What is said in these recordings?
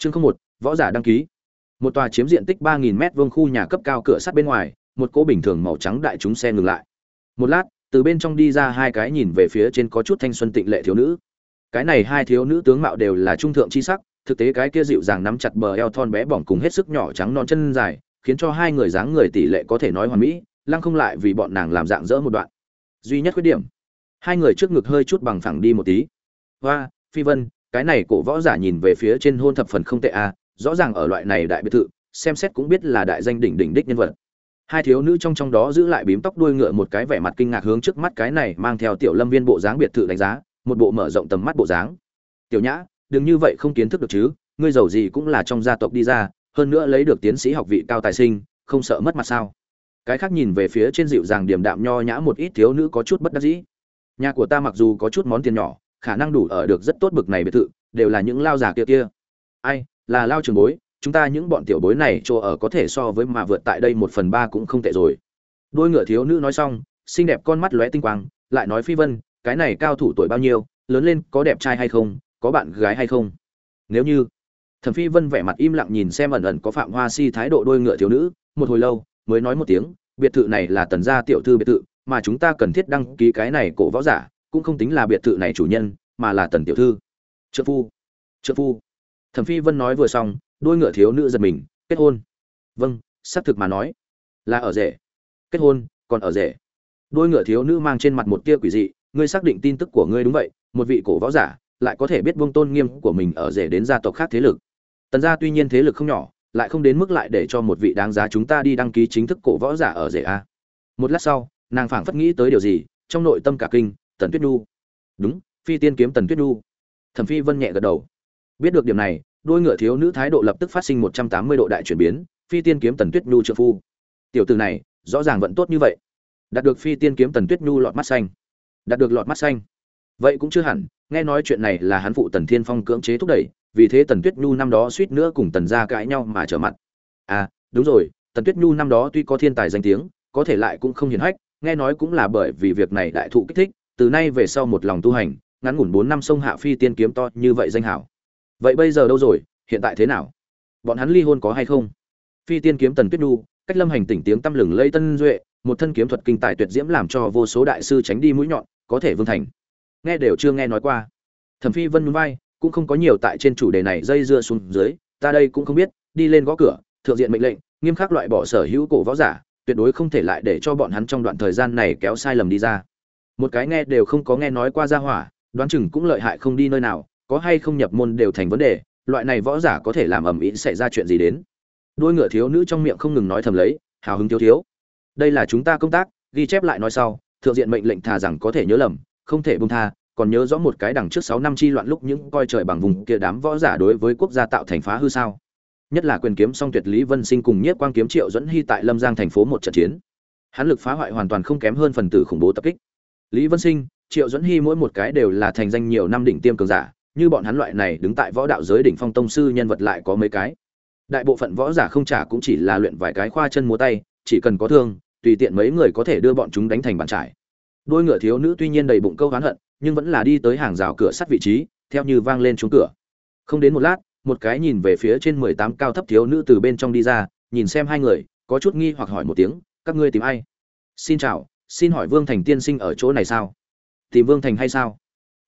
chương không một, võ giả đăng ký. Một tòa chiếm diện tích 3000 mét vuông khu nhà cấp cao cửa sắt bên ngoài, một cỗ bình thường màu trắng đại chúng xe ngừng lại. Một lát, từ bên trong đi ra hai cái nhìn về phía trên có chút thanh xuân tịnh lệ thiếu nữ. Cái này hai thiếu nữ tướng mạo đều là trung thượng chi sắc, thực tế cái kia dịu dàng nắm chặt bờ eo thon bé bỏng cùng hết sức nhỏ trắng non chân dài, khiến cho hai người dáng người tỷ lệ có thể nói hoàn mỹ, lăng không lại vì bọn nàng làm dạng dỡ một đoạn. Duy nhất khuyết điểm, hai người trước ngực hơi chút bằng phẳng đi một tí. Hoa, phi vân cái này cổ võ giả nhìn về phía trên hôn thập phần không tệ a à, rõ ràng ở loại này đại biệt thự xem xét cũng biết là đại danh đỉnh đỉnh đích nhân vật. Hai thiếu nữ trong trong đó giữ lại bím tóc đuôi ngựa một cái vẻ mặt kinh ngạc hướng trước mắt cái này mang theo tiểu lâm viên bộ dáng biệt thự đánh giá một bộ mở rộng tầm mắt bộ dáng. Tiểu nhã đừng như vậy không kiến thức được chứ ngươi giàu gì cũng là trong gia tộc đi ra hơn nữa lấy được tiến sĩ học vị cao tài sinh không sợ mất mặt sao? Cái khác nhìn về phía trên dịu dàng điềm đạm nho nhã một ít thiếu nữ có chút bất đắc dĩ. Nhà của ta mặc dù có chút món tiền nhỏ khả năng đủ ở được rất tốt bực này biệt thự, đều là những lao già kia kia. Ai, là lao trường bối, chúng ta những bọn tiểu bối này chỗ ở có thể so với mà vượt tại đây một phần ba cũng không tệ rồi. Đôi ngựa thiếu nữ nói xong, xinh đẹp con mắt lóe tinh quang, lại nói phi vân, cái này cao thủ tuổi bao nhiêu, lớn lên có đẹp trai hay không, có bạn gái hay không? Nếu như, thẩm phi vân vẻ mặt im lặng nhìn xem ẩn ẩn có phạm hoa si thái độ đôi ngựa thiếu nữ, một hồi lâu, mới nói một tiếng, biệt thự này là tần gia tiểu thư biệt thự, mà chúng ta cần thiết đăng ký cái này cổ võ giả cũng không tính là biệt thự này chủ nhân, mà là tần tiểu thư. Trợ phu trợ phu. Thẩm phi vân nói vừa xong, đôi ngựa thiếu nữ giật mình, kết hôn. Vâng xác thực mà nói, là ở rể. Kết hôn, còn ở rể. Đôi ngựa thiếu nữ mang trên mặt một tia quỷ dị, ngươi xác định tin tức của ngươi đúng vậy, một vị cổ võ giả, lại có thể biết vương tôn nghiêm của mình ở rể đến gia tộc khác thế lực. Tần gia tuy nhiên thế lực không nhỏ, lại không đến mức lại để cho một vị đáng giá chúng ta đi đăng ký chính thức cổ võ giả ở rể a. Một lát sau, nàng phảng phất nghĩ tới điều gì, trong nội tâm cả kinh tần tuyết nhu. Đúng, phi tiên kiếm tần tuyết nhu. Thẩm phi vân nhẹ gật đầu. Biết được điểm này, đôi ngựa thiếu nữ thái độ lập tức phát sinh một trăm tám mươi độ đại chuyển biến, phi tiên kiếm tần tuyết nhu trợ phu. Tiểu từ này, rõ ràng vẫn tốt như vậy. Đạt được phi tiên kiếm tần tuyết nhu lọt mắt xanh. Đạt được lọt mắt xanh. Vậy cũng chưa hẳn, nghe nói chuyện này là hắn phụ tần thiên phong cưỡng chế thúc đẩy, vì thế tần tuyết nhu năm đó suýt nữa cùng tần gia cãi nhau mà trở mặt. À đúng rồi, tần tuyết nhu năm đó tuy có thiên tài danh tiếng, có thể lại cũng không hiền hách, nghe nói cũng là bởi vì việc này đại thụ kích thích từ nay về sau một lòng tu hành, ngắn ngủn bốn năm sông hạ phi tiên kiếm to như vậy danh hảo. Vậy bây giờ đâu rồi, hiện tại thế nào? Bọn hắn ly hôn có hay không? Phi tiên kiếm tần tuyết nhu cách lâm hành tỉnh tiếng tăm lừng lây tân duệ, một thân kiếm thuật kinh tài tuyệt diễm làm cho vô số đại sư tránh đi mũi nhọn, có thể vương thành. Nghe đều chưa nghe nói qua. Thẩm phi vân núi vai, cũng không có nhiều tại trên chủ đề này dây dưa xuống dưới, ta đây cũng không biết, đi lên gõ cửa, thượng diện mệnh lệnh, nghiêm khắc loại bỏ sở hữu cổ võ giả, tuyệt đối không thể lại để cho bọn hắn trong đoạn thời gian này kéo sai lầm đi ra một cái nghe đều không có nghe nói qua gia hỏa, đoán chừng cũng lợi hại không đi nơi nào, có hay không nhập môn đều thành vấn đề, loại này võ giả có thể làm ầm ĩ xảy ra chuyện gì đến. Đôi ngựa thiếu nữ trong miệng không ngừng nói thầm lấy, hào hứng thiếu thiếu. Đây là chúng ta công tác, ghi chép lại nói sau, thượng diện mệnh lệnh thà rằng có thể nhớ lầm, không thể buông tha, còn nhớ rõ một cái đằng trước sáu năm chi loạn lúc những coi trời bằng vùng kia đám võ giả đối với quốc gia tạo thành phá hư sao. Nhất là quyền kiếm song tuyệt lý vân sinh cùng nhiếp quang kiếm triệu dẫn hy tại lâm giang thành phố một trận chiến. Hắn lực phá hoại hoàn toàn không kém hơn phần tử khủng bố tập kích lý vân sinh, triệu Duẫn hy mỗi một cái đều là thành danh nhiều năm đỉnh tiêm cường giả, như bọn hắn loại này đứng tại võ đạo giới đỉnh phong tông sư nhân vật lại có mấy cái. Đại bộ phận võ giả không trả cũng chỉ là luyện vài cái khoa chân múa tay, chỉ cần có thương, tùy tiện mấy người có thể đưa bọn chúng đánh thành bàn trải. Đôi ngựa thiếu nữ tuy nhiên đầy bụng câu oán hận, nhưng vẫn là đi tới hàng rào cửa sắt vị trí, theo như vang lên chuông cửa. Không đến một lát, một cái nhìn về phía trên mười tám cao thấp thiếu nữ từ bên trong đi ra, nhìn xem hai người, có chút nghi hoặc hỏi một tiếng, các ngươi tìm ai? Xin chào xin hỏi vương thành tiên sinh ở chỗ này sao? Tìm vương thành hay sao?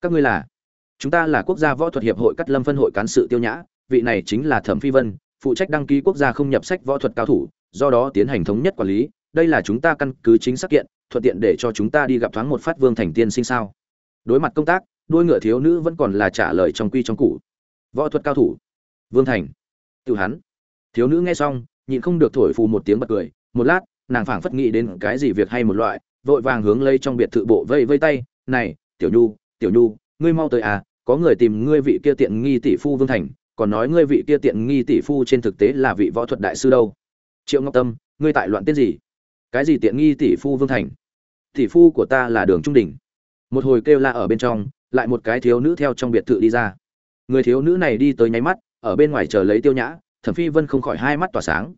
Các ngươi là? Chúng ta là quốc gia võ thuật hiệp hội cắt lâm phân hội cán sự tiêu nhã, vị này chính là thẩm phi vân, phụ trách đăng ký quốc gia không nhập sách võ thuật cao thủ, do đó tiến hành thống nhất quản lý. Đây là chúng ta căn cứ chính xác kiện, thuận tiện để cho chúng ta đi gặp thoáng một phát vương thành tiên sinh sao? Đối mặt công tác, đôi ngựa thiếu nữ vẫn còn là trả lời trong quy trong cụ võ thuật cao thủ, vương thành. Tự hắn. Thiếu nữ nghe xong, nhịn không được thổi phù một tiếng bật cười. Một lát, nàng phảng phất nghĩ đến cái gì việc hay một loại vội vàng hướng lây trong biệt thự bộ vây vây tay, này, tiểu nhu tiểu nhu, ngươi mau tới à có người tìm ngươi vị kia tiện nghi tỷ phu vương thành, còn nói ngươi vị kia tiện nghi tỷ phu trên thực tế là vị võ thuật đại sư đâu. Triệu ngọc tâm, ngươi tại loạn tiết gì? Cái gì tiện nghi tỷ phu vương thành? Tỷ phu của ta là đường trung đình. Một hồi kêu la ở bên trong, lại một cái thiếu nữ theo trong biệt thự đi ra. Người thiếu nữ này đi tới nháy mắt, ở bên ngoài chờ lấy tiêu nhã, thẩm phi vân không khỏi hai mắt tỏa sáng.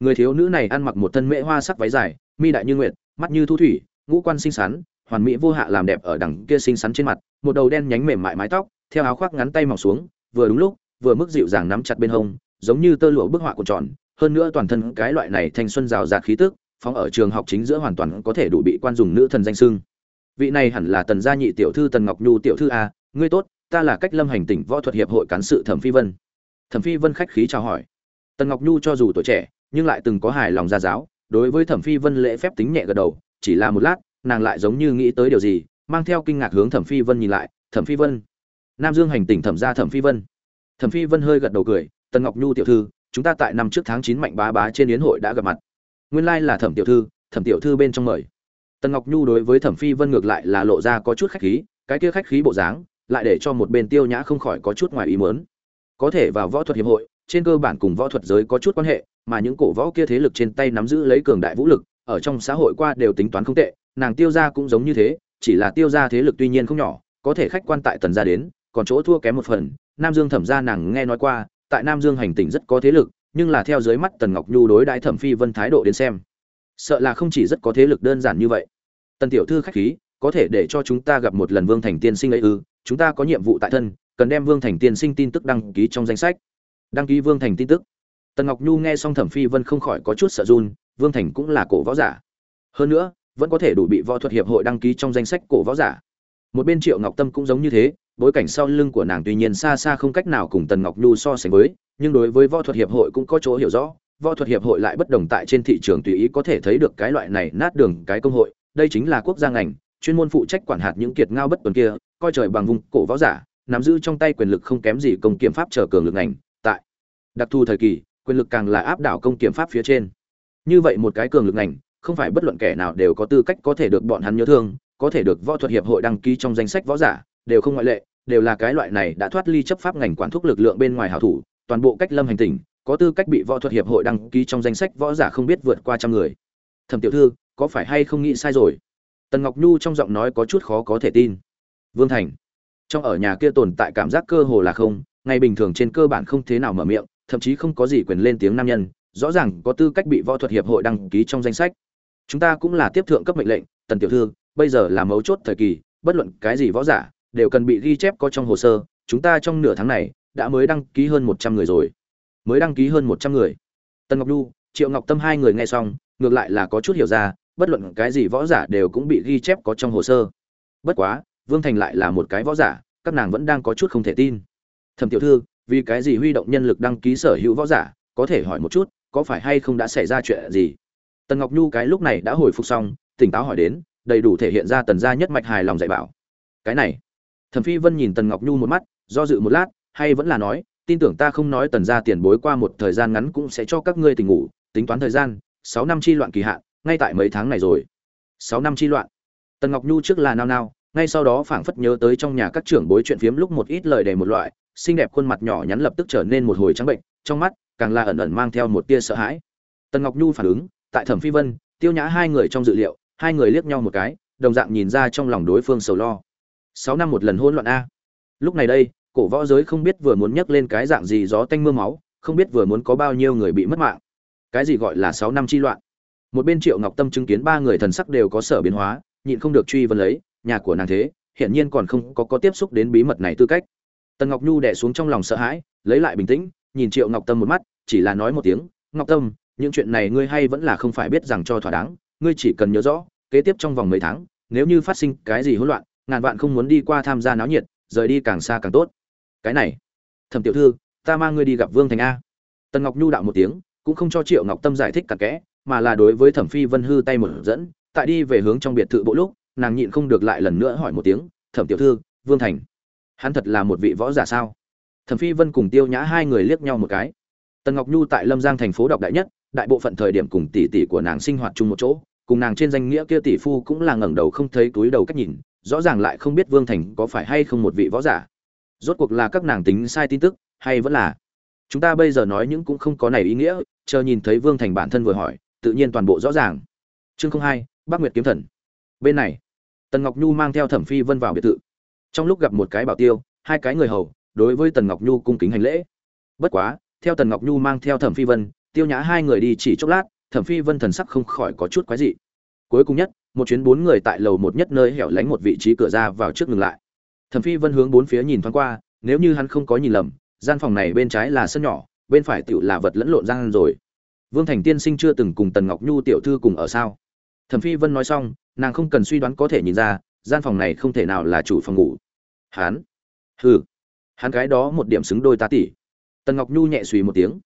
Người thiếu nữ này ăn mặc một thân mễ hoa sắc váy dài, mi đại như nguyệt mắt như thu thủy, ngũ quan xinh xắn, hoàn mỹ vô hạ làm đẹp ở đằng kia xinh xắn trên mặt, một đầu đen nhánh mềm mại mái tóc, theo áo khoác ngắn tay mỏng xuống, vừa đúng lúc, vừa mức dịu dàng nắm chặt bên hông, giống như tơ lụa bức họa cuộn tròn, hơn nữa toàn thân cái loại này thanh xuân rào rạt khí tức, phóng ở trường học chính giữa hoàn toàn có thể đủ bị quan dùng nữ thần danh sưng vị này hẳn là tần gia nhị tiểu thư tần ngọc nhu tiểu thư a, ngươi tốt, ta là cách lâm hành tỉnh võ thuật hiệp hội cán sự thẩm phi vân. Thẩm phi vân khách khí chào hỏi. Tần ngọc nhu cho dù tuổi trẻ, nhưng lại từng có hài lòng gia giáo đối với thẩm phi vân lễ phép tính nhẹ gật đầu, chỉ là một lát, nàng lại giống như nghĩ tới điều gì, mang theo kinh ngạc hướng thẩm phi vân nhìn lại, thẩm phi vân. Nam dương hành tỉnh thẩm ra thẩm phi vân. Thẩm phi vân hơi gật đầu cười, tần ngọc nhu tiểu thư, chúng ta tại năm trước tháng chín mạnh bá bá trên yến hội đã gặp mặt. Nguyên lai là thẩm tiểu thư, thẩm tiểu thư bên trong mời. Tần ngọc nhu đối với thẩm phi vân ngược lại là lộ ra có chút khách khí, cái kia khách khí bộ dáng, lại để cho một bên tiêu nhã không khỏi có chút ngoài ý muốn. Có thể vào võ thuật hiệp hội, trên cơ bản cùng võ thuật giới có chút quan hệ mà những cổ võ kia thế lực trên tay nắm giữ lấy cường đại vũ lực, ở trong xã hội qua đều tính toán không tệ, nàng tiêu gia cũng giống như thế, chỉ là tiêu gia thế lực tuy nhiên không nhỏ, có thể khách quan tại tần gia đến, còn chỗ thua kém một phần. Nam dương thẩm gia nàng nghe nói qua, tại nam dương hành tỉnh rất có thế lực, nhưng là theo dưới mắt tần ngọc nhu đối đãi thẩm phi vân thái độ đến xem, sợ là không chỉ rất có thế lực đơn giản như vậy. Tần tiểu thư khách khí, có thể để cho chúng ta gặp một lần vương thành tiên sinh ấy ư, chúng ta có nhiệm vụ tại thân, cần đem vương thành tiên sinh tin tức đăng ký trong danh sách. Đăng ký vương thành tin tức tần ngọc nhu nghe xong thẩm phi vân không khỏi có chút sợ run, vương thành cũng là cổ võ giả. Hơn nữa, vẫn có thể đủ bị võ thuật hiệp hội đăng ký trong danh sách cổ võ giả. Một bên triệu ngọc tâm cũng giống như thế, bối cảnh sau lưng của nàng tuy nhiên xa xa không cách nào cùng tần ngọc nhu so sánh với, nhưng đối với võ thuật hiệp hội cũng có chỗ hiểu rõ, võ thuật hiệp hội lại bất đồng tại trên thị trường tùy ý có thể thấy được cái loại này nát đường, cái công hội, đây chính là quốc gia ngành, chuyên môn phụ trách quản hạt những kiệt ngao bất tuần kia, coi trời bằng vùng cổ võ giả, nắm giữ trong tay quyền lực không kém gì công kiểm pháp trở cường lực ngành, tại đặc thù thời kỳ quyền lực càng là áp đảo công kiểm pháp phía trên. Như vậy một cái cường lực ngành, không phải bất luận kẻ nào đều có tư cách có thể được bọn hắn nhớ thương, có thể được võ thuật hiệp hội đăng ký trong danh sách võ giả, đều không ngoại lệ, đều là cái loại này đã thoát ly chấp pháp ngành quản thúc lực lượng bên ngoài hảo thủ, toàn bộ cách lâm hành tỉnh, có tư cách bị võ thuật hiệp hội đăng ký trong danh sách võ giả không biết vượt qua trăm người. Thẩm tiểu thư, có phải hay không nghĩ sai rồi? Tần ngọc nhu trong giọng nói có chút khó có thể tin. Vương thành, trong ở nhà kia tồn tại cảm giác cơ hồ là không, ngày bình thường trên cơ bản không thế nào mở miệng thậm chí không có gì quyền lên tiếng nam nhân, rõ ràng có tư cách bị võ thuật hiệp hội đăng ký trong danh sách. Chúng ta cũng là tiếp thượng cấp mệnh lệnh, tần tiểu thư, bây giờ là mấu chốt thời kỳ, bất luận cái gì võ giả, đều cần bị ghi chép có trong hồ sơ, chúng ta trong nửa tháng này, đã mới đăng ký hơn một trăm người rồi. Mới đăng ký hơn một trăm người. Tần ngọc đu, triệu ngọc tâm hai người nghe xong, ngược lại là có chút hiểu ra, bất luận cái gì võ giả đều cũng bị ghi chép có trong hồ sơ. Bất quá, vương thành lại là một cái võ giả, các nàng vẫn đang có chút không thể tin. Thẩm tiểu thư vì cái gì huy động nhân lực đăng ký sở hữu võ giả, có thể hỏi một chút, có phải hay không đã xảy ra chuyện gì? Tần ngọc nhu cái lúc này đã hồi phục xong, tỉnh táo hỏi đến, đầy đủ thể hiện ra tần gia nhất mạch hài lòng dạy bảo. Cái này, thẩm phi vân nhìn tần ngọc nhu một mắt, do dự một lát, hay vẫn là nói, tin tưởng ta không nói tần gia tiền bối qua một thời gian ngắn cũng sẽ cho các ngươi tình ngủ, tính toán thời gian, sáu năm chi loạn kỳ hạn, ngay tại mấy tháng này rồi. Sáu năm chi loạn. Tần ngọc nhu trước là nao nao, ngay sau đó phảng phất nhớ tới trong nhà các trưởng bối chuyện phiếm lúc một ít lời đề một loại xinh đẹp khuôn mặt nhỏ nhắn lập tức trở nên một hồi trắng bệnh, trong mắt càng là ẩn ẩn mang theo một tia sợ hãi. Tần ngọc nhu phản ứng, tại thẩm phi vân, tiêu nhã hai người trong dự liệu, hai người liếc nhau một cái, đồng dạng nhìn ra trong lòng đối phương sầu lo. Sáu năm một lần hỗn loạn a. Lúc này đây, cổ võ giới không biết vừa muốn nhắc lên cái dạng gì gió tanh mưa máu, không biết vừa muốn có bao nhiêu người bị mất mạng. Cái gì gọi là sáu năm chi loạn? Một bên triệu ngọc tâm chứng kiến ba người thần sắc đều có sở biến hóa, nhịn không được truy vấn lấy, nhà của nàng thế, hiển nhiên còn không có có tiếp xúc đến bí mật này tư cách tần ngọc nhu đẻ xuống trong lòng sợ hãi, lấy lại bình tĩnh, nhìn triệu ngọc tâm một mắt, chỉ là nói một tiếng, ngọc tâm, những chuyện này ngươi hay vẫn là không phải biết rằng cho thỏa đáng, ngươi chỉ cần nhớ rõ, kế tiếp trong vòng mấy tháng, nếu như phát sinh cái gì hỗn loạn, ngàn vạn không muốn đi qua tham gia náo nhiệt, rời đi càng xa càng tốt. Cái này, thẩm tiểu thư, ta mang ngươi đi gặp vương thành a. Tần ngọc nhu đạo một tiếng, cũng không cho triệu ngọc tâm giải thích cặn kẽ, mà là đối với thẩm phi vân hư tay một dẫn, tại đi về hướng trong biệt thự bộ lúc, nàng nhịn không được lại lần nữa hỏi một tiếng, thẩm tiểu thư, vương thành hắn thật là một vị võ giả sao? Thẩm phi vân cùng tiêu nhã hai người liếc nhau một cái. Tần ngọc nhu tại lâm giang thành phố đọc đại nhất, đại bộ phận thời điểm cùng tỷ tỷ của nàng sinh hoạt chung một chỗ, cùng nàng trên danh nghĩa kia tỷ phu cũng là ngẩng đầu không thấy túi đầu cách nhìn, rõ ràng lại không biết vương thành có phải hay không một vị võ giả. Rốt cuộc là các nàng tính sai tin tức, hay vẫn là? Chúng ta bây giờ nói những cũng không có này ý nghĩa, chờ nhìn thấy vương thành bản thân vừa hỏi, tự nhiên toàn bộ rõ ràng. Chương không hai, bác nguyệt kiếm thần. Bên này, tần ngọc nhu mang theo thẩm phi vân vào biệt thự trong lúc gặp một cái bảo tiêu, hai cái người hầu, đối với tần ngọc nhu cung kính hành lễ. Bất quá, theo tần ngọc nhu mang theo thẩm phi vân, tiêu nhã hai người đi chỉ chốc lát, thẩm phi vân thần sắc không khỏi có chút quái dị. Cuối cùng nhất, một chuyến bốn người tại lầu một nhất nơi hẻo lánh một vị trí cửa ra vào trước ngừng lại. Thẩm phi vân hướng bốn phía nhìn thoáng qua, nếu như hắn không có nhìn lầm, gian phòng này bên trái là sân nhỏ, bên phải tựu là vật lẫn lộn gian rồi. Vương thành tiên sinh chưa từng cùng tần ngọc nhu tiểu thư cùng ở sao? Thẩm phi vân nói xong, nàng không cần suy đoán có thể nhìn ra gian phòng này không thể nào là chủ phòng ngủ. Hán. Hừ. Hắn cái đó một điểm xứng đôi tá tỷ tần ngọc nhu nhẹ suy một tiếng.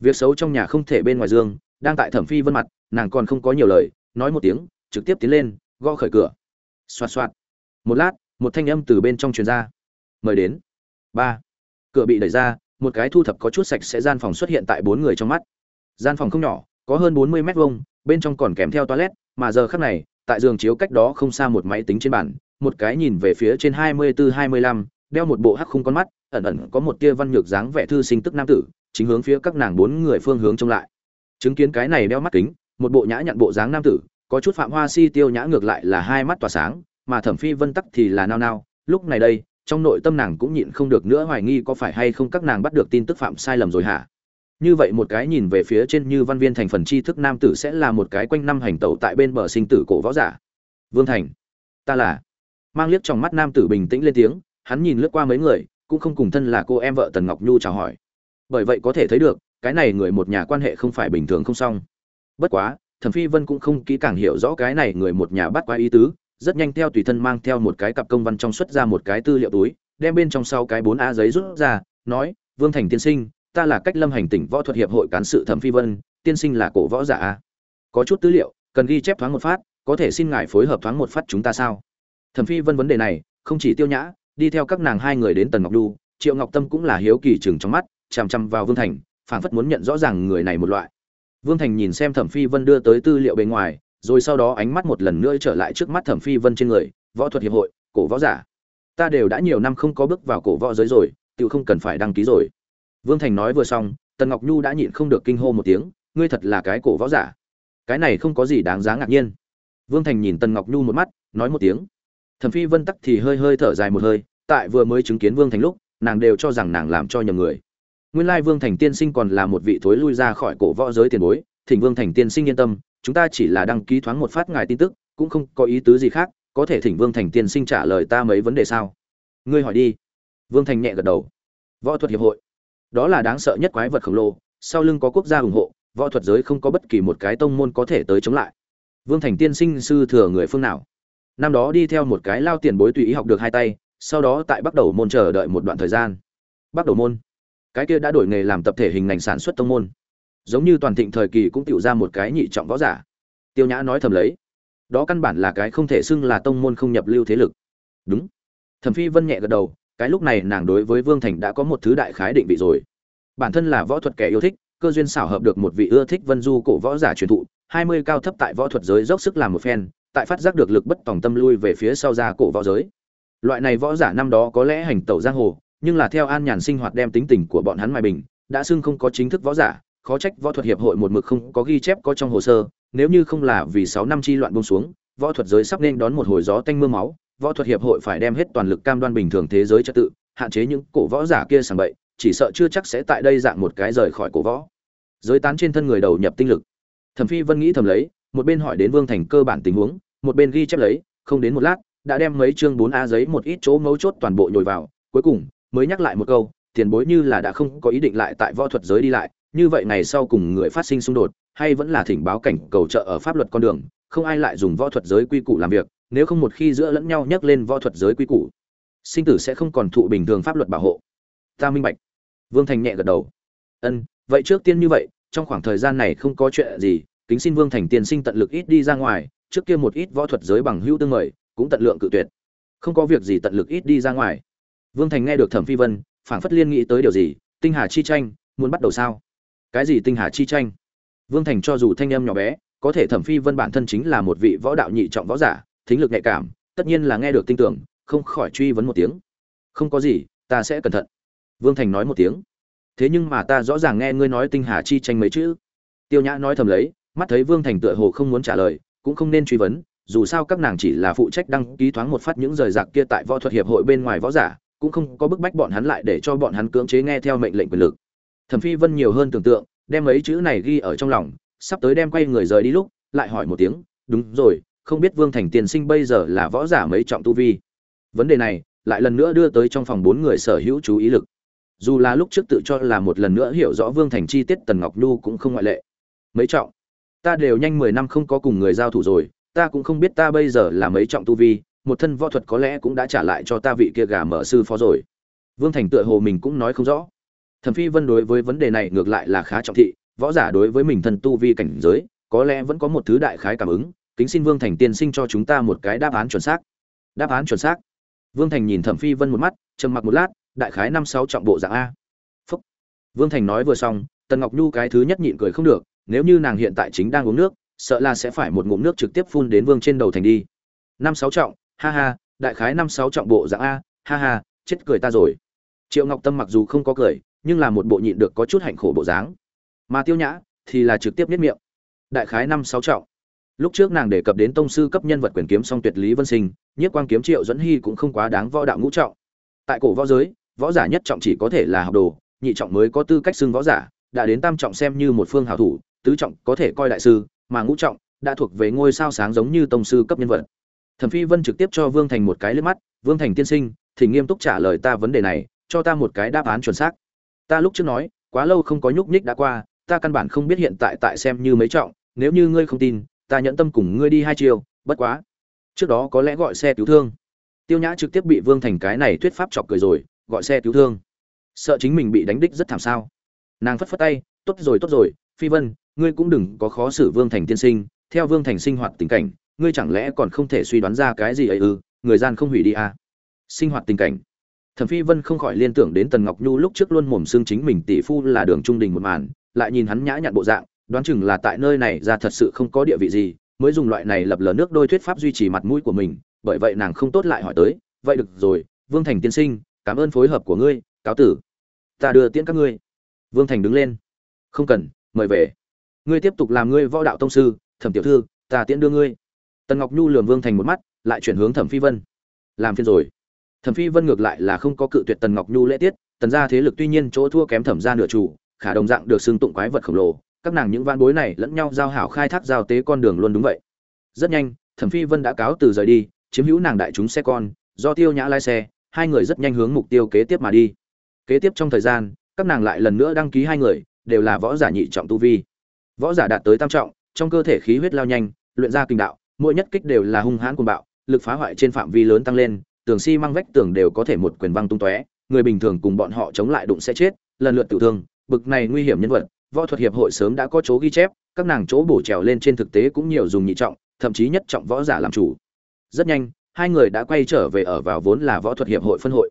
Việc xấu trong nhà không thể bên ngoài dương, đang tại thẩm phi vân mặt, nàng còn không có nhiều lời, nói một tiếng, trực tiếp tiến lên, gõ khởi cửa. Xoạt xoạt. Một lát, một thanh âm từ bên trong truyền ra. Mời đến. Ba. Cửa bị đẩy ra, một cái thu thập có chút sạch sẽ gian phòng xuất hiện tại bốn người trong mắt. Gian phòng không nhỏ, có hơn bốn mươi mét vuông, bên trong còn kèm theo toilet, mà giờ khắc này tại giường chiếu cách đó không xa một máy tính trên bàn, một cái nhìn về phía trên hai mươi bốn hai mươi lăm, đeo một bộ hắc khung con mắt, ẩn ẩn có một tia văn nhược dáng vẻ thư sinh tức nam tử, chính hướng phía các nàng bốn người phương hướng trông lại. Chứng kiến cái này đeo mắt kính, một bộ nhã nhặn bộ dáng nam tử, có chút phạm hoa si tiêu nhã ngược lại là hai mắt tỏa sáng, mà thẩm phi vân tắc thì là nao nao. Lúc này đây, trong nội tâm nàng cũng nhịn không được nữa hoài nghi có phải hay không các nàng bắt được tin tức phạm sai lầm rồi hả? Như vậy một cái nhìn về phía trên như văn viên thành phần tri thức nam tử sẽ là một cái quanh năm hành tẩu tại bên bờ sinh tử cổ võ giả. Vương thành, ta là. Mang liếc trong mắt nam tử bình tĩnh lên tiếng, hắn nhìn lướt qua mấy người, cũng không cùng thân là cô em vợ tần ngọc nhu chào hỏi. Bởi vậy có thể thấy được, cái này người một nhà quan hệ không phải bình thường không xong. Bất quá, thẩm phi vân cũng không kỹ càng hiểu rõ cái này người một nhà bắt qua ý tứ, rất nhanh theo tùy thân mang theo một cái cặp công văn trong xuất ra một cái tư liệu túi, đem bên trong sau cái bốn a giấy rút ra, nói, vương thành tiên sinh ta là cách lâm hành tỉnh võ thuật hiệp hội cán sự thẩm phi vân, tiên sinh là cổ võ giả a. Có chút tư liệu, cần ghi chép thoáng một phát, có thể xin ngài phối hợp thoáng một phát chúng ta sao? Thẩm phi vân vấn đề này, không chỉ tiêu nhã, đi theo các nàng hai người đến tần ngọc đu, triệu ngọc tâm cũng là hiếu kỳ chừng trong mắt, chằm chằm vào vương thành, phảng phất muốn nhận rõ ràng người này một loại. Vương thành nhìn xem thẩm phi vân đưa tới tư liệu bên ngoài, rồi sau đó ánh mắt một lần nữa trở lại trước mắt thẩm phi vân trên người, võ thuật hiệp hội, cổ võ giả. Ta đều đã nhiều năm không có bước vào cổ võ giới rồi tự không cần phải đăng ký rồi vương thành nói vừa xong, tần ngọc nhu đã nhịn không được kinh hô một tiếng, ngươi thật là cái cổ võ giả. Cái này không có gì đáng giá ngạc nhiên. Vương thành nhìn tần ngọc nhu một mắt, nói một tiếng. Thẩm phi vân tắc thì hơi hơi thở dài một hơi, tại vừa mới chứng kiến vương thành lúc, nàng đều cho rằng nàng làm cho nhầm người. Nguyên lai vương thành tiên sinh còn là một vị thối lui ra khỏi cổ võ giới tiền bối, thỉnh vương thành tiên sinh yên tâm, chúng ta chỉ là đăng ký thoáng một phát ngài tin tức, cũng không có ý tứ gì khác, có thể thỉnh vương thành tiên sinh trả lời ta mấy vấn đề sao? Ngươi hỏi đi. Vương thành nhẹ gật đầu. Võ thuật hiệp hội đó là đáng sợ nhất quái vật khổng lồ, sau lưng có quốc gia ủng hộ, võ thuật giới không có bất kỳ một cái tông môn có thể tới chống lại. Vương thành tiên sinh sư thừa người phương nào? Năm đó đi theo một cái lao tiền bối tùy ý học được hai tay, sau đó tại bắt đầu môn chờ đợi một đoạn thời gian. Bắt đầu môn? Cái kia đã đổi nghề làm tập thể hình ngành sản xuất tông môn. Giống như toàn thịnh thời kỳ cũng tự ra một cái nhị trọng võ giả. Tiêu nhã nói thầm lấy. Đó căn bản là cái không thể xưng là tông môn không nhập lưu thế lực. Đúng. Thẩm phi vân nhẹ gật đầu cái lúc này nàng đối với vương thành đã có một thứ đại khái định vị rồi. Bản thân là võ thuật kẻ yêu thích, cơ duyên xảo hợp được một vị ưa thích vân du cổ võ giả truyền thụ, hai mươi cao thấp tại võ thuật giới dốc sức làm một phen, tại phát giác được lực bất tòng tâm lui về phía sau ra cổ võ giới. Loại này võ giả năm đó có lẽ hành tẩu giang hồ, nhưng là theo an nhàn sinh hoạt đem tính tình của bọn hắn mài bình, đã xưng không có chính thức võ giả, khó trách võ thuật hiệp hội một mực không có ghi chép có trong hồ sơ, nếu như không là vì sáu năm chi loạn bông xuống, võ thuật giới sắp nên đón một hồi gió tanh mưa máu võ thuật hiệp hội phải đem hết toàn lực cam đoan bình thường thế giới trật tự, hạn chế những cổ võ giả kia sàng bậy, chỉ sợ chưa chắc sẽ tại đây dạng một cái rời khỏi cổ võ. Giới tán trên thân người đầu nhập tinh lực. Thẩm phi vân nghĩ thầm lấy, một bên hỏi đến vương thành cơ bản tình huống, một bên ghi chép lấy, không đến một lát, đã đem mấy chương bốn a giấy một ít chỗ mấu chốt toàn bộ nhồi vào, cuối cùng, mới nhắc lại một câu, tiền bối như là đã không có ý định lại tại võ thuật giới đi lại, như vậy ngày sau cùng người phát sinh xung đột, hay vẫn là thỉnh báo cảnh cầu trợ ở pháp luật con đường, không ai lại dùng võ thuật giới quy củ làm việc nếu không một khi giữa lẫn nhau nhắc lên võ thuật giới quy củ, sinh tử sẽ không còn thụ bình thường pháp luật bảo hộ. Ta minh bạch. Vương thành nhẹ gật đầu. Ân, vậy trước tiên như vậy, trong khoảng thời gian này không có chuyện gì, kính xin vương thành tiên sinh tận lực ít đi ra ngoài, trước kia một ít võ thuật giới bằng hữu tương mời, cũng tận lượng cự tuyệt. Không có việc gì tận lực ít đi ra ngoài. Vương thành nghe được thẩm phi vân, phảng phất liên nghĩ tới điều gì, tinh hà chi tranh, muốn bắt đầu sao? Cái gì tinh hà chi tranh? Vương thành cho dù thanh em nhỏ bé, có thể thẩm phi vân bản thân chính là một vị võ đạo nhị trọng võ giả thính lực nhạy cảm, tất nhiên là nghe được tin tưởng, không khỏi truy vấn một tiếng. Không có gì, ta sẽ cẩn thận. Vương thành nói một tiếng. Thế nhưng mà ta rõ ràng nghe ngươi nói tinh hà chi tranh mấy chữ. Tiêu nhã nói thầm lấy, mắt thấy vương thành tựa hồ không muốn trả lời, cũng không nên truy vấn, dù sao các nàng chỉ là phụ trách đăng ký thoáng một phát những rời rạc kia tại võ thuật hiệp hội bên ngoài võ giả, cũng không có bức bách bọn hắn lại để cho bọn hắn cưỡng chế nghe theo mệnh lệnh quyền lực. Thẩm phi vân nhiều hơn tưởng tượng, đem mấy chữ này ghi ở trong lòng, sắp tới đem quay người rời đi lúc, lại hỏi một tiếng, đúng rồi không biết vương thành tiên sinh bây giờ là võ giả mấy trọng tu vi. Vấn đề này, lại lần nữa đưa tới trong phòng bốn người sở hữu chú ý lực. Dù là lúc trước tự cho là một lần nữa hiểu rõ vương thành chi tiết tần ngọc nhu cũng không ngoại lệ. Mấy trọng? Ta đều nhanh mười năm không có cùng người giao thủ rồi, ta cũng không biết ta bây giờ là mấy trọng tu vi, một thân võ thuật có lẽ cũng đã trả lại cho ta vị kia gà mở sư phó rồi. Vương thành tựa hồ mình cũng nói không rõ. Thẩm phi vân đối với vấn đề này ngược lại là khá trọng thị, võ giả đối với mình thân tu vi cảnh giới, có lẽ vẫn có một thứ đại khái cảm ứng kính xin vương thành tiên sinh cho chúng ta một cái đáp án chuẩn xác. Đáp án chuẩn xác. Vương thành nhìn thẩm phi vân một mắt, trầm mặc một lát, đại khái năm sáu trọng bộ dạng a. Phúc. vương thành nói vừa xong, tần ngọc nhu cái thứ nhất nhịn cười không được, nếu như nàng hiện tại chính đang uống nước, sợ là sẽ phải một ngụm nước trực tiếp phun đến vương trên đầu thành đi. Năm sáu trọng, ha ha, đại khái năm sáu trọng bộ dạng a, ha ha, chết cười ta rồi. Triệu ngọc tâm mặc dù không có cười, nhưng là một bộ nhịn được có chút hạnh khổ bộ dáng. Mà tiêu nhã thì là trực tiếp biết miệng. Đại khái năm sáu trọng lúc trước nàng đề cập đến tông sư cấp nhân vật quyền kiếm song tuyệt lý vân sinh nhất quang kiếm triệu dẫn hy cũng không quá đáng võ đạo ngũ trọng. Tại cổ võ giới, võ giả nhất trọng chỉ có thể là học đồ, nhị trọng mới có tư cách xưng võ giả, đã đến tam trọng xem như một phương hảo thủ, tứ trọng có thể coi đại sư, mà ngũ trọng đã thuộc về ngôi sao sáng giống như tông sư cấp nhân vật. Thẩm phi vân trực tiếp cho vương thành một cái liếc mắt, vương thành tiên sinh, thì nghiêm túc trả lời ta vấn đề này, cho ta một cái đáp án chuẩn xác. Ta lúc trước nói, quá lâu không có nhúc nhích đã qua, ta căn bản không biết hiện tại tại xem như mấy trọng, nếu như ngươi không tin ta nhẫn tâm cùng ngươi đi hai chiều bất quá. Trước đó có lẽ gọi xe cứu thương. Tiêu nhã trực tiếp bị vương thành cái này thuyết pháp chọc cười rồi, gọi xe cứu thương. Sợ chính mình bị đánh đích rất thảm sao. Nàng phất phất tay, tốt rồi tốt rồi, phi vân, ngươi cũng đừng có khó xử vương thành tiên sinh, theo vương thành sinh hoạt tình cảnh, ngươi chẳng lẽ còn không thể suy đoán ra cái gì ấy ư, người gian không hủy đi à. sinh hoạt tình cảnh. Thẩm phi vân không khỏi liên tưởng đến tần ngọc nhu lúc trước luôn mồm xương chính mình tỷ phu là đường trung đình một màn, lại nhìn hắn nhã nhặn bộ dạng đoán chừng là tại nơi này ra thật sự không có địa vị gì, mới dùng loại này lập lờ nước đôi thuyết pháp duy trì mặt mũi của mình, bởi vậy nàng không tốt lại hỏi tới, vậy được rồi, vương thành tiên sinh, cảm ơn phối hợp của ngươi, cáo tử. Ta đưa tiễn các ngươi. Vương thành đứng lên. Không cần, mời về. Ngươi tiếp tục làm ngươi võ đạo tông sư, thẩm tiểu thư, ta tiễn đưa ngươi. Tần ngọc nhu lườm vương thành một mắt, lại chuyển hướng thẩm phi vân. Làm phiên rồi. Thẩm phi vân ngược lại là không có cự tuyệt tần ngọc nhu lễ tiết, tần gia thế lực tuy nhiên chỗ thua kém thẩm gia nửa chủ, khả đồng dạng được xưng tụng quái vật khổng lồ các nàng những van bối này lẫn nhau giao hảo khai thác giao tế con đường luôn đúng vậy. Rất nhanh, thẩm phi vân đã cáo từ rời đi, chiếm hữu nàng đại chúng xe con, do tiêu nhã lái xe, hai người rất nhanh hướng mục tiêu kế tiếp mà đi. Kế tiếp trong thời gian, các nàng lại lần nữa đăng ký hai người, đều là võ giả nhị trọng tu vi. Võ giả đạt tới tam trọng, trong cơ thể khí huyết lao nhanh, luyện ra kinh đạo, mỗi nhất kích đều là hung hãn cuồng bạo, lực phá hoại trên phạm vi lớn tăng lên, tường xi si măng vách tường đều có thể một quyền văng tung tóe, người bình thường cùng bọn họ chống lại đụng sẽ chết, lần lượt tự thương, bực này nguy hiểm nhân vật võ thuật hiệp hội sớm đã có chỗ ghi chép, các nàng chỗ bổ trèo lên trên thực tế cũng nhiều dùng nhị trọng, thậm chí nhất trọng võ giả làm chủ. Rất nhanh, hai người đã quay trở về ở vào vốn là võ thuật hiệp hội phân hội.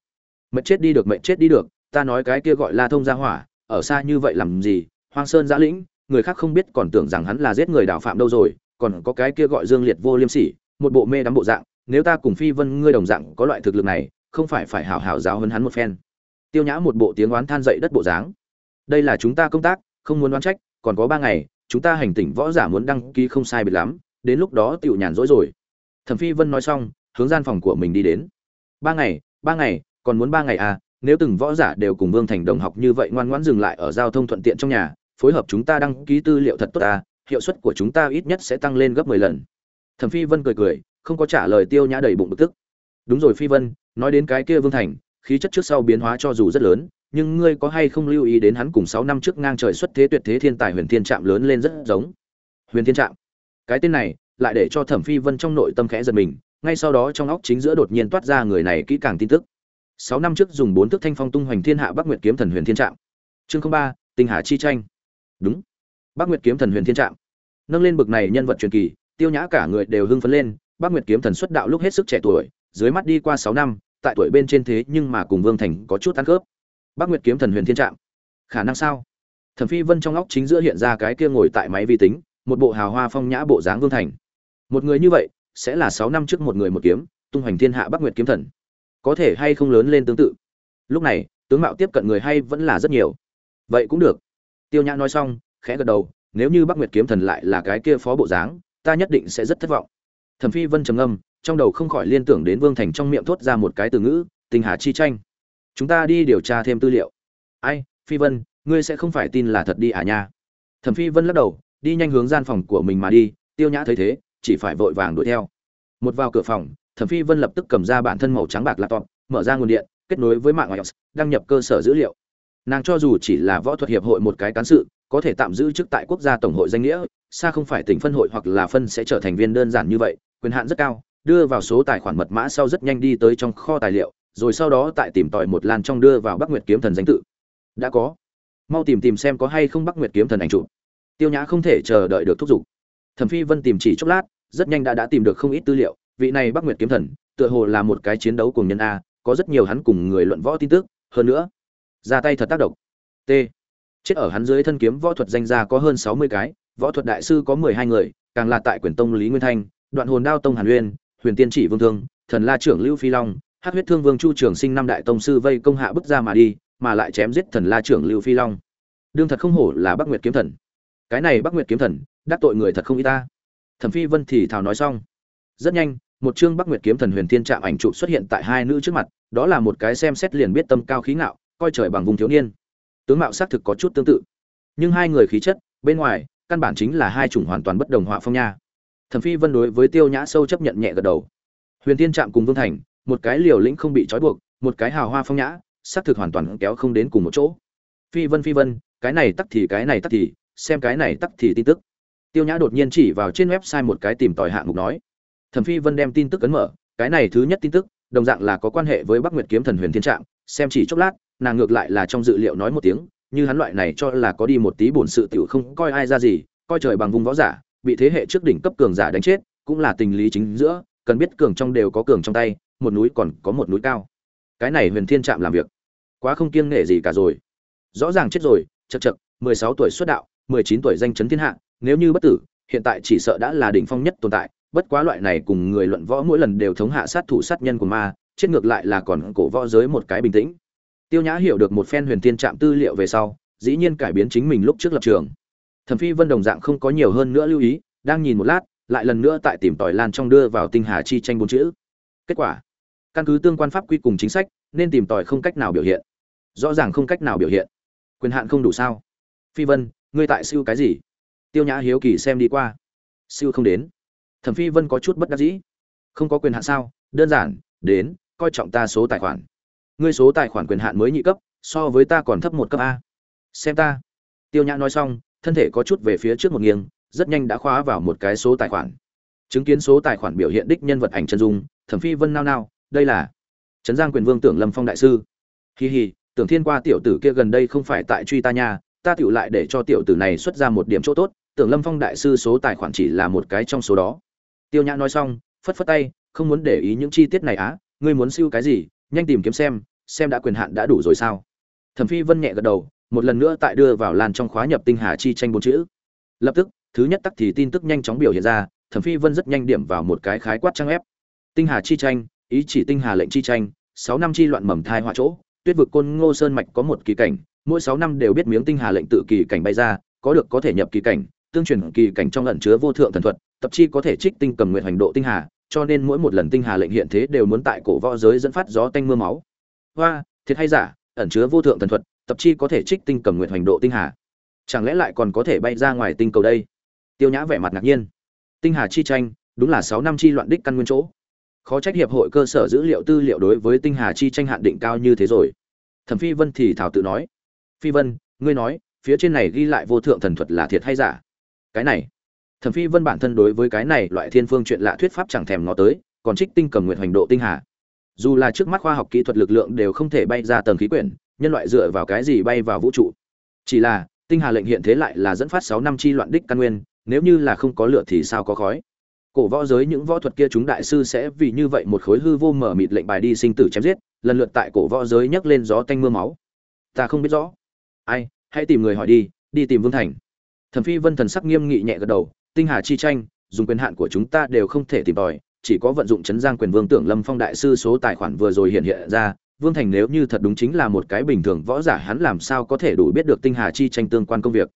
Mệnh chết đi được mệnh chết đi được, ta nói cái kia gọi là thông gia hỏa, ở xa như vậy làm gì, hoang sơn giã lĩnh, người khác không biết còn tưởng rằng hắn là giết người đào phạm đâu rồi, còn có cái kia gọi dương liệt vô liêm sỉ, một bộ mê đắm bộ dạng, nếu ta cùng phi vân ngươi đồng dạng có loại thực lực này, không phải phải hảo hảo giáo hơn hắn một phen. Tiêu nhã một bộ tiếng oán than dậy đất bộ dáng. Đây là chúng ta công tác không muốn đoán trách, còn có ba ngày, chúng ta hành tỉnh võ giả muốn đăng ký không sai biệt lắm, đến lúc đó tựu nhàn rỗi rồi. Thẩm phi vân nói xong, hướng gian phòng của mình đi đến. Ba ngày ba ngày, còn muốn ba ngày à nếu từng võ giả đều cùng vương thành đồng học như vậy ngoan ngoãn dừng lại ở giao thông thuận tiện trong nhà, phối hợp chúng ta đăng ký tư liệu thật tốt à hiệu suất của chúng ta ít nhất sẽ tăng lên gấp mười lần. Thẩm phi vân cười cười, không có trả lời tiêu nhã đầy bụng bực tức. Đúng rồi phi vân, nói đến cái kia vương thành, khí chất trước sau biến hóa cho dù rất lớn nhưng ngươi có hay không lưu ý đến hắn cùng sáu năm trước ngang trời xuất thế tuyệt thế thiên tài huyền thiên trạm lớn lên rất giống? Huyền thiên trạm. Cái tên này lại để cho thẩm phi vân trong nội tâm khẽ giật mình, ngay sau đó trong óc chính giữa đột nhiên toát ra người này kỹ càng tin tức. Sáu năm trước dùng bốn thức thanh phong tung hoành thiên hạ bắc nguyệt kiếm thần huyền thiên trạm. Chương ba, tinh hà chi tranh. Đúng. Bắc nguyệt kiếm thần huyền thiên trạm. Nâng lên bực này nhân vật truyền kỳ, tiêu nhã cả người đều hưng phấn lên, bắc nguyệt kiếm thần xuất đạo lúc hết sức trẻ tuổi, dưới mắt đi qua sáu năm, tại tuổi bên trên thế nhưng mà cùng vương thành có chút ăn khớp bắc nguyệt kiếm thần huyền thiên trạm. Khả năng sao? Thẩm phi vân trong óc chính giữa hiện ra cái kia ngồi tại máy vi tính, một bộ hào hoa phong nhã bộ dáng vương thành. Một người như vậy, sẽ là sáu năm trước một người một kiếm, tung hoành thiên hạ bắc nguyệt kiếm thần. Có thể hay không lớn lên tương tự? Lúc này, tướng mạo tiếp cận người hay vẫn là rất nhiều. Vậy cũng được. Tiêu nhã nói xong, khẽ gật đầu, nếu như bắc nguyệt kiếm thần lại là cái kia phó bộ dáng, ta nhất định sẽ rất thất vọng. Thẩm phi vân trầm ngâm, trong đầu không khỏi liên tưởng đến vương thành trong miệng thốt ra một cái từ ngữ tình hà chi tranh chúng ta đi điều tra thêm tư liệu. Ai, phi vân, ngươi sẽ không phải tin là thật đi à nha. Thẩm phi vân lắc đầu, đi nhanh hướng gian phòng của mình mà đi, tiêu nhã thấy thế, chỉ phải vội vàng đuổi theo. Một vào cửa phòng, thẩm phi vân lập tức cầm ra bản thân màu trắng bạc laptop, mở ra nguồn điện, kết nối với mạng ios, đăng nhập cơ sở dữ liệu. Nàng cho dù chỉ là võ thuật hiệp hội một cái cán sự, có thể tạm giữ chức tại quốc gia tổng hội danh nghĩa, xa không phải tỉnh phân hội hoặc là phân sẽ trở thành viên đơn giản như vậy, quyền hạn rất cao, đưa vào số tài khoản mật mã sau rất nhanh đi tới trong kho tài liệu rồi sau đó tại tìm tòi một lan trong đưa vào bắc nguyệt kiếm thần danh tự. Đã có. Mau tìm tìm xem có hay không bắc nguyệt kiếm thần ảnh chụp. Tiêu nhã không thể chờ đợi được thúc giục. Thẩm phi vân tìm chỉ chốc lát, rất nhanh đã đã tìm được không ít tư liệu. Vị này bắc nguyệt kiếm thần, tựa hồ là một cái chiến đấu cùng nhân a, có rất nhiều hắn cùng người luận võ tin tức. Hơn nữa, ra tay thật tác động. T. Chết ở hắn dưới thân kiếm võ thuật danh gia có hơn sáu mươi cái, võ thuật đại sư có mười hai người, càng là tại quyền tông lý nguyên thanh, đoạn hồn đao tông hàn uyên, huyền tiên chỉ vương thương, thần la trưởng lưu phi long hát huyết thương vương chu trường sinh năm đại tông sư vây công hạ bức ra mà đi, mà lại chém giết thần la trưởng lưu phi long. Đương thật không hổ là bắc nguyệt kiếm thần. Cái này bắc nguyệt kiếm thần, đắc tội người thật không y ta. Thẩm phi vân thì thào nói xong. Rất nhanh, một chương bắc nguyệt kiếm thần huyền thiên trạm ảnh trụ xuất hiện tại hai nữ trước mặt, đó là một cái xem xét liền biết tâm cao khí ngạo, coi trời bằng vùng thiếu niên. Tướng mạo xác thực có chút tương tự. Nhưng hai người khí chất, bên ngoài, căn bản chính là hai chủng hoàn toàn bất đồng họa phong nha. Thẩm phi vân đối với tiêu nhã sâu chấp nhận nhẹ gật đầu. Huyền thiên trạm cùng vương thành một cái liều lĩnh không bị trói buộc, một cái hào hoa phong nhã, xác thực hoàn toàn kéo không đến cùng một chỗ. Phi vân phi vân, cái này tắc thì cái này tắc thì, xem cái này tắc thì tin tức. Tiêu nhã đột nhiên chỉ vào trên website một cái tìm tòi hạng mục nói. Thẩm phi vân đem tin tức ấn mở, cái này thứ nhất tin tức, đồng dạng là có quan hệ với bắc nguyệt kiếm thần huyền thiên trạm xem chỉ chốc lát, nàng ngược lại là trong dự liệu nói một tiếng, như hắn loại này cho là có đi một tí bổn sự tiểu không coi ai ra gì, coi trời bằng vùng võ giả, bị thế hệ trước đỉnh cấp cường giả đánh chết, cũng là tình lý chính giữa, cần biết cường trong đều có cường trong tay một núi còn có một núi cao. Cái này huyền thiên trạm làm việc. Quá không kiêng nể gì cả rồi. Rõ ràng chết rồi chật chật mười sáu tuổi xuất đạo, mười chín tuổi danh chấn thiên hạ, nếu như bất tử, hiện tại chỉ sợ đã là đỉnh phong nhất tồn tại, bất quá loại này cùng người luận võ mỗi lần đều thống hạ sát thủ sát nhân của ma, chết ngược lại là còn cổ võ giới một cái bình tĩnh. Tiêu nhã hiểu được một phen huyền thiên trạm tư liệu về sau, dĩ nhiên cải biến chính mình lúc trước lập trường. Thẩm phi vân đồng dạng không có nhiều hơn nữa lưu ý, đang nhìn một lát, lại lần nữa tại tìm tòi lan trong đưa vào tinh hà chi tranh bốn chữ. Kết quả căn cứ tương quan pháp quy cùng chính sách, nên tìm tòi không cách nào biểu hiện. Rõ ràng không cách nào biểu hiện. Quyền hạn không đủ sao? Phi vân, ngươi tại siêu cái gì? Tiêu nhã hiếu kỳ xem đi qua. Siêu không đến. Thẩm phi vân có chút bất đắc dĩ. Không có quyền hạn sao? Đơn giản, đến, coi trọng ta số tài khoản. Ngươi số tài khoản quyền hạn mới nhị cấp, so với ta còn thấp một cấp a. Xem ta. Tiêu nhã nói xong, thân thể có chút về phía trước một nghiêng, rất nhanh đã khóa vào một cái số tài khoản. Chứng kiến số tài khoản biểu hiện đích nhân vật ảnh chân dung, thẩm phi vân nao nao đây là trấn giang quyền vương tưởng lâm phong đại sư hì hì tưởng thiên qua tiểu tử kia gần đây không phải tại truy ta nha ta tựu lại để cho tiểu tử này xuất ra một điểm chỗ tốt tưởng lâm phong đại sư số tài khoản chỉ là một cái trong số đó tiêu nhã nói xong phất phất tay không muốn để ý những chi tiết này á ngươi muốn siêu cái gì nhanh tìm kiếm xem xem đã quyền hạn đã đủ rồi sao thẩm phi vân nhẹ gật đầu một lần nữa tại đưa vào lan trong khóa nhập tinh hà chi tranh bốn chữ lập tức thứ nhất tắc thì tin tức nhanh chóng biểu hiện ra thẩm phi vân rất nhanh điểm vào một cái khái quát trang ép tinh hà chi tranh ý chỉ tinh hà lệnh chi tranh, sáu năm chi loạn mầm thai họa chỗ, tuyết vực côn ngô sơn mạch có một kỳ cảnh, mỗi sáu năm đều biết miếng tinh hà lệnh tự kỳ cảnh bay ra, có được có thể nhập kỳ cảnh, tương truyền kỳ cảnh trong ẩn chứa vô thượng thần thuật, tập chi có thể trích tinh cầm nguyện hành độ tinh hà, cho nên mỗi một lần tinh hà lệnh hiện thế đều muốn tại cổ võ giới dẫn phát gió tanh mưa máu. Hoa, thiệt hay giả, ẩn chứa vô thượng thần thuật, tập chi có thể trích tinh cầm nguyện hành độ tinh hà. Chẳng lẽ lại còn có thể bay ra ngoài tinh cầu đây? Tiêu nhã vẻ mặt ngạc nhiên. Tinh hà chi tranh, đúng là sáu năm chi loạn đích căn nguyên chỗ khó trách hiệp hội cơ sở dữ liệu tư liệu đối với tinh hà chi tranh hạn định cao như thế rồi. Thẩm phi vân thì thảo tự nói. Phi vân, ngươi nói, phía trên này ghi lại vô thượng thần thuật là thiệt hay giả? Cái này. Thẩm phi vân bản thân đối với cái này loại thiên phương chuyện lạ thuyết pháp chẳng thèm ngó tới, còn trích tinh cầm nguyện hoành độ tinh hà. Dù là trước mắt khoa học kỹ thuật lực lượng đều không thể bay ra tầng khí quyển, nhân loại dựa vào cái gì bay vào vũ trụ? Chỉ là, tinh hà lệnh hiện thế lại là dẫn phát sáu năm chi loạn đích căn nguyên, nếu như là không có lửa thì sao có khói? Cổ võ giới những võ thuật kia chúng đại sư sẽ vì như vậy một khối hư vô mở mịt lệnh bài đi sinh tử chém giết, lần lượt tại cổ võ giới nhấc lên gió tanh mưa máu. Ta không biết rõ. Ai, hãy tìm người hỏi đi đi tìm vương thành. Thẩm phi vân thần sắc nghiêm nghị nhẹ gật đầu, tinh hà chi tranh, dùng quyền hạn của chúng ta đều không thể tìm tòi, chỉ có vận dụng chấn giang quyền vương tưởng lâm phong đại sư số tài khoản vừa rồi hiện hiện ra, vương thành nếu như thật đúng chính là một cái bình thường võ giả, hắn làm sao có thể đủ biết được tinh hà chi tranh tương quan công việc.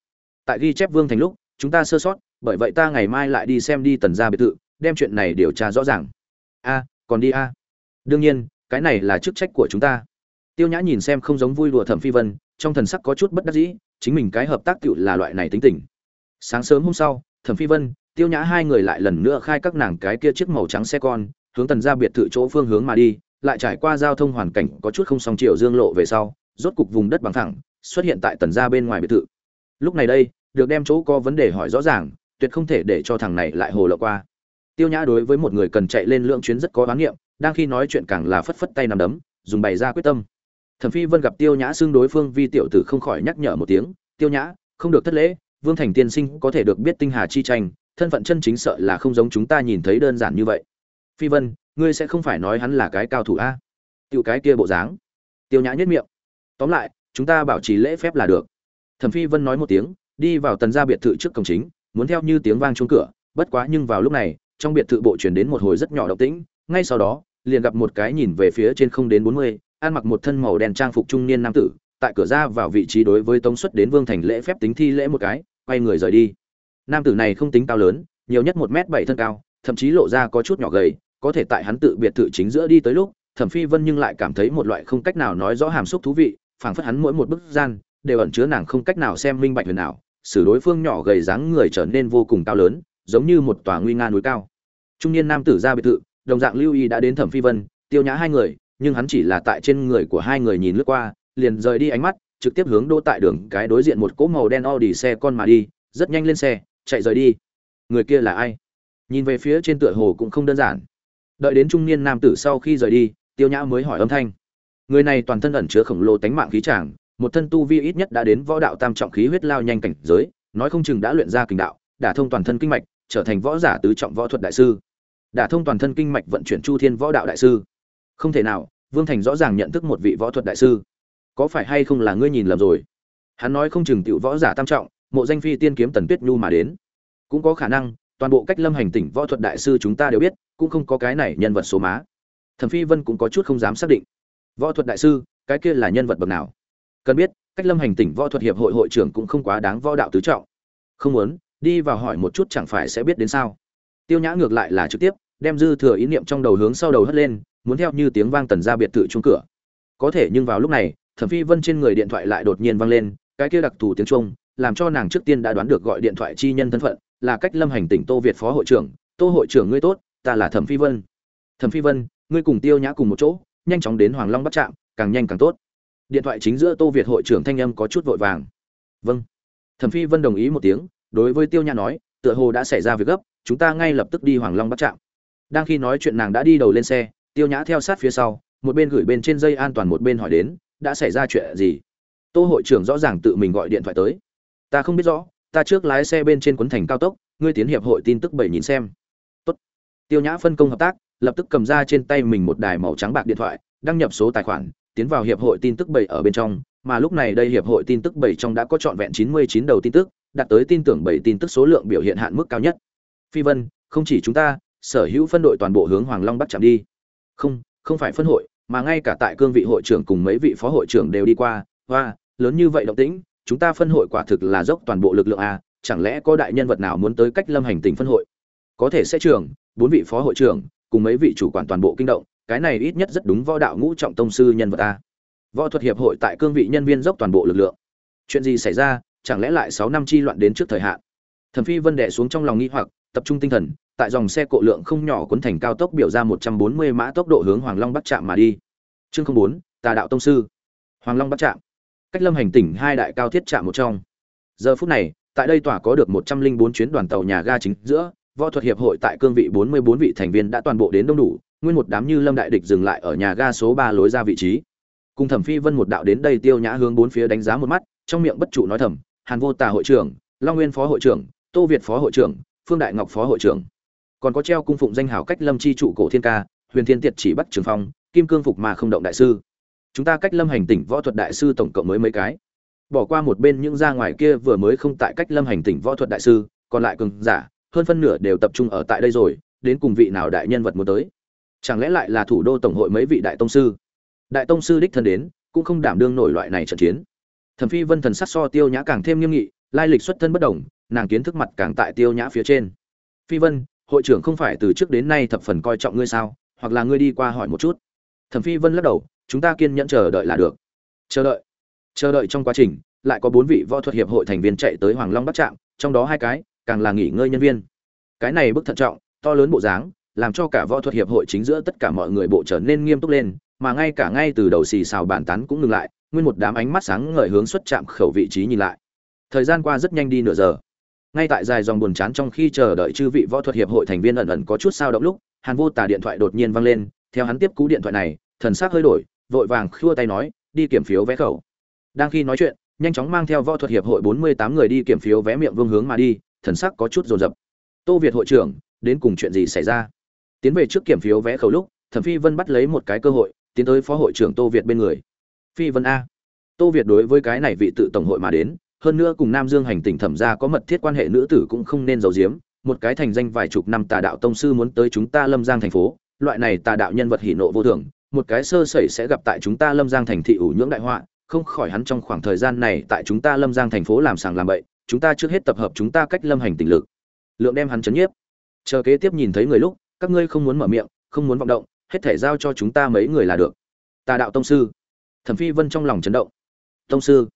Tại ghi chép vương thành lúc, chúng ta sơ sót bởi vậy ta ngày mai lại đi xem đi tần gia biệt thự, đem chuyện này điều tra rõ ràng. A, còn đi a. Đương nhiên, cái này là chức trách của chúng ta. Tiêu nhã nhìn xem không giống vui đùa thẩm phi vân, trong thần sắc có chút bất đắc dĩ, chính mình cái hợp tác cựu là loại này tính tình. Sáng sớm hôm sau, thẩm phi vân, tiêu nhã hai người lại lần nữa khai các nàng cái kia chiếc màu trắng xe con, hướng tần ra biệt thự chỗ phương hướng mà đi, lại trải qua giao thông hoàn cảnh có chút không song chiều dương lộ về sau, rốt cục vùng đất bằng thẳng, xuất hiện tại tần gia bên ngoài biệt thự. Lúc này đây, được đem chỗ có vấn đề hỏi rõ ràng tuyệt không thể để cho thằng này lại hồ lộ qua. Tiêu nhã đối với một người cần chạy lên lượng chuyến rất có oán niệm đang khi nói chuyện càng là phất phất tay nằm đấm, dùng bày ra quyết tâm. Thẩm phi vân gặp tiêu nhã xưng đối phương vi tiểu tử không khỏi nhắc nhở một tiếng, tiêu nhã, không được thất lễ, vương thành tiên sinh có thể được biết tinh hà chi tranh, thân phận chân chính sợ là không giống chúng ta nhìn thấy đơn giản như vậy. Phi vân, ngươi sẽ không phải nói hắn là cái cao thủ a? Tiểu cái kia bộ dáng. Tiêu nhã nhất miệng. Tóm lại, chúng ta bảo trì lễ phép là được. Thẩm phi vân nói một tiếng, đi vào tần gia biệt thự trước cổng chính muốn theo như tiếng vang chuông cửa, bất quá nhưng vào lúc này, trong biệt thự bộ truyền đến một hồi rất nhỏ động tĩnh, ngay sau đó, liền gặp một cái nhìn về phía trên không đến bốn mươi, ăn mặc một thân màu đen trang phục trung niên nam tử, tại cửa ra vào vị trí đối với tống xuất đến vương thành lễ phép tính thi lễ một cái, quay người rời đi. Nam tử này không tính cao lớn, nhiều nhất một m bảy thân cao, thậm chí lộ ra có chút nhỏ gầy, có thể tại hắn tự biệt thự chính giữa đi tới lúc, thẩm phi vân nhưng lại cảm thấy một loại không cách nào nói rõ hàm xúc thú vị, phảng phất hắn mỗi một bức gian, đều ẩn chứa nàng không cách nào xem minh bạch huyền ảo xử đối phương nhỏ gầy dáng người trở nên vô cùng cao lớn giống như một tòa nguy nga núi cao. Trung niên nam tử ra biệt thự đồng dạng lưu y đã đến thẩm phi vân tiêu nhã hai người nhưng hắn chỉ là tại trên người của hai người nhìn lướt qua liền rời đi ánh mắt trực tiếp hướng đỗ tại đường cái đối diện một cỗ màu đen Audi xe con mà đi rất nhanh lên xe chạy rời đi. Người kia là ai? Nhìn về phía trên tựa hồ cũng không đơn giản. Đợi đến trung niên nam tử sau khi rời đi tiêu nhã mới hỏi âm thanh. Người này toàn thân ẩn chứa khổng lồ tánh mạng khí chàng, một thân tu vi ít nhất đã đến võ đạo tam trọng khí huyết lao nhanh cảnh giới, nói không chừng đã luyện ra kình đạo, đả thông toàn thân kinh mạch, trở thành võ giả tứ trọng võ thuật đại sư. Đả thông toàn thân kinh mạch vận chuyển chu thiên võ đạo đại sư. Không thể nào, vương thành rõ ràng nhận thức một vị võ thuật đại sư. Có phải hay không là ngươi nhìn lầm rồi? Hắn nói không chừng tiểu võ giả tam trọng, mộ danh phi tiên kiếm tần tuyết nhu mà đến. Cũng có khả năng, toàn bộ cách lâm hành tỉnh võ thuật đại sư chúng ta đều biết, cũng không có cái này nhân vật số má. Thẩm phi vân cũng có chút không dám xác định. Võ thuật đại sư, cái kia là nhân vật bậc nào? Cần biết, cách lâm hành tỉnh võ thuật hiệp hội hội trưởng cũng không quá đáng võ đạo tứ trọng. Không muốn, đi vào hỏi một chút chẳng phải sẽ biết đến sao. Tiêu nhã ngược lại là trực tiếp, đem dư thừa ý niệm trong đầu hướng sau đầu hất lên, muốn theo như tiếng vang tần ra biệt thự chung cửa. Có thể nhưng vào lúc này, thẩm phi vân trên người điện thoại lại đột nhiên vang lên, cái kia đặc thù tiếng trung làm cho nàng trước tiên đã đoán được gọi điện thoại chi nhân thân phận, là cách lâm hành tỉnh tô việt phó hội trưởng. Tô hội trưởng ngươi tốt, ta là thẩm phi vân. Thẩm phi vân, ngươi cùng tiêu nhã cùng một chỗ, nhanh chóng đến hoàng long bắt chạm càng nhanh càng tốt điện thoại chính giữa tô việt hội trưởng thanh âm có chút vội vàng. Vâng. Thẩm phi vân đồng ý một tiếng, đối với tiêu nhã nói, tựa hồ đã xảy ra việc gấp, chúng ta ngay lập tức đi hoàng long bắt trạm. Đang khi nói chuyện nàng đã đi đầu lên xe, tiêu nhã theo sát phía sau, một bên gửi bên trên dây an toàn một bên hỏi đến, đã xảy ra chuyện gì? Tô hội trưởng rõ ràng tự mình gọi điện thoại tới. Ta không biết rõ, ta trước lái xe bên trên quấn thành cao tốc, ngươi tiến hiệp hội tin tức bảy nhìn xem. Tốt. tiêu nhã phân công hợp tác, lập tức cầm ra trên tay mình một đài màu trắng bạc điện thoại, đăng nhập số tài khoản tiến vào hiệp hội tin tức bảy ở bên trong, mà lúc này đây hiệp hội tin tức bảy trong đã có trọn vẹn chín mươi chín đầu tin tức, đạt tới tin tưởng bảy tin tức số lượng biểu hiện hạn mức cao nhất. Phi vân, không chỉ chúng ta, sở hữu phân đội toàn bộ hướng hoàng long bắt chạm đi. Không không phải phân hội, mà ngay cả tại cương vị hội trưởng cùng mấy vị phó hội trưởng đều đi qua. Hoa, lớn như vậy động tĩnh, chúng ta phân hội quả thực là dốc toàn bộ lực lượng a, chẳng lẽ có đại nhân vật nào muốn tới cách lâm hành tỉnh phân hội? Có thể sẽ trưởng, bốn vị phó hội trưởng, cùng mấy vị chủ quản toàn bộ kinh động cái này ít nhất rất đúng võ đạo ngũ trọng tông sư nhân vật a võ thuật hiệp hội tại cương vị nhân viên dốc toàn bộ lực lượng chuyện gì xảy ra chẳng lẽ lại sáu năm chi loạn đến trước thời hạn thẩm phi vân đẻ xuống trong lòng nghi hoặc tập trung tinh thần tại dòng xe cộ lượng không nhỏ cuốn thành cao tốc biểu ra 140 mã tốc độ hướng Hoàng Long Bắc Trạm mà đi. Chương 04, Tà đạo tông sư. Hoàng Long Bắc Trạm. Cách Lâm hành tỉnh hai đại cao thiết trạm một trong. Giờ phút này, tại đây tỏa có được 104 chuyến đoàn tàu nhà ga chính giữa, võ thuật hiệp hội tại cương vị 44 vị thành viên đã toàn bộ đến đông đủ, nguyên một đám như lâm đại địch dừng lại ở nhà ga số ba lối ra vị trí. Cùng Thẩm Phi Vân một đạo đến đây tiêu nhã hướng bốn phía đánh giá một mắt, trong miệng bất trụ nói thầm, Hàn Vô Tà hội trưởng, Long Nguyên phó hội trưởng, Tô Việt phó hội trưởng, Phương Đại Ngọc phó hội trưởng. Còn có treo cung phụng danh hào cách lâm chi trụ cổ thiên ca huyền thiên tiệt chỉ bắt trường phong kim cương phục mà không động đại sư. Chúng ta cách lâm hành tỉnh võ thuật đại sư tổng cộng mới mấy cái. Bỏ qua một bên những ra ngoài kia vừa mới không tại cách lâm hành tỉnh võ thuật đại sư còn lại cường giả hơn phân nửa đều tập trung ở tại đây rồi đến cùng vị nào đại nhân vật muốn tới chẳng lẽ lại là thủ đô tổng hội mấy vị đại tông sư? Đại tông sư đích thân đến, cũng không đảm đương nổi loại này trận chiến. Thẩm phi vân thần sắc so tiêu nhã càng thêm nghiêm nghị, lai lịch xuất thân bất đồng, nàng kiến thức mặt càng tại tiêu nhã phía trên. Phi vân, hội trưởng không phải từ trước đến nay thập phần coi trọng ngươi sao? Hoặc là ngươi đi qua hỏi một chút? Thẩm phi vân lắc đầu, chúng ta kiên nhẫn chờ đợi là được. Chờ đợi? Chờ đợi trong quá trình, lại có bốn vị võ thuật hiệp hội thành viên chạy tới hoàng long bắt trạm, trong đó hai cái, càng là nghỉ ngơi nhân viên. Cái này bức thận trọng, to lớn bộ dáng làm cho cả võ thuật hiệp hội chính giữa tất cả mọi người bộ trở nên nghiêm túc lên, mà ngay cả ngay từ đầu xì xào bàn tán cũng ngừng lại, nguyên một đám ánh mắt sáng ngời hướng xuất chạm khẩu vị trí nhìn lại. Thời gian qua rất nhanh đi nửa giờ. Ngay tại dài dòng buồn chán trong khi chờ đợi chư vị võ thuật hiệp hội thành viên ẩn ẩn có chút sao động lúc, hàn vô tả điện thoại đột nhiên vang lên, theo hắn tiếp cú điện thoại này, thần sắc hơi đổi, vội vàng khua tay nói, đi kiểm phiếu vé khẩu. Đang khi nói chuyện, nhanh chóng mang theo võ thuật hiệp hội bốn mươi tám người đi kiểm phiếu vé miệng vương hướng mà đi, thần sắc có chút rồn rập tô việt hội trưởng, đến cùng chuyện gì xảy ra? Tiến về trước kiểm phiếu vé khẩu lúc, thẩm phi vân bắt lấy một cái cơ hội, tiến tới phó hội trưởng tô việt bên người. Phi vân a. Tô việt đối với cái này vị tự tổng hội mà đến, hơn nữa cùng nam dương hành tỉnh thẩm gia có mật thiết quan hệ nữ tử cũng không nên giấu giếm, một cái thành danh vài chục năm tà đạo tông sư muốn tới chúng ta lâm giang thành phố, loại này tà đạo nhân vật hỉ nộ vô thường, một cái sơ sẩy sẽ gặp tại chúng ta lâm giang thành thị ủ nhưỡng đại họa, không khỏi hắn trong khoảng thời gian này tại chúng ta lâm giang thành phố làm sàng làm bậy, chúng ta trước hết tập hợp chúng ta cách lâm hành tỉnh lực. Lượng đem hắn chấn nhiếp. Chờ kế tiếp nhìn thấy người lúc các ngươi không muốn mở miệng, không muốn vọng động, hết thể giao cho chúng ta mấy người là được. Tà đạo tông sư. Thẩm phi vân trong lòng chấn động. Tông sư.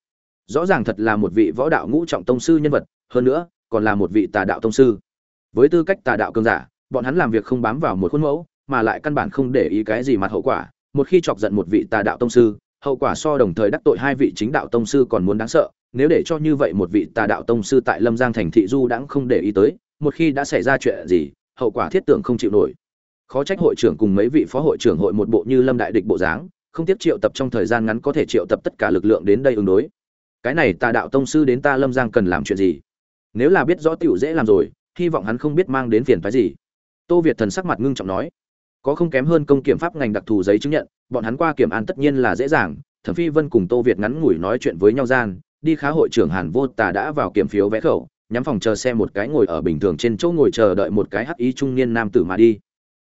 Rõ ràng thật là một vị võ đạo ngũ trọng tông sư nhân vật, hơn nữa, còn là một vị tà đạo tông sư. Với tư cách tà đạo cường giả, bọn hắn làm việc không bám vào một khuôn mẫu, mà lại căn bản không để ý cái gì mặt hậu quả. Một khi chọc giận một vị tà đạo tông sư, hậu quả so đồng thời đắc tội hai vị chính đạo tông sư còn muốn đáng sợ. Nếu để cho như vậy một vị tà đạo tông sư tại lâm giang thành thị du đãng không để ý tới, một khi đã xảy ra chuyện gì hậu quả thiết tưởng không chịu nổi. Khó trách hội trưởng cùng mấy vị phó hội trưởng hội một bộ như lâm đại địch bộ dáng, không tiếp triệu tập trong thời gian ngắn có thể triệu tập tất cả lực lượng đến đây ứng đối. Cái này tà đạo tông sư đến ta lâm giang cần làm chuyện gì? Nếu là biết rõ tiểu dễ làm rồi, hy vọng hắn không biết mang đến phiền phái gì. Tô việt thần sắc mặt ngưng trọng nói. Có không kém hơn công kiểm pháp ngành đặc thù giấy chứng nhận, bọn hắn qua kiểm an tất nhiên là dễ dàng. Thẩm phi vân cùng tô việt ngắn ngủi nói chuyện với nhau gian, đi khá hội trưởng hàn vô tà đã vào kiểm phiếu vé khẩu nhắm phòng chờ xe một cái ngồi ở bình thường trên chỗ ngồi chờ đợi một cái hắc y trung niên nam tử mà đi.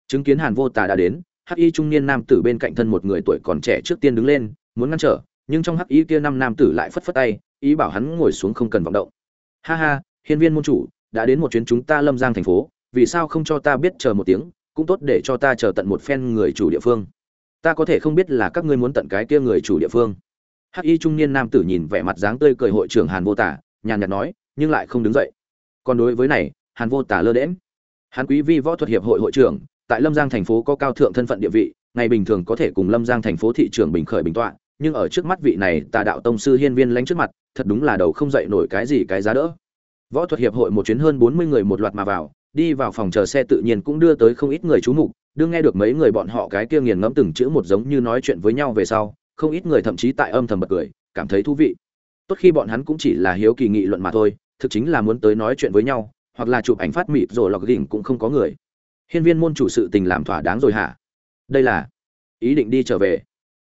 Chứng kiến hàn vô tà đã đến, hắc y trung niên nam tử bên cạnh thân một người tuổi còn trẻ trước tiên đứng lên, muốn ngăn trở, nhưng trong hắc y kia năm nam tử lại phất phất tay, ý bảo hắn ngồi xuống không cần vọng động. Ha ha, hiên viên môn chủ, đã đến một chuyến chúng ta lâm giang thành phố, vì sao không cho ta biết chờ một tiếng, cũng tốt để cho ta chờ tận một phen người chủ địa phương. Ta có thể không biết là các ngươi muốn tận cái kia người chủ địa phương. Hắc y trung niên nam tử nhìn vẻ mặt dáng tươi cười hội trưởng hàn vô tả nhàn nhạt nói nhưng lại không đứng dậy. Còn đối với này, hàn vô tả lơ đễm hàn quý vi võ thuật hiệp hội hội trưởng, tại lâm giang thành phố có cao thượng thân phận địa vị, ngày bình thường có thể cùng lâm giang thành phố thị trường bình khởi bình tọa, nhưng ở trước mắt vị này tà đạo tông sư hiên viên lánh trước mặt, thật đúng là đầu không dậy nổi cái gì cái giá đỡ. Võ thuật hiệp hội một chuyến hơn bốn mươi người một loạt mà vào, đi vào phòng chờ xe tự nhiên cũng đưa tới không ít người chú mục, đương nghe được mấy người bọn họ cái kia nghiền ngẫm từng chữ một giống như nói chuyện với nhau về sau, không ít người thậm chí tại âm thầm bật cười, cảm thấy thú vị tốt khi bọn hắn cũng chỉ là hiếu kỳ nghị luận mà thôi, thực chính là muốn tới nói chuyện với nhau, hoặc là chụp ảnh phát mịt rồi lọc đỉnh cũng không có người. Hiên viên môn chủ sự tình làm thỏa đáng rồi hả? Đây là ý định đi trở về.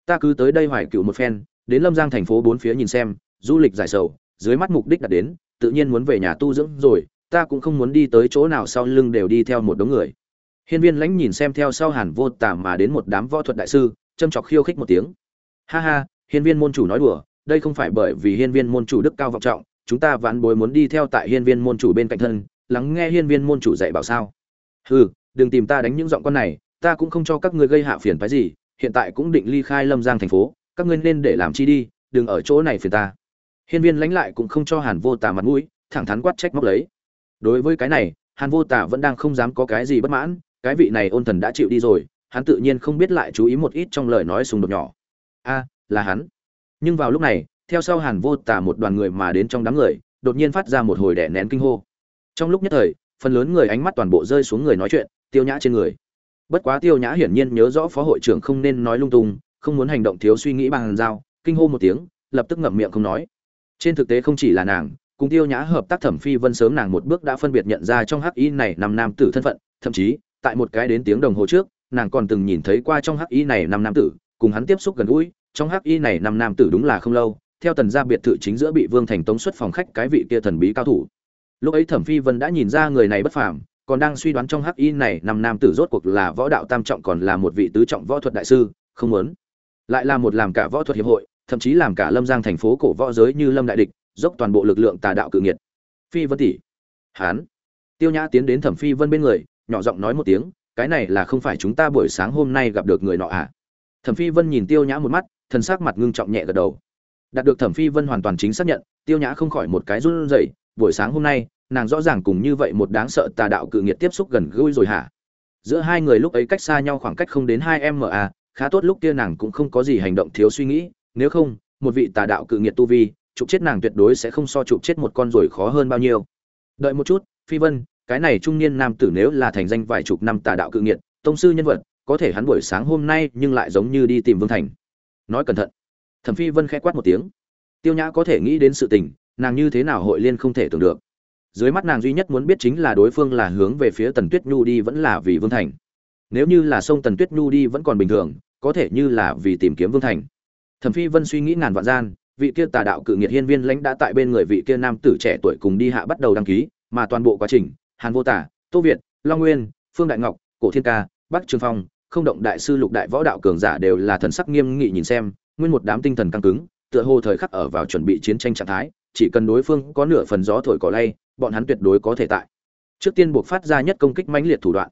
Ta cứ tới đây hoài cựu một phen, đến lâm giang thành phố bốn phía nhìn xem, du lịch giải sầu, dưới mắt mục đích đã đến, tự nhiên muốn về nhà tu dưỡng rồi, ta cũng không muốn đi tới chỗ nào sau lưng đều đi theo một đống người. Hiên viên lãnh nhìn xem theo sau hàn vô tà mà đến một đám võ thuật đại sư, châm chọc khiêu khích một tiếng. Ha ha, hiên viên môn chủ nói đùa đây không phải bởi vì hiên viên môn chủ đức cao vọng trọng, chúng ta vãn bối muốn đi theo tại hiên viên môn chủ bên cạnh thân, lắng nghe hiên viên môn chủ dạy bảo sao? Hừ, đừng tìm ta đánh những giọng con này, ta cũng không cho các ngươi gây hạ phiền phái gì, hiện tại cũng định ly khai lâm giang thành phố, các ngươi nên để làm chi đi, đừng ở chỗ này phiền ta. Hiên viên lãnh lại cũng không cho hàn vô tà mặt mũi, thẳng thắn quát trách móc lấy. Đối với cái này, hàn vô tà vẫn đang không dám có cái gì bất mãn, cái vị này ôn thần đã chịu đi rồi, hắn tự nhiên không biết lại chú ý một ít trong lời nói xung đột nhỏ. A, là hắn nhưng vào lúc này, theo sau hàn vô tả một đoàn người mà đến trong đám người, đột nhiên phát ra một hồi đẻ nén kinh hô. Trong lúc nhất thời, phần lớn người ánh mắt toàn bộ rơi xuống người nói chuyện, tiêu nhã trên người. Bất quá tiêu nhã hiển nhiên nhớ rõ phó hội trưởng không nên nói lung tung, không muốn hành động thiếu suy nghĩ bằng dao, kinh hô một tiếng, lập tức ngậm miệng không nói. Trên thực tế không chỉ là nàng, cùng tiêu nhã hợp tác thẩm phi vân sớm nàng một bước đã phân biệt nhận ra trong hắc y này năm nam tử thân phận, thậm chí, tại một cái đến tiếng đồng hồ trước, nàng còn từng nhìn thấy qua trong hắc y này năm nam tử, cùng hắn tiếp xúc gần gũi trong hắc y này năm nam tử đúng là không lâu, theo tần gia biệt thự chính giữa bị vương thành tống xuất phòng khách cái vị kia thần bí cao thủ. Lúc ấy thẩm phi vân đã nhìn ra người này bất phàm, còn đang suy đoán trong hắc y này năm nam tử rốt cuộc là võ đạo tam trọng còn là một vị tứ trọng võ thuật đại sư, không muốn. Lại là một làm cả võ thuật hiệp hội, thậm chí làm cả lâm giang thành phố cổ võ giới như lâm đại địch, dốc toàn bộ lực lượng tà đạo cự nghiệt. Phi vân tỷ, hán. Tiêu nhã tiến đến thẩm phi vân bên người, nhỏ giọng nói một tiếng, cái này là không phải chúng ta buổi sáng hôm nay gặp được người nọ à? Thẩm phi vân nhìn tiêu nhã một mắt thân sắc mặt ngưng trọng nhẹ gật đầu. Đạt được thẩm phi vân hoàn toàn chính xác nhận, tiêu nhã không khỏi một cái run rẩy, buổi sáng hôm nay, nàng rõ ràng cùng như vậy một đáng sợ tà đạo cự nghiệt tiếp xúc gần gũi rồi hả? Giữa hai người lúc ấy cách xa nhau khoảng cách không đến hai m à khá tốt lúc kia nàng cũng không có gì hành động thiếu suy nghĩ, nếu không, một vị tà đạo cự nghiệt tu vi, chụp chết nàng tuyệt đối sẽ không so chụp chết một con rồi khó hơn bao nhiêu. Đợi một chút, phi vân, cái này trung niên nam tử nếu là thành danh vài chục năm tà đạo cự nghiệt, tông sư nhân vật, có thể hắn buổi sáng hôm nay nhưng lại giống như đi tìm vương thành nói cẩn thận. Thẩm phi vân khẽ quát một tiếng. Tiêu nhã có thể nghĩ đến sự tình, nàng như thế nào hội liên không thể tưởng được. Dưới mắt nàng duy nhất muốn biết chính là đối phương là hướng về phía tần tuyết nhu đi vẫn là vì vương thành. Nếu như là sông tần tuyết nhu đi vẫn còn bình thường, có thể như là vì tìm kiếm vương thành. Thẩm phi vân suy nghĩ ngàn vạn gian, vị kia tà đạo cự nghiệt hiên viên lãnh đã tại bên người vị kia nam tử trẻ tuổi cùng đi hạ bắt đầu đăng ký, mà toàn bộ quá trình, hàn vô tả, tô việt, long nguyên, phương đại ngọc, cổ thiên ca, bắc trường phong không động đại sư lục đại võ đạo cường giả đều là thần sắc nghiêm nghị nhìn xem, nguyên một đám tinh thần căng cứng, tựa hồ thời khắc ở vào chuẩn bị chiến tranh trạng thái, chỉ cần đối phương có nửa phần gió thổi cỏ lay, bọn hắn tuyệt đối có thể tại. Trước tiên buộc phát ra nhất công kích mãnh liệt thủ đoạn.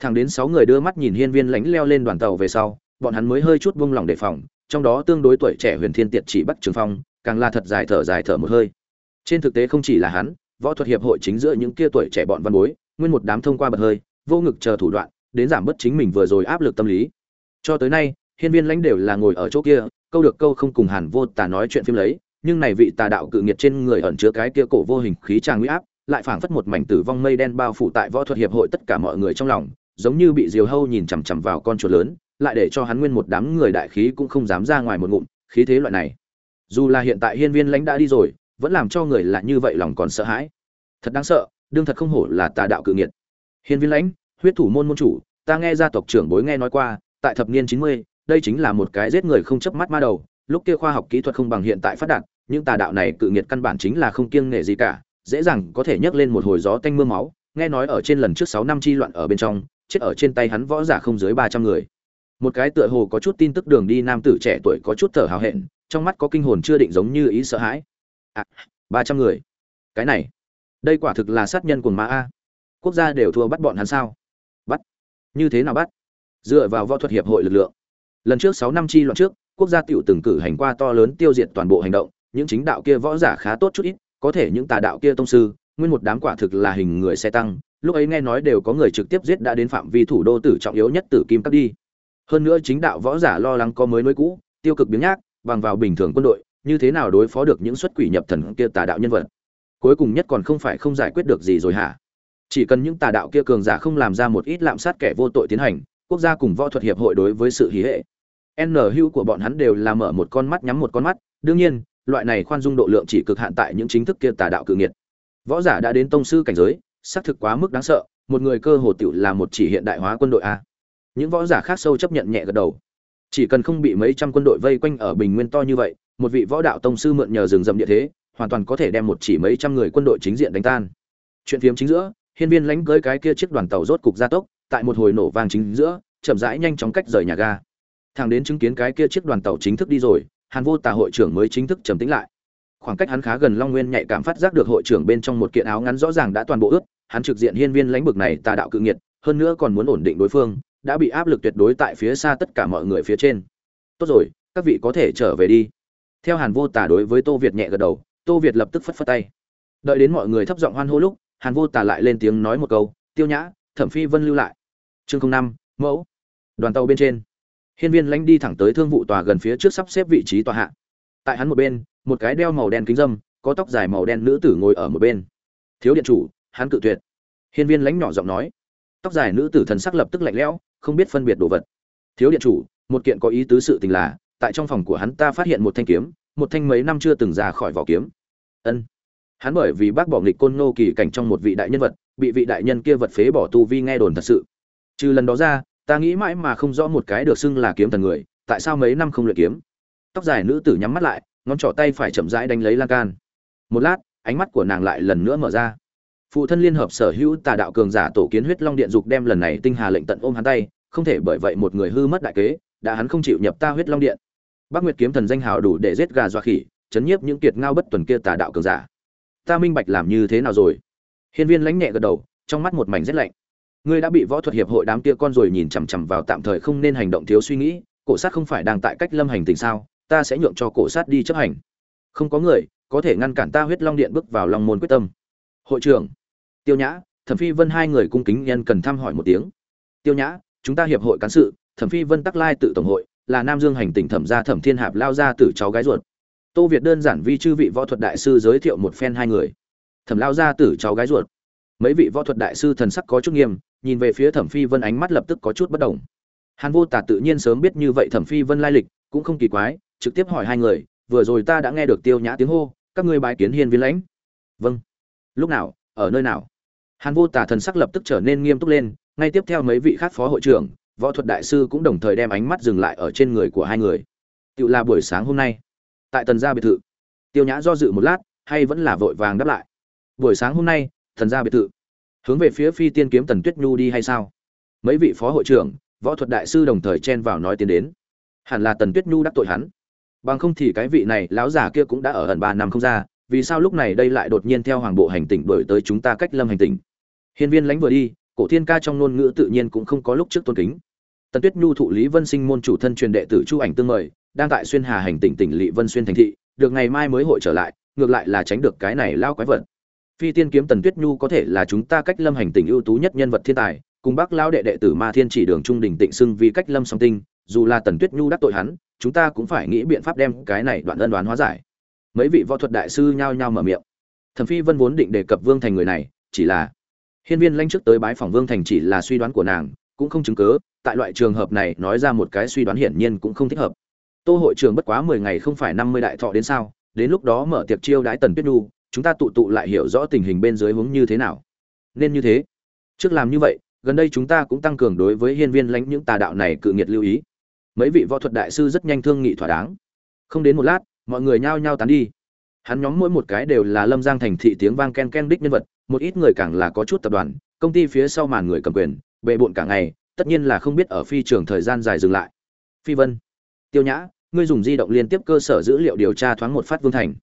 Thẳng đến sáu người đưa mắt nhìn hiên viên lánh leo lên đoàn tàu về sau, bọn hắn mới hơi chút buông lỏng đề phòng, trong đó tương đối tuổi trẻ huyền thiên tiệt chỉ bắc trường phong, càng là thật dài thở dài thở một hơi. Trên thực tế không chỉ là hắn, võ thuật hiệp hội chính giữa những kia tuổi trẻ bọn văn bối, nguyên một đám thông qua bật hơi, vô ngực chờ thủ đoạn đến giảm bớt chính mình vừa rồi áp lực tâm lý. Cho tới nay, hiên viên lãnh đều là ngồi ở chỗ kia, câu được câu không cùng hàn vô tà nói chuyện phim lấy, nhưng này vị tà đạo cự nghiệt trên người ẩn chứa cái kia cổ vô hình khí tràng nguy áp, lại phảng phất một mảnh tử vong mây đen bao phủ tại võ thuật hiệp hội tất cả mọi người trong lòng, giống như bị diều hâu nhìn chằm chằm vào con chuột lớn, lại để cho hắn nguyên một đám người đại khí cũng không dám ra ngoài một ngụm, khí thế loại này. Dù là hiện tại hiên viên lãnh đã đi rồi, vẫn làm cho người là như vậy lòng còn sợ hãi. Thật đáng sợ, đương thật không hổ là tà đạo cự nghiệt. Hiên viên lãnh huyết thủ môn môn chủ, ta nghe gia tộc trưởng bối nghe nói qua, tại thập niên chín mươi, đây chính là một cái giết người không chớp mắt ma đầu, lúc kia khoa học kỹ thuật không bằng hiện tại phát đạt, những tà đạo này cự nghiệt căn bản chính là không kiêng nể gì cả, dễ dàng có thể nhấc lên một hồi gió tanh mưa máu, nghe nói ở trên lần trước sáu năm chi loạn ở bên trong, chết ở trên tay hắn võ giả không dưới ba trăm người. Một cái tựa hồ có chút tin tức đường đi nam tử trẻ tuổi có chút thở hào hẹn, trong mắt có kinh hồn chưa định giống như ý sợ hãi. À ba trăm người. Cái này, đây quả thực là sát nhân của ma a. Quốc gia đều thua bắt bọn hắn sao? Như thế nào bắt? Dựa vào võ thuật hiệp hội lực lượng. Lần trước sáu năm chi loạn trước, quốc gia tiểu từng cử hành qua to lớn tiêu diệt toàn bộ hành động, những chính đạo kia võ giả khá tốt chút ít, có thể những tà đạo kia tông sư, nguyên một đám quả thực là hình người xe tăng, lúc ấy nghe nói đều có người trực tiếp giết đã đến phạm vi thủ đô tử trọng yếu nhất tử kim cắt đi. Hơn nữa chính đạo võ giả lo lắng có mới nối cũ, tiêu cực biếng nhác, bằng vào bình thường quân đội, như thế nào đối phó được những xuất quỷ nhập thần kia tà đạo nhân vật? Cuối cùng nhất còn không phải không giải quyết được gì rồi hả? Chỉ cần những tà đạo kia cường giả không làm ra một ít lạm sát kẻ vô tội tiến hành, quốc gia cùng võ thuật hiệp hội đối với sự hí hệ n hưu của bọn hắn đều là mở một con mắt nhắm một con mắt, đương nhiên, loại này khoan dung độ lượng chỉ cực hạn tại những chính thức kia tà đạo cự nghiệt. Võ giả đã đến tông sư cảnh giới, xác thực quá mức đáng sợ, một người cơ hồ tiểu là một chỉ hiện đại hóa quân đội a. Những võ giả khác sâu chấp nhận nhẹ gật đầu. Chỉ cần không bị mấy trăm quân đội vây quanh ở bình nguyên to như vậy, một vị võ đạo tông sư mượn nhờ rừng rậm địa thế, hoàn toàn có thể đem một chỉ mấy trăm người quân đội chính diện đánh tan. Chuyện phiếm chính giữa hiên viên lánh cưới cái kia chiếc đoàn tàu rốt cục gia tốc, tại một hồi nổ vang chính giữa, chậm rãi nhanh chóng cách rời nhà ga. Thằng đến chứng kiến cái kia chiếc đoàn tàu chính thức đi rồi, hàn vô tà hội trưởng mới chính thức trầm tĩnh lại. Khoảng cách hắn khá gần long nguyên nhạy cảm phát giác được hội trưởng bên trong một kiện áo ngắn rõ ràng đã toàn bộ ướt, hắn trực diện hiên viên lãnh bực này tà đạo cự nghiệt, hơn nữa còn muốn ổn định đối phương, đã bị áp lực tuyệt đối tại phía xa tất cả mọi người phía trên. Tốt rồi, các vị có thể trở về đi. Theo hàn vô tà đối với tô việt nhẹ gật đầu, tô việt lập tức phất phất tay. Đợi đến mọi người thấp giọng hoan hô lúc hàn vô tả lại lên tiếng nói một câu, tiêu nhã, thẩm phi vân lưu lại. Chương năm, mẫu. Đoàn tàu bên trên. Hiên viên lãnh đi thẳng tới thương vụ tòa gần phía trước sắp xếp vị trí tòa hạ. Tại hắn một bên, một cái đeo màu đen kính dâm, có tóc dài màu đen nữ tử ngồi ở một bên. Thiếu điện chủ, hắn cự tuyệt. Hiên viên lãnh nhỏ giọng nói. Tóc dài nữ tử thần sắc lập tức lạnh lẽo, không biết phân biệt đồ vật. Thiếu điện chủ, một kiện có ý tứ sự tình là, tại trong phòng của hắn ta phát hiện một thanh kiếm, một thanh mấy năm chưa từng ra khỏi vỏ kiếm. Ân hắn bởi vì bác bỏ nghịch côn nô kỳ cảnh trong một vị đại nhân vật, bị vị đại nhân kia vật phế bỏ tu vi nghe đồn thật sự. Trừ lần đó ra, ta nghĩ mãi mà không rõ một cái được xưng là kiếm thần người, tại sao mấy năm không luyện kiếm? Tóc dài nữ tử nhắm mắt lại, ngón trỏ tay phải chậm rãi đánh lấy lan can. Một lát, ánh mắt của nàng lại lần nữa mở ra. Phụ thân liên hợp sở hữu tà đạo cường giả tổ kiến huyết long điện dục đem lần này tinh hà lệnh tận ôm hắn tay, không thể bởi vậy một người hư mất đại kế, đã hắn không chịu nhập ta huyết long điện. Bác nguyệt kiếm thần danh hào đủ để giết gà dọa khỉ, chấn nhiếp những kiệt ngao bất tuần kia tà đạo cường giả ta minh bạch làm như thế nào rồi. Hiên viên lãnh nhẹ gật đầu, trong mắt một mảnh rét lạnh. Ngươi đã bị võ thuật hiệp hội đám kia con rồi nhìn chằm chằm vào tạm thời không nên hành động thiếu suy nghĩ, cổ sát không phải đang tại cách lâm hành tình sao, ta sẽ nhượng cho cổ sát đi chấp hành. Không có người có thể ngăn cản ta huyết long điện bước vào long môn quyết tâm. Hội trưởng, tiêu nhã, thẩm phi vân hai người cung kính nhân cần thăm hỏi một tiếng. Tiêu nhã, chúng ta hiệp hội cán sự, thẩm phi vân tắc lai tự tổng hội, là nam dương hành tỉnh thẩm gia thẩm thiên hạp lao ra từ cháu gái ruột tô việt đơn giản vi chư vị võ thuật đại sư giới thiệu một phen hai người. Thẩm lao gia tử cháu gái ruột. Mấy vị võ thuật đại sư thần sắc có chút nghiêm, nhìn về phía thẩm phi vân ánh mắt lập tức có chút bất đồng hàn vô tả tự nhiên sớm biết như vậy thẩm phi vân lai lịch, cũng không kỳ quái, trực tiếp hỏi hai người, vừa rồi ta đã nghe được tiêu nhã tiếng hô, các ngươi bái kiến hiên viên lãnh? Vâng. Lúc nào? Ở nơi nào? Hàn vô tả thần sắc lập tức trở nên nghiêm túc lên, ngay tiếp theo mấy vị khác phó hội trưởng, võ thuật đại sư cũng đồng thời đem ánh mắt dừng lại ở trên người của hai người. Tự là buổi sáng hôm nay tại tần gia biệt thự. Tiêu nhã do dự một lát, hay vẫn là vội vàng đáp lại. Buổi sáng hôm nay thần gia biệt thự. Hướng về phía phi tiên kiếm tần tuyết nhu đi hay sao? Mấy vị phó hội trưởng, võ thuật đại sư đồng thời chen vào nói tiến đến. Hẳn là tần tuyết nhu đắc tội hắn. Bằng không thì cái vị này, lão già kia cũng đã ở ẩn ba năm không ra, vì sao lúc này đây lại đột nhiên theo hoàng bộ hành tỉnh đổi tới chúng ta cách lâm hành tỉnh? Hiên viên lãnh vừa đi, cổ thiên ca trong ngôn ngữ tự nhiên cũng không có lúc trước tôn kính tần tuyết nhu thụ lý vân sinh môn chủ thân truyền đệ tử chu ảnh tương mời, đang tại xuyên hà hành tỉnh tỉnh lỵ vân xuyên thành thị, được ngày mai mới hội trở lại, ngược lại là tránh được cái này lao quái vật. Phi tiên kiếm tần tuyết nhu có thể là chúng ta cách lâm hành tỉnh ưu tú nhất nhân vật thiên tài, cùng bác lao đệ đệ tử ma thiên chỉ đường trung đỉnh tịnh xưng vì cách lâm song tinh, dù là tần tuyết nhu đắc tội hắn, chúng ta cũng phải nghĩ biện pháp đem cái này đoạn ân đoán hóa giải. Mấy vị võ thuật đại sư nhao nhao mở miệng. Thẩm phi vân vốn định đề cập vương thành người này, chỉ là hiên viên lanh trước tới bái phòng vương thành chỉ là suy đoán của nàng cũng không chứng cứ. tại loại trường hợp này nói ra một cái suy đoán hiển nhiên cũng không thích hợp. Tô hội trường bất quá mười ngày không phải năm mươi đại thọ đến sao, đến lúc đó mở tiệc chiêu đãi tần tuyết nhu, chúng ta tụ tụ lại hiểu rõ tình hình bên dưới hướng như thế nào. Nên như thế. Trước làm như vậy, gần đây chúng ta cũng tăng cường đối với hiên viên lãnh những tà đạo này cự nghiệt lưu ý. Mấy vị võ thuật đại sư rất nhanh thương nghị thỏa đáng. Không đến một lát, mọi người nhao nhao tán đi. Hắn nhóm mỗi một cái đều là lâm giang thành thị tiếng vang ken ken đích nhân vật, một ít người càng là có chút tập đoàn, công ty phía sau màn người cầm quyền bệ bộn cả ngày, tất nhiên là không biết ở phi trường thời gian dài dừng lại. Phi vân, tiêu nhã, ngươi dùng di động liên tiếp cơ sở dữ liệu điều tra thoáng một phát vương thành.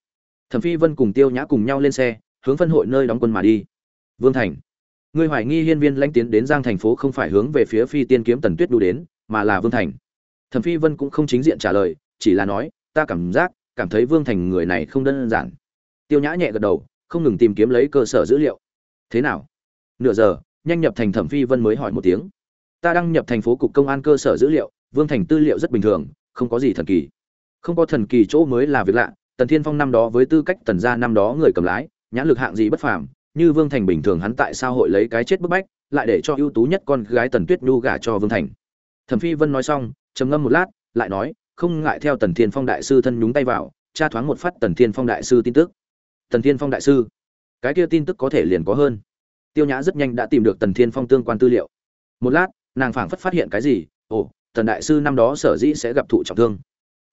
Thẩm phi vân cùng tiêu nhã cùng nhau lên xe, hướng phân hội nơi đóng quân mà đi. Vương thành, ngươi hoài nghi hiên viên lãnh tiến đến giang thành phố không phải hướng về phía phi tiên kiếm tần tuyết đu đến, mà là vương thành. Thẩm phi vân cũng không chính diện trả lời, chỉ là nói, ta cảm giác, cảm thấy vương thành người này không đơn giản. Tiêu nhã nhẹ gật đầu, không ngừng tìm kiếm lấy cơ sở dữ liệu. Thế nào? Nửa giờ nhanh nhập thành thẩm phi vân mới hỏi một tiếng. Ta đăng nhập thành phố cục công an cơ sở dữ liệu, vương thành tư liệu rất bình thường, không có gì thần kỳ. Không có thần kỳ chỗ mới là việc lạ, tần thiên phong năm đó với tư cách tần gia năm đó người cầm lái, nhãn lực hạng gì bất phàm, như vương thành bình thường hắn tại sao hội lấy cái chết bức bách, lại để cho ưu tú nhất con gái tần tuyết nhu gả cho vương thành. Thẩm phi vân nói xong, trầm ngâm một lát, lại nói, không ngại theo tần thiên phong đại sư thân nhúng tay vào, tra thoáng một phát tần thiên phong đại sư tin tức. Tần thiên phong đại sư, cái kia tin tức có thể liền có hơn tiêu nhã rất nhanh đã tìm được tần thiên phong tương quan tư liệu. Một lát, nàng phảng phất phát hiện cái gì, ồ, tần đại sư năm đó sở dĩ sẽ gặp thụ trọng thương,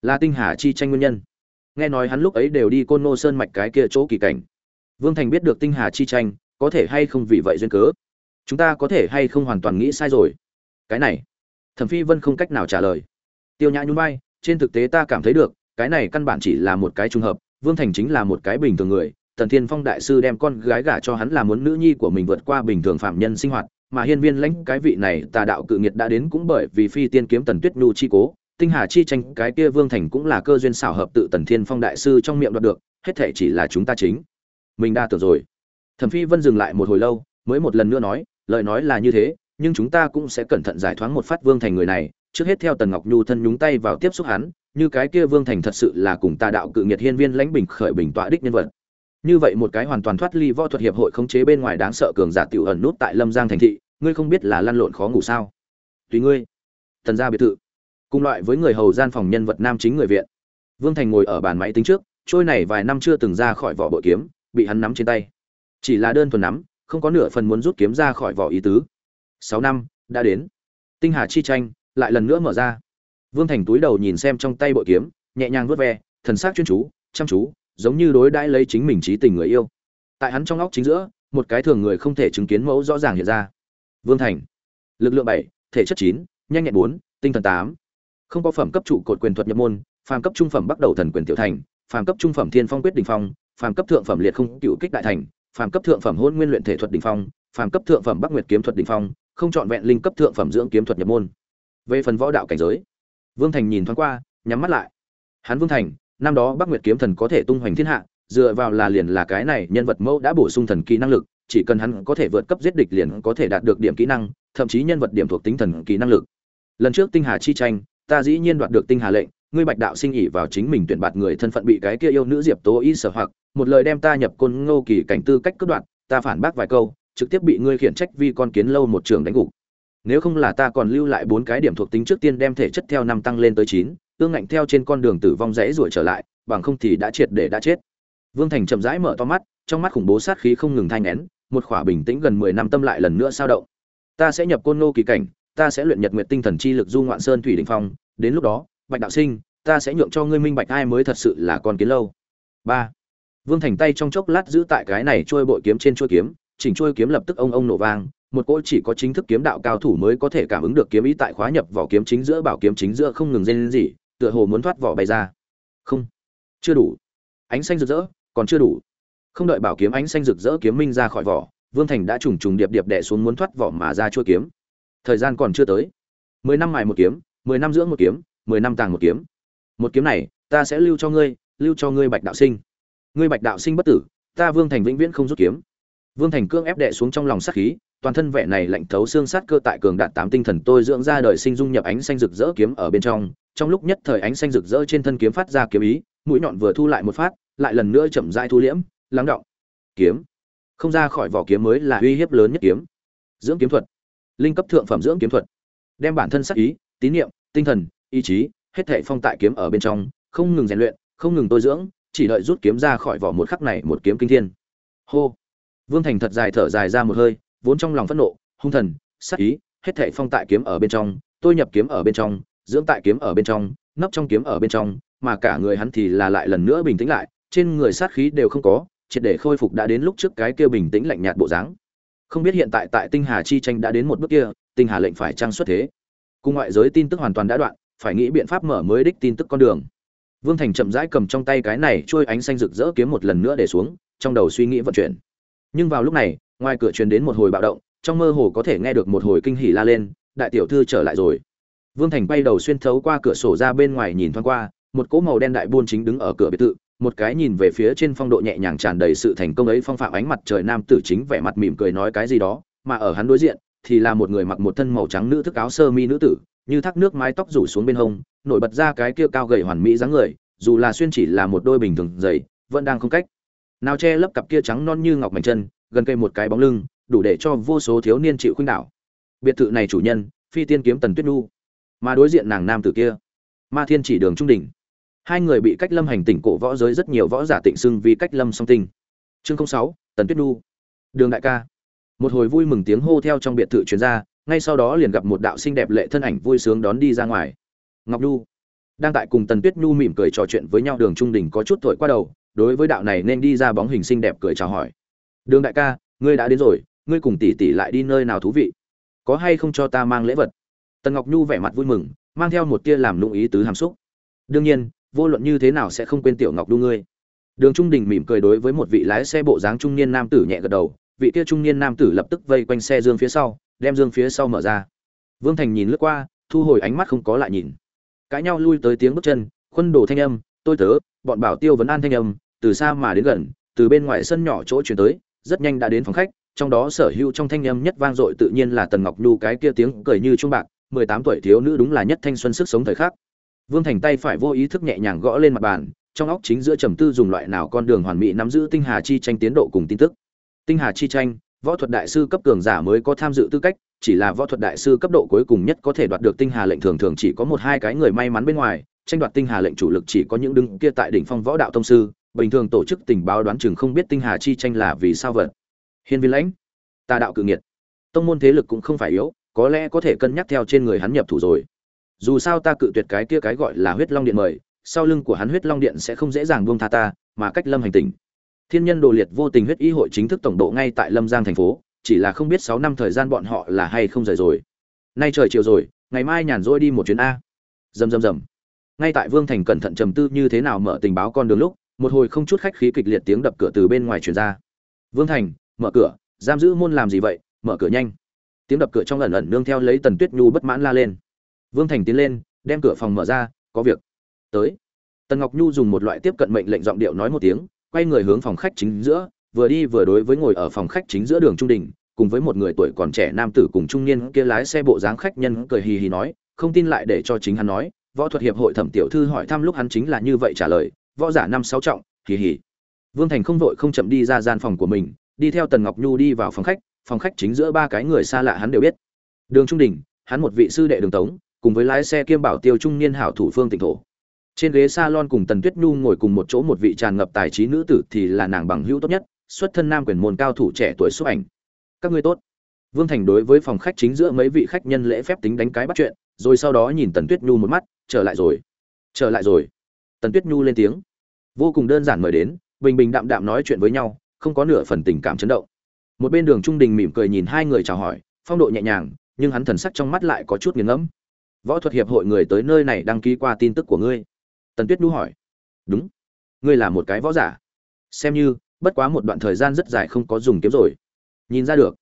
là tinh hà chi tranh nguyên nhân. Nghe nói hắn lúc ấy đều đi côn nô sơn mạch cái kia chỗ kỳ cảnh. Vương thành biết được tinh hà chi tranh, có thể hay không vì vậy duyên cớ? Chúng ta có thể hay không hoàn toàn nghĩ sai rồi? Cái này, thẩm phi vân không cách nào trả lời. Tiêu nhã nhún vai, trên thực tế ta cảm thấy được, cái này căn bản chỉ là một cái trùng hợp, vương thành chính là một cái bình thường người tần thiên phong đại sư đem con gái gả cho hắn là muốn nữ nhi của mình vượt qua bình thường phạm nhân sinh hoạt, mà hiên viên lãnh cái vị này tà đạo cự nghiệt đã đến cũng bởi vì phi tiên kiếm tần tuyết nhu chi cố, tinh hà chi tranh, cái kia vương thành cũng là cơ duyên xảo hợp tự tần thiên phong đại sư trong miệng đoạt được, hết thảy chỉ là chúng ta chính. Mình đa tưởng rồi. Thẩm phi vân dừng lại một hồi lâu, mới một lần nữa nói, lời nói là như thế, nhưng chúng ta cũng sẽ cẩn thận giải thoáng một phát vương thành người này, trước hết theo tần ngọc nhu thân nhúng tay vào tiếp xúc hắn, như cái kia vương thành thật sự là cùng tà đạo cự nghiệt hiên viên lãnh bình khởi bình tọa đích nhân vật như vậy một cái hoàn toàn thoát ly võ thuật hiệp hội khống chế bên ngoài đáng sợ cường giả tiểu ẩn nút tại lâm giang thành thị, ngươi không biết là lăn lộn khó ngủ sao? Tùy ngươi. Thần gia biệt thự. Cùng loại với người hầu gian phòng nhân vật nam chính người viện. Vương thành ngồi ở bàn máy tính trước, trôi này vài năm chưa từng ra khỏi vỏ bội kiếm, bị hắn nắm trên tay. Chỉ là đơn thuần nắm, không có nửa phần muốn rút kiếm ra khỏi vỏ ý tứ. Sáu năm, đã đến. Tinh hà chi tranh, lại lần nữa mở ra. Vương thành túi đầu nhìn xem trong tay bội kiếm, nhẹ nhàng vớt ve, thần sắc chuyên chú, chăm chú giống như đối đãi lấy chính mình trí tình người yêu. Tại hắn trong óc chính giữa, một cái thường người không thể chứng kiến mẫu rõ ràng hiện ra. Vương thành. Lực lượng bảy, thể chất chín, nhanh nhẹn bốn, tinh thần tám. Không có phẩm cấp trụ cột quyền thuật nhập môn, phàm cấp trung phẩm bắt đầu thần quyền tiểu thành, phàm cấp trung phẩm thiên phong quyết đỉnh phong, phàm cấp thượng phẩm liệt không cựu kích đại thành, phàm cấp thượng phẩm hôn nguyên luyện thể thuật đỉnh phong, phàm cấp thượng phẩm bắc nguyệt kiếm thuật đỉnh phong, không chọn vẹn linh cấp thượng phẩm dưỡng kiếm thuật nhập môn. Về phần võ đạo cảnh giới, vương thành nhìn thoáng qua, nhắm mắt lại. Hắn vương thành năm đó bắc nguyệt kiếm thần có thể tung hoành thiên hạ dựa vào là liền là cái này nhân vật mẫu đã bổ sung thần kỳ năng lực chỉ cần hắn có thể vượt cấp giết địch liền có thể đạt được điểm kỹ năng thậm chí nhân vật điểm thuộc tính thần kỳ năng lực. Lần trước tinh hà chi tranh ta dĩ nhiên đoạt được tinh hà lệnh ngươi bạch đạo sinh ỉ vào chính mình tuyển bạt người thân phận bị cái kia yêu nữ diệp tố y sở hoặc một lời đem ta nhập côn ngô kỳ cảnh tư cách cướp đoạt, ta phản bác vài câu trực tiếp bị ngươi khiển trách vì con kiến lâu một trường đánh gục. Nếu không là ta còn lưu lại bốn cái điểm thuộc tính trước tiên đem thể chất theo năm tăng lên tới chín tương ngạnh theo trên con đường tử vong rẽ ruổi trở lại, bằng không thì đã triệt để đã chết. Vương thành chậm rãi mở to mắt, trong mắt khủng bố sát khí không ngừng thai nén, một khỏa bình tĩnh gần mười năm tâm lại lần nữa sao động. Ta sẽ nhập côn ngô kỳ cảnh, ta sẽ luyện nhật nguyệt tinh thần chi lực du ngoạn sơn thủy đình phong, đến lúc đó, bạch đạo sinh, ta sẽ nhượng cho ngươi minh bạch ai mới thật sự là con kiến lâu. Ba. Vương thành tay trong chốc lát giữ tại cái này trôi bội kiếm trên trôi kiếm, chỉnh trôi kiếm lập tức ông ông nổ vang, một cỗ chỉ có chính thức kiếm đạo cao thủ mới có thể cảm ứng được kiếm ý tại khóa nhập vỏ kiếm chính giữa, bảo kiếm chính giữa không ngừng rên gì tựa hồ muốn thoát vỏ bay ra. Không. Chưa đủ. Ánh xanh rực rỡ, còn chưa đủ. Không đợi bảo kiếm ánh xanh rực rỡ kiếm minh ra khỏi vỏ, vương thành đã trùng trùng điệp điệp đẻ xuống muốn thoát vỏ mà ra chua kiếm. Thời gian còn chưa tới. Mười năm mài một kiếm, mười năm dưỡng một kiếm, mười năm tàng một kiếm. Một kiếm này, ta sẽ lưu cho ngươi, lưu cho ngươi bạch đạo sinh. Ngươi bạch đạo sinh bất tử, ta vương thành vĩnh viễn không rút kiếm vương thành cương ép đệ xuống trong lòng sát khí, toàn thân vẻ này lạnh thấu xương sát cơ tại cường đạt tám tinh thần tôi dưỡng ra đời sinh dung nhập ánh xanh rực rỡ kiếm ở bên trong. Trong lúc nhất thời ánh xanh rực rỡ trên thân kiếm phát ra kiếm ý, mũi nhọn vừa thu lại một phát, lại lần nữa chậm rãi thu liễm, lắng động. Kiếm. Không ra khỏi vỏ kiếm mới là uy hiếp lớn nhất kiếm. Dưỡng kiếm thuật. Linh cấp thượng phẩm dưỡng kiếm thuật. Đem bản thân sát ý, tín niệm, tinh thần, ý chí, hết thảy phong tại kiếm ở bên trong, không ngừng rèn luyện, không ngừng tôi dưỡng, chỉ đợi rút kiếm ra khỏi vỏ một khắc này một kiếm kinh thiên. Hô vương thành thật dài thở dài ra một hơi, vốn trong lòng phẫn nộ, hung thần, sát ý, hết thảy phong tại kiếm ở bên trong, tôi nhập kiếm ở bên trong, dưỡng tại kiếm ở bên trong, nấp trong kiếm ở bên trong, mà cả người hắn thì là lại lần nữa bình tĩnh lại, trên người sát khí đều không có, triệt để khôi phục đã đến lúc trước cái kia bình tĩnh lạnh nhạt bộ dáng. Không biết hiện tại tại tinh hà chi tranh đã đến một bước kia, tinh hà lệnh phải trang xuất thế. Cùng ngoại giới tin tức hoàn toàn đã đoạn, phải nghĩ biện pháp mở mới đích tin tức con đường. Vương thành chậm rãi cầm trong tay cái này, trôi ánh xanh rực rỡ kiếm một lần nữa để xuống, trong đầu suy nghĩ vận chuyển nhưng vào lúc này, ngoài cửa truyền đến một hồi bạo động, trong mơ hồ có thể nghe được một hồi kinh hỉ la lên, đại tiểu thư trở lại rồi. Vương thành bay đầu xuyên thấu qua cửa sổ ra bên ngoài nhìn thoáng qua, một cỗ màu đen đại buôn chính đứng ở cửa biệt thự, một cái nhìn về phía trên phong độ nhẹ nhàng tràn đầy sự thành công ấy phong phạm ánh mặt trời nam tử chính vẻ mặt mỉm cười nói cái gì đó, mà ở hắn đối diện thì là một người mặc một thân màu trắng nữ thức áo sơ mi nữ tử, như thác nước mái tóc rủ xuống bên hông, nổi bật ra cái kia cao gầy hoàn mỹ dáng người, dù là xuyên chỉ là một đôi bình thường dày vẫn đang không cách nào che lấp cặp kia trắng non như ngọc mảnh chân, gần cây một cái bóng lưng, đủ để cho vô số thiếu niên chịu khuynh đảo. Biệt thự này chủ nhân, phi tiên kiếm tần tuyết nhu. Mà đối diện nàng nam tử kia, ma thiên chỉ đường trung đỉnh. Hai người bị cách lâm hành tỉnh cổ võ giới rất nhiều võ giả tịnh xưng vì cách lâm song tinh. Chương sáu, tần tuyết nhu. Đường đại ca. Một hồi vui mừng tiếng hô theo trong biệt thự truyền ra, ngay sau đó liền gặp một đạo xinh đẹp lệ thân ảnh vui sướng đón đi ra ngoài. Ngọc nhu. Đang tại cùng tần tuyết nhu mỉm cười trò chuyện với nhau, đường trung đình có chút thổi qua đầu đối với đạo này nên đi ra bóng hình xinh đẹp cười chào hỏi. Đường đại ca, ngươi đã đến rồi, ngươi cùng tỷ tỷ lại đi nơi nào thú vị? Có hay không cho ta mang lễ vật? Tần ngọc nhu vẻ mặt vui mừng, mang theo một tia làm lung ý tứ hàm xúc. Đương nhiên, vô luận như thế nào sẽ không quên tiểu ngọc đu ngươi. Đường trung đình mỉm cười đối với một vị lái xe bộ dáng trung niên nam tử nhẹ gật đầu, vị kia trung niên nam tử lập tức vây quanh xe dương phía sau, đem dương phía sau mở ra. Vương thành nhìn lướt qua, thu hồi ánh mắt không có lại nhìn. Cãi nhau lui tới tiếng bước chân khuân đồ thanh âm, tôi tớ, bọn bảo tiêu vấn an thanh âm từ xa mà đến gần, từ bên ngoài sân nhỏ chỗ truyền tới, rất nhanh đã đến phòng khách, trong đó sở hữu trong thanh âm nhất vang dội tự nhiên là tần ngọc nhu cái kia tiếng cười như trung bạc, mười tám tuổi thiếu nữ đúng là nhất thanh xuân sức sống thời khắc. Vương thành tay phải vô ý thức nhẹ nhàng gõ lên mặt bàn, trong óc chính giữa trầm tư dùng loại nào con đường hoàn mỹ nắm giữ tinh hà chi tranh tiến độ cùng tin tức. Tinh hà chi tranh, võ thuật đại sư cấp cường giả mới có tham dự tư cách, chỉ là võ thuật đại sư cấp độ cuối cùng nhất có thể đoạt được tinh hà lệnh thường thường chỉ có một hai cái người may mắn bên ngoài, tranh đoạt tinh hà lệnh chủ lực chỉ có những đứng kia tại đỉnh phong võ đạo tông sư bình thường tổ chức tình báo đoán chừng không biết tinh hà chi tranh là vì sao vật hiên viên lãnh tà đạo cự nghiệt. Tông môn thế lực cũng không phải yếu, có lẽ có thể cân nhắc theo trên người hắn nhập thủ rồi. Dù sao ta cự tuyệt cái kia cái gọi là huyết long điện mời, sau lưng của hắn huyết long điện sẽ không dễ dàng buông tha ta, mà cách lâm hành tình thiên nhân đồ liệt vô tình huyết y hội chính thức tổng độ ngay tại lâm giang thành phố, chỉ là không biết sáu năm thời gian bọn họ là hay không rời rồi. Nay trời chiều rồi, ngày mai nhàn rỗi đi một chuyến a. Rầm rầm rầm. Ngay tại vương thành cẩn thận trầm tư như thế nào mở tình báo con đường lúc một hồi không chút khách khí kịch liệt tiếng đập cửa từ bên ngoài truyền ra. Vương thành, mở cửa, giam giữ môn làm gì vậy? Mở cửa nhanh. Tiếng đập cửa trong ẩn ẩn nương theo lấy tần tuyết nhu bất mãn la lên. Vương thành tiến lên, đem cửa phòng mở ra, có việc. Tới. Tần ngọc nhu dùng một loại tiếp cận mệnh lệnh giọng điệu nói một tiếng, quay người hướng phòng khách chính giữa, vừa đi vừa đối với ngồi ở phòng khách chính giữa đường trung đình, cùng với một người tuổi còn trẻ nam tử cùng trung niên kia lái xe bộ dáng khách nhân cười hì hì nói, không tin lại để cho chính hắn nói, võ thuật hiệp hội thẩm tiểu thư hỏi thăm lúc hắn chính là như vậy trả lời võ giả năm sáu trọng, hì hì. Vương thành không vội không chậm đi ra gian phòng của mình, đi theo tần ngọc nhu đi vào phòng khách phòng khách chính giữa ba cái người xa lạ hắn đều biết. Đường trung đình, hắn một vị sư đệ đường tống, cùng với lái xe kiêm bảo tiêu trung niên hảo thủ phương tịnh thổ. Trên ghế salon cùng tần tuyết nhu ngồi cùng một chỗ một vị tràn ngập tài trí nữ tử thì là nàng bằng hữu tốt nhất, xuất thân nam quyền môn cao thủ trẻ tuổi xuất ảnh. Các ngươi tốt. Vương thành đối với phòng khách chính giữa mấy vị khách nhân lễ phép tính đánh cái bắt chuyện, rồi sau đó nhìn tần tuyết nhu một mắt, trở lại rồi. Trở lại rồi tần tuyết nhu lên tiếng. Vô cùng đơn giản mời đến, bình bình đạm đạm nói chuyện với nhau, không có nửa phần tình cảm chấn động. Một bên đường trung đình mỉm cười nhìn hai người chào hỏi, phong độ nhẹ nhàng, nhưng hắn thần sắc trong mắt lại có chút nghiền ngẫm. Võ thuật hiệp hội người tới nơi này đăng ký qua tin tức của ngươi? Tần tuyết nhu hỏi. Đúng. Ngươi là một cái võ giả. Xem như, bất quá một đoạn thời gian rất dài không có dùng kiếm rồi. Nhìn ra được.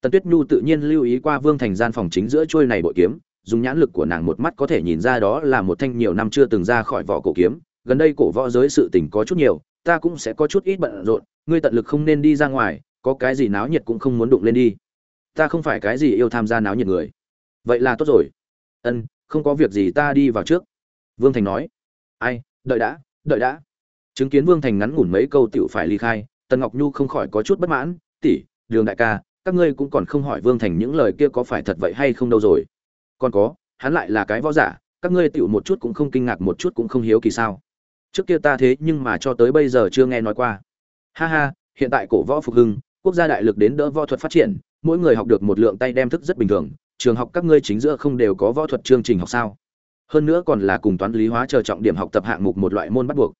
Tần tuyết nhu tự nhiên lưu ý qua vương thành gian phòng chính giữa trôi này bội kiếm, dùng nhãn lực của nàng một mắt có thể nhìn ra đó là một thanh nhiều năm chưa từng ra khỏi vỏ cổ kiếm gần đây cổ võ giới sự tình có chút nhiều, ta cũng sẽ có chút ít bận rộn, ngươi tận lực không nên đi ra ngoài, có cái gì náo nhiệt cũng không muốn đụng lên đi. Ta không phải cái gì yêu tham gia náo nhiệt người. Vậy là tốt rồi. Ân, không có việc gì ta đi vào trước. Vương thành nói. Ai, đợi đã đợi đã. Chứng kiến vương thành ngắn ngủn mấy câu tiểu phải ly khai, tần ngọc nhu không khỏi có chút bất mãn. Tỷ, đường đại ca, các ngươi cũng còn không hỏi vương thành những lời kia có phải thật vậy hay không đâu rồi. Còn có, hắn lại là cái võ giả, các ngươi tiểu một chút cũng không kinh ngạc, một chút cũng không hiếu kỳ sao? Trước kia ta thế nhưng mà cho tới bây giờ chưa nghe nói qua. Ha ha, hiện tại cổ võ phục hưng, quốc gia đại lực đến đỡ võ thuật phát triển, mỗi người học được một lượng tay đem thức rất bình thường, trường học các ngươi chính giữa không đều có võ thuật chương trình học sao? Hơn nữa còn là cùng toán lý hóa chờ trọng điểm học tập hạng mục một loại môn bắt buộc.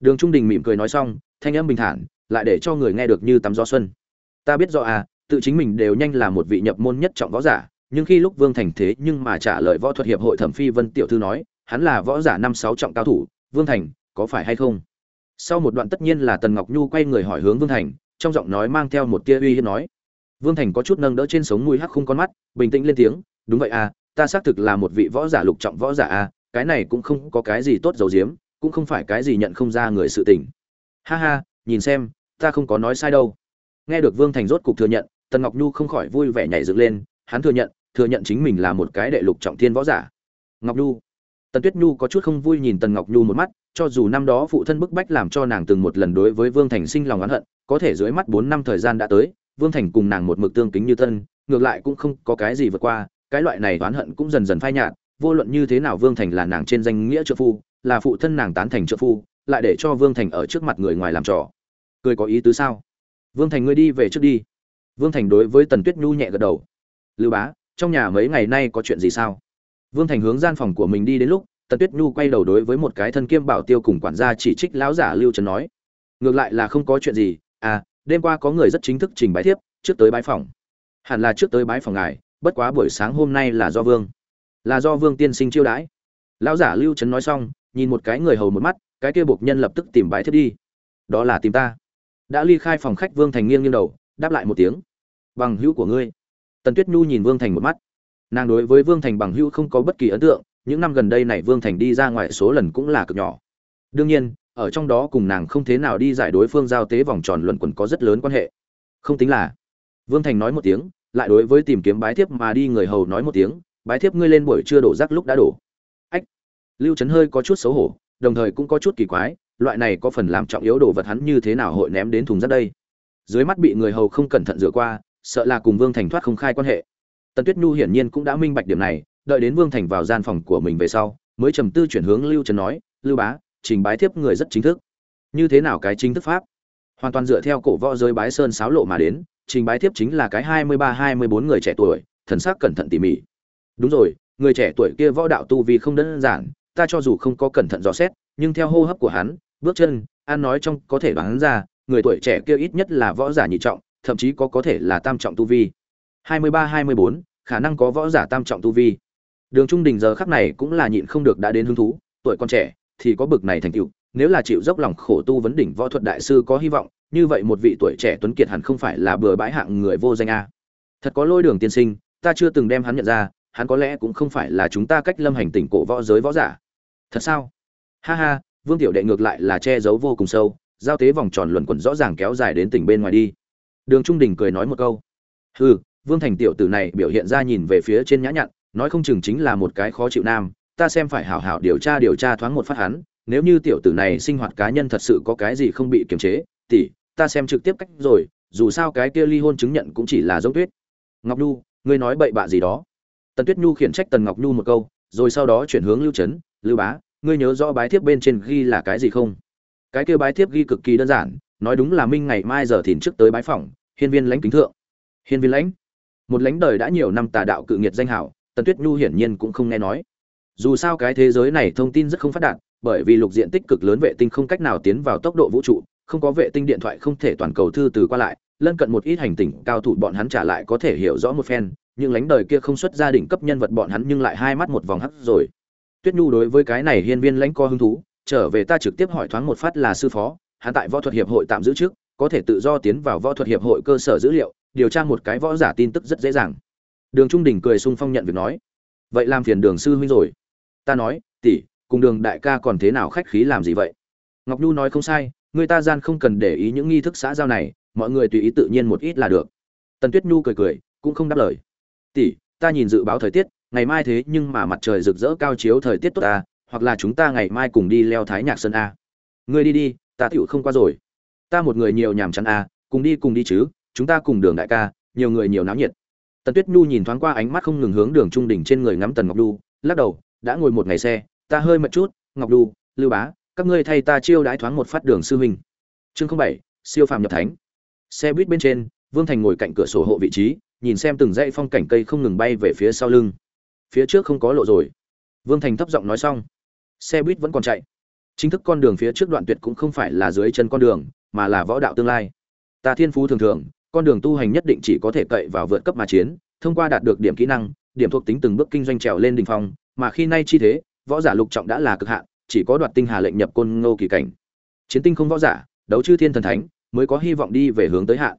Đường trung đình mỉm cười nói xong, thanh âm bình thản, lại để cho người nghe được như tắm gió xuân. Ta biết rõ à tự chính mình đều nhanh là một vị nhập môn nhất trọng võ giả, nhưng khi lúc vương thành thế nhưng mà trả lời võ thuật hiệp hội thẩm phi vân tiểu thư nói, hắn là võ giả năm sáu trọng cao thủ, vương thành có phải hay không? Sau một đoạn tất nhiên là tần ngọc nhu quay người hỏi hướng vương thành, trong giọng nói mang theo một tia uy hiếp nói. Vương thành có chút nâng đỡ trên sống mũi hắc khung con mắt, bình tĩnh lên tiếng, đúng vậy à ta xác thực là một vị võ giả lục trọng võ giả à cái này cũng không có cái gì tốt dầu diếm cũng không phải cái gì nhận không ra người sự tình. Ha ha, nhìn xem, ta không có nói sai đâu. Nghe được vương thành rốt cục thừa nhận, tần ngọc nhu không khỏi vui vẻ nhảy dựng lên, hắn thừa nhận thừa nhận chính mình là một cái đệ lục trọng thiên võ giả. Ngọc nhu tần tuyết nhu có chút không vui nhìn tần ngọc nhu một mắt, cho dù năm đó phụ thân bức bách làm cho nàng từng một lần đối với vương thành sinh lòng oán hận, có thể dưới mắt bốn năm thời gian đã tới, vương thành cùng nàng một mực tương kính như thân, ngược lại cũng không có cái gì vượt qua, cái loại này oán hận cũng dần dần phai nhạt, vô luận như thế nào vương thành là nàng trên danh nghĩa trợ phu, là phụ thân nàng tán thành trợ phu, lại để cho vương thành ở trước mặt người ngoài làm trò. Cười có ý tứ sao? Vương thành ngươi đi về trước đi. Vương thành đối với tần tuyết nhu nhẹ gật đầu. Lưu bá, trong nhà mấy ngày nay có chuyện gì sao? Vương thành hướng gian phòng của mình đi đến lúc, tần tuyết nhu quay đầu đối với một cái thân kiêm bảo tiêu cùng quản gia chỉ trích lão giả lưu trần nói. Ngược lại là không có chuyện gì à đêm qua có người rất chính thức trình bái thiếp, trước tới bái phòng. Hẳn là trước tới bái phòng ngài, bất quá buổi sáng hôm nay là do vương, là do vương tiên sinh chiêu đãi. Lão giả lưu trấn nói xong, nhìn một cái người hầu một mắt, cái kia buộc nhân lập tức tìm bái thiếp đi. Đó là tìm ta. Đã ly khai phòng khách vương thành nghiêng nghiêng đầu, đáp lại một tiếng. Bằng hữu của ngươi. Tần tuyết nhu nhìn vương thành một mắt nàng đối với vương thành bằng hữu không có bất kỳ ấn tượng, những năm gần đây này vương thành đi ra ngoài số lần cũng là cực nhỏ. Đương nhiên, ở trong đó cùng nàng không thế nào đi giải đối phương giao tế vòng tròn luận quẩn có rất lớn quan hệ. Không tính là, vương thành nói một tiếng, lại đối với tìm kiếm bái thiếp mà đi người hầu nói một tiếng, bái thiếp ngươi lên buổi trưa đổ rác lúc đã đổ. Ách. Lưu trấn hơi có chút xấu hổ, đồng thời cũng có chút kỳ quái, loại này có phần làm trọng yếu đồ vật hắn như thế nào hội ném đến thùng rác đây? Dưới mắt bị người hầu không cẩn thận rửa qua, sợ là cùng vương thành thoát không khai quan hệ tần tuyết nhu hiển nhiên cũng đã minh bạch điểm này, đợi đến vương thành vào gian phòng của mình về sau, mới trầm tư chuyển hướng lưu trấn nói, lưu bá, trình bái thiếp người rất chính thức. Như thế nào cái chính thức pháp? Hoàn toàn dựa theo cổ võ giới bái sơn sáo lộ mà đến, trình bái thiếp chính là cái hai mươi ba hai mươi bốn người trẻ tuổi, thần sắc cẩn thận tỉ mỉ. Đúng rồi, người trẻ tuổi kia võ đạo tu vì không đơn giản, ta cho dù không có cẩn thận dò xét, nhưng theo hô hấp của hắn, bước chân an nói trong có thể đoán ra, người tuổi trẻ kia ít nhất là võ giả nhị trọng, thậm chí có có thể là tam trọng tu vi hai mươi ba, hai mươi bốn, khả năng có võ giả tam trọng tu vi. Đường trung đình giờ khắc này cũng là nhịn không được đã đến hứng thú, tuổi còn trẻ thì có bực này thành tựu, nếu là chịu dốc lòng khổ tu vấn đỉnh võ thuật đại sư có hy vọng, như vậy một vị tuổi trẻ tuấn kiệt hẳn không phải là bừa bãi hạng người vô danh a. Thật có lôi đường tiên sinh, ta chưa từng đem hắn nhận ra, hắn có lẽ cũng không phải là chúng ta cách lâm hành tỉnh cổ võ giới võ giả. Thật sao? Ha ha, vương tiểu đệ ngược lại là che giấu vô cùng sâu, giao tế vòng tròn luẩn quẩn rõ ràng kéo dài đến tỉnh bên ngoài đi. Đường trung đình cười nói một câu. Hừ vương thành tiểu tử này biểu hiện ra nhìn về phía trên nhã nhặn, nói không chừng chính là một cái khó chịu nam, ta xem phải hảo hảo điều tra điều tra thoáng một phát hắn, nếu như tiểu tử này sinh hoạt cá nhân thật sự có cái gì không bị kiềm chế, tỷ, ta xem trực tiếp cách rồi, dù sao cái kia ly hôn chứng nhận cũng chỉ là giống tuyết. Ngọc nhu, ngươi nói bậy bạ gì đó? Tần tuyết nhu khiển trách tần ngọc nhu một câu, rồi sau đó chuyển hướng lưu trấn lưu bá, ngươi nhớ rõ bái thiếp bên trên ghi là cái gì không? Cái kia bái thiếp ghi cực kỳ đơn giản, nói đúng là minh ngày mai giờ thìn trước tới bái phỏng, hiên viên lãnh kính thượng. Hiên viên lãnh? Một lãnh đời đã nhiều năm tà đạo cự nghiệt danh hảo, tần tuyết nhu hiển nhiên cũng không nghe nói. Dù sao cái thế giới này thông tin rất không phát đạt, bởi vì lục diện tích cực lớn vệ tinh không cách nào tiến vào tốc độ vũ trụ, không có vệ tinh điện thoại không thể toàn cầu thư từ qua lại, lân cận một ít hành tinh cao thủ bọn hắn trả lại có thể hiểu rõ một phen, nhưng lãnh đời kia không xuất gia đình cấp nhân vật bọn hắn nhưng lại hai mắt một vòng hắt rồi. Tuyết nhu đối với cái này hiên viên lãnh co hứng thú, trở về ta trực tiếp hỏi thoáng một phát là sư phó, hắn tại võ thuật hiệp hội tạm giữ trước, có thể tự do tiến vào võ thuật hiệp hội cơ sở dữ liệu điều tra một cái võ giả tin tức rất dễ dàng. Đường trung đình cười sung phong nhận việc nói, vậy làm phiền đường sư huynh rồi. Ta nói, tỷ, cùng đường đại ca còn thế nào khách khí làm gì vậy? Ngọc nhu nói, không sai, người ta gian không cần để ý những nghi thức xã giao này, mọi người tùy ý tự nhiên một ít là được. Tần tuyết nhu cười cười, cũng không đáp lời. Tỷ, ta nhìn dự báo thời tiết, ngày mai thế nhưng mà mặt trời rực rỡ cao chiếu thời tiết tốt ta hoặc là chúng ta ngày mai cùng đi leo thái nhạc sơn a ngươi đi đi, ta tựu không qua rồi. Ta một người nhiều nhàm chán a cùng đi cùng đi chứ chúng ta cùng đường đại ca, nhiều người nhiều náo nhiệt. Tần tuyết nhu nhìn thoáng qua ánh mắt không ngừng hướng đường trung đỉnh trên người ngắm tần ngọc đu, lắc đầu, đã ngồi một ngày xe, ta hơi mệt chút, ngọc đu, lưu bá, các ngươi thay ta chiêu đãi thoáng một phát đường sư huynh. Chương không bảy, siêu phàm nhập thánh. Xe buýt bên trên, vương thành ngồi cạnh cửa sổ hộ vị trí, nhìn xem từng dãy phong cảnh cây không ngừng bay về phía sau lưng. Phía trước không có lộ rồi. Vương thành thấp giọng nói xong. Xe buýt vẫn còn chạy. Chính thức con đường phía trước đoạn tuyệt cũng không phải là dưới chân con đường, mà là võ đạo tương lai. Ta thiên phú thường thường con đường tu hành nhất định chỉ có thể cậy vào vượt cấp mà chiến, thông qua đạt được điểm kỹ năng, điểm thuộc tính từng bước kinh doanh trèo lên đỉnh phong, mà khi nay chi thế, võ giả lục trọng đã là cực hạn, chỉ có đoạt tinh hà lệnh nhập côn ngô kỳ cảnh. Chiến tinh không võ giả, đấu chư thiên thần thánh, mới có hy vọng đi về hướng tới hạn.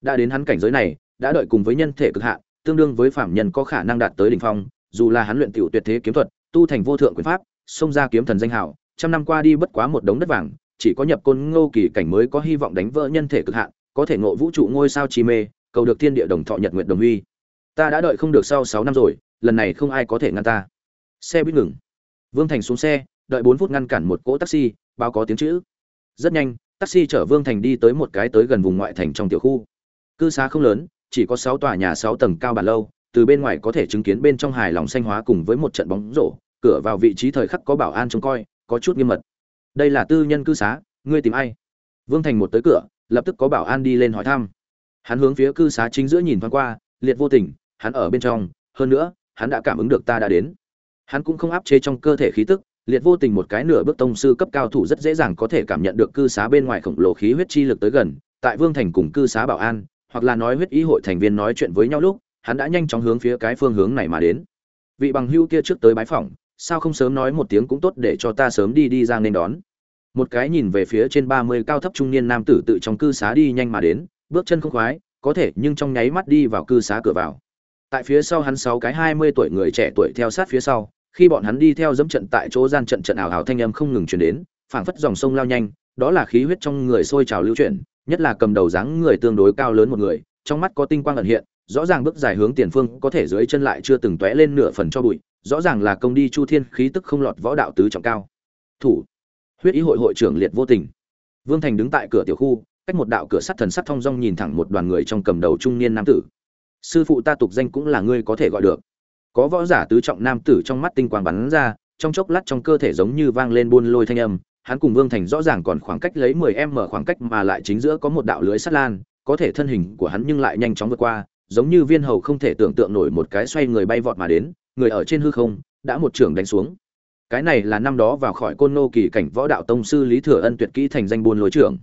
Đã đến hắn cảnh giới này, đã đợi cùng với nhân thể cực hạn, tương đương với phạm nhân có khả năng đạt tới đỉnh phong, dù là hắn luyện tiểu tuyệt thế kiếm thuật, tu thành vô thượng quyền pháp, xông ra kiếm thần danh hào, trăm năm qua đi bất quá một đống đất vàng, chỉ có nhập côn ngô kỳ cảnh mới có hy vọng đánh vỡ nhân thể cực hạn có thể ngộ vũ trụ ngôi sao chi mê, cầu được thiên địa đồng thọ nhật nguyện đồng huy. Ta đã đợi không được sau sáu năm rồi, lần này không ai có thể ngăn ta. Xe buýt ngừng. Vương thành xuống xe, đợi bốn phút ngăn cản một cỗ taxi, báo có tiếng chữ. Rất nhanh, taxi chở vương thành đi tới một cái tới gần vùng ngoại thành trong tiểu khu. Cư xá không lớn, chỉ có sáu tòa nhà sáu tầng cao bản lâu, từ bên ngoài có thể chứng kiến bên trong hài lòng xanh hóa cùng với một trận bóng rổ, cửa vào vị trí thời khắc có bảo an trông coi, có chút nghiêm mật. Đây là tư nhân cư xá, ngươi tìm ai? Vương thành một tới cửa lập tức có bảo an đi lên hỏi thăm. Hắn hướng phía cư xá chính giữa nhìn thoáng qua, liệt vô tình, hắn ở bên trong, hơn nữa, hắn đã cảm ứng được ta đã đến. Hắn cũng không áp chế trong cơ thể khí tức, liệt vô tình một cái nửa bước tông sư cấp cao thủ rất dễ dàng có thể cảm nhận được cư xá bên ngoài khổng lồ khí huyết chi lực tới gần, tại vương thành cùng cư xá bảo an, hoặc là nói huyết ý hội thành viên nói chuyện với nhau lúc, hắn đã nhanh chóng hướng phía cái phương hướng này mà đến. Vị bằng hưu kia trước tới bái phỏng, sao không sớm nói một tiếng cũng tốt để cho ta sớm đi đi ra nên đón một cái nhìn về phía trên ba mươi cao thấp trung niên nam tử tự trong cư xá đi nhanh mà đến, bước chân không khoái, có thể nhưng trong nháy mắt đi vào cư xá cửa vào. Tại phía sau hắn sáu cái hai mươi tuổi người trẻ tuổi theo sát phía sau, khi bọn hắn đi theo dẫm trận tại chỗ gian trận trận ảo hào thanh âm không ngừng chuyển đến, phảng phất dòng sông lao nhanh, đó là khí huyết trong người sôi trào lưu chuyển, nhất là cầm đầu dáng người tương đối cao lớn một người, trong mắt có tinh quang ẩn hiện, rõ ràng bước dài hướng tiền phương, có thể dưới chân lại chưa từng tóe lên nửa phần cho bụi, rõ ràng là công đi chu thiên khí tức không lọt võ đạo tứ trọng cao. Thủ huyết ý hội hội trưởng liệt vô tình. Vương thành đứng tại cửa tiểu khu, cách một đạo cửa sắt thần sắt thong dong nhìn thẳng một đoàn người trong cầm đầu trung niên nam tử. Sư phụ ta tục danh cũng là ngươi có thể gọi được. Có võ giả tứ trọng nam tử trong mắt tinh quang bắn ra, trong chốc lát trong cơ thể giống như vang lên buôn lôi thanh âm, hắn cùng vương thành rõ ràng còn khoảng cách lấy mười em mở khoảng cách mà lại chính giữa có một đạo lưới sắt lan, có thể thân hình của hắn nhưng lại nhanh chóng vượt qua, giống như viên hầu không thể tưởng tượng nổi một cái xoay người bay vọt mà đến, người ở trên hư không, đã một trường đánh xuống cái này là năm đó vào khỏi côn nô kỳ cảnh võ đạo tông sư lý thừa ân tuyệt kỹ thành danh buôn lối trưởng.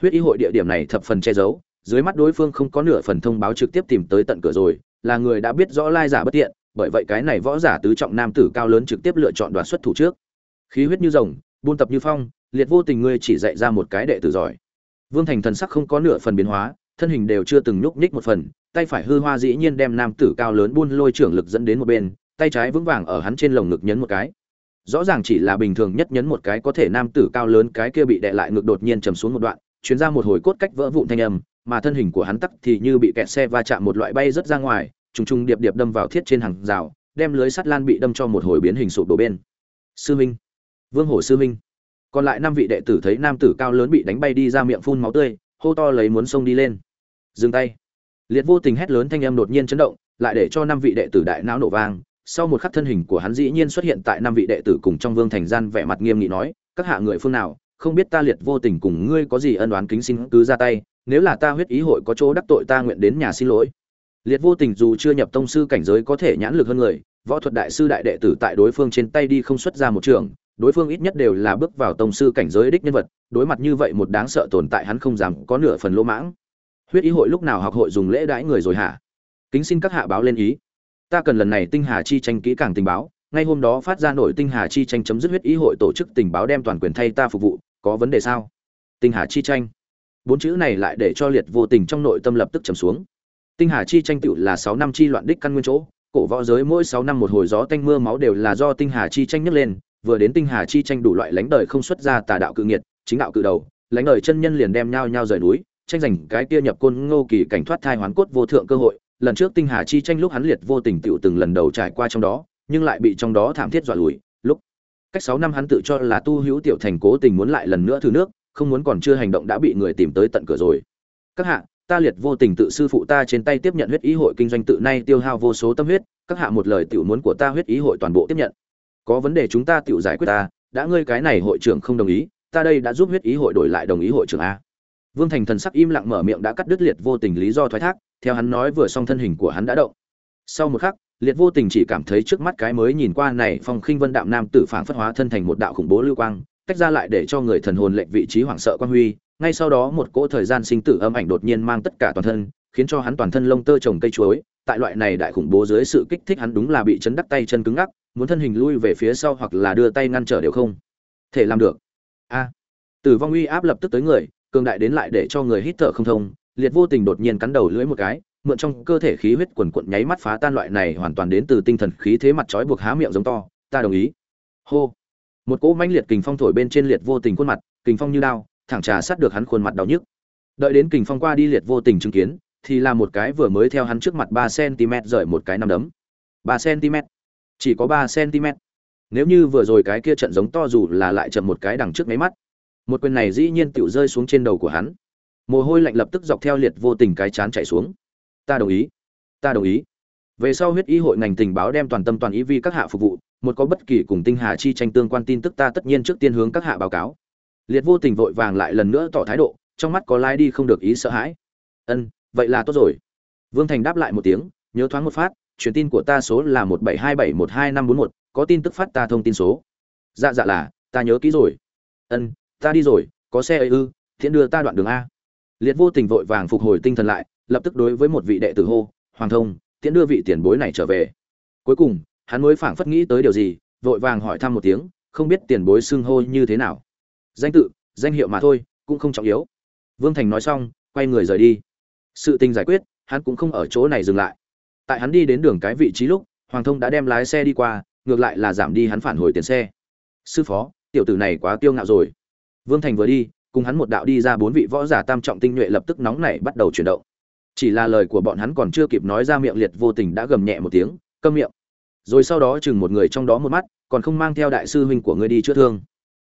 Huyết ý hội địa điểm này thập phần che giấu, dưới mắt đối phương không có nửa phần thông báo trực tiếp tìm tới tận cửa rồi, là người đã biết rõ lai giả bất tiện, bởi vậy cái này võ giả tứ trọng nam tử cao lớn trực tiếp lựa chọn đoạt xuất thủ trước. Khí huyết như rồng, buôn tập như phong, liệt vô tình ngươi chỉ dạy ra một cái đệ tử giỏi. Vương thành thần sắc không có nửa phần biến hóa, thân hình đều chưa từng nhúc nhích một phần, tay phải hư hoa dĩ nhiên đem nam tử cao lớn buôn lôi trưởng lực dẫn đến một bên, tay trái vững vàng ở hắn trên lồng ngực nhấn một cái rõ ràng chỉ là bình thường nhất nhấn một cái có thể nam tử cao lớn cái kia bị đè lại ngực đột nhiên trầm xuống một đoạn, chuyến ra một hồi cốt cách vỡ vụn thanh âm, mà thân hình của hắn tắc thì như bị kẹt xe va chạm một loại bay rất ra ngoài, trùng trùng điệp điệp đâm vào thiết trên hàng rào, đem lưới sắt lan bị đâm cho một hồi biến hình sụp đổ bên. Sư minh, vương hổ sư minh. Còn lại năm vị đệ tử thấy nam tử cao lớn bị đánh bay đi ra miệng phun máu tươi, hô to lấy muốn xông đi lên. Dừng tay. Liệt vô tình hét lớn thanh âm đột nhiên chấn động, lại để cho năm vị đệ tử đại não nổ vang sau một khắc thân hình của hắn dĩ nhiên xuất hiện tại năm vị đệ tử cùng trong vương thành gian vẻ mặt nghiêm nghị nói, các hạ người phương nào, không biết ta liệt vô tình cùng ngươi có gì ân oán kính xin cứ ra tay, nếu là ta huyết ý hội có chỗ đắc tội ta nguyện đến nhà xin lỗi. Liệt vô tình dù chưa nhập tông sư cảnh giới có thể nhãn lực hơn người, võ thuật đại sư đại đệ tử tại đối phương trên tay đi không xuất ra một trường, đối phương ít nhất đều là bước vào tông sư cảnh giới đích nhân vật, đối mặt như vậy một đáng sợ tồn tại hắn không dám có nửa phần lỗ mãng. Huyết ý hội lúc nào học hội dùng lễ đãi người rồi hả? Kính xin các hạ báo lên ý ta cần lần này tinh hà chi tranh kỹ càng tình báo, ngay hôm đó phát ra nổi tinh hà chi tranh chấm dứt huyết ý hội tổ chức tình báo đem toàn quyền thay ta phục vụ, có vấn đề sao? Tinh hà chi tranh. Bốn chữ này lại để cho liệt vô tình trong nội tâm lập tức trầm xuống. Tinh hà chi tranh tựu là sáu năm chi loạn đích căn nguyên chỗ, cổ võ giới mỗi sáu năm một hồi gió tanh mưa máu đều là do tinh hà chi tranh nhấc lên, vừa đến tinh hà chi tranh đủ loại lãnh đời không xuất ra tà đạo cự nghiệt, chính đạo cự đầu lãnh đời chân nhân liền đem nhau nhau rời núi, tranh giành cái kia nhập côn ngô kỳ cảnh thoát thai hoán cốt vô thượng cơ hội lần trước tinh hà chi tranh lúc hắn liệt vô tình tựu từng lần đầu trải qua trong đó, nhưng lại bị trong đó thảm thiết dọa lùi. Lúc cách sáu năm hắn tự cho là tu hữu tiểu thành cố tình muốn lại lần nữa thử nước, không muốn còn chưa hành động đã bị người tìm tới tận cửa rồi. Các hạ, ta liệt vô tình tự sư phụ ta trên tay tiếp nhận huyết ý hội kinh doanh tự nay tiêu hao vô số tâm huyết, các hạ một lời tiểu muốn của ta huyết ý hội toàn bộ tiếp nhận. Có vấn đề chúng ta tiểu giải quyết ta, đã ngươi cái này hội trưởng không đồng ý, ta đây đã giúp huyết ý hội đổi lại đồng ý hội trưởng a vương thành thần sắc im lặng mở miệng đã cắt đứt liệt vô tình lý do thoái thác, theo hắn nói vừa xong thân hình của hắn đã động. Sau một khắc, liệt vô tình chỉ cảm thấy trước mắt cái mới nhìn qua này phong khinh vân đạm nam tử phảng phất hóa thân thành một đạo khủng bố lưu quang, tách ra lại để cho người thần hồn lệnh vị trí hoảng sợ quan huy. Ngay sau đó một cỗ thời gian sinh tử âm ảnh đột nhiên mang tất cả toàn thân, khiến cho hắn toàn thân lông tơ trồng cây chuối. Tại loại này đại khủng bố dưới sự kích thích hắn đúng là bị chấn đắc tay chân cứng ngắc, muốn thân hình lui về phía sau hoặc là đưa tay ngăn trở đều không thể làm được. A, tử vong uy áp lập tức tới người cường đại đến lại để cho người hít thở không thông, liệt vô tình đột nhiên cắn đầu lưỡi một cái, mượn trong cơ thể khí huyết quần quận nháy mắt phá tan loại này hoàn toàn đến từ tinh thần khí thế mặt trói buộc há miệng giống to, ta đồng ý. Hô. Một cỗ mãnh liệt kình phong thổi bên trên liệt vô tình khuôn mặt, kình phong như đao, thẳng trà sát được hắn khuôn mặt đau nhức. Đợi đến kình phong qua đi liệt vô tình chứng kiến, thì là một cái vừa mới theo hắn trước mặt ba cm rời một cái nằm đấm. Ba cm chỉ có ba cm nếu như vừa rồi cái kia trận giống to dù là lại chậm một cái đằng trước máy mắt một quyền này dĩ nhiên tựu rơi xuống trên đầu của hắn. Mồ hôi lạnh lập tức dọc theo liệt vô tình cái chán chạy xuống. Ta đồng ý. Ta đồng ý. Về sau huyết y hội ngành tình báo đem toàn tâm toàn ý vi các hạ phục vụ, một có bất kỳ cùng tinh hà chi tranh tương quan tin tức ta tất nhiên trước tiên hướng các hạ báo cáo. Liệt vô tình vội vàng lại lần nữa tỏ thái độ, trong mắt có lai đi không được ý sợ hãi. Ân, vậy là tốt rồi. Vương thành đáp lại một tiếng, nhớ thoáng một phát, truyền tin của ta số là một bảy hai bảy một hai năm bốn một, có tin tức phát ta thông tin số. Dạ dạ là, ta nhớ kỹ rồi. Ân ta đi rồi, có xe ấy ư thiện đưa ta đoạn đường a. Liệt vô tình vội vàng phục hồi tinh thần lại, lập tức đối với một vị đệ tử hô, hoàng thông, tiễn đưa vị tiền bối này trở về. Cuối cùng, hắn mới phảng phất nghĩ tới điều gì, vội vàng hỏi thăm một tiếng, không biết tiền bối xưng hô như thế nào. Danh tự, danh hiệu mà thôi, cũng không trọng yếu. Vương thành nói xong, quay người rời đi. Sự tình giải quyết, hắn cũng không ở chỗ này dừng lại. Tại hắn đi đến đường cái vị trí lúc, hoàng thông đã đem lái xe đi qua, ngược lại là giảm đi hắn phản hồi tiền xe. Sư phó, tiểu tử này quá tiêu ngạo rồi vương thành vừa đi, cùng hắn một đạo đi ra bốn vị võ giả tam trọng tinh nhuệ lập tức nóng nảy bắt đầu chuyển động. Chỉ là lời của bọn hắn còn chưa kịp nói ra miệng liệt vô tình đã gầm nhẹ một tiếng, câm miệng. Rồi sau đó chừng một người trong đó một mắt, còn không mang theo đại sư huynh của ngươi đi chữa thương.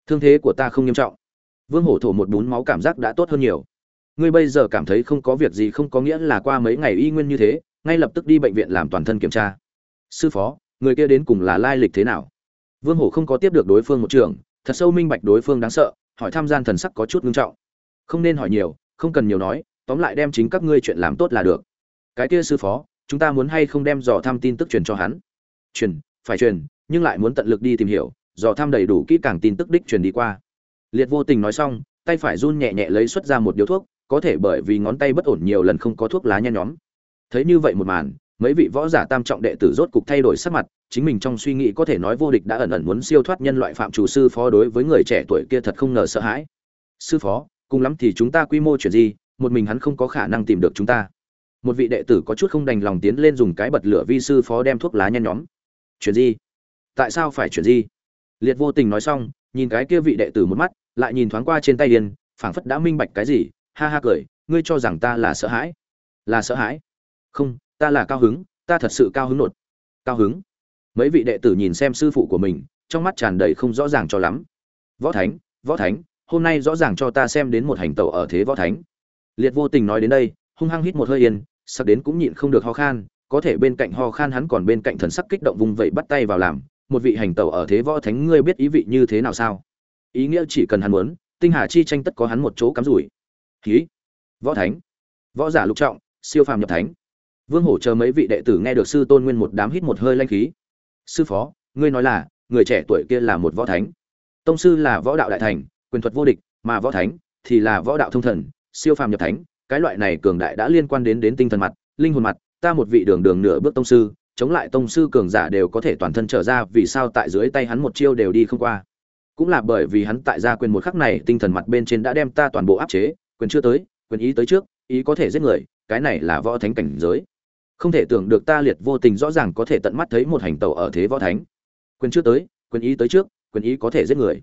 Thương thế của ta không nghiêm trọng. Vương hổ thổ một bún máu cảm giác đã tốt hơn nhiều. Ngươi bây giờ cảm thấy không có việc gì không có nghĩa là qua mấy ngày y nguyên như thế, ngay lập tức đi bệnh viện làm toàn thân kiểm tra. Sư phó, người kia đến cùng là lai lịch thế nào? Vương hổ không có tiếp được đối phương một trường, thật sâu minh bạch đối phương đáng sợ hỏi tham gian thần sắc có chút ngưng trọng. Không nên hỏi nhiều, không cần nhiều nói, tóm lại đem chính các ngươi chuyện làm tốt là được. Cái kia sư phó, chúng ta muốn hay không đem dò thăm tin tức truyền cho hắn? Truyền, phải truyền, nhưng lại muốn tận lực đi tìm hiểu, dò thăm đầy đủ kỹ càng tin tức đích truyền đi qua. Liệt vô tình nói xong, tay phải run nhẹ nhẹ lấy xuất ra một điếu thuốc, có thể bởi vì ngón tay bất ổn nhiều lần không có thuốc lá nhen nhóm. Thấy như vậy một màn mấy vị võ giả tam trọng đệ tử rốt cục thay đổi sắc mặt, chính mình trong suy nghĩ có thể nói vô địch đã ẩn ẩn muốn siêu thoát nhân loại phạm chủ sư phó đối với người trẻ tuổi kia thật không ngờ sợ hãi. Sư phó, cùng lắm thì chúng ta quy mô chuyện gì một mình hắn không có khả năng tìm được chúng ta. Một vị đệ tử có chút không đành lòng tiến lên dùng cái bật lửa vi sư phó đem thuốc lá nhen nhóm. Chuyện gì tại sao phải chuyện gì liệt vô tình nói xong, nhìn cái kia vị đệ tử một mắt, lại nhìn thoáng qua trên tay điền phảng phất đã minh bạch cái gì, ha ha cười, ngươi cho rằng ta là sợ hãi? Là sợ hãi? Không ta là cao hứng, ta thật sự cao hứng nột. Cao hứng? Mấy vị đệ tử nhìn xem sư phụ của mình, trong mắt tràn đầy không rõ ràng cho lắm. Võ thánh võ thánh, hôm nay rõ ràng cho ta xem đến một hành tẩu ở thế võ thánh. Liệt vô tình nói đến đây, hung hăng hít một hơi yên, sắp đến cũng nhịn không được ho khan, có thể bên cạnh ho khan hắn còn bên cạnh thần sắc kích động vùng vẫy bắt tay vào làm, một vị hành tẩu ở thế võ thánh, ngươi biết ý vị như thế nào sao? Ý nghĩa chỉ cần hắn muốn, tinh hà chi tranh tất có hắn một chỗ cắm rủi. Khí võ thánh! Võ giả lục trọng, siêu phàm nhập thánh vương hổ chờ mấy vị đệ tử nghe được sư tôn nguyên một đám hít một hơi lanh khí. Sư phó, ngươi nói là, người trẻ tuổi kia là một võ thánh. Tông sư là võ đạo đại thành, quyền thuật vô địch, mà võ thánh thì là võ đạo thông thần, siêu phàm nhập thánh. Cái loại này cường đại đã liên quan đến đến tinh thần mặt, linh hồn mặt. Ta một vị đường đường nửa bước tông sư, chống lại tông sư cường giả đều có thể toàn thân trở ra, vì sao tại dưới tay hắn một chiêu đều đi không qua? Cũng là bởi vì hắn tại gia quyền một khắc này, tinh thần mặt bên trên đã đem ta toàn bộ áp chế, quyền chưa tới, quyền ý tới trước, ý có thể giết người, cái này là võ thánh cảnh giới không thể tưởng được ta liệt vô tình rõ ràng có thể tận mắt thấy một hành tẩu ở thế võ thánh. Quyền chưa tới, quyền ý tới trước, quyền ý có thể giết người.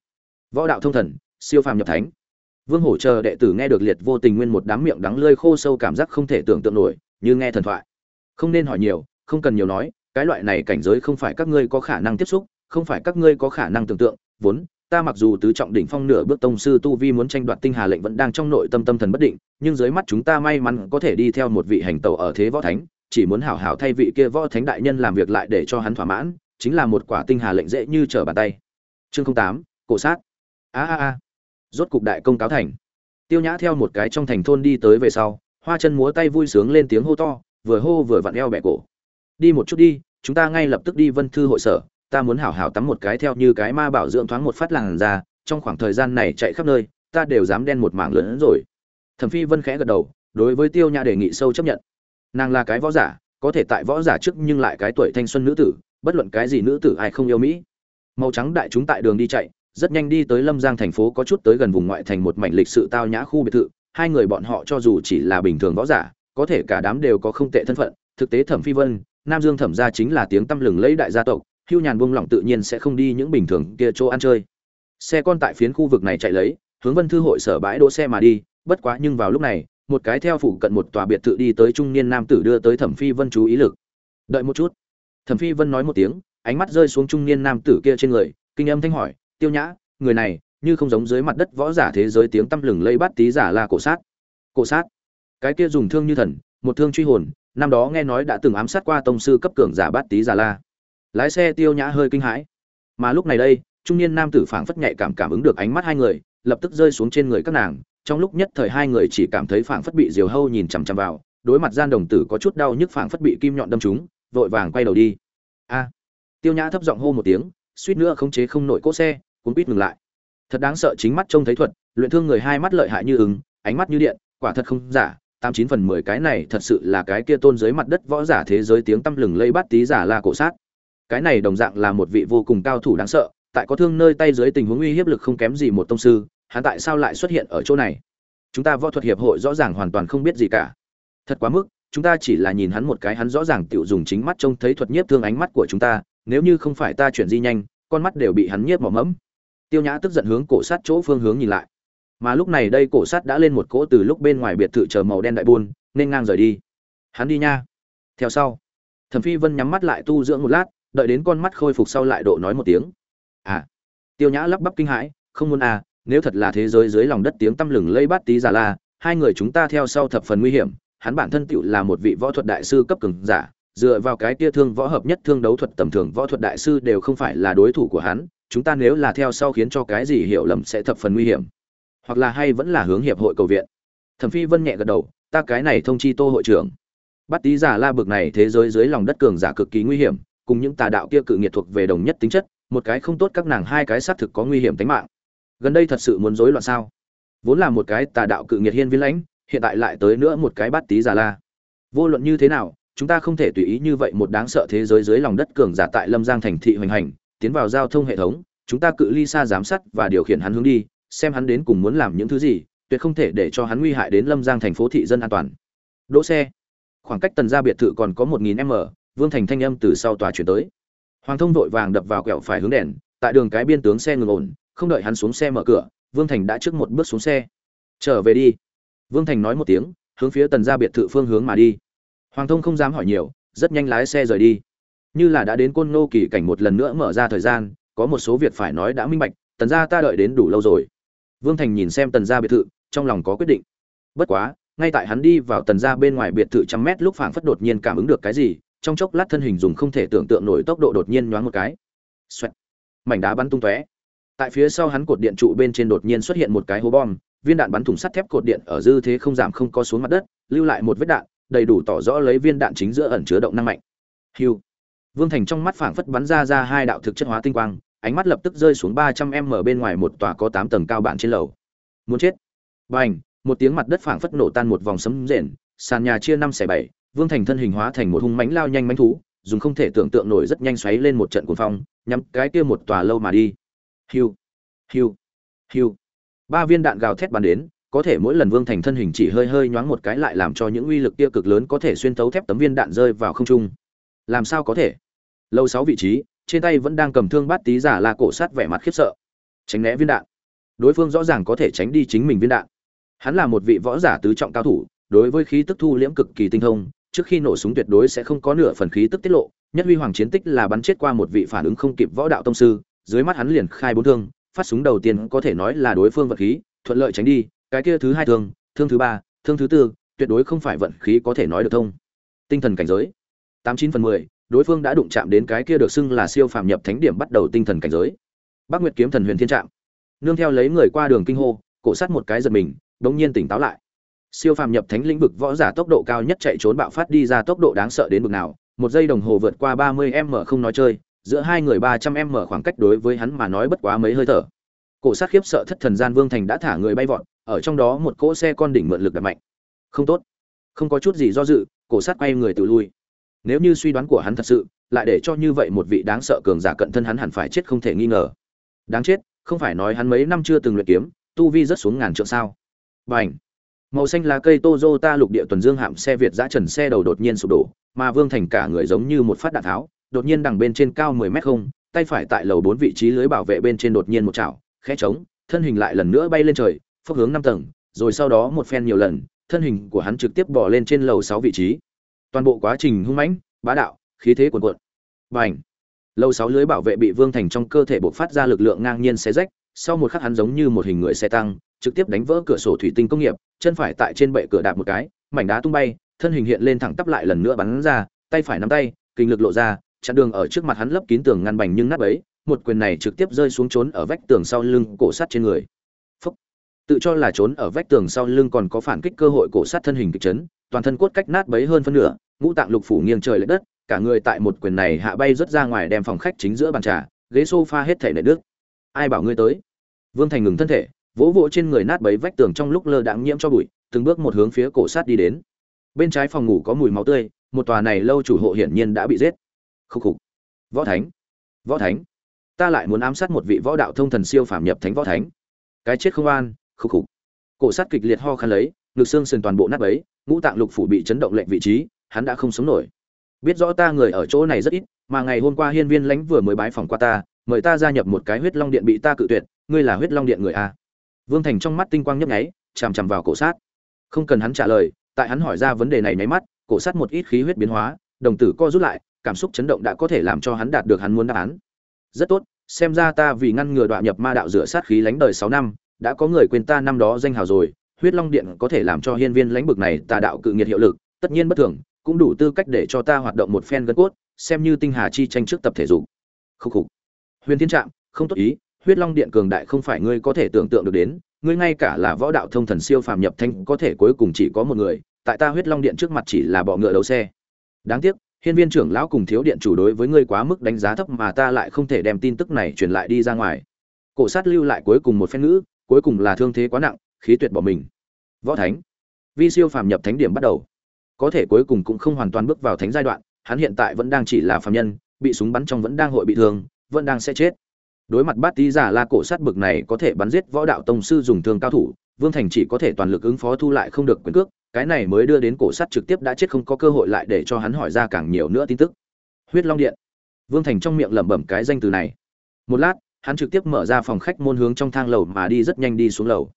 Võ đạo thông thần, siêu phàm nhập thánh. Vương hổ chờ đệ tử nghe được liệt vô tình nguyên một đám miệng đắng lơi khô sâu cảm giác không thể tưởng tượng nổi, như nghe thần thoại. Không nên hỏi nhiều, không cần nhiều nói, cái loại này cảnh giới không phải các ngươi có khả năng tiếp xúc, không phải các ngươi có khả năng tưởng tượng. Vốn, ta mặc dù tứ trọng đỉnh phong nửa bước tông sư tu vi muốn tranh đoạt tinh hà lệnh vẫn đang trong nội tâm tâm thần bất định, nhưng dưới mắt chúng ta may mắn có thể đi theo một vị hành tẩu ở thế võ thánh chỉ muốn hảo hảo thay vị kia võ thánh đại nhân làm việc lại để cho hắn thỏa mãn, chính là một quả tinh hà lệnh dễ như trở bàn tay. Chương tám, cổ sát. A a a. Rốt cục đại công cáo thành. Tiêu nhã theo một cái trong thành thôn đi tới về sau, hoa chân múa tay vui sướng lên tiếng hô to, vừa hô vừa vặn eo bẻ cổ. Đi một chút đi, chúng ta ngay lập tức đi vân thư hội sở, ta muốn hảo hảo tắm một cái theo như cái ma bảo dưỡng thoáng một phát làn ra trong khoảng thời gian này chạy khắp nơi, ta đều dám đen một mảng lớn hơn rồi. Thẩm phi vân khẽ gật đầu, đối với tiêu nhã đề nghị sâu chấp nhận nàng là cái võ giả, có thể tại võ giả trước nhưng lại cái tuổi thanh xuân nữ tử, bất luận cái gì nữ tử ai không yêu mỹ. Màu trắng đại chúng tại đường đi chạy, rất nhanh đi tới lâm giang thành phố có chút tới gần vùng ngoại thành một mảnh lịch sự tao nhã khu biệt thự, hai người bọn họ cho dù chỉ là bình thường võ giả, có thể cả đám đều có không tệ thân phận, thực tế thẩm phi vân, nam dương thẩm gia chính là tiếng tăm lừng lẫy đại gia tộc, hưu nhàn buông lỏng tự nhiên sẽ không đi những bình thường kia chỗ ăn chơi. Xe con tại phiến khu vực này chạy lấy, hướng vân thư hội sở bãi đỗ xe mà đi, bất quá nhưng vào lúc này một cái theo phủ cận một tòa biệt thự đi tới trung niên nam tử đưa tới thẩm phi vân chú ý lực. Đợi một chút. Thẩm phi vân nói một tiếng, ánh mắt rơi xuống trung niên nam tử kia trên người, kinh âm thanh hỏi, tiêu nhã, người này như không giống dưới mặt đất võ giả thế giới tiếng tăm lừng lây bắt tí giả là cổ sát. Cổ sát? Cái kia dùng thương như thần, một thương truy hồn, năm đó nghe nói đã từng ám sát qua tông sư cấp cường giả bát tí giả la. Lái xe tiêu nhã hơi kinh hãi. Mà lúc này đây, trung niên nam tử phảng phất nhạy cảm cảm ứng được ánh mắt hai người, lập tức rơi xuống trên người các nàng trong lúc nhất thời hai người chỉ cảm thấy phảng phất bị diều hâu nhìn chằm chằm vào, đối mặt gian đồng tử có chút đau nhức phảng phất bị kim nhọn đâm trúng, vội vàng quay đầu đi. A! Tiêu nhã thấp giọng hô một tiếng, suýt nữa khống chế không nổi cỗ xe, cuốn quýt ngừng lại. Thật đáng sợ chính mắt trông thấy thuật, luyện thương người hai mắt lợi hại như ứng ánh mắt như điện, quả thật không giả, tám chín phần mười cái này thật sự là cái kia tôn dưới mặt đất võ giả thế giới tiếng tăm lừng lây bắt tí giả la cổ sát. Cái này đồng dạng là một vị vô cùng cao thủ đáng sợ, tại có thương nơi tay dưới tình huống uy hiếp lực không kém gì một tông sư hắn tại sao lại xuất hiện ở chỗ này? Chúng ta võ thuật hiệp hội rõ ràng hoàn toàn không biết gì cả. Thật quá mức, chúng ta chỉ là nhìn hắn một cái, hắn rõ ràng tự dùng chính mắt trông thấy thuật nhiếp thương ánh mắt của chúng ta, nếu như không phải ta chuyển di nhanh, con mắt đều bị hắn nhiếp mỏ mẫm. Tiêu nhã tức giận hướng cổ sát chỗ phương hướng nhìn lại. Mà lúc này đây cổ sát đã lên một cỗ từ lúc bên ngoài biệt thự chờ màu đen đại buôn, nên ngang rời đi. Hắn đi nha. Theo sau, thẩm phi vân nhắm mắt lại tu dưỡng một lát, đợi đến con mắt khôi phục sau lại độ nói một tiếng. À tiêu nhã lắp bắp kinh hãi, không muốn à nếu thật là thế giới dưới lòng đất tiếng tăm lừng lây bát tí giả la, hai người chúng ta theo sau thập phần nguy hiểm, hắn bản thân tựu là một vị võ thuật đại sư cấp cường giả, dựa vào cái kia thương võ hợp nhất thương đấu thuật tầm thường võ thuật đại sư đều không phải là đối thủ của hắn, chúng ta nếu là theo sau khiến cho cái gì hiểu lầm sẽ thập phần nguy hiểm. Hoặc là hay vẫn là hướng hiệp hội cầu viện. Thẩm phi vân nhẹ gật đầu, ta cái này thông chi tô hội trưởng. Bắt tí giả la bực này thế giới dưới lòng đất cường giả cực kỳ nguy hiểm, cùng những tà đạo kia cự nghiệt thuộc về đồng nhất tính chất, một cái không tốt các nàng hai cái xác thực có nguy hiểm tính mạng gần đây thật sự muốn rối loạn sao? Vốn là một cái tà đạo cự nghiệt hiên viên lãnh, hiện tại lại tới nữa một cái bát tí giả la. Vô luận như thế nào, chúng ta không thể tùy ý như vậy một đáng sợ thế giới dưới lòng đất cường giả tại lâm giang thành thị hoành hành, tiến vào giao thông hệ thống, chúng ta cự ly xa giám sát và điều khiển hắn hướng đi, xem hắn đến cùng muốn làm những thứ gì, tuyệt không thể để cho hắn nguy hại đến lâm giang thành phố thị dân an toàn. Đỗ xe. Khoảng cách tần ra biệt thự còn có một nghìn m, vương thành thanh âm từ sau tòa chuyển tới. Hoàng thông vội vàng đập vào kẹo phải hướng đèn, tại đường cái biên tướng xe ngừng ổn không đợi hắn xuống xe mở cửa, vương thành đã trước một bước xuống xe. Trở về đi. Vương thành nói một tiếng, hướng phía tần ra biệt thự phương hướng mà đi. Hoàng thông không dám hỏi nhiều, rất nhanh lái xe rời đi. Như là đã đến côn nô kỳ cảnh một lần nữa mở ra thời gian, có một số việc phải nói đã minh bạch, tần gia ta đợi đến đủ lâu rồi. Vương thành nhìn xem tần gia biệt thự, trong lòng có quyết định. Bất quá, ngay tại hắn đi vào tần gia bên ngoài biệt thự trăm mét lúc phảng phất đột nhiên cảm ứng được cái gì, trong chốc lát thân hình dùng không thể tưởng tượng nổi tốc độ đột nhiên nhoáng một cái. Xoẹt. mảnh đá bắn tung tóe tại phía sau hắn cột điện trụ bên trên đột nhiên xuất hiện một cái hố bom, viên đạn bắn thủng sắt thép cột điện ở dư thế không giảm không có xuống mặt đất, lưu lại một vết đạn, đầy đủ tỏ rõ lấy viên đạn chính giữa ẩn chứa động năng mạnh. Hiu vương thành trong mắt phảng phất bắn ra ra hai đạo thực chất hóa tinh quang, ánh mắt lập tức rơi xuống ba trăm m bên ngoài một tòa có tám tầng cao bản trên lầu. Muốn chết. Bành, một tiếng mặt đất phảng phất nổ tan một vòng sấm rền, sàn nhà chia năm xẻ bảy, vương thành thân hình hóa thành một hung mãnh lao nhanh mãnh thú, dùng không thể tưởng tượng nổi rất nhanh xoáy lên một trận cuồng phong, nhắm cái kia một tòa lâu mà đi hiu hiu hiu. Ba viên đạn gào thét bắn đến, có thể mỗi lần vương thành thân hình chỉ hơi hơi nhoáng một cái lại làm cho những uy lực kia cực lớn có thể xuyên thấu thép tấm viên đạn rơi vào không trung. Làm sao có thể? Lâu sáu vị trí, trên tay vẫn đang cầm thương bát tí giả là cổ sát vẻ mặt khiếp sợ. Tránh né viên đạn. Đối phương rõ ràng có thể tránh đi chính mình viên đạn. Hắn là một vị võ giả tứ trọng cao thủ, đối với khí tức thu liễm cực kỳ tinh thông, trước khi nổ súng tuyệt đối sẽ không có nửa phần khí tức tiết lộ, nhất huy hoàng chiến tích là bắn chết qua một vị phản ứng không kịp võ đạo tông sư dưới mắt hắn liền khai bốn thương, phát súng đầu tiên có thể nói là đối phương vật khí, thuận lợi tránh đi, cái kia thứ hai thương thương thứ ba, thương thứ tư, tuyệt đối không phải vận khí có thể nói được thông. Tinh thần cảnh giới, tám chín phần mười, đối phương đã đụng chạm đến cái kia được xưng là siêu phàm nhập thánh điểm bắt đầu tinh thần cảnh giới. Bắc nguyệt kiếm thần huyền thiên trạm, nương theo lấy người qua đường kinh hô, cổ sát một cái giật mình, đống nhiên tỉnh táo lại. Siêu phàm nhập thánh lĩnh vực võ giả tốc độ cao nhất chạy trốn bạo phát đi ra tốc độ đáng sợ đến mức nào, một giây đồng hồ vượt qua ba mươi m không nói chơi giữa hai người ba trăm m khoảng cách đối với hắn mà nói bất quá mấy hơi thở. Cổ sát khiếp sợ thất thần gian vương thành đã thả người bay vọt ở trong đó một cỗ xe con đỉnh mượn lực đập mạnh. Không tốt. Không có chút gì do dự cổ sát quay người tự lui. Nếu như suy đoán của hắn thật sự lại để cho như vậy một vị đáng sợ cường giả cận thân hắn hẳn phải chết không thể nghi ngờ. Đáng chết không phải nói hắn mấy năm chưa từng luyện kiếm tu vi rất xuống ngàn trượng sao. Bành. Màu xanh lá cây Toyota lục địa tuần dương hạm xe Việt giã trần xe đầu đột nhiên sụp đổ, mà Vương Thành cả người giống như một phát đạn tháo, đột nhiên đằng bên trên cao 10 mét không, tay phải tại lầu 4 vị trí lưới bảo vệ bên trên đột nhiên một chảo, khẽ trống, thân hình lại lần nữa bay lên trời, phốc hướng 5 tầng, rồi sau đó một phen nhiều lần, thân hình của hắn trực tiếp bò lên trên lầu 6 vị trí. Toàn bộ quá trình hung mãnh, bá đạo, khí thế cuồn cuộn. Bành. Lầu 6 lưới bảo vệ bị Vương Thành trong cơ thể bộc phát ra lực lượng ngang nhiên xé rách, sau một khắc hắn giống như một hình người xe tăng, trực tiếp đánh vỡ cửa sổ thủy tinh công nghiệp, chân phải tại trên bệ cửa đạp một cái, mảnh đá tung bay, thân hình hiện lên thẳng tắp lại lần nữa bắn ra, tay phải nắm tay, kinh lực lộ ra, chặn đường ở trước mặt hắn lấp kín tường ngăn bành nhưng nát bấy, một quyền này trực tiếp rơi xuống trốn ở vách tường sau lưng cổ sắt trên người. Phúc. Tự cho là trốn ở vách tường sau lưng còn có phản kích cơ hội cổ sắt thân hình kịch chấn, toàn thân cốt cách nát bấy hơn phân nửa, ngũ tạng lục phủ nghiêng trời lệch đất, cả người tại một quyền này hạ bay rất ra ngoài đem phòng khách chính giữa bàn trà, ghế sofa hết thảy nệ đứt. Ai bảo ngươi tới? Vương Thành ngừng thân thể, vỗ vỗ trên người nát bấy vách tường trong lúc lơ đãng nhiễm cho bụi, từng bước một hướng phía cổ sát đi đến. Bên trái phòng ngủ có mùi máu tươi, một tòa này lâu chủ hộ hiển nhiên đã bị giết. Khúc khục. Võ Thánh, Võ Thánh, ta lại muốn ám sát một vị võ đạo thông thần siêu phàm nhập thánh võ thánh. Cái chết không an, khúc khục. Cổ sát kịch liệt ho khăn lấy, ngực xương sườn toàn bộ nát ấy ngũ tạng lục phủ bị chấn động lệnh vị trí, hắn đã không sống nổi. Biết rõ ta người ở chỗ này rất ít, mà ngày hôm qua hiên viên lãnh vừa mới bái phòng qua ta, mời ta gia nhập một cái huyết long điện bị ta cự tuyệt, ngươi là huyết long điện người a vương thành trong mắt tinh quang nhấp nháy chằm chằm vào cổ sát không cần hắn trả lời tại hắn hỏi ra vấn đề này nháy mắt cổ sát một ít khí huyết biến hóa đồng tử co rút lại cảm xúc chấn động đã có thể làm cho hắn đạt được hắn muốn đáp án. Rất tốt, xem ra ta vì ngăn ngừa đoạn nhập ma đạo rửa sát khí lánh đời sáu năm, đã có người quên ta năm đó danh hào rồi, huyết long điện có thể làm cho hiên viên lãnh bực này tà đạo cự nghiệt hiệu lực, tất nhiên bất thường, cũng đủ tư cách để cho ta hoạt động một phen gân cốt, xem như tinh hà chi tranh trước tập thể dục. Khúc khục. Huyền thiên trạm, không tốt ý, huyết long điện cường đại không phải ngươi có thể tưởng tượng được đến, ngươi ngay cả là võ đạo thông thần siêu phàm nhập thanh có thể cuối cùng chỉ có một người, tại ta huyết long điện trước mặt chỉ là bọ ngựa đấu xe. Đáng tiếc hiên viên trưởng lão cùng thiếu điện chủ đối với ngươi quá mức đánh giá thấp mà ta lại không thể đem tin tức này truyền lại đi ra ngoài. Cổ sát lưu lại cuối cùng một phen ngữ, cuối cùng là thương thế quá nặng, khí tuyệt bỏ mình. Võ thánh. Vi siêu phàm nhập thánh điểm bắt đầu. Có thể cuối cùng cũng không hoàn toàn bước vào thánh giai đoạn, hắn hiện tại vẫn đang chỉ là phàm nhân, bị súng bắn trong vẫn đang hội bị thương, vẫn đang sẽ chết. Đối mặt bát tý giả la cổ sát bực này có thể bắn giết võ đạo tông sư dùng thương cao thủ vương thành chỉ có thể toàn lực ứng phó thu lại không được quyền cước, cái này mới đưa đến cổ sắt trực tiếp đã chết không có cơ hội lại để cho hắn hỏi ra càng nhiều nữa tin tức. Huyết long điện. Vương thành trong miệng lẩm bẩm cái danh từ này. Một lát, hắn trực tiếp mở ra phòng khách môn hướng trong thang lầu mà đi rất nhanh đi xuống lầu.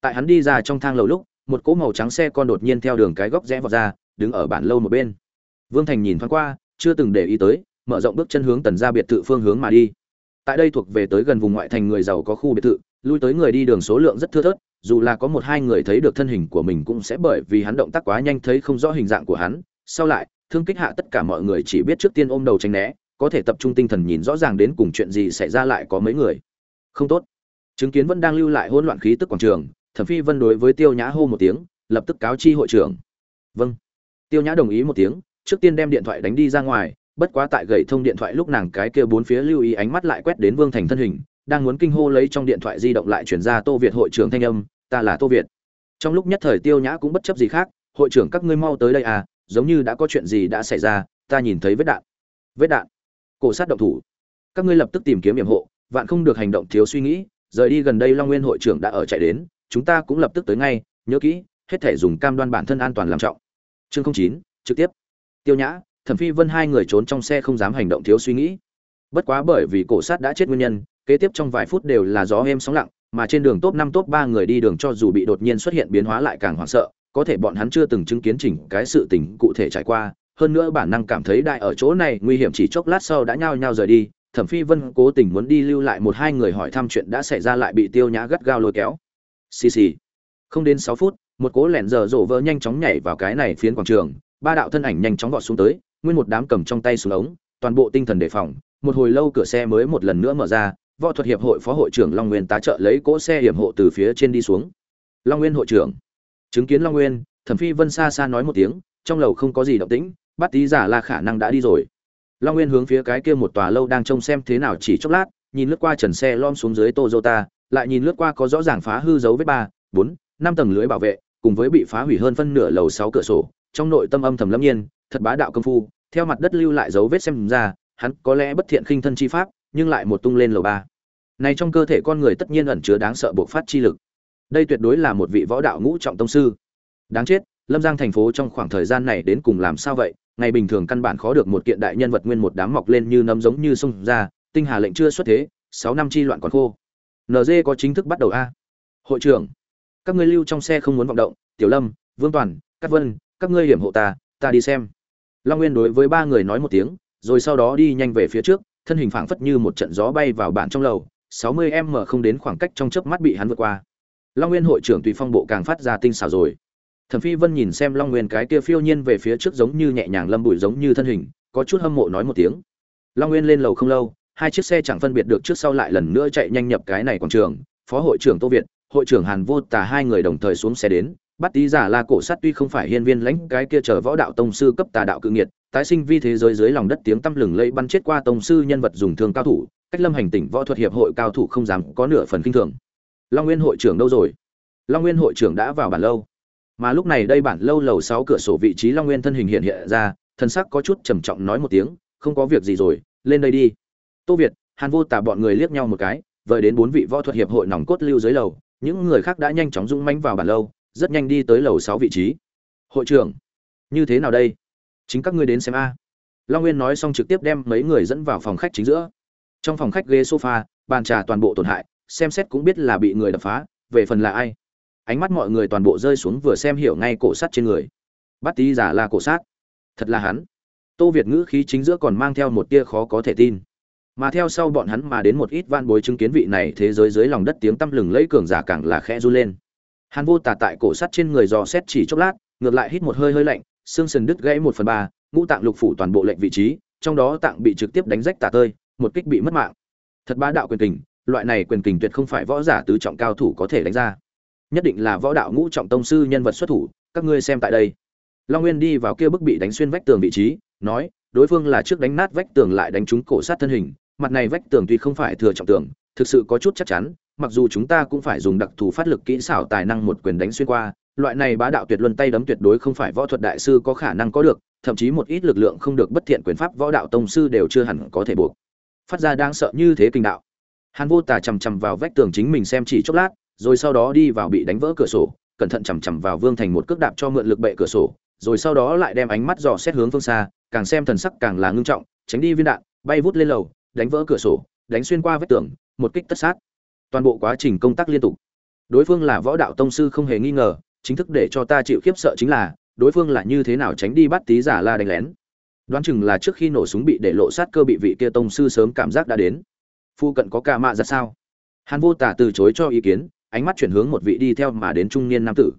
Tại hắn đi ra trong thang lầu lúc, một cỗ màu trắng xe con đột nhiên theo đường cái góc rẽ vào ra, đứng ở bản lâu một bên. Vương thành nhìn thoáng qua, chưa từng để ý tới, mở rộng bước chân hướng tần gia biệt thự phương hướng mà đi. Tại đây thuộc về tới gần vùng ngoại thành người giàu có khu biệt thự, lui tới người đi đường số lượng rất thưa thớt dù là có một hai người thấy được thân hình của mình cũng sẽ bởi vì hắn động tác quá nhanh thấy không rõ hình dạng của hắn. Sau lại, thương kích hạ tất cả mọi người chỉ biết trước tiên ôm đầu tránh né, có thể tập trung tinh thần nhìn rõ ràng đến cùng chuyện gì xảy ra lại có mấy người. Không tốt. Chứng kiến vẫn đang lưu lại hỗn loạn khí tức quảng trường, thẩm phi vân đối với tiêu nhã hô một tiếng, lập tức cáo chi hội trưởng. Vâng. Tiêu nhã đồng ý một tiếng, trước tiên đem điện thoại đánh đi ra ngoài, bất quá tại gậy thông điện thoại lúc nàng cái kia bốn phía lưu ý ánh mắt lại quét đến vương thành thân hình, đang muốn kinh hô lấy trong điện thoại di động lại chuyển ra tô việt hội trưởng thanh âm ta là tô việt. Trong lúc nhất thời tiêu nhã cũng bất chấp gì khác, hội trưởng các ngươi mau tới đây à giống như đã có chuyện gì đã xảy ra, ta nhìn thấy vết đạn. Vết đạn? Cổ sát động thủ. Các ngươi lập tức tìm kiếm hiểm hộ, vạn không được hành động thiếu suy nghĩ, rời đi gần đây long nguyên hội trưởng đã ở chạy đến, chúng ta cũng lập tức tới ngay, nhớ kỹ, hết thể dùng cam đoan bản thân an toàn làm trọng. Chương chín, trực tiếp. Tiêu nhã, thẩm phi vân hai người trốn trong xe không dám hành động thiếu suy nghĩ. Bất quá bởi vì cổ sát đã chết nguyên nhân, kế tiếp trong vài phút đều là gió êm sóng lặng mà trên đường top năm, top ba người đi đường cho dù bị đột nhiên xuất hiện biến hóa lại càng hoảng sợ, có thể bọn hắn chưa từng chứng kiến chỉnh cái sự tình cụ thể trải qua. Hơn nữa bản năng cảm thấy đại ở chỗ này, nguy hiểm chỉ chốc lát sau đã nhao nhao rời đi. Thẩm phi vân cố tình muốn đi lưu lại một hai người hỏi thăm chuyện đã xảy ra lại bị tiêu nhã gắt gao lôi kéo. Xì xì. Không đến sáu phút, một cố lẻn giờ rổ vỡ nhanh chóng nhảy vào cái này phiến quảng trường. Ba đạo thân ảnh nhanh chóng vọt xuống tới, nguyên một đám cầm trong tay xuống ống, toàn bộ tinh thần đề phòng. Một hồi lâu cửa xe mới một lần nữa mở ra võ thuật hiệp hội phó hội trưởng long nguyên tá trợ lấy cỗ xe hiểm hộ từ phía trên đi xuống. Long nguyên hội trưởng. Chứng kiến long nguyên, thẩm phi vân xa xa nói một tiếng, trong lầu không có gì động tĩnh, bắt tí giả là khả năng đã đi rồi. Long nguyên hướng phía cái kia một tòa lâu đang trông xem thế nào chỉ chốc lát, nhìn lướt qua trần xe lom xuống dưới toyota, lại nhìn lướt qua có rõ ràng phá hư dấu vết ba, bốn, năm tầng lưới bảo vệ, cùng với bị phá hủy hơn phân nửa lầu sáu cửa sổ, trong nội tâm âm thầm lâm nhiên, thật bá đạo công phu, theo mặt đất lưu lại dấu vết xem ra, hắn có lẽ bất thiện khinh thân chi pháp nhưng lại một tung lên lầu ba. Này trong cơ thể con người tất nhiên ẩn chứa đáng sợ bộc phát chi lực. Đây tuyệt đối là một vị võ đạo ngũ trọng tông sư. Đáng chết, lâm giang thành phố trong khoảng thời gian này đến cùng làm sao vậy? Ngày bình thường căn bản khó được một kiện đại nhân vật nguyên một đám mọc lên như nấm giống như sông ra, tinh hà lệnh chưa xuất thế, sáu năm chi loạn còn khô. Nd có chính thức bắt đầu a. Hội trưởng, các ngươi lưu trong xe không muốn vọng động, tiểu lâm, vương toàn, cát vân, các ngươi hiểm hộ ta ta đi xem. Long nguyên đối với ba người nói một tiếng, rồi sau đó đi nhanh về phía trước thân hình phảng phất như một trận gió bay vào bản trong lầu, sáu mươi m không đến khoảng cách trong chớp mắt bị hắn vượt qua. Long nguyên hội trưởng tùy phong bộ càng phát ra tinh xảo rồi. Thẩm phi vân nhìn xem long nguyên cái kia phiêu nhiên về phía trước giống như nhẹ nhàng lâm bụi giống như thân hình, có chút hâm mộ nói một tiếng. Long nguyên lên lầu không lâu, hai chiếc xe chẳng phân biệt được trước sau lại lần nữa chạy nhanh nhập cái này quảng trường, phó hội trưởng tô việt, hội trưởng hàn vô tà hai người đồng thời xuống xe đến bắt tí giả la cổ sát tuy không phải hiên viên lãnh cái kia chờ võ đạo tông sư cấp tà đạo cự nghiệt, tái sinh vi thế giới dưới lòng đất tiếng tăm lừng lẫy bắn chết qua tông sư nhân vật dùng thương cao thủ, cách lâm hành tỉnh võ thuật hiệp hội cao thủ không dám có nửa phần kinh thường. Long nguyên hội trưởng đâu rồi? Long nguyên hội trưởng đã vào bản lâu. Mà lúc này đây bản lâu lầu sáu cửa sổ vị trí long nguyên thân hình hiện hiện ra, thân sắc có chút trầm trọng nói một tiếng, không có việc gì rồi, lên đây đi. Tô việt, hàn vô tả bọn người liếc nhau một cái, vời đến bốn vị võ thuật hiệp hội nòng cốt lưu dưới lầu, những người khác đã nhanh chóng rung manh vào bản lâu rất nhanh đi tới lầu sáu vị trí. Hội trưởng, như thế nào đây? Chính các ngươi đến xem a. Long nguyên nói xong trực tiếp đem mấy người dẫn vào phòng khách chính giữa. Trong phòng khách ghế sofa, bàn trà toàn bộ tổn hại, xem xét cũng biết là bị người đập phá, về phần là ai? Ánh mắt mọi người toàn bộ rơi xuống vừa xem hiểu ngay cổ sắt trên người. Bắt tí giả là cổ sát thật là hắn. Tô việt ngữ khí chính giữa còn mang theo một tia khó có thể tin. Mà theo sau bọn hắn mà đến một ít van bối chứng kiến vị này thế giới dưới lòng đất tiếng tăm lừng lẫy cường giả càng là khẽ run lên hàn vô tà tại cổ sắt trên người dò xét chỉ chốc lát, ngược lại hít một hơi hơi lạnh, xương sần đứt gãy một phần ba, ngũ tạng lục phủ toàn bộ lệnh vị trí, trong đó tạng bị trực tiếp đánh rách tả tơi, một kích bị mất mạng. Thật bá đạo quyền kình, loại này quyền kình tuyệt không phải võ giả tứ trọng cao thủ có thể đánh ra. Nhất định là võ đạo ngũ trọng tông sư nhân vật xuất thủ, các ngươi xem tại đây. Long nguyên đi vào kia bức bị đánh xuyên vách tường vị trí, nói, đối phương là trước đánh nát vách tường lại đánh trúng cổ sát thân hình, mặt này vách tường tuy không phải thừa trọng tường, thực sự có chút chắc chắn mặc dù chúng ta cũng phải dùng đặc thù phát lực kỹ xảo tài năng một quyền đánh xuyên qua, loại này bá đạo tuyệt luân tay đấm tuyệt đối không phải võ thuật đại sư có khả năng có được, thậm chí một ít lực lượng không được bất thiện quyền pháp võ đạo tông sư đều chưa hẳn có thể buộc. Phát ra đáng sợ như thế kinh đạo. Hàn vô tà chằm chằm vào vách tường chính mình xem chỉ chốc lát, rồi sau đó đi vào bị đánh vỡ cửa sổ, cẩn thận chằm chằm vào vương thành một cước đạp cho mượn lực bệ cửa sổ, rồi sau đó lại đem ánh mắt dò xét hướng phương xa, càng xem thần sắc càng là ngưng trọng, tránh đi viên đạn, bay vút lên lầu, đánh vỡ cửa sổ, đánh xuyên qua vách tường, một kích tất sát toàn bộ quá trình công tác liên tục. Đối phương là võ đạo tông sư không hề nghi ngờ, chính thức để cho ta chịu khiếp sợ chính là, đối phương là như thế nào tránh đi bắt tí giả la đánh lén. Đoán chừng là trước khi nổ súng bị để lộ sát cơ bị vị kia tông sư sớm cảm giác đã đến. Phu cận có ca mạ ra sao? Hàn vô tả từ chối cho ý kiến, ánh mắt chuyển hướng một vị đi theo mà đến trung niên nam tử.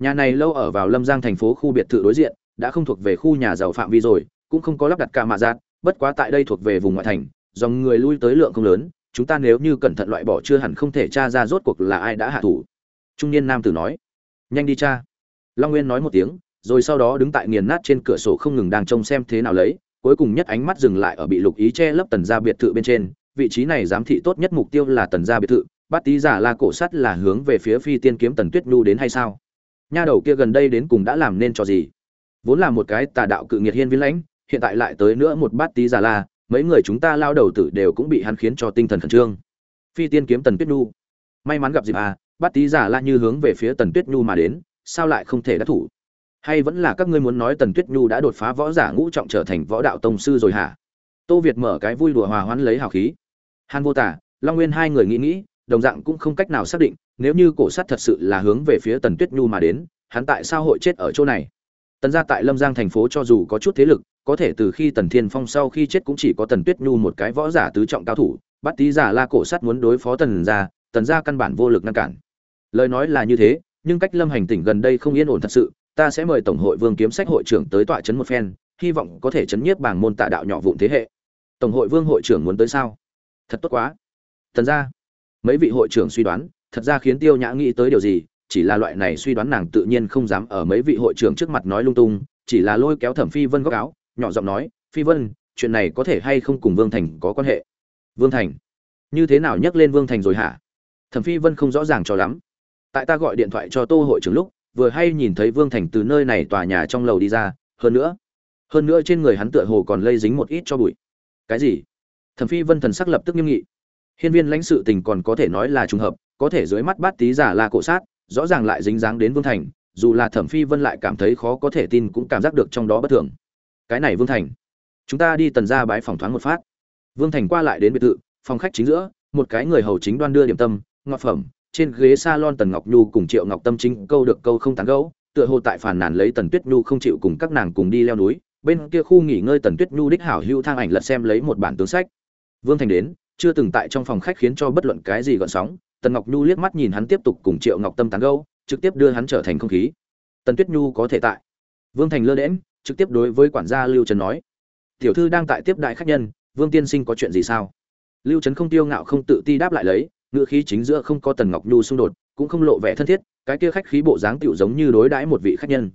Nhà này lâu ở vào lâm giang thành phố khu biệt thự đối diện, đã không thuộc về khu nhà giàu phạm vi rồi, cũng không có lắp đặt ca mạ giạt bất quá tại đây thuộc về vùng ngoại thành, dòng người lui tới lượng không lớn chúng ta nếu như cẩn thận loại bỏ chưa hẳn không thể tra ra rốt cuộc là ai đã hạ thủ. Trung niên nam tử nói. Nhanh đi cha. Long nguyên nói một tiếng, rồi sau đó đứng tại nghiền nát trên cửa sổ không ngừng đang trông xem thế nào lấy, cuối cùng nhất ánh mắt dừng lại ở bị lục ý che lấp tần gia biệt thự bên trên. Vị trí này giám thị tốt nhất mục tiêu là tần gia biệt thự bát tý giả la cổ sắt là hướng về phía phi tiên kiếm tần tuyết nhu đến hay sao? Nha đầu kia gần đây đến cùng đã làm nên cho gì? Vốn là một cái tà đạo cự nghiệt hiên viên lãnh, hiện tại lại tới nữa một bát tý giả la mấy người chúng ta lao đầu tử đều cũng bị hắn khiến cho tinh thần khẩn trương. Phi tiên kiếm tần tuyết nhu. May mắn gặp dịp à bát tý giả la như hướng về phía tần tuyết nhu mà đến, sao lại không thể đắc thủ? Hay vẫn là các ngươi muốn nói tần tuyết nhu đã đột phá võ giả ngũ trọng trở thành võ đạo tông sư rồi hả? Tô việt mở cái vui đùa hòa hoãn lấy hào khí. Hàn vô tả, long nguyên hai người nghĩ nghĩ, đồng dạng cũng không cách nào xác định, nếu như cổ sắt thật sự là hướng về phía tần tuyết nhu mà đến, hắn tại sao hội chết ở chỗ này? Tần gia tại lâm giang thành phố cho dù có chút thế lực, có thể từ khi tần thiên phong sau khi chết cũng chỉ có tần tuyết nhu một cái võ giả tứ trọng cao thủ, bắt tý giả la cổ sắt muốn đối phó tần gia tần gia căn bản vô lực ngăn cản. Lời nói là như thế, nhưng cách lâm hành tỉnh gần đây không yên ổn thật sự, ta sẽ mời tổng hội vương kiếm sách hội trưởng tới tọa trấn một phen, hy vọng có thể chấn nhiếp bảng môn tạ đạo nhỏ vụn thế hệ. Tổng hội vương hội trưởng muốn tới sao? Thật tốt quá. Thần ra mấy vị hội trưởng suy đoán, thật ra khiến tiêu nhã nghĩ tới điều gì chỉ là loại này suy đoán nàng tự nhiên không dám ở mấy vị hội trưởng trước mặt nói lung tung, chỉ là lôi kéo thẩm phi vân góc áo, nhỏ giọng nói, phi vân, chuyện này có thể hay không cùng vương thành có quan hệ? Vương thành? Như thế nào nhắc lên vương thành rồi hả? Thẩm phi vân không rõ ràng cho lắm. Tại ta gọi điện thoại cho tô hội trưởng lúc, vừa hay nhìn thấy vương thành từ nơi này tòa nhà trong lầu đi ra, hơn nữa hơn nữa trên người hắn tựa hồ còn lây dính một ít cho bụi. Cái gì? Thẩm phi vân thần sắc lập tức nghiêm nghị. Hiên viên lãnh sự tình còn có thể nói là trùng hợp, có thể dưới mắt bát tí giả là cổ sát rõ ràng lại dính dáng đến vương thành, dù là thẩm phi vân lại cảm thấy khó có thể tin cũng cảm giác được trong đó bất thường. Cái này vương thành, chúng ta đi tần ra bãi phòng thoáng một phát. Vương thành qua lại đến biệt thự, phòng khách chính giữa, một cái người hầu chính đoan đưa điểm tâm, ngọt phẩm, trên ghế salon tần ngọc nhu cùng triệu ngọc tâm chính câu được câu không tán gẫu, tựa hồ tại phản nàn lấy tần tuyết nhu không chịu cùng các nàng cùng đi leo núi, bên kia khu nghỉ ngơi tần tuyết nhu đích hảo hưu thang ảnh lật xem lấy một bản tướng sách. Vương thành đến, chưa từng tại trong phòng khách khiến cho bất luận cái gì gợn sóng tần ngọc nhu liếc mắt nhìn hắn tiếp tục cùng triệu ngọc tâm tán gẫu, trực tiếp đưa hắn trở thành không khí. Tần tuyết nhu có thể tại. Vương thành lơ đễm trực tiếp đối với quản gia lưu trần nói. Tiểu thư đang tại tiếp đại khách nhân, vương tiên sinh có chuyện gì sao? Lưu trấn không tiêu ngạo không tự ti đáp lại lấy ngựa khí chính giữa không có tần ngọc nhu xung đột, cũng không lộ vẻ thân thiết, cái kia khách khí bộ dáng tựu giống như đối đãi một vị khách nhân.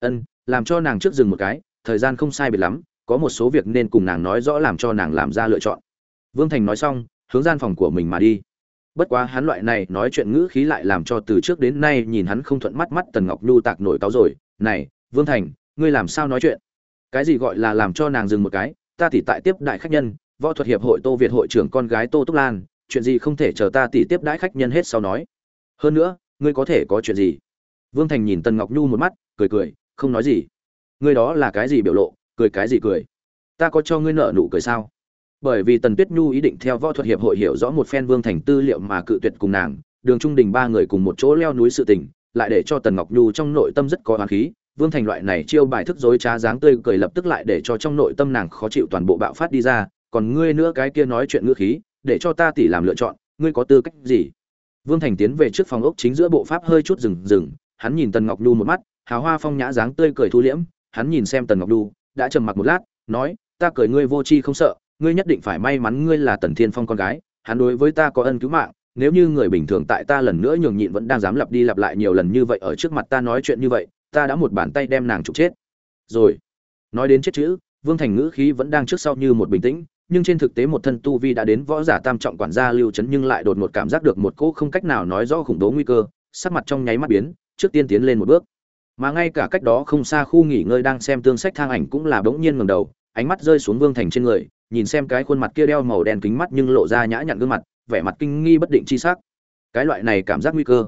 Ân, làm cho nàng trước dừng một cái, thời gian không sai biệt lắm, có một số việc nên cùng nàng nói rõ làm cho nàng làm ra lựa chọn. Vương thành nói xong, hướng gian phòng của mình mà đi bất quá hắn loại này nói chuyện ngữ khí lại làm cho từ trước đến nay nhìn hắn không thuận mắt mắt tần ngọc nhu tạc nổi cáo rồi, này, vương thành, ngươi làm sao nói chuyện? Cái gì gọi là làm cho nàng dừng một cái? Ta thì tại tiếp đại khách nhân, võ thuật hiệp hội tô việt hội trưởng con gái tô túc lan, chuyện gì không thể chờ ta tỉ tiếp đãi khách nhân hết sau nói. Hơn nữa, ngươi có thể có chuyện gì? Vương thành nhìn tần ngọc nhu một mắt, cười cười, không nói gì. Ngươi đó là cái gì biểu lộ, cười cái gì cười? Ta có cho ngươi nợ nụ cười sao? Bởi vì tần tuyết nhu ý định theo võ thuật hiệp hội hiểu rõ một phen vương thành tư liệu mà cự tuyệt cùng nàng, đường trung đình ba người cùng một chỗ leo núi sự tình, lại để cho tần ngọc nhu trong nội tâm rất có hoàng khí. Vương thành loại này chiêu bài thức dối trá dáng tươi cười lập tức lại để cho trong nội tâm nàng khó chịu toàn bộ bạo phát đi ra. Còn ngươi nữa cái kia nói chuyện ngữ khí, để cho ta tỉ làm lựa chọn, ngươi có tư cách gì? Vương thành tiến về trước phòng ốc chính giữa bộ pháp hơi chút rừng rừng hắn nhìn tần ngọc nhu một mắt, hào hoa phong nhã dáng tươi cười thu liễm, hắn nhìn xem tần ngọc nhu, đã trầm mặc một lát, nói, ta cười ngươi vô tri không sợ ngươi nhất định phải may mắn ngươi là tần thiên phong con gái, hắn đối với ta có ân cứu mạng, nếu như người bình thường tại ta lần nữa nhường nhịn vẫn đang dám lặp đi lặp lại nhiều lần như vậy ở trước mặt ta nói chuyện như vậy, ta đã một bàn tay đem nàng trục chết. Rồi, nói đến chết chữ, vương thành ngữ khí vẫn đang trước sau như một bình tĩnh, nhưng trên thực tế một thân tu vi đã đến võ giả tam trọng quản gia lưu trấn nhưng lại đột ngột cảm giác được một cỗ không cách nào nói rõ khủng bố nguy cơ, sắc mặt trong nháy mắt biến, trước tiên tiến lên một bước. Mà ngay cả cách đó không xa khu nghỉ ngơi đang xem tương sách thang ảnh cũng là bỗng nhiên ngầm đầu, ánh mắt rơi xuống vương thành trên người nhìn xem cái khuôn mặt kia đeo màu đen kính mắt nhưng lộ ra nhã nhặn gương mặt, vẻ mặt kinh nghi bất định chi sắc. Cái loại này cảm giác nguy cơ,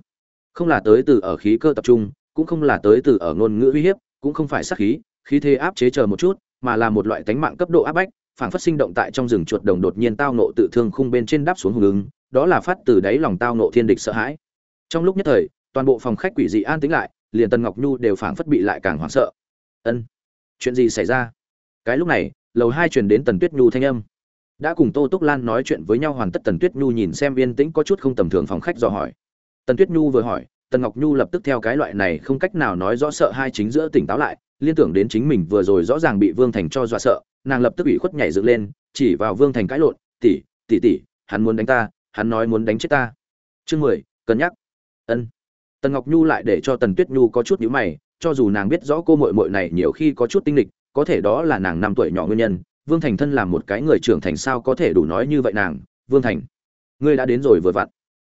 không là tới từ ở khí cơ tập trung, cũng không là tới từ ở ngôn ngữ uy hiếp, cũng không phải sát khí khí thế áp chế chờ một chút, mà là một loại tánh mạng cấp độ áp bách, phảng phất sinh động tại trong rừng chuột đồng đột nhiên tao nộ tự thương khung bên trên đáp xuống hùng ứng, đó là phát từ đáy lòng tao nộ thiên địch sợ hãi. Trong lúc nhất thời, toàn bộ phòng khách quỷ dị an tĩnh lại, liền tần ngọc nhu đều phảng phất bị lại càng hoảng sợ. Ân, chuyện gì xảy ra? Cái lúc này lầu hai truyền đến tần tuyết nhu thanh âm. Đã cùng tô túc lan nói chuyện với nhau, hoàn tất tần tuyết nhu nhìn xem viên tĩnh có chút không tầm thường phòng khách dò hỏi. Tần tuyết nhu vừa hỏi, tần ngọc nhu lập tức theo cái loại này không cách nào nói rõ sợ hai chính giữa tỉnh táo lại, liên tưởng đến chính mình vừa rồi rõ ràng bị vương thành cho dọa sợ, nàng lập tức ủy khuất nhảy dựng lên, chỉ vào vương thành cãi lộn tỉ tỉ tỉ hắn muốn đánh ta, hắn nói muốn đánh chết ta. Chương mười, cân nhắc. Ân. Tần ngọc nhu lại để cho tần tuyết nhu có chút nhíu mày, cho dù nàng biết rõ cô muội muội này nhiều khi có chút tinh lịch có thể đó là nàng năm tuổi nhỏ nguyên nhân, vương thành thân làm một cái người trưởng thành sao có thể đủ nói như vậy nàng, vương thành. Ngươi đã đến rồi vừa vặn.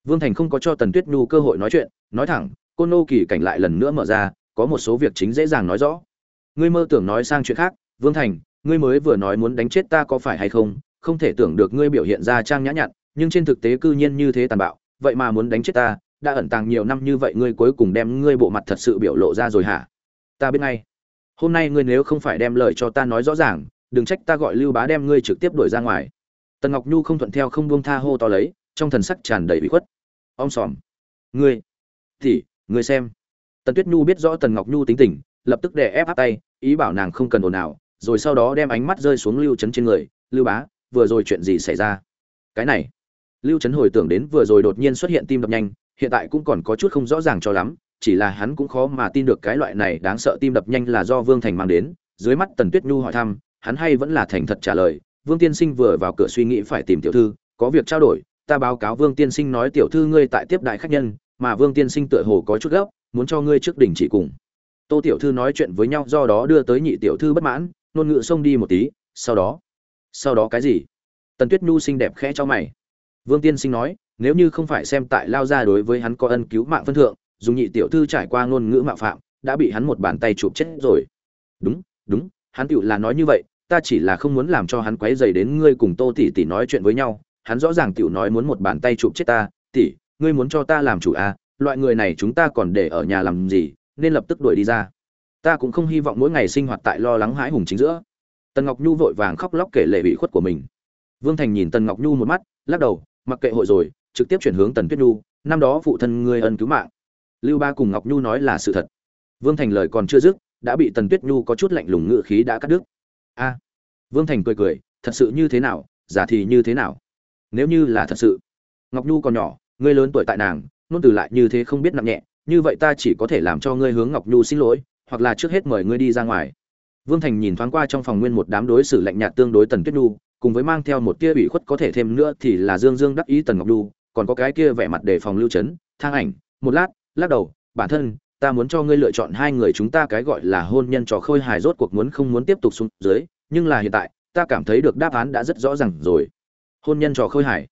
Vương thành không có cho tần tuyết nhu cơ hội nói chuyện, nói thẳng, cô nô kỳ cảnh lại lần nữa mở ra, có một số việc chính dễ dàng nói rõ. Ngươi mơ tưởng nói sang chuyện khác, vương thành, ngươi mới vừa nói muốn đánh chết ta có phải hay không? Không thể tưởng được ngươi biểu hiện ra trang nhã nhặn, nhưng trên thực tế cư nhiên như thế tàn bạo, vậy mà muốn đánh chết ta, đã ẩn tàng nhiều năm như vậy ngươi cuối cùng đem ngươi bộ mặt thật sự biểu lộ ra rồi hả? Ta biết ngay hôm nay ngươi nếu không phải đem lời cho ta nói rõ ràng, đừng trách ta gọi lưu bá đem ngươi trực tiếp đuổi ra ngoài. Tần ngọc nhu không thuận theo không buông tha hô to lấy, trong thần sắc tràn đầy bị khuất. Om sòm. Ngươi. Thì ngươi xem. Tần tuyết nhu biết rõ tần ngọc nhu tính tình, lập tức đè ép áp tay, ý bảo nàng không cần ồn ào, rồi sau đó đem ánh mắt rơi xuống lưu trấn trên người. Lưu bá, vừa rồi chuyện gì xảy ra? Cái này. Lưu trấn hồi tưởng đến vừa rồi đột nhiên xuất hiện tim đập nhanh, hiện tại cũng còn có chút không rõ ràng cho lắm chỉ là hắn cũng khó mà tin được cái loại này đáng sợ tim đập nhanh là do vương thành mang đến. Dưới mắt tần tuyết nhu hỏi thăm, hắn hay vẫn là thành thật trả lời, vương tiên sinh vừa vào cửa suy nghĩ phải tìm tiểu thư, có việc trao đổi, ta báo cáo vương tiên sinh nói tiểu thư ngươi tại tiếp đại khách nhân, mà vương tiên sinh tựa hồ có chút gấp, muốn cho ngươi trước đỉnh chỉ cùng. Tô tiểu thư nói chuyện với nhau do đó đưa tới nhị tiểu thư bất mãn nôn ngựa xông đi một tí, sau đó sau đó cái gì? Tần tuyết nhu xinh đẹp khẽ cho mày. Vương tiên sinh nói, nếu như không phải xem tại lao ra đối với hắn có ân cứu mạng phân thượng dùng nhị tiểu thư trải qua ngôn ngữ mạo phạm, đã bị hắn một bàn tay chụp chết rồi. Đúng đúng, hắn tựu là nói như vậy, ta chỉ là không muốn làm cho hắn quấy dày đến ngươi cùng tô tỷ tỷ nói chuyện với nhau. Hắn rõ ràng tựu nói muốn một bàn tay chụp chết ta, tỷ, ngươi muốn cho ta làm chủ à? Loại người này chúng ta còn để ở nhà làm gì, nên lập tức đuổi đi ra. Ta cũng không hy vọng mỗi ngày sinh hoạt tại lo lắng hãi hùng chính giữa. Tần ngọc nhu vội vàng khóc lóc kể lệ bị khuất của mình. Vương thành nhìn tần ngọc nhu một mắt, lắc đầu, mặc kệ hội rồi, trực tiếp chuyển hướng tần tuyết nhu, năm đó phụ thân ngươi ân cứu mạng lưu ba cùng ngọc nhu nói là sự thật. Vương thành lời còn chưa dứt, đã bị tần tuyết nhu có chút lạnh lùng ngự khí đã cắt đứt. A! Vương thành cười cười, thật sự như thế nào, giả thì như thế nào? Nếu như là thật sự. Ngọc nhu còn nhỏ, ngươi lớn tuổi tại nàng nôn từ lại như thế không biết nặng nhẹ, như vậy ta chỉ có thể làm cho ngươi hướng ngọc nhu xin lỗi, hoặc là trước hết mời ngươi đi ra ngoài. Vương thành nhìn thoáng qua trong phòng nguyên một đám đối xử lạnh nhạt tương đối tần tuyết nhu, cùng với mang theo một tia ủy khuất có thể thêm nữa thì là dương dương đắc ý tần ngọc nhu, còn có cái kia vẻ mặt đề phòng lưu trấn thang ảnh, một lát lắc đầu, bản thân, ta muốn cho ngươi lựa chọn hai người chúng ta cái gọi là hôn nhân trò khôi hài rốt cuộc muốn không muốn tiếp tục xuống dưới, nhưng là hiện tại, ta cảm thấy được đáp án đã rất rõ ràng rồi. Hôn nhân trò khôi hài.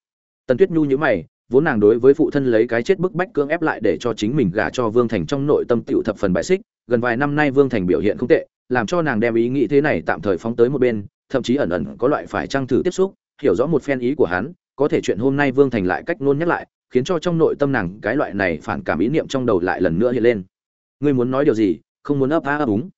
Tần tuyết nhu nhữ mày, vốn nàng đối với phụ thân lấy cái chết bức bách cưỡng ép lại để cho chính mình gả cho vương thành trong nội tâm tựu thập phần bại xích, gần vài năm nay vương thành biểu hiện không tệ, làm cho nàng đem ý nghĩ thế này tạm thời phóng tới một bên, thậm chí ẩn ẩn có loại phải trang thử tiếp xúc, hiểu rõ một phen ý của hắn, có thể chuyện hôm nay vương thành lại cách nôn nhắc lại khiến cho trong nội tâm nàng cái loại này phản cảm ý niệm trong đầu lại lần nữa hiện lên. Ngươi muốn nói điều gì, không muốn ấp á ấp úng.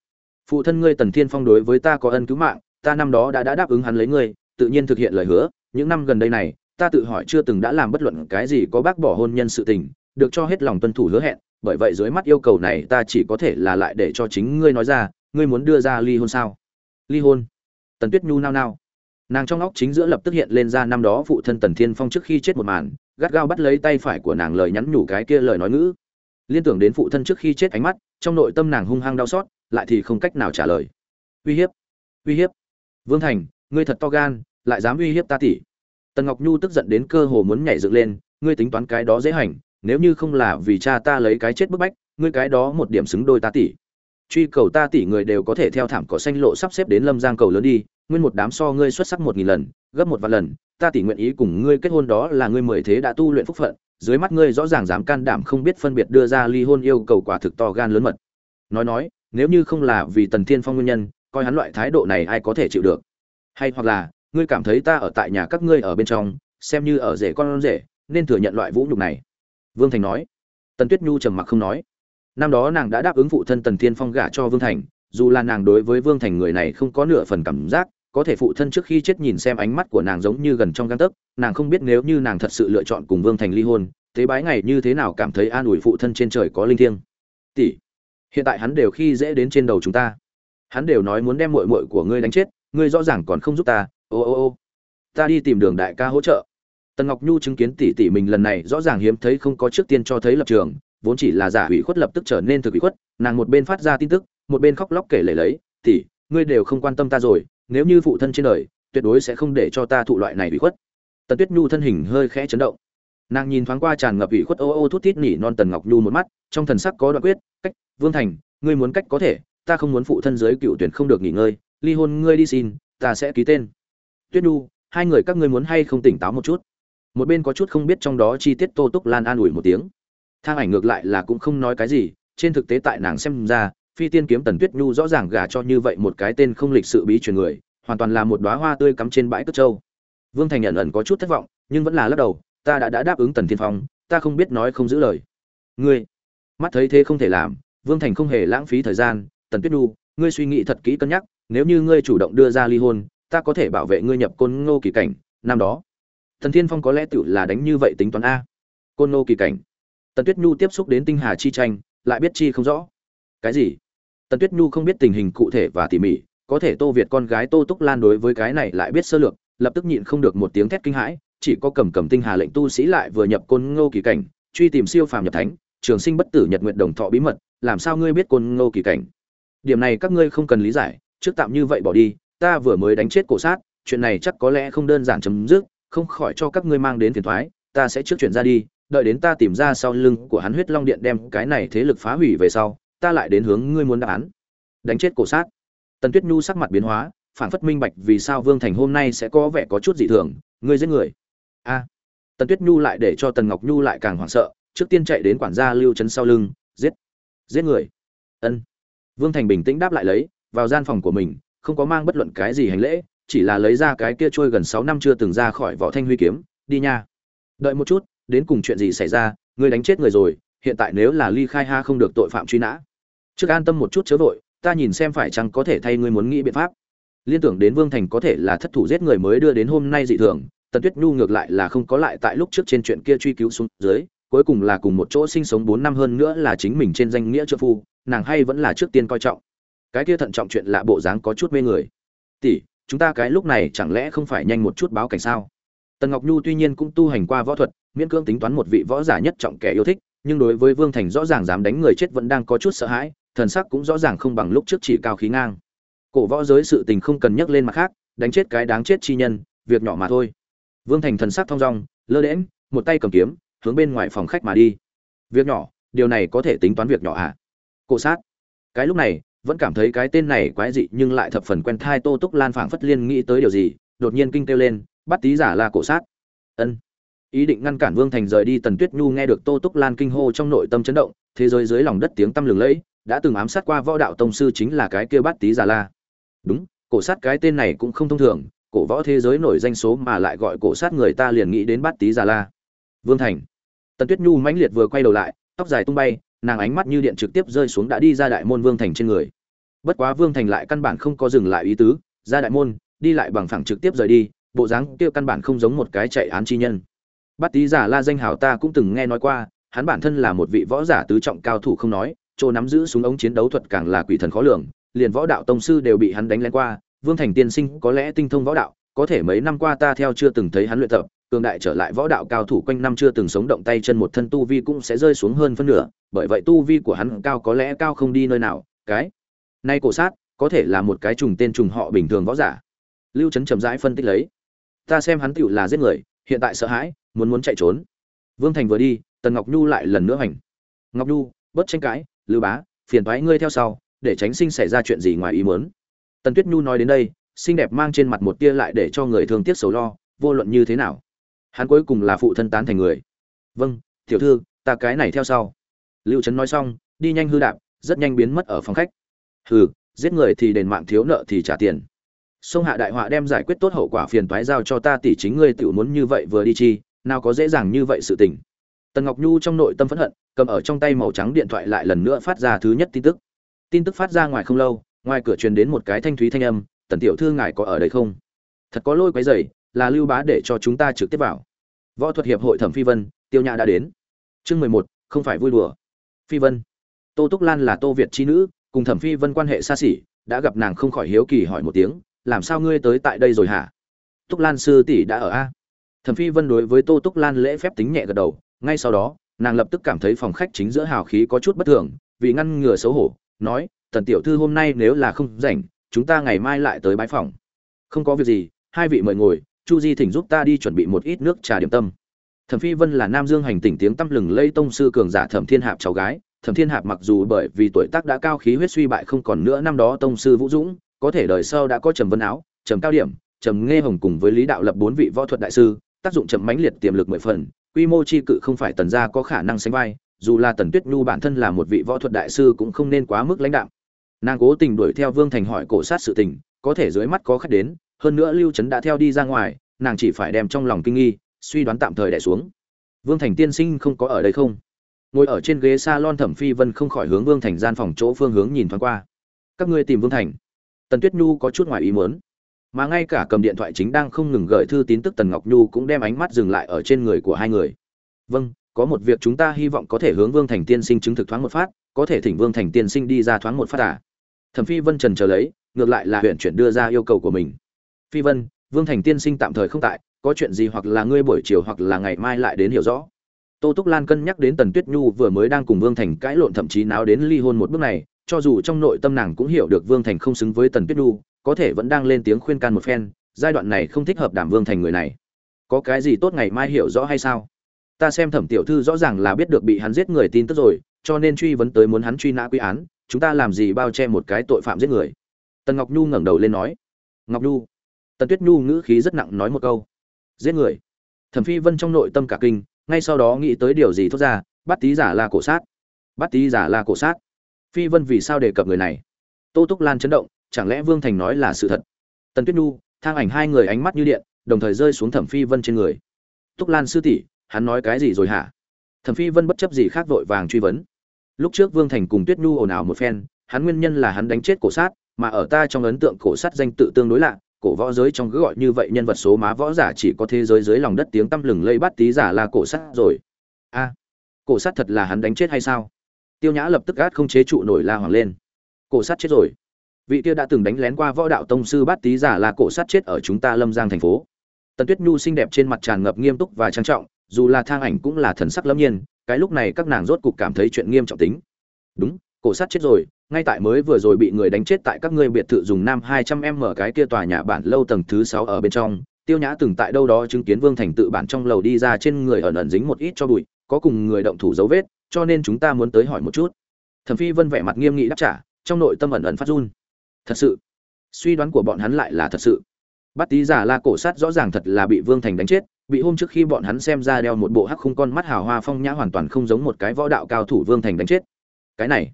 Phụ thân ngươi tần thiên phong đối với ta có ân cứu mạng, ta năm đó đã đã đáp ứng hắn lấy ngươi, tự nhiên thực hiện lời hứa. Những năm gần đây này, ta tự hỏi chưa từng đã làm bất luận cái gì có bác bỏ hôn nhân sự tình, được cho hết lòng tuân thủ hứa hẹn, bởi vậy dưới mắt yêu cầu này ta chỉ có thể là lại để cho chính ngươi nói ra, ngươi muốn đưa ra ly hôn sao? Ly hôn? Tần tuyết nhu nao nao. Nàng trong óc chính giữa lập tức hiện lên ra năm đó phụ thân tần thiên phong trước khi chết một màn gắt gao bắt lấy tay phải của nàng lời nhắn nhủ cái kia lời nói ngữ. Liên tưởng đến phụ thân trước khi chết ánh mắt, trong nội tâm nàng hung hăng đau xót, lại thì không cách nào trả lời. Uy hiếp uy hiếp. Vương thành, ngươi thật to gan, lại dám uy hiếp ta tỷ tần ngọc nhu tức giận đến cơ hồ muốn nhảy dựng lên, ngươi tính toán cái đó dễ hành, nếu như không là vì cha ta lấy cái chết bức bách, ngươi cái đó một điểm xứng đôi ta tỷ truy cầu ta tỷ người đều có thể theo thảm cỏ xanh lộ sắp xếp đến lâm giang cầu lớn đi, nguyên một đám so ngươi xuất sắc một nghìn lần, gấp một vạn lần ta tỷ nguyện ý cùng ngươi kết hôn đó là ngươi mười thế đã tu luyện phúc phận, dưới mắt ngươi rõ ràng dám can đảm không biết phân biệt đưa ra ly hôn yêu cầu quả thực to gan lớn mật. Nói nói, nếu như không là vì tần thiên phong nguyên nhân, coi hắn loại thái độ này ai có thể chịu được? Hay hoặc là, ngươi cảm thấy ta ở tại nhà các ngươi ở bên trong, xem như ở rể con rể, nên thừa nhận loại vũ nhục này. Vương thành nói. Tần tuyết nhu trầm mặc không nói. Năm đó nàng đã đáp ứng phụ thân tần thiên phong gả cho vương thành, dù là nàng đối với vương thành người này không có nửa phần cảm giác có thể phụ thân trước khi chết nhìn xem ánh mắt của nàng giống như gần trong găng tấc, nàng không biết nếu như nàng thật sự lựa chọn cùng vương thành ly hôn, thế bái ngày như thế nào cảm thấy an ủi phụ thân trên trời có linh thiêng. Tỷ, hiện tại hắn đều khi dễ đến trên đầu chúng ta. Hắn đều nói muốn đem muội muội của ngươi đánh chết, ngươi rõ ràng còn không giúp ta. Ô ô ô. Ta đi tìm đường đại ca hỗ trợ. Tần ngọc nhu chứng kiến tỷ tỷ mình lần này rõ ràng hiếm thấy không có trước tiên cho thấy lập trường, vốn chỉ là giả ủy khuất lập tức trở nên thực ủy khuất, nàng một bên phát ra tin tức, một bên khóc lóc kể lể lấy, tỷ, ngươi đều không quan tâm ta rồi nếu như phụ thân trên đời, tuyệt đối sẽ không để cho ta thụ loại này bị khuất. Tần tuyết nhu thân hình hơi khẽ chấn động. Nàng nhìn thoáng qua tràn ngập ủy khuất ô ô thút thít nỉ non tần ngọc nhu một mắt, trong thần sắc có đoạn quyết, cách, vương thành, ngươi muốn cách có thể, ta không muốn phụ thân giới cựu tuyển không được nghỉ ngơi, ly hôn ngươi đi xin, ta sẽ ký tên. Tuyết nhu, hai người các ngươi muốn hay không tỉnh táo một chút? Một bên có chút không biết trong đó chi tiết tô túc lan an ủi một tiếng. Thang ảnh ngược lại là cũng không nói cái gì, trên thực tế tại nàng xem ra phi tiên kiếm tần tuyết nhu rõ ràng gả cho như vậy một cái tên không lịch sự bí truyền người hoàn toàn là một đóa hoa tươi cắm trên bãi cất trâu. Vương thành nhận ẩn có chút thất vọng nhưng vẫn là lắc đầu ta đã, đã đáp ứng tần thiên phong ta không biết nói không giữ lời. Ngươi? Mắt thấy thế không thể làm vương thành không hề lãng phí thời gian tần tuyết nhu ngươi suy nghĩ thật kỹ cân nhắc nếu như ngươi chủ động đưa ra ly hôn ta có thể bảo vệ ngươi nhập côn ngô kỳ cảnh năm đó. Tần thiên phong có lẽ tự là đánh như vậy tính toán a. Côn ngô kỳ cảnh. Tần tuyết nhu tiếp xúc đến tinh hà chi tranh lại biết chi không rõ. Cái gì? Tần tuyết nhu không biết tình hình cụ thể và tỉ mỉ, có thể tô việt con gái tô túc lan đối với cái này lại biết sơ lược, lập tức nhịn không được một tiếng thét kinh hãi, chỉ có cầm cầm tinh hà lệnh tu sĩ lại vừa nhập côn ngô kỳ cảnh, truy tìm siêu phàm nhập thánh, trường sinh bất tử nhật nguyện đồng thọ bí mật, làm sao ngươi biết côn ngô kỳ cảnh? Điểm này các ngươi không cần lý giải, trước tạm như vậy bỏ đi, ta vừa mới đánh chết cổ sát, chuyện này chắc có lẽ không đơn giản chấm dứt, không khỏi cho các ngươi mang đến phiền thoái ta sẽ trước chuyển ra đi, đợi đến ta tìm ra sau lưng của hắn huyết long điện đem cái này thế lực phá hủy về sau ta lại đến hướng ngươi muốn đáp án. Đánh chết cổ sát. Tần tuyết nhu sắc mặt biến hóa, phản phất minh bạch vì sao vương thành hôm nay sẽ có vẻ có chút dị thường, ngươi giết người. A. Tần tuyết nhu lại để cho tần ngọc nhu lại càng hoảng sợ, trước tiên chạy đến quản gia lưu trấn sau lưng, giết. Giết người. Ân. Vương thành bình tĩnh đáp lại lấy, vào gian phòng của mình, không có mang bất luận cái gì hành lễ, chỉ là lấy ra cái kia trôi gần sáu năm chưa từng ra khỏi vỏ thanh huy kiếm, đi nha. Đợi một chút, đến cùng chuyện gì xảy ra, ngươi đánh chết người rồi, hiện tại nếu là ly khai ha không được tội phạm truy nã trước an tâm một chút chớ vội, ta nhìn xem phải chăng có thể thay ngươi muốn nghĩ biện pháp. Liên tưởng đến vương thành có thể là thất thủ giết người mới đưa đến hôm nay dị thường, tần tuyết nhu ngược lại là không có lại tại lúc trước trên chuyện kia truy cứu xuống dưới, cuối cùng là cùng một chỗ sinh sống bốn năm hơn nữa là chính mình trên danh nghĩa trợ phu, nàng hay vẫn là trước tiên coi trọng. Cái kia thận trọng chuyện lạ bộ dáng có chút mê người. Tỷ, chúng ta cái lúc này chẳng lẽ không phải nhanh một chút báo cảnh sao? Tần ngọc nhu tuy nhiên cũng tu hành qua võ thuật, miễn cưỡng tính toán một vị võ giả nhất trọng kẻ yêu thích, nhưng đối với vương thành rõ ràng dám đánh người chết vẫn đang có chút sợ hãi thần sắc cũng rõ ràng không bằng lúc trước chỉ cao khí ngang. Cổ võ giới sự tình không cần nhắc lên mặt khác, đánh chết cái đáng chết chi nhân, việc nhỏ mà thôi. Vương thành thần sắc thong dong, lơ đễm một tay cầm kiếm, hướng bên ngoài phòng khách mà đi. Việc nhỏ, điều này có thể tính toán việc nhỏ à? Cổ sát. Cái lúc này, vẫn cảm thấy cái tên này quái dị nhưng lại thập phần quen thai tô túc lan phảng phất liên nghĩ tới điều gì, đột nhiên kinh kêu lên, bắt tí giả là cổ sát. Ân. Ý định ngăn cản vương thành rời đi tần tuyết nhu nghe được tô túc lan kinh hô trong nội tâm chấn động, thế giới dưới lòng đất tiếng tăm lừng lẫy đã từng ám sát qua võ đạo tông sư chính là cái kia bát tý giả la. Đúng, cổ sát cái tên này cũng không thông thường, cổ võ thế giới nổi danh số mà lại gọi cổ sát người ta liền nghĩ đến bát tý giả la. Vương thành. Tần tuyết nhu mãnh liệt vừa quay đầu lại, tóc dài tung bay, nàng ánh mắt như điện trực tiếp rơi xuống đã đi ra đại môn vương thành trên người. Bất quá vương thành lại căn bản không có dừng lại ý tứ, ra đại môn, đi lại bằng phẳng trực tiếp rời đi, bộ dáng kia căn bản không giống một cái chạy án chi nhân. Bát tý giả la danh hào ta cũng từng nghe nói qua, hắn bản thân là một vị võ giả tứ trọng cao thủ không nói chỗ nắm giữ súng ống chiến đấu thuật càng là quỷ thần khó lường, liền võ đạo tông sư đều bị hắn đánh lén qua, vương thành tiên sinh có lẽ tinh thông võ đạo, có thể mấy năm qua ta theo chưa từng thấy hắn luyện tập, cường đại trở lại võ đạo cao thủ quanh năm chưa từng sống động tay chân một thân tu vi cũng sẽ rơi xuống hơn phân nửa, bởi vậy tu vi của hắn cao có lẽ cao không đi nơi nào, cái nay cổ sát có thể là một cái trùng tên trùng họ bình thường võ giả. Lưu trấn chậm rãi phân tích lấy, ta xem hắn tiểu là giết người, hiện tại sợ hãi, muốn muốn chạy trốn. Vương thành vừa đi, tần ngọc nhu lại lần nữa hành. Ngọc nhu, bớt tranh cãi lưu bá, phiền thoái ngươi theo sau, để tránh sinh xảy ra chuyện gì ngoài ý muốn. Tần tuyết nhu nói đến đây, xinh đẹp mang trên mặt một tia lại để cho người thương tiếc sầu lo, vô luận như thế nào, hắn cuối cùng là phụ thân tán thành người. Vâng tiểu thư, ta cái này theo sau. Lưu trấn nói xong, đi nhanh hư đạp, rất nhanh biến mất ở phòng khách. Hừ, giết người thì đền mạng, thiếu nợ thì trả tiền. Sông hạ đại họa đem giải quyết tốt hậu quả phiền toái giao cho ta, tỷ chính ngươi tự muốn như vậy vừa đi chi, nào có dễ dàng như vậy sự tình tần ngọc nhu trong nội tâm phẫn hận, cầm ở trong tay màu trắng điện thoại lại lần nữa phát ra thứ nhất tin tức. Tin tức phát ra ngoài không lâu, ngoài cửa truyền đến một cái thanh thúy thanh âm, tần tiểu thư ngài có ở đây không? Thật có lôi quấy rầy, là lưu bá để cho chúng ta trực tiếp vào. Võ thuật hiệp hội thẩm phi vân, tiêu nhã đã đến. Chương mười một, không phải vui đùa. Phi vân. Tô túc lan là tô việt chi nữ, cùng thẩm phi vân quan hệ xa xỉ, đã gặp nàng không khỏi hiếu kỳ hỏi một tiếng, làm sao ngươi tới tại đây rồi hả? Túc lan sư tỷ đã ở a. Thẩm phi vân đối với tô túc lan lễ phép tính nhẹ gật đầu ngay sau đó, nàng lập tức cảm thấy phòng khách chính giữa hào khí có chút bất thường, vì ngăn ngừa xấu hổ, nói, tần tiểu thư hôm nay nếu là không rảnh, chúng ta ngày mai lại tới bãi phòng. Không có việc gì, hai vị mời ngồi, chu di thỉnh giúp ta đi chuẩn bị một ít nước trà điểm tâm. Thẩm phi vân là nam dương hành tỉnh tiếng tăm lừng lây tông sư cường giả thẩm thiên hạp cháu gái. Thẩm thiên hạp mặc dù bởi vì tuổi tác đã cao, khí huyết suy bại không còn nữa, năm đó tông sư vũ dũng, có thể đời sau đã có trầm vân áo, trầm cao điểm, trầm nghe hồng cùng với lý đạo lập bốn vị võ thuật đại sư, tác dụng chậm mãnh liệt tiềm lực mười phần quy mô chi cự không phải tần gia có khả năng sánh vai, dù là tần tuyết nhu bản thân là một vị võ thuật đại sư cũng không nên quá mức lãnh đạm. nàng cố tình đuổi theo vương thành hỏi cổ sát sự tình, có thể dưới mắt có khách đến, hơn nữa lưu trấn đã theo đi ra ngoài, nàng chỉ phải đem trong lòng kinh nghi, suy đoán tạm thời đẻ xuống. Vương thành tiên sinh không có ở đây không? Ngồi ở trên ghế s a lon thẩm phi vân không khỏi hướng vương thành gian phòng chỗ phương hướng nhìn thoáng qua. Các ngươi tìm vương thành. Tần tuyết nhu có chút ngoài ý muốn mà ngay cả cầm điện thoại chính đang không ngừng gửi thư tín tức tần ngọc nhu cũng đem ánh mắt dừng lại ở trên người của hai người. Vâng có một việc chúng ta hy vọng có thể hướng vương thành tiên sinh chứng thực thoáng một phát, có thể thỉnh vương thành tiên sinh đi ra thoáng một phát à. thẩm phi vân trần chờ lấy, ngược lại là huyện chuyển đưa ra yêu cầu của mình. Phi vân, vương thành tiên sinh tạm thời không tại, có chuyện gì hoặc là ngươi buổi chiều hoặc là ngày mai lại đến hiểu rõ. Tô túc lan cân nhắc đến tần tuyết nhu vừa mới đang cùng vương thành cãi lộn thậm chí náo đến ly hôn một bước này, cho dù trong nội tâm nàng cũng hiểu được vương thành không xứng với tần tuyết nhu có thể vẫn đang lên tiếng khuyên can một phen, giai đoạn này không thích hợp đảm vương thành người này. Có cái gì tốt ngày mai hiểu rõ hay sao? Ta xem thẩm tiểu thư rõ ràng là biết được bị hắn giết người tin tức rồi, cho nên truy vấn tới muốn hắn truy nã quy án, chúng ta làm gì bao che một cái tội phạm giết người? Tần ngọc nhu ngẩng đầu lên nói. Ngọc nhu. Tần tuyết nhu ngữ khí rất nặng nói một câu. Giết người. Thẩm phi vân trong nội tâm cả kinh, ngay sau đó nghĩ tới điều gì thốt ra, bắt tí giả là cổ sát. Bắt tí giả là cổ sát. Phi vân vì sao đề cập người này? Tô túc lan chấn động chẳng lẽ vương thành nói là sự thật? Tần tuyết nhu, thang ảnh hai người ánh mắt như điện, đồng thời rơi xuống thẩm phi vân trên người. Túc lan sư tỷ, hắn nói cái gì rồi hả? Thẩm phi vân bất chấp gì khác vội vàng truy vấn. Lúc trước vương thành cùng tuyết nhu ồn ào một phen, hắn nguyên nhân là hắn đánh chết cổ sát, mà ở ta trong ấn tượng cổ sát danh tự tương đối lạ, cổ võ giới trong cứ gọi như vậy nhân vật số má võ giả chỉ có thế giới dưới lòng đất tiếng tăm lừng lây bắt tí giả là cổ sát rồi. A, cổ sát thật là hắn đánh chết hay sao? Tiêu nhã lập tức gắt không chế trụ nổi la hoàng lên. Cổ sát chết rồi vị kia đã từng đánh lén qua võ đạo tông sư bát tý giả là cổ sát chết ở chúng ta lâm giang thành phố. Tần tuyết nhu xinh đẹp trên mặt tràn ngập nghiêm túc và trang trọng, dù là thang ảnh cũng là thần sắc lâm nhiên, cái lúc này các nàng rốt cục cảm thấy chuyện nghiêm trọng tính. Đúng, cổ sát chết rồi, ngay tại mới vừa rồi bị người đánh chết tại các ngươi biệt thự dùng nam hai trăm em mở cái kia tòa nhà bản lâu tầng thứ sáu ở bên trong. Tiêu nhã từng tại đâu đó chứng kiến vương thành tự bản trong lầu đi ra trên người ẩn ẩn dính một ít cho bụi, có cùng người động thủ dấu vết, cho nên chúng ta muốn tới hỏi một chút. Thẩm phi vân vẻ mặt nghiêm nghị đáp trả, trong nội tâm ẩn ẩn phát run thật sự. Suy đoán của bọn hắn lại là thật sự. Bắt tí giả la cổ sát rõ ràng thật là bị vương thành đánh chết, bị hôm trước khi bọn hắn xem ra đeo một bộ hắc khung con mắt hào hoa phong nhã hoàn toàn không giống một cái võ đạo cao thủ vương thành đánh chết. Cái này,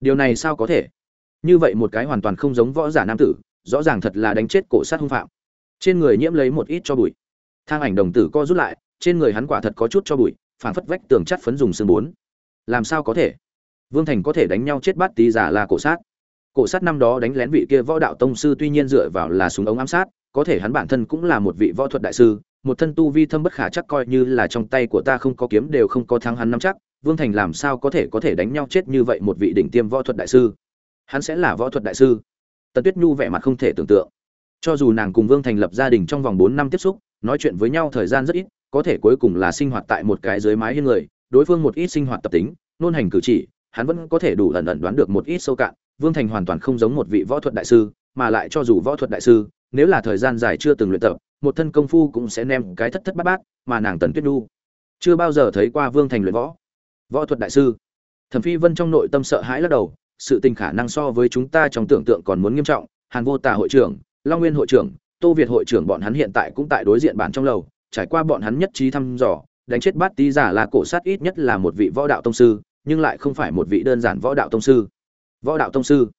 điều này sao có thể? Như vậy một cái hoàn toàn không giống võ giả nam tử, rõ ràng thật là đánh chết cổ sát hung phạm. Trên người nhiễm lấy một ít cho bụi. Thang ảnh đồng tử co rút lại, trên người hắn quả thật có chút cho bụi phản phất vách tường chắt phấn dùng xương bốn. Làm sao có thể? Vương thành có thể đánh nhau chết bát tí giả là cổ sát cổ sát năm đó đánh lén vị kia võ đạo tông sư tuy nhiên dựa vào là súng ống ám sát, có thể hắn bản thân cũng là một vị võ thuật đại sư, một thân tu vi thâm bất khả chắc coi như là trong tay của ta không có kiếm đều không có thắng hắn nắm chắc, vương thành làm sao có thể có thể đánh nhau chết như vậy một vị đỉnh tiêm võ thuật đại sư? Hắn sẽ là võ thuật đại sư? Tần tuyết nhu vẻ mặt không thể tưởng tượng. Cho dù nàng cùng vương thành lập gia đình trong vòng bốn năm tiếp xúc, nói chuyện với nhau thời gian rất ít, có thể cuối cùng là sinh hoạt tại một cái dưới mái hiên người, đối phương một ít sinh hoạt tập tính, nôn hành cử chỉ, hắn vẫn có thể đủ ẩn ẩn đoán được một ít sâu cạn vương thành hoàn toàn không giống một vị võ thuật đại sư, mà lại cho dù võ thuật đại sư, nếu là thời gian dài chưa từng luyện tập, một thân công phu cũng sẽ ném cái thất thất bát bát, mà nàng tần tuyết nhu chưa bao giờ thấy qua vương thành luyện võ. Võ thuật đại sư. Thẩm phi vân trong nội tâm sợ hãi lắc đầu, sự tình khả năng so với chúng ta trong tưởng tượng còn muốn nghiêm trọng, hàn vô tà hội trưởng, long nguyên hội trưởng, tô việt hội trưởng bọn hắn hiện tại cũng tại đối diện bản trong lầu, trải qua bọn hắn nhất trí thăm dò, đánh chết bát tí giả là cổ sát ít nhất là một vị võ đạo tông sư, nhưng lại không phải một vị đơn giản võ đạo tông sư võ đạo tông sư.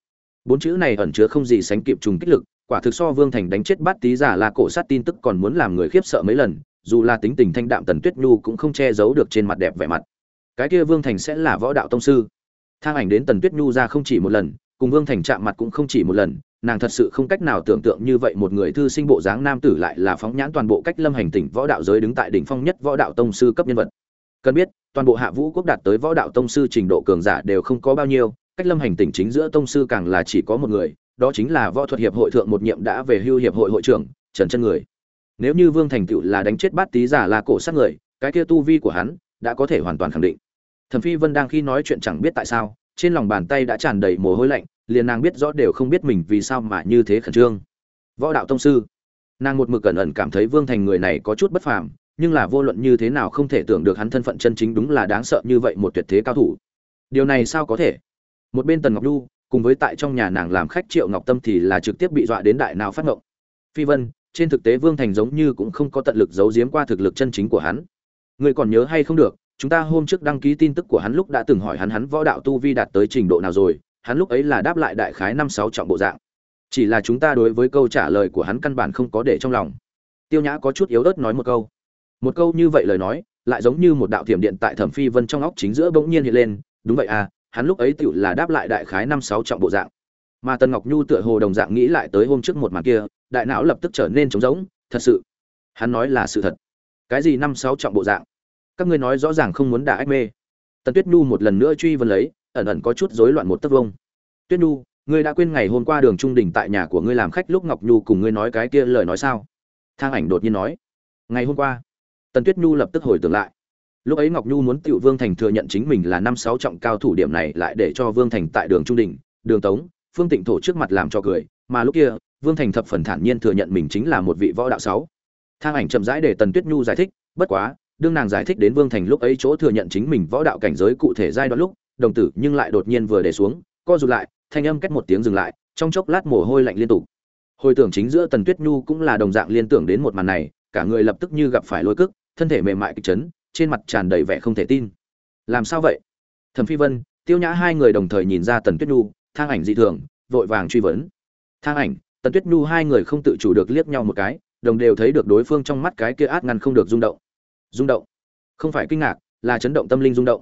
Bốn chữ này ẩn chứa không gì sánh kịp trùng kích lực, quả thực so vương thành đánh chết bát tí giả là cổ sát tin tức còn muốn làm người khiếp sợ mấy lần, dù là tính tình thanh đạm tần tuyết nhu cũng không che giấu được trên mặt đẹp vẻ mặt. Cái kia vương thành sẽ là võ đạo tông sư. Thang ảnh đến tần tuyết nhu ra không chỉ một lần, cùng vương thành chạm mặt cũng không chỉ một lần, nàng thật sự không cách nào tưởng tượng như vậy một người thư sinh bộ dáng nam tử lại là phóng nhãn toàn bộ cách lâm hành tỉnh võ đạo giới đứng tại đỉnh phong nhất võ đạo tông sư cấp nhân vật. Cần biết, toàn bộ hạ vũ quốc đạt tới võ đạo tông sư trình độ cường giả đều không có bao nhiêu cách lâm hành tỉnh chính giữa tông sư càng là chỉ có một người, đó chính là võ thuật hiệp hội thượng một nhiệm đã về hưu hiệp hội hội trưởng, trần chân người. Nếu như vương thành tựu là đánh chết bát tý giả là cổ sát người, cái kia tu vi của hắn đã có thể hoàn toàn khẳng định. Thẩm phi vân đang khi nói chuyện chẳng biết tại sao, trên lòng bàn tay đã tràn đầy mồ hôi lạnh, liền nàng biết rõ đều không biết mình vì sao mà như thế khẩn trương. Võ đạo tông sư. Nàng một mực cẩn ẩn cảm thấy vương thành người này có chút bất phàm, nhưng là vô luận như thế nào không thể tưởng được hắn thân phận chân chính đúng là đáng sợ như vậy một tuyệt thế cao thủ. Điều này sao có thể? Một bên tần ngọc nhu, cùng với tại trong nhà nàng làm khách triệu ngọc tâm thì là trực tiếp bị dọa đến đại nào phát ngộng. Phi vân, trên thực tế vương thành giống như cũng không có tận lực giấu giếm qua thực lực chân chính của hắn. Người còn nhớ hay không được, chúng ta hôm trước đăng ký tin tức của hắn lúc đã từng hỏi hắn hắn võ đạo tu vi đạt tới trình độ nào rồi, hắn lúc ấy là đáp lại đại khái năm sáu trọng bộ dạng. Chỉ là chúng ta đối với câu trả lời của hắn căn bản không có để trong lòng. Tiêu nhã có chút yếu ớt nói một câu. Một câu như vậy lời nói, lại giống như một đạo thiểm điện tại thẩm phi vân trong óc chính giữa bỗng nhiên hiện lên. Đúng vậy à hắn lúc ấy tựu là đáp lại đại khái năm sáu trọng bộ dạng. Mà tần ngọc nhu tựa hồ đồng dạng nghĩ lại tới hôm trước một màn kia, đại não lập tức trở nên trống rỗng, thật sự. Hắn nói là sự thật. Cái gì năm sáu trọng bộ dạng? Các ngươi nói rõ ràng không muốn đả ách mê. Tần tuyết nhu một lần nữa truy vấn lấy, ẩn ẩn có chút rối loạn một tấc vông. Tuyết nhu, ngươi đã quên ngày hôm qua đường trung đình tại nhà của ngươi làm khách lúc ngọc nhu cùng ngươi nói cái kia lời nói sao? Thang ảnh đột nhiên nói. Ngày hôm qua. Tần tuyết nhu lập tức hồi tưởng lại lúc ấy ngọc nhu muốn tựu vương thành thừa nhận chính mình là năm sáu trọng cao thủ điểm này lại để cho vương thành tại đường trung đình, đường tống, phương tịnh thổ trước mặt làm cho cười, mà lúc kia, vương thành thập phần thản nhiên thừa nhận mình chính là một vị võ đạo sáu. Thang ảnh chậm rãi để tần tuyết nhu giải thích, bất quá, đương nàng giải thích đến vương thành lúc ấy chỗ thừa nhận chính mình võ đạo cảnh giới cụ thể giai đoạn lúc, đồng tử nhưng lại đột nhiên vừa để xuống, co rụt lại, thanh âm cách một tiếng dừng lại, trong chốc lát mồ hôi lạnh liên tục. Hồi tưởng chính giữa tần tuyết nhu cũng là đồng dạng liên tưởng đến một màn này, cả người lập tức như gặp phải lôi cức thân thể mềm mại kịch chấn trên mặt tràn đầy vẻ không thể tin. Làm sao vậy? Thẩm phi vân, tiêu nhã hai người đồng thời nhìn ra tần tuyết nhu, thang ảnh dị thường, vội vàng truy vấn. Thang ảnh, tần tuyết nhu hai người không tự chủ được liếc nhau một cái, đồng đều thấy được đối phương trong mắt cái kia át ngăn không được rung động. Rung động? Không phải kinh ngạc, là chấn động tâm linh rung động.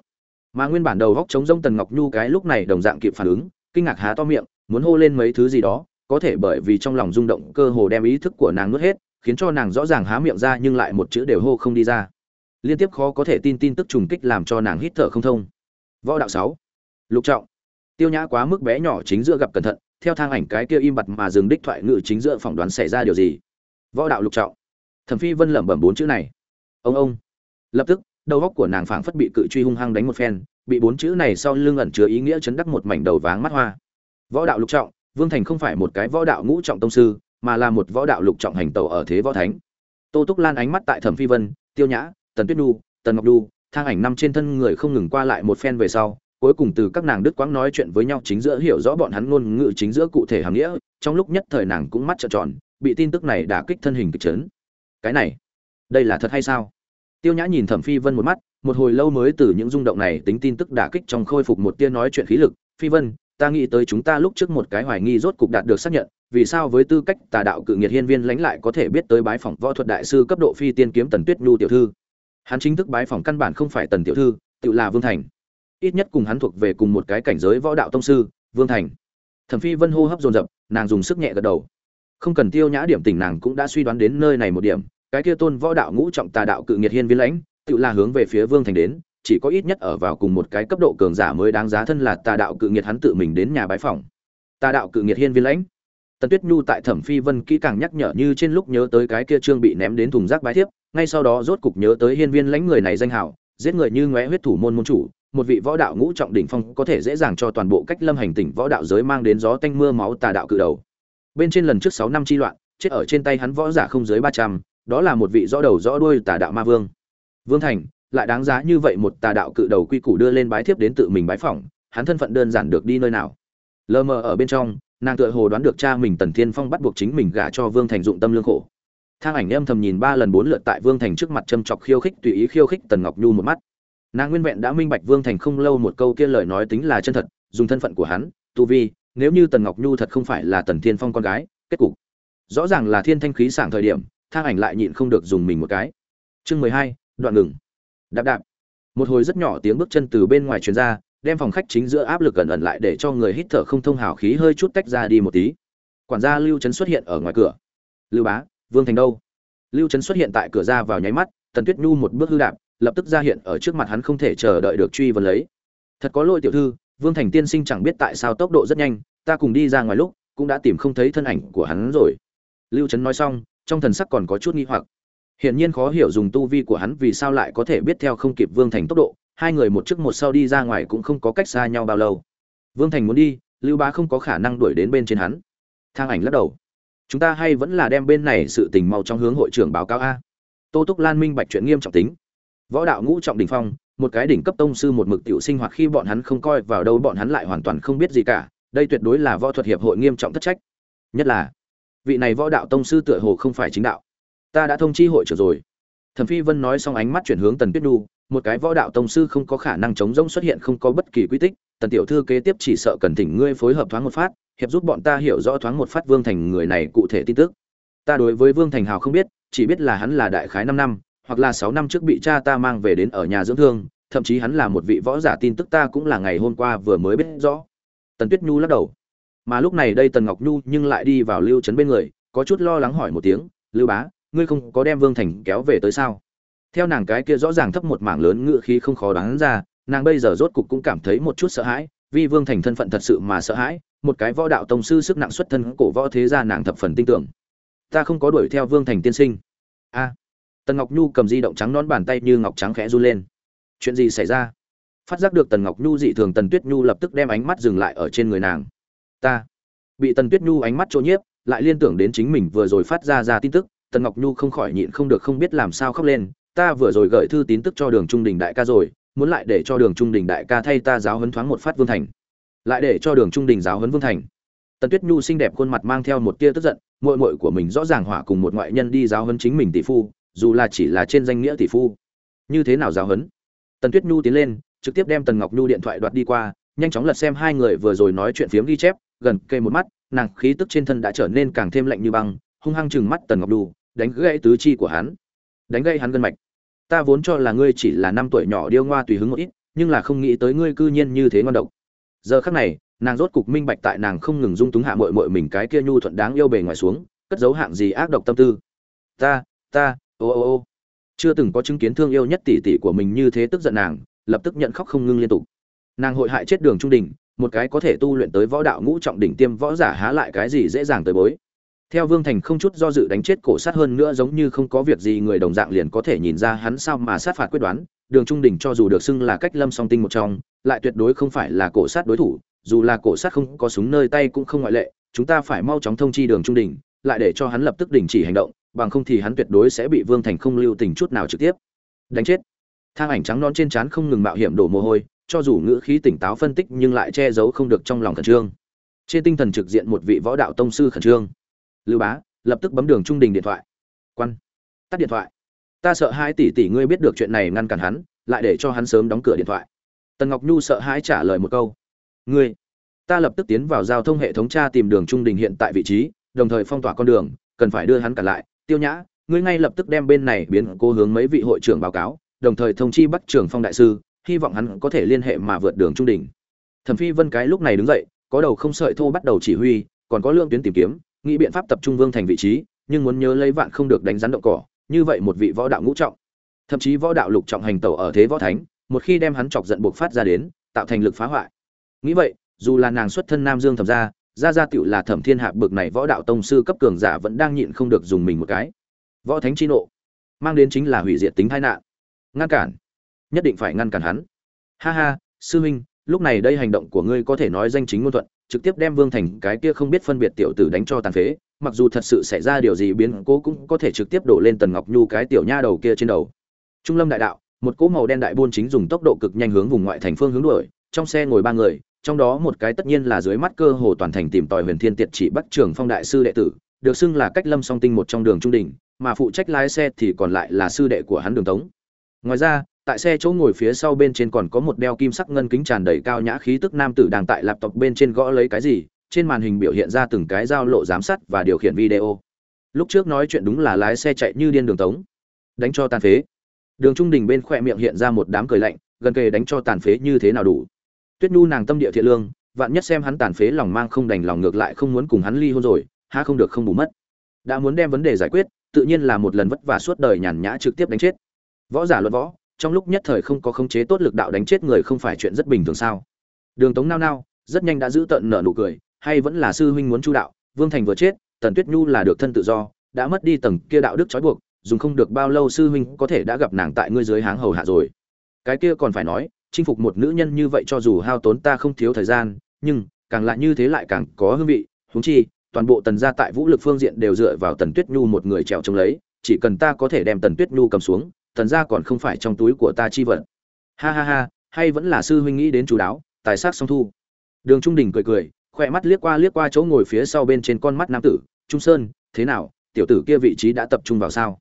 Mà nguyên bản đầu góc chống rông tần ngọc nhu cái lúc này đồng dạng kịp phản ứng, kinh ngạc há to miệng, muốn hô lên mấy thứ gì đó, có thể bởi vì trong lòng rung động cơ hồ đem ý thức của nàng nuốt hết, khiến cho nàng rõ ràng há miệng ra nhưng lại một chữ đều hô không đi ra liên tiếp khó có thể tin tin tức trùng kích làm cho nàng hít thở không thông. Võ đạo sáu, lục trọng. Tiêu nhã quá mức bé nhỏ chính giữa gặp cẩn thận, theo thang ảnh cái kia im bặt mà dừng đích thoại ngự chính giữa phỏng đoán xảy ra điều gì. Võ đạo lục trọng. Thẩm phi vân lẩm bẩm bốn chữ này. Ông ông. Lập tức, đầu góc của nàng phảng phất bị cự truy hung hăng đánh một phen, bị bốn chữ này sau lưng ẩn chứa ý nghĩa chấn đắc một mảnh đầu váng mắt hoa. Võ đạo lục trọng, vương thành không phải một cái võ đạo ngũ trọng tông sư, mà là một võ đạo lục trọng hành tẩu ở thế võ thánh. Tô túc lan ánh mắt tại thẩm phi vân, tiêu nhã tần tuyết nhu, tần ngọc nhu, thang ảnh năm trên thân người không ngừng qua lại một phen về sau, cuối cùng từ các nàng đứt quãng nói chuyện với nhau chính giữa hiểu rõ bọn hắn ngôn ngữ chính giữa cụ thể hàm nghĩa, trong lúc nhất thời nàng cũng mắt trợn tròn, bị tin tức này đả kích thân hình kịch trấn. cái này, đây là thật hay sao? Tiêu nhã nhìn thẩm phi vân một mắt, một hồi lâu mới từ những rung động này tính tin tức đả kích trong khôi phục một tia nói chuyện khí lực. Phi vân, ta nghĩ tới chúng ta lúc trước một cái hoài nghi rốt cục đạt được xác nhận, vì sao với tư cách tà đạo cự nghiệt hiên viên lãnh lại có thể biết tới bái phỏng võ thuật đại sư cấp độ phi tiên kiếm tần tuyết nhu tiểu thư? Hắn chính thức bái phỏng căn bản không phải tần tiểu thư, tự là vương thành. Ít nhất cùng hắn thuộc về cùng một cái cảnh giới võ đạo tông sư, vương thành. Thẩm phi vân hô hấp dồn dập, nàng dùng sức nhẹ gật đầu. Không cần tiêu nhã điểm tình nàng cũng đã suy đoán đến nơi này một điểm, cái kia tôn võ đạo ngũ trọng tà đạo cự nghiệt hiên viên lãnh, tự là hướng về phía vương thành đến, chỉ có ít nhất ở vào cùng một cái cấp độ cường giả mới đáng giá thân là tà đạo cự nghiệt hắn tự mình đến nhà bái phỏng. Tà đạo cự nghiệt hiên viên lãnh tần tuyết nhu tại thẩm phi vân kỹ càng nhắc nhở như trên lúc nhớ tới cái kia trương bị ném đến thùng rác bái thiếp, ngay sau đó rốt cục nhớ tới hiên viên lãnh người này danh hào, giết người như ngóe huyết thủ môn môn chủ, một vị võ đạo ngũ trọng đỉnh phong có thể dễ dàng cho toàn bộ cách lâm hành tỉnh võ đạo giới mang đến gió tanh mưa máu tà đạo cự đầu. Bên trên lần trước sáu năm chi loạn, chết ở trên tay hắn võ giả không dưới ba trăm, đó là một vị rõ đầu rõ đuôi tà đạo ma vương. Vương thành, lại đáng giá như vậy một tà đạo cự đầu quy củ đưa lên bái thiếp đến tự mình bái phỏng, hắn thân phận đơn giản được đi nơi nào? Lờ mờ ở bên trong nàng tựa hồ đoán được cha mình tần thiên phong bắt buộc chính mình gả cho vương thành dụng tâm lương khổ. Thang ảnh âm thầm nhìn ba lần bốn lượt tại vương thành trước mặt châm chọc khiêu khích, tùy ý khiêu khích tần ngọc nhu một mắt. Nàng nguyên vẹn đã minh bạch vương thành không lâu một câu kia lời nói tính là chân thật, dùng thân phận của hắn, tu vi, nếu như tần ngọc nhu thật không phải là tần thiên phong con gái, kết cục. Rõ ràng là thiên thanh khí sảng thời điểm, thang ảnh lại nhịn không được dùng mình một cái. Chương mười hai, đoạn ngừng. Đạp đạp. Một hồi rất nhỏ tiếng bước chân từ bên ngoài truyền ra đem phòng khách chính giữa áp lực gần ẩn lại để cho người hít thở không thông hào khí hơi chút tách ra đi một tí. Quản gia lưu trấn xuất hiện ở ngoài cửa. Lưu bá, vương thành đâu? Lưu trấn xuất hiện tại cửa ra vào nháy mắt, tần tuyết nhu một bước hư đạp, lập tức ra hiện ở trước mặt hắn không thể chờ đợi được truy vấn lấy. Thật có lỗi tiểu thư, vương thành tiên sinh chẳng biết tại sao tốc độ rất nhanh, ta cùng đi ra ngoài lúc cũng đã tìm không thấy thân ảnh của hắn rồi. Lưu trấn nói xong, trong thần sắc còn có chút nghi hoặc. Hiển nhiên khó hiểu dùng tu vi của hắn vì sao lại có thể biết theo không kịp vương thành tốc độ hai người một trước một sau đi ra ngoài cũng không có cách xa nhau bao lâu. Vương thành muốn đi, lưu bá không có khả năng đuổi đến bên trên hắn. Thang ảnh lắc đầu. Chúng ta hay vẫn là đem bên này sự tình mau trong hướng hội trưởng báo cáo a. Tô túc lan minh bạch chuyện nghiêm trọng tính. Võ đạo ngũ trọng đình phong, một cái đỉnh cấp tông sư một mực tiểu sinh hoạt khi bọn hắn không coi vào đâu bọn hắn lại hoàn toàn không biết gì cả, đây tuyệt đối là võ thuật hiệp hội nghiêm trọng thất trách. Nhất là, vị này võ đạo tông sư tựa hồ không phải chính đạo. Ta đã thông chi hội trưởng rồi. Thẩm phi vân nói xong ánh mắt chuyển hướng tần tuyết nhu một cái võ đạo tông sư không có khả năng chống rỗng xuất hiện không có bất kỳ quy tích, tần tiểu thư kế tiếp chỉ sợ cần thỉnh ngươi phối hợp thoáng một phát, hiệp giúp bọn ta hiểu rõ thoáng một phát vương thành người này cụ thể tin tức. Ta đối với vương thành hào không biết, chỉ biết là hắn là đại khái năm năm, hoặc là sáu năm trước bị cha ta mang về đến ở nhà dưỡng thương, thậm chí hắn là một vị võ giả tin tức ta cũng là ngày hôm qua vừa mới biết rõ. Tần tuyết nhu lắc đầu. Mà lúc này đây tần ngọc nhu nhưng lại đi vào lưu trấn bên người, có chút lo lắng hỏi một tiếng, lưu bá, ngươi không có đem vương thành kéo về tới sao? Theo nàng cái kia rõ ràng thấp một mảng lớn ngựa khí không khó đoán ra, nàng bây giờ rốt cục cũng cảm thấy một chút sợ hãi vì vương thành thân phận thật sự mà sợ hãi, một cái võ đạo tông sư sức nặng xuất thân cổ võ thế gia nàng thập phần tin tưởng. Ta không có đuổi theo vương thành tiên sinh. A. Tần ngọc nhu cầm di động trắng nón bàn tay như ngọc trắng khẽ run lên. Chuyện gì xảy ra? Phát giác được tần ngọc nhu dị thường, tần tuyết nhu lập tức đem ánh mắt dừng lại ở trên người nàng. Ta. Bị tần tuyết nhu ánh mắt trôi nhiếp, lại liên tưởng đến chính mình vừa rồi phát ra ra tin tức, tần ngọc nhu không khỏi nhịn không được không biết làm sao khóc lên ta vừa rồi gửi thư tín tức cho đường trung đình đại ca rồi, muốn lại để cho đường trung đình đại ca thay ta giáo huấn thoáng một phát vương thành. Lại để cho đường trung đình giáo huấn vương thành. Tần tuyết nhu xinh đẹp khuôn mặt mang theo một tia tức giận, muội muội của mình rõ ràng hỏa cùng một ngoại nhân đi giáo huấn chính mình tỷ phu, dù là chỉ là trên danh nghĩa tỷ phu. Như thế nào giáo huấn? Tần tuyết nhu tiến lên, trực tiếp đem tần ngọc nhu điện thoại đoạt đi qua, nhanh chóng lật xem hai người vừa rồi nói chuyện phiếm ghi chép, gần cây một mắt, nàng khí tức trên thân đã trở nên càng thêm lạnh như băng, hung hăng chừng mắt tần ngọc nhu, đánh gãy tứ chi của hắn. Đánh gãy hắn gân mạch ta vốn cho là ngươi chỉ là năm tuổi nhỏ điêu ngoa tùy hứng một ít, nhưng là không nghĩ tới ngươi cư nhiên như thế ngon độc. Giờ khắc này, nàng rốt cục minh bạch tại nàng không ngừng dung túng hạ mội mội mình cái kia nhu thuận đáng yêu bề ngoài xuống, cất dấu hạng gì ác độc tâm tư. Ta ta, ô ô ô. Chưa từng có chứng kiến thương yêu nhất tỷ tỷ của mình như thế tức giận nàng, lập tức nhận khóc không ngưng liên tục. Nàng hội hại chết đường trung đình một cái có thể tu luyện tới võ đạo ngũ trọng đỉnh tiêm võ giả há lại cái gì dễ dàng tới bối theo vương thành không chút do dự đánh chết cổ sát hơn nữa giống như không có việc gì người đồng dạng liền có thể nhìn ra hắn sao mà sát phạt quyết đoán. Đường trung đình cho dù được xưng là cách lâm song tinh một trong, lại tuyệt đối không phải là cổ sát đối thủ, dù là cổ sát không có súng nơi tay cũng không ngoại lệ, chúng ta phải mau chóng thông chi đường trung đình, lại để cho hắn lập tức đình chỉ hành động, bằng không thì hắn tuyệt đối sẽ bị vương thành không lưu tình chút nào trực tiếp. Đánh chết. Thang ảnh trắng non trên trán không ngừng mạo hiểm đổ mồ hôi, cho dù ngữ khí tỉnh táo phân tích nhưng lại che giấu không được trong lòng khẩn trương. Trên tinh thần trực diện một vị võ đạo tông sư khẩn trương lưu bá, lập tức bấm đường trung đình điện thoại. Quan. Tắt điện thoại. Ta sợ hai tỷ tỷ ngươi biết được chuyện này ngăn cản hắn, lại để cho hắn sớm đóng cửa điện thoại. Tần ngọc nhu sợ hãi trả lời một câu. Ngươi. Ta lập tức tiến vào giao thông hệ thống tra tìm đường trung đình hiện tại vị trí, đồng thời phong tỏa con đường, cần phải đưa hắn cả lại. Tiêu nhã, ngươi ngay lập tức đem bên này biến cố hướng mấy vị hội trưởng báo cáo, đồng thời thông chi bắt trưởng phong đại sư, hy vọng hắn có thể liên hệ mà vượt đường trung Đình. thẩm phi vân cái lúc này đứng dậy, có đầu không sợi thô bắt đầu chỉ huy, còn có lượng tuyến tìm kiếm nghĩ biện pháp tập trung vương thành vị trí, nhưng muốn nhớ lấy vạn không được đánh rắn động cỏ, như vậy một vị võ đạo ngũ trọng. Thậm chí võ đạo lục trọng hành tẩu ở thế võ thánh, một khi đem hắn chọc giận buộc phát ra đến, tạo thành lực phá hoại. Nghĩ vậy, dù là nàng xuất thân nam dương thẩm gia gia gia tựu là thẩm thiên hạ bực này võ đạo tông sư cấp cường giả vẫn đang nhịn không được dùng mình một cái. Võ thánh chi nộ, mang đến chính là hủy diệt tính tai nạn. Ngăn cản, nhất định phải ngăn cản hắn. Ha ha, sư huynh, lúc này đây hành động của ngươi có thể nói danh chính ngôn thuận trực tiếp đem vương thành cái kia không biết phân biệt tiểu tử đánh cho tàn phế, mặc dù thật sự xảy ra điều gì biến cố cũng có thể trực tiếp đổ lên tần ngọc nhu cái tiểu nha đầu kia trên đầu. Trung lâm đại đạo, một cỗ màu đen đại buôn chính dùng tốc độ cực nhanh hướng vùng ngoại thành phương hướng đuổi, trong xe ngồi ba người, trong đó một cái tất nhiên là dưới mắt cơ hồ toàn thành tìm tòi huyền thiên tiệt chỉ bắc trường phong đại sư đệ tử, được xưng là cách lâm song tinh một trong đường trung đỉnh, mà phụ trách lái xe thì còn lại là sư đệ của hắn đường tống. Ngoài ra tại xe chỗ ngồi phía sau bên trên còn có một đeo kim sắc ngân kính tràn đầy cao nhã khí tức nam tử đang tại laptop bên trên gõ lấy cái gì, trên màn hình biểu hiện ra từng cái giao lộ giám sát và điều khiển video. Lúc trước nói chuyện đúng là lái xe chạy như điên đường tống. Đánh cho tàn phế. Đường trung đình bên khoe miệng hiện ra một đám cười lạnh, gần kề đánh cho tàn phế như thế nào đủ. Tuyết nhu nàng tâm địa thiện lương, vạn nhất xem hắn tàn phế lòng mang không đành lòng ngược lại không muốn cùng hắn ly hôn rồi ha không được không bù mất. Đã muốn đem vấn đề giải quyết, tự nhiên là một lần vất vả suốt đời nhàn nhã trực tiếp đánh chết. Võ giả luật võ trong lúc nhất thời không có khống chế tốt lực đạo đánh chết người không phải chuyện rất bình thường sao? Đường tống nao nao, rất nhanh đã giữ tận nở nụ cười, hay vẫn là sư huynh muốn chu đạo, vương thành vừa chết, tần tuyết nhu là được thân tự do, đã mất đi tầng kia đạo đức trói buộc, dùng không được bao lâu sư huynh có thể đã gặp nàng tại ngươi dưới háng hầu hạ rồi. Cái kia còn phải nói, chinh phục một nữ nhân như vậy cho dù hao tốn ta không thiếu thời gian, nhưng, càng lại như thế lại càng có hương vị, huống chi, toàn bộ tần gia tại vũ lực phương diện đều dựa vào tần tuyết nhu một người trèo trông lấy, chỉ cần ta có thể đem tần tuyết nhu cầm xuống tần gia còn không phải trong túi của ta chi vật. Ha ha ha, hay vẫn là sư huynh nghĩ đến chú đáo, tài sắc song thu. Đường trung đình cười cười, khỏe mắt liếc qua liếc qua chỗ ngồi phía sau bên trên con mắt nam tử, trung sơn, thế nào, tiểu tử kia vị trí đã tập trung vào sao?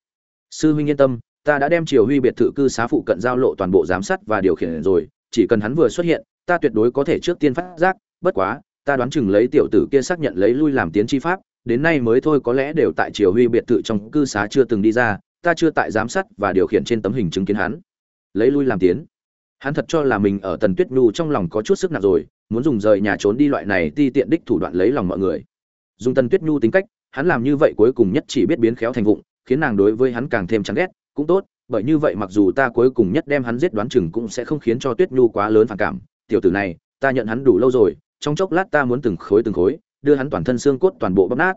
Sư huynh yên tâm, ta đã đem triều huy biệt thự cư xá phụ cận giao lộ toàn bộ giám sát và điều khiển rồi, chỉ cần hắn vừa xuất hiện, ta tuyệt đối có thể trước tiên phát giác, bất quá, ta đoán chừng lấy tiểu tử kia xác nhận lấy lui làm tiến chi pháp, đến nay mới thôi có lẽ đều tại triều huy biệt thự trong cư xá chưa từng đi ra ta chưa tại giám sát và điều khiển trên tấm hình chứng kiến hắn. Lấy lui làm tiến. Hắn thật cho là mình ở tần tuyết nhu trong lòng có chút sức nặng rồi, muốn dùng rời nhà trốn đi loại này ti tiện đích thủ đoạn lấy lòng mọi người. Dùng tần tuyết nhu tính cách, hắn làm như vậy cuối cùng nhất chỉ biết biến khéo thành vụng, khiến nàng đối với hắn càng thêm chán ghét, cũng tốt, bởi như vậy mặc dù ta cuối cùng nhất đem hắn giết đoán chừng cũng sẽ không khiến cho tuyết nhu quá lớn phản cảm. Tiểu tử này, ta nhận hắn đủ lâu rồi, trong chốc lát ta muốn từng khối từng khối, đưa hắn toàn thân xương cốt toàn bộ bóp nát.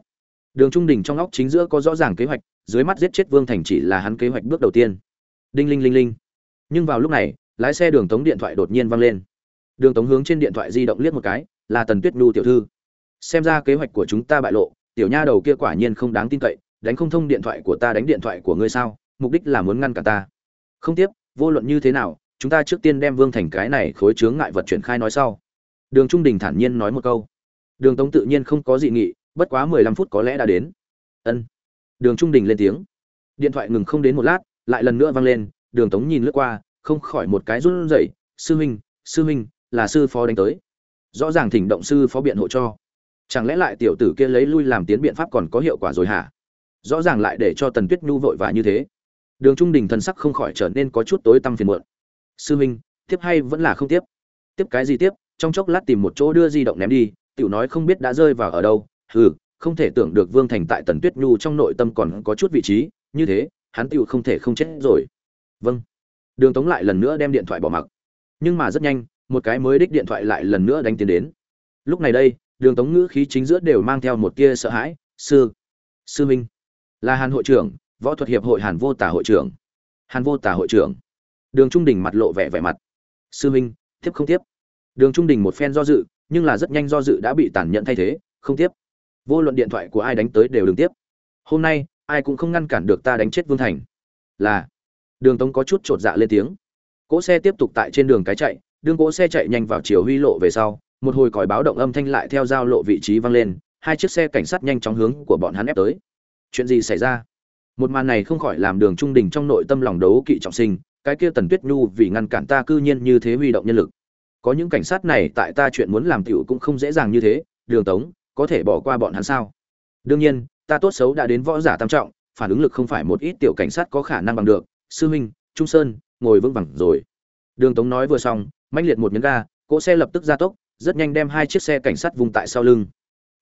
Đường trung đình trong óc chính giữa có rõ ràng kế hoạch dưới mắt giết chết vương thành chỉ là hắn kế hoạch bước đầu tiên. Đinh linh linh linh. Nhưng vào lúc này, lái xe đường tống điện thoại đột nhiên vang lên. Đường tống hướng trên điện thoại di động liếc một cái, là tần tuyết nhu tiểu thư. Xem ra kế hoạch của chúng ta bại lộ, tiểu nha đầu kia quả nhiên không đáng tin cậy, đánh không thông điện thoại của ta đánh điện thoại của ngươi sao, mục đích là muốn ngăn cả ta. Không tiếp, vô luận như thế nào, chúng ta trước tiên đem vương thành cái này khối chướng ngại vật chuyển khai nói sau. Đường trung đình thản nhiên nói một câu. Đường tống tự nhiên không có dị nghị, bất quá mười lăm phút có lẽ đã đến. Ân đường trung đình lên tiếng. Điện thoại ngừng không đến một lát, lại lần nữa vang lên, đường tống nhìn lướt qua, không khỏi một cái run rẩy, sư huynh sư huynh, là sư phó đánh tới. Rõ ràng thỉnh động sư phó biện hộ cho. Chẳng lẽ lại tiểu tử kia lấy lui làm tiến biện pháp còn có hiệu quả rồi hả? Rõ ràng lại để cho tần tuyết nhu vội vã như thế. Đường trung đình thần sắc không khỏi trở nên có chút tối tăm phiền muộn. Sư huynh, tiếp hay vẫn là không tiếp? Tiếp cái gì tiếp? Trong chốc lát tìm một chỗ đưa di động ném đi, tiểu nói không biết đã rơi vào ở đâu. Hừ không thể tưởng được vương thành tại tần tuyết nhu trong nội tâm còn có chút vị trí, như thế, hắn tiểu không thể không chết rồi. Vâng. Đường tống lại lần nữa đem điện thoại bỏ mặc. Nhưng mà rất nhanh, một cái mới đích điện thoại lại lần nữa đánh tiến đến. Lúc này đây, đường tống ngữ khí chính giữa đều mang theo một tia sợ hãi. Sư sư minh, là hàn hội trưởng, võ thuật hiệp hội hàn vô tả hội trưởng. Hàn vô tả hội trưởng. Đường trung đình mặt lộ vẻ vẻ mặt. Sư minh, tiếp không tiếp. Đường trung đình một phen do dự, nhưng là rất nhanh do dự đã bị tàn nhẫn thay thế, không tiếp vô luận điện thoại của ai đánh tới đều đừng tiếp. Hôm nay, ai cũng không ngăn cản được ta đánh chết vương thành. Là, đường tống có chút chột dạ lên tiếng. Cỗ xe tiếp tục tại trên đường cái chạy đường cỗ xe chạy nhanh vào chiều huy lộ về sau, một hồi còi báo động âm thanh lại theo giao lộ vị trí vang lên, hai chiếc xe cảnh sát nhanh chóng hướng của bọn hắn ép tới. Chuyện gì xảy ra? Một màn này không khỏi làm đường trung đình trong nội tâm lòng đấu kỵ trọng sinh, cái kia tần tuyết nhu vì ngăn cản ta cư nhiên như thế huy động nhân lực. Có những cảnh sát này tại ta chuyện muốn làm tiểu cũng không dễ dàng như thế, đường tống có thể bỏ qua bọn hắn sao? Đương nhiên, ta tốt xấu đã đến võ giả tam trọng, phản ứng lực không phải một ít tiểu cảnh sát có khả năng bằng được. Sư huynh, trung sơn, ngồi vững vàng rồi. Đường tống nói vừa xong, mãnh liệt một nhấn ga, cỗ xe lập tức ra tốc, rất nhanh đem hai chiếc xe cảnh sát vùng tại sau lưng.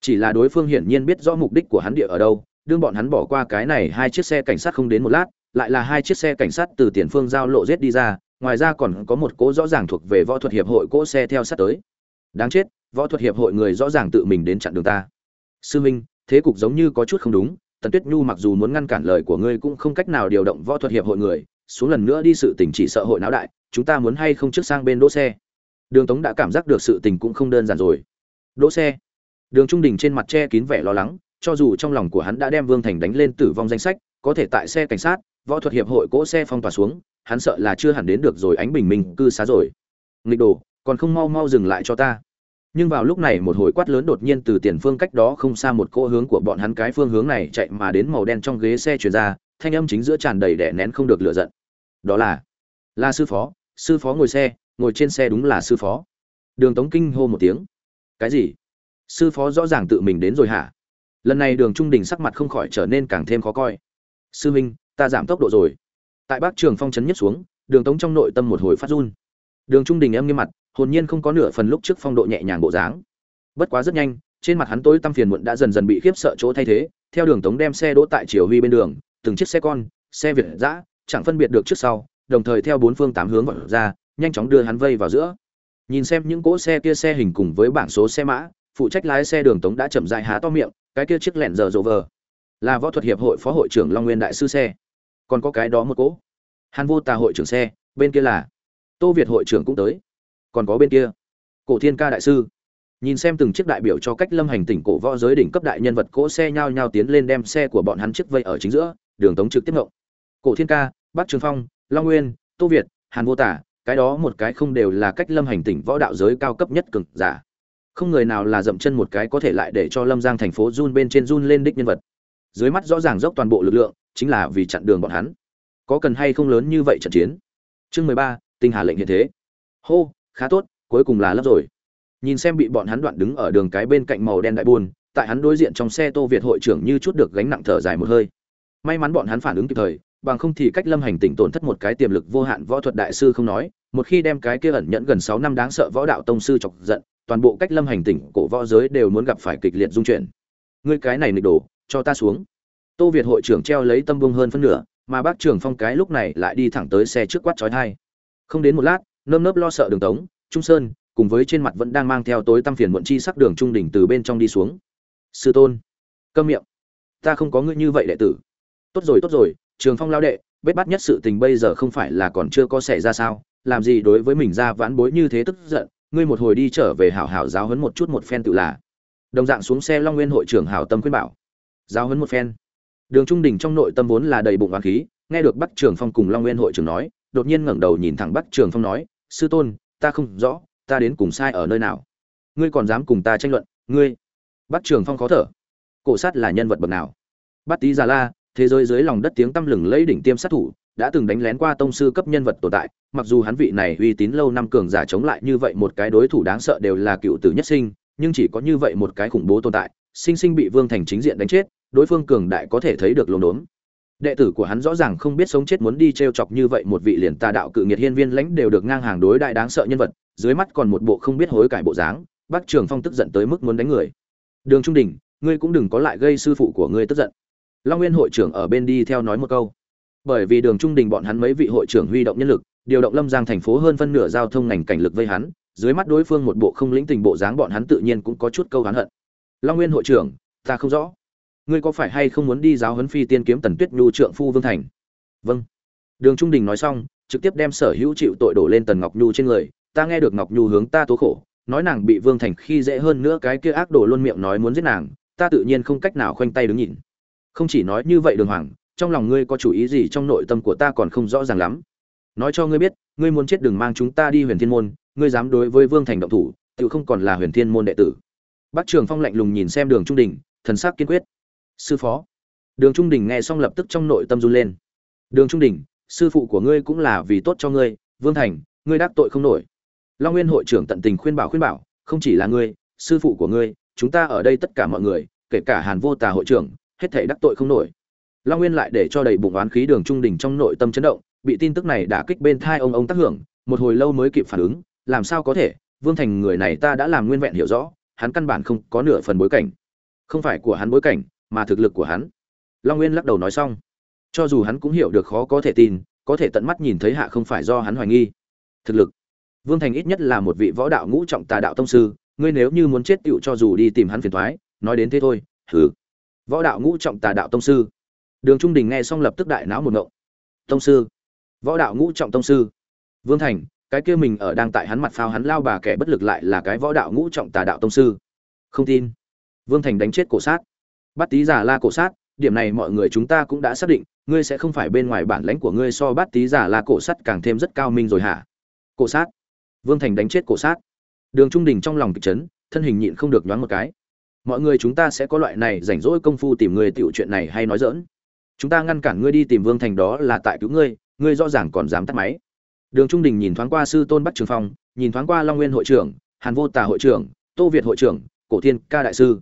Chỉ là đối phương hiển nhiên biết rõ mục đích của hắn địa ở đâu, đương bọn hắn bỏ qua cái này hai chiếc xe cảnh sát không đến một lát, lại là hai chiếc xe cảnh sát từ tiền phương giao lộ giết đi ra, ngoài ra còn có một cỗ rõ ràng thuộc về võ thuật hiệp hội cỗ xe theo sát tới đáng chết, võ thuật hiệp hội người rõ ràng tự mình đến chặn đường ta. Sư minh, thế cục giống như có chút không đúng, tần tuyết nhu mặc dù muốn ngăn cản lời của ngươi cũng không cách nào điều động võ thuật hiệp hội người, xuống lần nữa đi sự tình chỉ sợ hội não đại, chúng ta muốn hay không trước sang bên đỗ xe. Đường tống đã cảm giác được sự tình cũng không đơn giản rồi. Đỗ xe. Đường trung đình trên mặt che kín vẻ lo lắng, cho dù trong lòng của hắn đã đem vương thành đánh lên tử vong danh sách, có thể tại xe cảnh sát, võ thuật hiệp hội cỗ xe phong tỏa xuống, hắn sợ là chưa hẳn đến được rồi ánh bình minh cư xá rồi. Nghịch đồ, còn không mau mau dừng lại cho ta nhưng vào lúc này một hồi quát lớn đột nhiên từ tiền phương cách đó không xa một cỗ hướng của bọn hắn cái phương hướng này chạy mà đến màu đen trong ghế xe chuyển ra, thanh âm chính giữa tràn đầy đẻ nén không được lựa giận. Đó là là sư phó sư phó ngồi xe, ngồi trên xe đúng là sư phó. Đường tống kinh hô một tiếng. Cái gì? Sư phó rõ ràng tự mình đến rồi hả? Lần này đường trung đình sắc mặt không khỏi trở nên càng thêm khó coi. Sư minh, ta giảm tốc độ rồi. Tại bác trường phong trấn nhất xuống, đường tống trong nội tâm một hồi phát run. Đường trung đình em nghiêm mặt hồn nhiên không có nửa phần lúc trước phong độ nhẹ nhàng bộ dáng. Bất quá rất nhanh, trên mặt hắn tối tăm phiền muộn đã dần dần bị khiếp sợ chỗ thay thế, theo đường tống đem xe đỗ tại chiều huy bên đường, từng chiếc xe con, xe việt giã chẳng phân biệt được trước sau, đồng thời theo bốn phương tám hướng vọt ra, nhanh chóng đưa hắn vây vào giữa. Nhìn xem những cỗ xe kia xe hình cùng với bảng số xe mã, phụ trách lái xe đường tống đã chậm dại há to miệng, cái kia chiếc lẹn giờ rộ vờ. Là võ thuật hiệp hội phó hội trưởng long nguyên đại sư xe. Còn có cái đó một cỗ. Hàn vô tà hội trưởng xe, bên kia là tô việt hội trưởng cũng tới còn có bên kia. Cổ thiên ca đại sư. Nhìn xem từng chiếc đại biểu cho cách lâm hành tỉnh cổ võ giới đỉnh cấp đại nhân vật cỗ xe nhao nhao tiến lên đem xe của bọn hắn chiếc vây ở chính giữa, đường tống trực tiếp ngộng. Cổ thiên ca bắc trường phong, long nguyên, tô việt, hàn vô tả, cái đó một cái không đều là cách lâm hành tỉnh võ đạo giới cao cấp nhất cực giả. Không người nào là dậm chân một cái có thể lại để cho lâm giang thành phố run bên trên run lên đích nhân vật. Dưới mắt rõ ràng dốc toàn bộ lực lượng, chính là vì chặn đường bọn hắn. Có cần hay không lớn như vậy trận chiến? Chương mười ba, tinh hà lệnh hiện thế. Hô khá tốt, cuối cùng là lấp rồi. Nhìn xem bị bọn hắn đoạn đứng ở đường cái bên cạnh màu đen đại buôn, tại hắn đối diện trong xe tô việt hội trưởng như chút được gánh nặng thở dài một hơi. May mắn bọn hắn phản ứng kịp thời, bằng không thì cách lâm hành tỉnh tổn thất một cái tiềm lực vô hạn võ thuật đại sư không nói, một khi đem cái kia ẩn nhẫn gần sáu năm đáng sợ võ đạo tông sư chọc giận, toàn bộ cách lâm hành tỉnh cổ võ giới đều muốn gặp phải kịch liệt dung chuyển. Ngươi cái này nịch đổ cho ta xuống. Tô việt hội trưởng treo lấy tâm bông hơn phân nửa, mà bác trưởng phong cái lúc này lại đi thẳng tới xe trước quát trói thai. Không đến một lát nơm nớp lo sợ đường tống, trung sơn, cùng với trên mặt vẫn đang mang theo tối tăm phiền muộn chi sắc đường trung đỉnh từ bên trong đi xuống. Sư tôn, câm miệng. Ta không có ngươi như vậy đệ tử. Tốt rồi tốt rồi, trường phong lao đệ, bết bắt nhất sự tình bây giờ không phải là còn chưa có xảy ra sao? Làm gì đối với mình ra vãn bối như thế tức giận? Ngươi một hồi đi trở về hảo hảo giáo huấn một chút một phen tự là. Đồng dạng xuống xe long nguyên hội trưởng hảo tâm khuyên bảo. Giáo huấn một phen. Đường trung đình trong nội tâm vốn là đầy bụng oán khí, nghe được bắc trường phong cùng long nguyên hội trưởng nói, đột nhiên ngẩng đầu nhìn thẳng bắc trường phong nói sư tôn, ta không rõ, ta đến cùng sai ở nơi nào. Ngươi còn dám cùng ta tranh luận, ngươi. Bắt trường phong khó thở. Cổ sát là nhân vật bậc nào? Bát tý già la, thế giới dưới lòng đất tiếng tăm lừng lấy đỉnh tiêm sát thủ, đã từng đánh lén qua tông sư cấp nhân vật tồn tại, mặc dù hắn vị này uy tín lâu năm cường giả chống lại như vậy một cái đối thủ đáng sợ đều là cựu tử nhất sinh, nhưng chỉ có như vậy một cái khủng bố tồn tại, sinh sinh bị vương thành chính diện đánh chết, đối phương cường đại có thể thấy được lồn đốn đệ tử của hắn rõ ràng không biết sống chết muốn đi t r e o chọc như vậy một vị liền tà đạo cự nghiệt hiên viên lãnh đều được ngang hàng đối đại đáng sợ nhân vật, dưới mắt còn một bộ không biết hối cải bộ dáng bắc trường phong tức giận tới mức muốn đánh người. Đường trung đình, ngươi cũng đừng có lại gây sư phụ của ngươi tức giận. Long nguyên hội trưởng ở bên đi theo nói một câu. Bởi vì đường trung đình bọn hắn mấy vị hội trưởng huy động nhân lực, điều động lâm giang thành phố hơn phân nửa giao thông ngành cảnh lực vây hắn, dưới mắt đối phương một bộ không lĩnh tình bộ dáng bọn hắn tự nhiên cũng có chút câu hắn hận. Long nguyên hội trưởng, ta không rõ ngươi có phải hay không muốn đi giáo huấn phi tiên kiếm tần tuyết nhu trượng phu vương thành? Vâng. Đường trung đình nói xong, trực tiếp đem sở hữu chịu tội đổ lên tần ngọc nhu trên người. Ta nghe được ngọc nhu hướng ta tố khổ, nói nàng bị vương thành khi dễ hơn nữa cái kia ác đổ luôn miệng nói muốn giết nàng, ta tự nhiên không cách nào khoanh tay đứng nhìn. Không chỉ nói như vậy đường hoàng, trong lòng ngươi có chủ ý gì trong nội tâm của ta còn không rõ ràng lắm. Nói cho ngươi biết, ngươi muốn chết đừng mang chúng ta đi huyền thiên môn, ngươi dám đối với vương thành động thủ, tự không còn là huyền thiên môn đệ tử. Bắc trường phong lạnh lùng nhìn xem đường trung đình, thần sắc kiên quyết sư phó. Đường trung đình nghe xong lập tức trong nội tâm run lên. Đường trung đình, sư phụ của ngươi cũng là vì tốt cho ngươi, vương thành, ngươi đắc tội không nổi. Long nguyên hội trưởng tận tình khuyên bảo khuyên bảo, không chỉ là ngươi, sư phụ của ngươi, chúng ta ở đây tất cả mọi người, kể cả hàn vô tà hội trưởng, hết thể đắc tội không nổi. Long nguyên lại để cho đầy bụng oán khí đường trung đình trong nội tâm chấn động, bị tin tức này đã kích bên thai ông ông tác hưởng, một hồi lâu mới kịp phản ứng, làm sao có thể, vương thành người này ta đã làm nguyên vẹn hiểu rõ, hắn căn bản không có nửa phần bối cảnh. Không phải của hắn bối cảnh mà thực lực của hắn. Long nguyên lắc đầu nói xong. Cho dù hắn cũng hiểu được khó có thể tin, có thể tận mắt nhìn thấy hạ không phải do hắn hoài nghi. Thực lực. Vương thành ít nhất là một vị võ đạo ngũ trọng tà đạo tông sư, ngươi nếu như muốn chết tựu cho dù đi tìm hắn phiền thoái nói đến thế thôi thử võ đạo ngũ trọng tà đạo tông sư. Đường trung đình nghe xong lập tức đại não một ngộng. Tông sư. Võ đạo ngũ trọng tông sư. Vương thành, cái kia mình ở đang tại hắn mặt phao hắn lao bà kẻ bất lực lại là cái võ đạo ngũ trọng tà đạo tông sư. Không tin. Vương thành đánh chết cổ sát. Bát tý giả la cổ sát, điểm này mọi người chúng ta cũng đã xác định, ngươi sẽ không phải bên ngoài bản lãnh của ngươi so Bát tý giả la cổ sát càng thêm rất cao minh rồi hả? Cổ sát. Vương thành đánh chết cổ sát. Đường trung đình trong lòng kịch chấn, thân hình nhịn không được nhoáng một cái. Mọi người chúng ta sẽ có loại này rảnh rỗi công phu tìm người tiểu chuyện này hay nói dỡn chúng ta ngăn cản ngươi đi tìm vương thành đó là tại cứu ngươi ngươi rõ ràng còn dám tắt máy. Đường trung đình nhìn thoáng qua sư tôn bắc trường phong, nhìn thoáng qua long nguyên hội trưởng, hàn vô tà hội trưởng, tô việt hội trưởng, cổ thiên ca đại sư.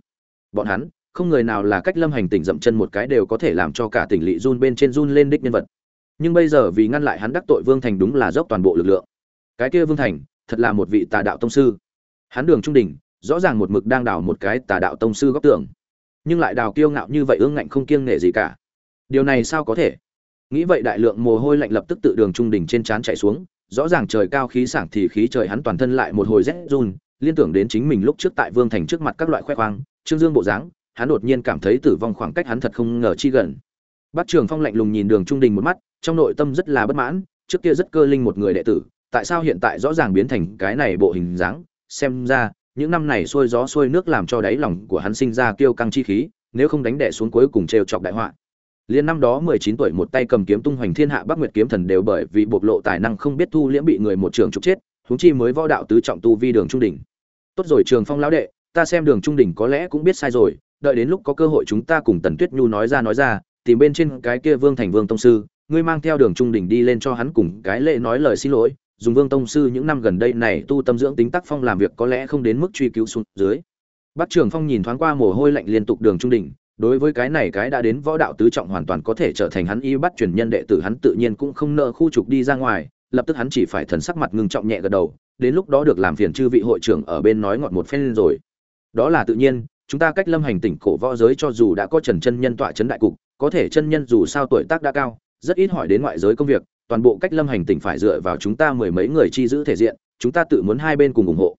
Bọn hắn không người nào là cách lâm hành tỉnh dậm chân một cái đều có thể làm cho cả tỉnh lỵ run bên trên run lên đích nhân vật. Nhưng bây giờ vì ngăn lại hắn đắc tội vương thành đúng là dốc toàn bộ lực lượng. Cái kia vương thành, thật là một vị tà đạo tông sư. Hắn đường trung đình rõ ràng một mực đang đào một cái tà đạo tông sư góc tường. Nhưng lại đào kiêu ngạo như vậy ương ngạnh không kiêng nể gì cả. Điều này sao có thể? Nghĩ vậy đại lượng mồ hôi lạnh lập tức tự đường trung Đình trên trán chạy xuống, rõ ràng trời cao khí sảng thì khí trời hắn toàn thân lại một hồi rét run, liên tưởng đến chính mình lúc trước tại vương thành trước mặt các loại khoe khoang, trương dương bộ dáng hắn đột nhiên cảm thấy tử vong khoảng cách hắn thật không ngờ chi gần Bát Trường Phong lạnh lùng nhìn Đường Trung Đình một mắt, trong nội tâm rất là bất mãn, trước kia rất cơ linh một người đệ tử, tại sao hiện tại rõ ràng biến thành cái này bộ hình dáng, xem ra, những năm này xuôi gió xuôi nước làm cho đáy lòng của hắn sinh ra kiêu căng chi khí, nếu không đánh đè xuống cuối cùng trêu chọc đại họa. Liên năm đó 19 tuổi một tay cầm kiếm tung hoành thiên hạ Bắc Nguyệt kiếm thần đều bởi vì bộc lộ tài năng không biết thu liễm bị người một trường trục chết, huống chi mới võ đạo tứ trọng tu vi Đường Trung Đình. Tốt rồi Trường Phong lão đệ, ta xem Đường Trung Đình có lẽ cũng biết sai rồi, đợi đến lúc có cơ hội chúng ta cùng Tần Tuyết Nhu nói ra nói ra, tìm bên trên cái kia Vương Thành Vương tông sư, ngươi mang theo Đường Trung Đỉnh đi lên cho hắn cùng cái lệ nói lời xin lỗi, dùng Vương tông sư những năm gần đây này tu tâm dưỡng tính tác phong làm việc có lẽ không đến mức truy cứu xuống dưới. bát Trường Phong nhìn thoáng qua mồ hôi lạnh liên tục Đường Trung Đỉnh, đối với cái này cái đã đến võ đạo tứ trọng hoàn toàn có thể trở thành hắn y bắt truyền nhân đệ tử hắn tự nhiên cũng không nợ khu trục đi ra ngoài, lập tức hắn chỉ phải thần sắc mặt ngưng trọng nhẹ gật đầu, đến lúc đó được làm phiền chư vị hội trưởng ở bên nói ngọt một phen rồi. Đó là tự nhiên, chúng ta cách lâm hành tỉnh cổ võ giới cho dù đã có trần chân nhân tọa chấn đại cục, có thể chân nhân dù sao tuổi tác đã cao, rất ít hỏi đến ngoại giới công việc, toàn bộ cách lâm hành tỉnh phải dựa vào chúng ta mười mấy người chi giữ thể diện, chúng ta tự muốn hai bên cùng ủng hộ.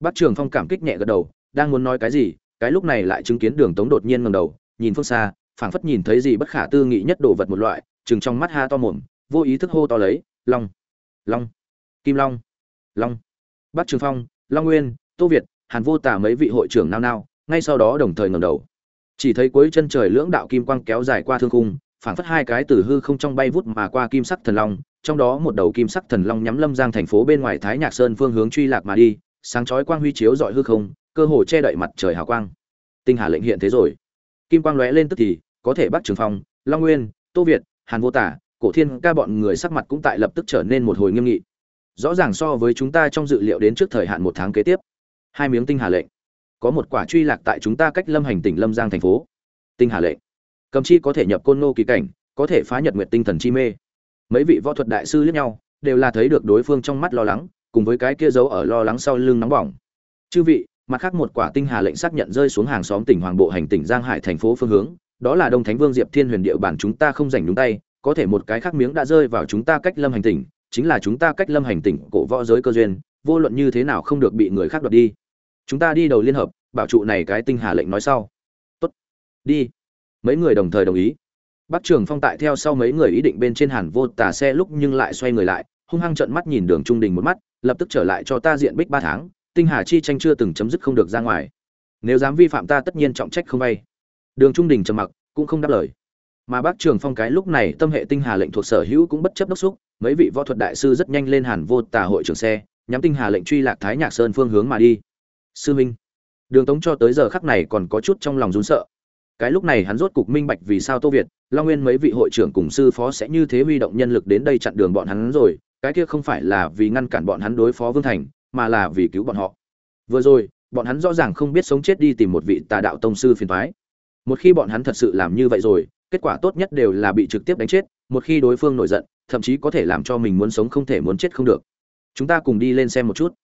Bác trường phong cảm kích nhẹ gật đầu, đang muốn nói cái gì, cái lúc này lại chứng kiến đường tống đột nhiên ngầm đầu, nhìn phương xa, phảng phất nhìn thấy gì bất khả tư nghị nhất đồ vật một loại, chừng trong mắt ha to mồm, vô ý thức hô to lấy, long long, kim long long. Bắc trường phong, long nguyên, tô việt, hàn vô tả mấy vị hội trưởng nao nao ngay sau đó đồng thời ngẩng đầu. Chỉ thấy cuối chân trời lưỡng đạo kim quang kéo dài qua thương khung, phảng phất hai cái từ hư không trong bay vút mà qua kim sắc thần long, trong đó một đầu kim sắc thần long nhắm lâm giang thành phố bên ngoài thái nhạc sơn phương hướng truy lạc mà đi, sáng chói quang huy chiếu dọi hư không, cơ hồ che đậy mặt trời hào quang. Tinh hà lệnh hiện thế rồi. Kim quang lóe lên tức thì, có thể bắt trường phong, long nguyên, tô việt, hàn vô tả, cổ thiên ca bọn người sắc mặt cũng tại lập tức trở nên một hồi nghiêm nghị. Rõ ràng so với chúng ta trong dự liệu đến trước thời hạn một tháng kế tiếp. Hai miếng tinh hà lệnh có một quả truy lạc tại chúng ta cách lâm hành tỉnh lâm giang thành phố. Tinh hà lệnh cầm chi có thể nhập côn nô kỳ cảnh, có thể phá nhật nguyện tinh thần chi mê. Mấy vị võ thuật đại sư lẫn nhau, đều là thấy được đối phương trong mắt lo lắng, cùng với cái kia giấu ở lo lắng sau lưng nóng bỏng. Chư vị, mặt khác một quả tinh hà lệnh xác nhận rơi xuống hàng xóm tỉnh hoàng bộ hành tỉnh giang hải thành phố phương hướng, đó là đông thánh vương diệp thiên huyền địa bản chúng ta không giành đúng tay, có thể một cái khác miếng đã rơi vào chúng ta cách lâm hành tỉnh, chính là chúng ta cách lâm hành tỉnh cổ võ giới cơ duyên, vô luận như thế nào không được bị người khác đoạt đi chúng ta đi đầu liên hợp, bảo trụ này cái tinh hà lệnh nói sau. Tốt. Đi. Mấy người đồng thời đồng ý. Bắc trường phong tại theo sau mấy người ý định bên trên hàn vô tà xe lúc nhưng lại xoay người lại, hung hăng trợn mắt nhìn đường trung đình một mắt, lập tức trở lại cho ta diện bích ba tháng, tinh hà chi tranh chưa từng chấm dứt không được ra ngoài. Nếu dám vi phạm ta tất nhiên trọng trách không vay. Đường trung đình trầm mặc, cũng không đáp lời. Mà bác trường phong cái lúc này tâm hệ tinh hà lệnh thuộc sở hữu cũng bất chấp đốc xúc, mấy vị võ thuật đại sư rất nhanh lên hàn vô tà hội trưởng xe, nhắm tinh hà lệnh truy lạc thái nhạc sơn phương hướng mà đi sư minh. Đường tống cho tới giờ khắc này còn có chút trong lòng run sợ. Cái lúc này hắn rốt cục minh bạch vì sao tô việt, long nguyên mấy vị hội trưởng cùng sư phó sẽ như thế huy động nhân lực đến đây chặn đường bọn hắn rồi, cái kia không phải là vì ngăn cản bọn hắn đối phó vương thành, mà là vì cứu bọn họ. Vừa rồi, bọn hắn rõ ràng không biết sống chết đi tìm một vị tà đạo tông sư phiền thoái một khi bọn hắn thật sự làm như vậy rồi, kết quả tốt nhất đều là bị trực tiếp đánh chết, một khi đối phương nổi giận, thậm chí có thể làm cho mình muốn sống không thể muốn chết không được. Chúng ta cùng đi lên xem một chút.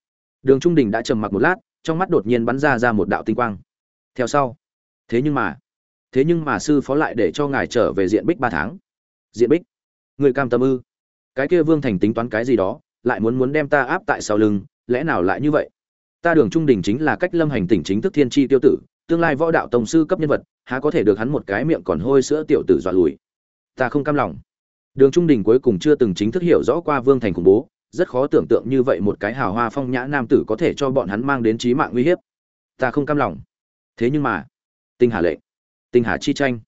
Đường trung đình đã trầm mặc một lát trong mắt đột nhiên bắn ra ra một đạo tinh quang. Theo sau. Thế nhưng mà, thế nhưng mà sư phó lại để cho ngài trở về diện bích ba tháng. Diện bích. Người cam tâm ư. Cái kia vương thành tính toán cái gì đó, lại muốn muốn đem ta áp tại sau lưng, lẽ nào lại như vậy? Ta đường trung đình chính là cách lâm hành tỉnh chính thức thiên tri tiêu tử, tương lai võ đạo tổng sư cấp nhân vật, há có thể được hắn một cái miệng còn hôi sữa tiểu tử dọa lùi. Ta không cam lòng. Đường trung đình cuối cùng chưa từng chính thức hiểu rõ qua vương thành khủng bố rất khó tưởng tượng như vậy một cái hào hoa phong nhã nam tử có thể cho bọn hắn mang đến trí mạng nguy hiểm ta không cam lòng. Thế nhưng mà, tinh hà lệnh, tinh hà chi tranh.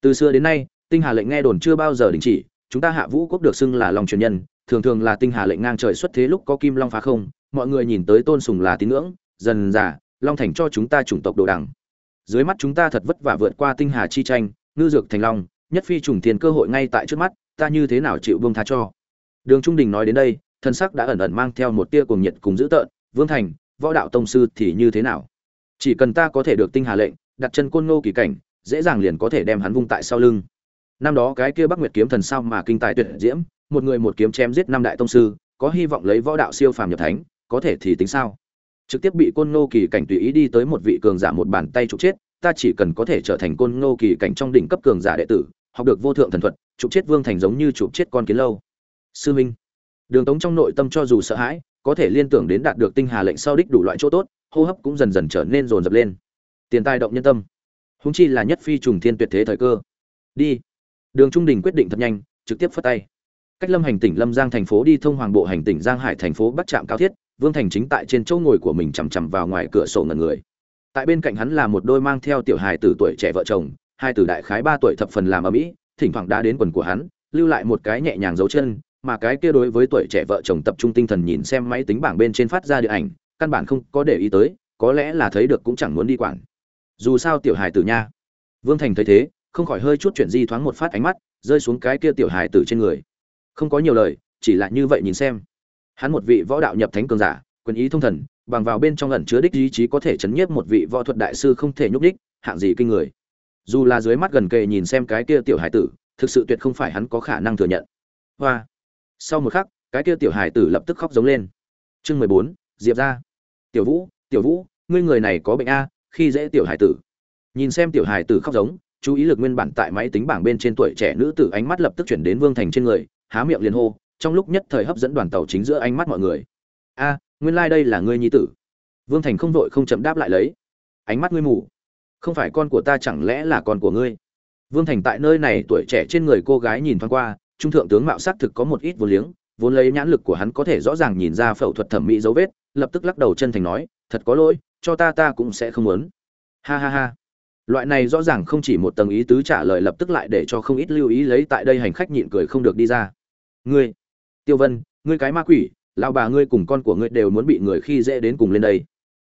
Từ xưa đến nay, tinh hà lệnh nghe đồn chưa bao giờ đình chỉ, chúng ta hạ vũ quốc được xưng là lòng truyền nhân, thường thường là tinh hà lệnh ngang trời xuất thế lúc có kim long phá không, mọi người nhìn tới tôn sùng là tín ngưỡng, dần dà, long thành cho chúng ta chủng tộc đồ đằng. Dưới mắt chúng ta thật vất vả vượt qua tinh hà chi tranh, ngư dược thành long, nhất phi trùng tiền cơ hội ngay tại trước mắt, ta như thế nào chịu buông tha cho? Đường trung đình nói đến đây thân sắc đã ẩn ẩn mang theo một tia cuồng nhiệt cùng dữ tợn, Vương Thành, võ đạo tông sư thì như thế nào? Chỉ cần ta có thể được tinh hà lệnh, đặt chân côn ngô kỳ cảnh, dễ dàng liền có thể đem hắn vung tại sau lưng. Năm đó cái kia Bắc Nguyệt kiếm thần sao mà kinh tài tuyệt diễm, một người một kiếm chém giết năm đại tông sư, có hy vọng lấy võ đạo siêu phàm nhập thánh, có thể thì tính sao? Trực tiếp bị côn ngô kỳ cảnh tùy ý đi tới một vị cường giả một bàn tay trục chết, ta chỉ cần có thể trở thành côn ngô kỳ cảnh trong đỉnh cấp cường giả đệ tử, học được vô thượng thần thuật, trục chết Vương Thành giống như trục chết con kiến lâu. Sư Minh Đường Tống trong nội tâm cho dù sợ hãi, có thể liên tưởng đến đạt được tinh hà lệnh sau đích đủ loại chỗ tốt, hô hấp cũng dần dần trở nên rồn rập lên. Tiền tài động nhân tâm. Húng chi là nhất phi trùng thiên tuyệt thế thời cơ. Đi. Đường trung đình quyết định thật nhanh trực tiếp phất tay. Cách lâm hành tỉnh lâm giang thành phố đi thông hoàng bộ hành tỉnh giang hải thành phố bắc trạm cao thiết vương thành chính tại trên chỗ ngồi của mình chằm chằm vào ngoài cửa sổ ngần người. Tại bên cạnh hắn là một đôi mang theo tiểu hài tử tuổi trẻ vợ chồng hai tử đại khái ba tuổi thập phần làm ở mỹ thỉnh thoảng đã đến quần của hắn lưu lại một cái nhẹ nhàng dấu chân mà cái kia đối với tuổi trẻ vợ chồng tập trung tinh thần nhìn xem máy tính bảng bên trên phát ra điện ảnh, căn bản không có để ý tới, có lẽ là thấy được cũng chẳng muốn đi quản. Dù sao tiểu hài tử nha. Vương thành thấy thế, không khỏi hơi chút chuyện di thoáng một phát ánh mắt, rơi xuống cái kia tiểu hài tử trên người. Không có nhiều lời, chỉ là như vậy nhìn xem. Hắn một vị võ đạo nhập thánh cường giả, quyền ý thông thần, bằng vào bên trong ẩn chứa đích ý chí có thể chấn nhiếp một vị võ thuật đại sư không thể nhúc đích hạng gì kinh người. Dù là dưới mắt gần kề nhìn xem cái kia tiểu hải tử, thực sự tuyệt không phải hắn có khả năng thừa nhận. Hoa! Sau một khắc, cái kia tiểu hải tử lập tức khóc giống lên. Chương mười bốn, diệp ra tiểu vũ tiểu vũ, ngươi người này có bệnh a, khi dễ tiểu hải tử. Nhìn xem tiểu hải tử khóc giống, chú ý lực nguyên bản tại máy tính bảng bên trên tuổi trẻ nữ tử ánh mắt lập tức chuyển đến vương thành trên người, há miệng liền hô, trong lúc nhất thời hấp dẫn đoàn tàu chính giữa ánh mắt mọi người. A, nguyên lai、like、đây là ngươi nhi tử. Vương thành không vội không chậm đáp lại lấy. Ánh mắt ngươi mù. Không phải con của ta chẳng lẽ là con của ngươi? Vương thành tại nơi này tuổi trẻ trên người cô gái nhìn thoáng qua trung thượng tướng mạo sắc thực có một ít vô liếng, vốn lấy nhãn lực của hắn có thể rõ ràng nhìn ra phẫu thuật thẩm mỹ dấu vết, lập tức lắc đầu chân thành nói, thật có lỗi, cho ta ta cũng sẽ không muốn. Ha ha ha. Loại này rõ ràng không chỉ một tầng ý tứ trả lời lập tức lại để cho không ít lưu ý lấy tại đây hành khách nhịn cười không được đi ra. Ngươi, tiêu vân, ngươi cái ma quỷ lao bà ngươi cùng con của ngươi đều muốn bị người khi dễ đến cùng lên đây.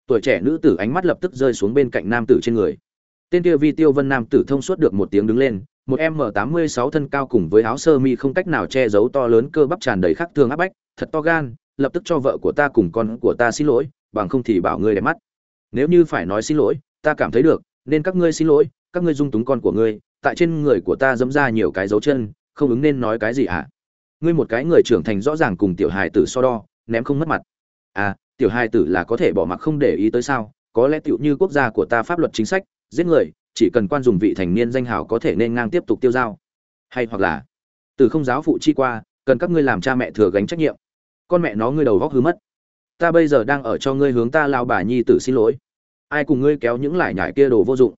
Tuổi trẻ nữ tử ánh mắt lập tức rơi xuống bên cạnh nam tử trên người tên kia vi tiêu vân nam tử thông suốt được một tiếng đứng lên, một m tám mươi sáu thân cao cùng với áo sơ mi không cách nào che giấu to lớn cơ bắp tràn đầy khắc thường áp bách, thật to gan, lập tức cho vợ của ta cùng con của ta xin lỗi, bằng không thì bảo ngươi đẹp mắt. Nếu như phải nói xin lỗi, ta cảm thấy được, nên các ngươi xin lỗi, các ngươi dung túng con của ngươi, tại trên người của ta dẫm ra nhiều cái dấu chân, không ứng nên nói cái gì ạ? À? ngươi một cái người trưởng thành rõ ràng cùng tiểu hài tử so đo, ném không mất mặt. À tiểu hài tử là có thể bỏ mặc không để ý tới sao? Có lẽ tựu như quốc gia của ta pháp luật chính sách giết người, chỉ cần quan dùng vị thành niên danh hào có thể nên ngang tiếp tục tiêu dao. hay hoặc là, từ không giáo phụ chi qua, cần các ngươi làm cha mẹ thừa gánh trách nhiệm. Con mẹ nó ngươi đầu góc hư mất. Ta bây giờ đang ở cho ngươi hướng ta lao bà nhi tử xin lỗi. Ai cùng ngươi kéo những lải nhải kia đồ vô dụng.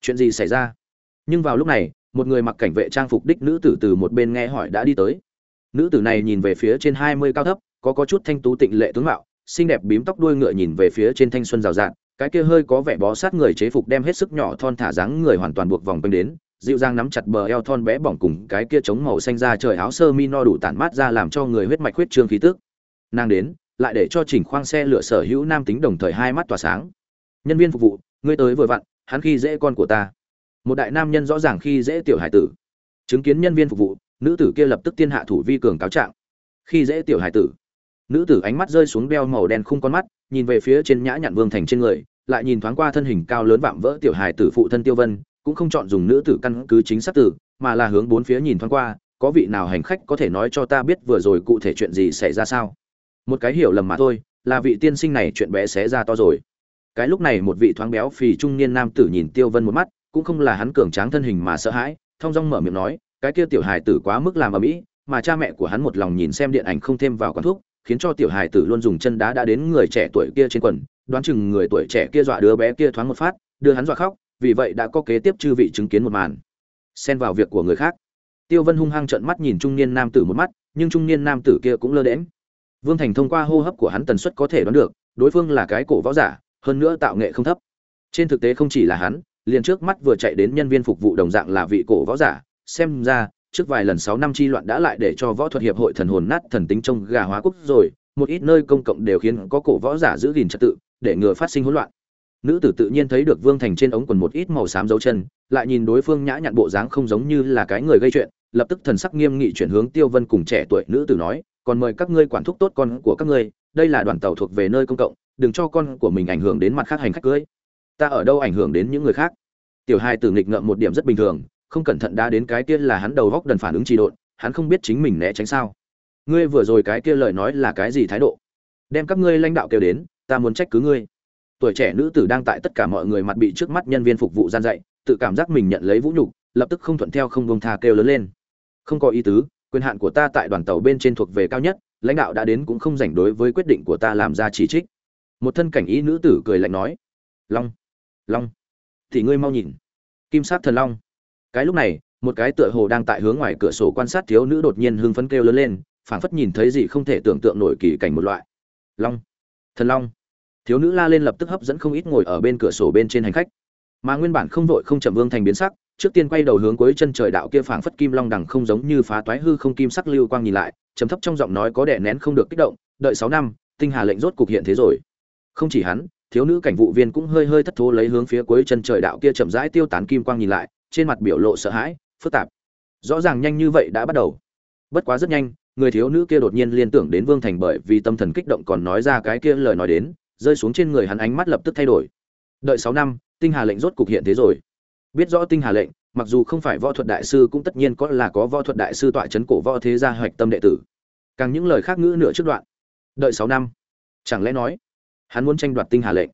Chuyện gì xảy ra? Nhưng vào lúc này, một người mặc cảnh vệ trang phục đích nữ tử từ một bên nghe hỏi đã đi tới. Nữ tử này nhìn về phía trên hai mươi cao thấp, có có chút thanh tú tịnh lệ tướng mạo, xinh đẹp bím tóc đuôi ngựa nhìn về phía trên thanh xuân rào rạt cái kia hơi có vẻ bó sát người chế phục đem hết sức nhỏ thon thả dáng người hoàn toàn buộc vòng quanh đến, dịu dàng nắm chặt bờ eo thon bé bỏng cùng cái kia chống màu xanh ra trời áo sơ mi no đủ tản mát ra làm cho người huyết mạch huyết trương khí tức. Nàng đến, lại để cho chỉnh khoang xe lửa sở hữu nam tính đồng thời hai mắt tỏa sáng. Nhân viên phục vụ, ngươi tới vừa vặn, hắn khi dễ con của ta. Một đại nam nhân rõ ràng khi dễ tiểu hải tử. Chứng kiến nhân viên phục vụ, nữ tử kia lập tức tiên hạ thủ vi cường cáo trạng. Khi dễ tiểu hải tử. Nữ tử ánh mắt rơi xuống đeo màu đen khung con mắt, nhìn về phía trên nhã nhặn vương thành trên người lại nhìn thoáng qua thân hình cao lớn vạm vỡ tiểu hài tử phụ thân tiêu vân, cũng không chọn dùng nữ tử căn cứ chính xác tử, mà là hướng bốn phía nhìn thoáng qua, có vị nào hành khách có thể nói cho ta biết vừa rồi cụ thể chuyện gì xảy ra sao? Một cái hiểu lầm mà thôi, là vị tiên sinh này chuyện bé xé ra to rồi. Cái lúc này một vị thoáng béo phì trung niên nam tử nhìn tiêu vân một mắt, cũng không là hắn cường tráng thân hình mà sợ hãi thong dong mở miệng nói, cái kia tiểu hài tử quá mức làm ở mỹ mà cha mẹ của hắn một lòng nhìn xem điện ảnh không thêm vào quán thuốc, khiến cho tiểu hài tử luôn dùng chân đá đã đến người trẻ tuổi kia trên quần đoán chừng người tuổi trẻ kia dọa đứa bé kia thoáng một phát, đưa hắn dọa khóc, vì vậy đã có kế tiếp chư vị chứng kiến một màn. Xen vào việc của người khác. Tiêu vân hung hăng trợn mắt nhìn trung niên nam tử một mắt, nhưng trung niên nam tử kia cũng lơ đễm vương thành thông qua hô hấp của hắn tần suất có thể đoán được, đối phương là cái cổ võ giả, hơn nữa tạo nghệ không thấp. Trên thực tế không chỉ là hắn, liền trước mắt vừa chạy đến nhân viên phục vụ đồng dạng là vị cổ võ giả, xem ra, trước vài lần sáu năm chi loạn đã lại để cho võ thuật hiệp hội thần hồn nát thần tính trong gà hóa quốc rồi, một ít nơi công cộng đều khiến có cổ võ giả giữ gìn trật tự để ngừa phát sinh hỗn loạn. Nữ tử tự nhiên thấy được vương thành trên ống quần một ít màu xám dấu chân, lại nhìn đối phương nhã nhặn bộ dáng không giống như là cái người gây chuyện, lập tức thần sắc nghiêm nghị chuyển hướng tiêu vân cùng trẻ tuổi nữ tử nói, còn mời các ngươi quản thúc tốt con của các ngươi, đây là đoàn tàu thuộc về nơi công cộng, đừng cho con của mình ảnh hưởng đến mặt khác hành khách cưới. Ta ở đâu ảnh hưởng đến những người khác? Tiểu hai tử nghịch ngợm một điểm rất bình thường, không cẩn thận đã đến cái kia là hắn đầu góc đần phản ứng trì độn, hắn không biết chính mình né tránh sao. Ngươi vừa rồi cái kia lời nói là cái gì thái độ? Đem các ngươi lãnh đạo kêu đến ta muốn trách cứ ngươi. Tuổi trẻ nữ tử đang tại tất cả mọi người mặt bị trước mắt nhân viên phục vụ gian dạy, tự cảm giác mình nhận lấy vũ nhục, lập tức không thuận theo không bông tha kêu lớn lên. Không có ý tứ, quyền hạn của ta tại đoàn tàu bên trên thuộc về cao nhất, lãnh đạo đã đến cũng không rảnh đối với quyết định của ta làm ra chỉ trích. Một thân cảnh ý nữ tử cười lạnh nói, long long, thì ngươi mau nhìn. Kim sát thần long. Cái lúc này, một cái tựa hồ đang tại hướng ngoài cửa sổ quan sát thiếu nữ đột nhiên hưng phấn kêu lớn lên, phảng phất nhìn thấy gì không thể tưởng tượng nổi kỳ cảnh một loại. Long thần long. Thiếu nữ la lên lập tức hấp dẫn không ít ngồi ở bên cửa sổ bên trên hành khách. Mà nguyên bản không vội không chậm vương thành biến sắc, trước tiên quay đầu hướng cuối chân trời đạo kia phảng phất kim long đằng không giống như phá toái hư không kim sắc lưu quang nhìn lại, trầm thấp trong giọng nói có đẻ nén không được kích động, đợi sáu năm, tinh hà lệnh rốt cục hiện thế rồi. Không chỉ hắn, thiếu nữ cảnh vụ viên cũng hơi hơi thất thố lấy hướng phía cuối chân trời đạo kia chậm rãi tiêu tán kim quang nhìn lại, trên mặt biểu lộ sợ hãi, phức tạp. Rõ ràng nhanh như vậy đã bắt đầu. Bất quá rất nhanh người thiếu nữ kia đột nhiên liên tưởng đến vương thành bởi vì tâm thần kích động còn nói ra cái kia lời nói đến, rơi xuống trên người hắn ánh mắt lập tức thay đổi. Đợi sáu năm, tinh hà lệnh rốt cục hiện thế rồi. Biết rõ tinh hà lệnh, mặc dù không phải võ thuật đại sư cũng tất nhiên có là có võ thuật đại sư tọa chấn cổ võ thế gia hoạch tâm đệ tử. Càng những lời khác ngữ nửa trước đoạn. Đợi sáu năm. Chẳng lẽ nói, hắn muốn tranh đoạt tinh hà lệnh?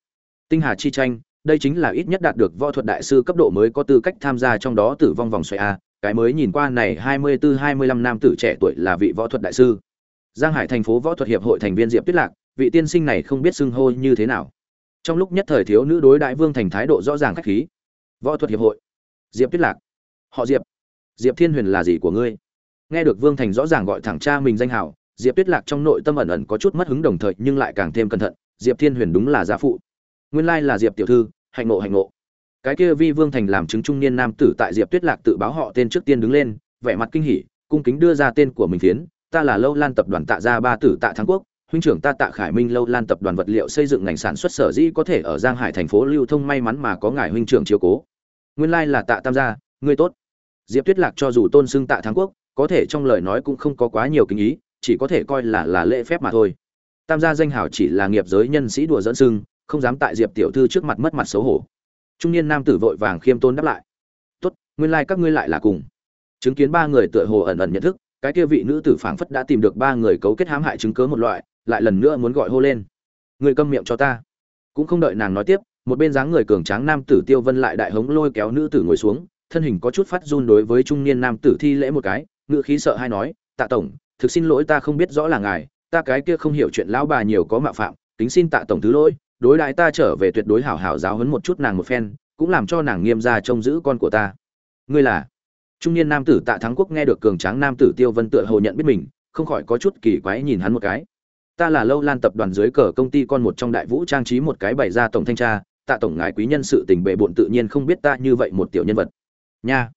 Tinh hà chi tranh, đây chính là ít nhất đạt được võ thuật đại sư cấp độ mới có tư cách tham gia trong đó tử vong vòng xoay a cái mới nhìn qua này hai mươi bốn hai mươi lăm nam tử trẻ tuổi là vị võ thuật đại sư. Giang hải thành phố võ thuật hiệp hội thành viên diệp tuyết lạc, vị tiên sinh này không biết xưng hô như thế nào. Trong lúc nhất thời thiếu nữ đối đại vương thành thái độ rõ ràng khách khí. Võ thuật hiệp hội. Diệp tuyết lạc. Họ diệp. Diệp thiên huyền là gì của ngươi? Nghe được vương thành rõ ràng gọi thẳng cha mình danh hảo diệp tuyết lạc trong nội tâm ẩn ẩn có chút mất hứng đồng thời nhưng lại càng thêm cẩn thận. Diệp thiên huyền đúng là gia phụ. Nguyên lai là diệp tiểu thư, hạnh ngộ hạnh ngộ cái kia vi vương thành làm chứng trung niên nam tử tại diệp tuyết lạc tự báo họ tên trước tiên đứng lên, vẻ mặt kinh hỉ, cung kính đưa ra tên của mình phiến, ta là lâu lan tập đoàn tạ gia ba tử tạ thắng quốc, huynh trưởng ta tạ khải minh lâu lan tập đoàn vật liệu xây dựng ngành sản xuất sở dĩ có thể ở giang hải thành phố lưu thông may mắn mà có ngài huynh trưởng chiếu cố. Nguyên lai là tạ tam gia, ngươi tốt. Diệp tuyết lạc cho dù tôn xưng tạ thắng quốc, có thể trong lời nói cũng không có quá nhiều kinh ý, chỉ có thể coi là là lễ phép mà thôi. Tam gia danh hảo chỉ là nghiệp giới nhân sĩ đùa dẫn xưng không dám tại diệp tiểu thư trước mặt mất mặt xấu hổ trung niên nam tử vội vàng khiêm tôn đáp lại. Tốt, nguyên lai các ngươi lại là cùng. Chứng kiến ba người tựa hồ ẩn ẩn nhận thức, cái kia vị nữ tử phảng phất đã tìm được ba người cấu kết hãm hại chứng cớ một loại, lại lần nữa muốn gọi hô lên. Người câm miệng cho ta. Cũng không đợi nàng nói tiếp, một bên dáng người cường tráng nam tử tiêu vân lại đại hống lôi kéo nữ tử ngồi xuống, thân hình có chút phát run đối với trung niên nam tử thi lễ một cái ngựa khí sợ hay nói, tạ tổng, thực xin lỗi ta không biết rõ là ngài, ta cái kia không hiểu chuyện lão bà nhiều có mạo phạm tính xin tạ tổng thứ lỗi đối đãi ta trở về tuyệt đối hảo hảo giáo huấn một chút nàng một phen, cũng làm cho nàng nghiêm ra trông giữ con của ta. Ngươi là? Trung niên nam tử tạ thắng quốc nghe được cường tráng nam tử tiêu vân tựa hồ nhận biết mình, không khỏi có chút kỳ quái nhìn hắn một cái. Ta là lâu lan tập đoàn dưới cờ công ty con một trong đại vũ trang trí một cái bày ra tổng thanh tra, tạ tổng ngài quý nhân sự tình bệ bộn tự nhiên không biết ta như vậy một tiểu nhân vật. Nha.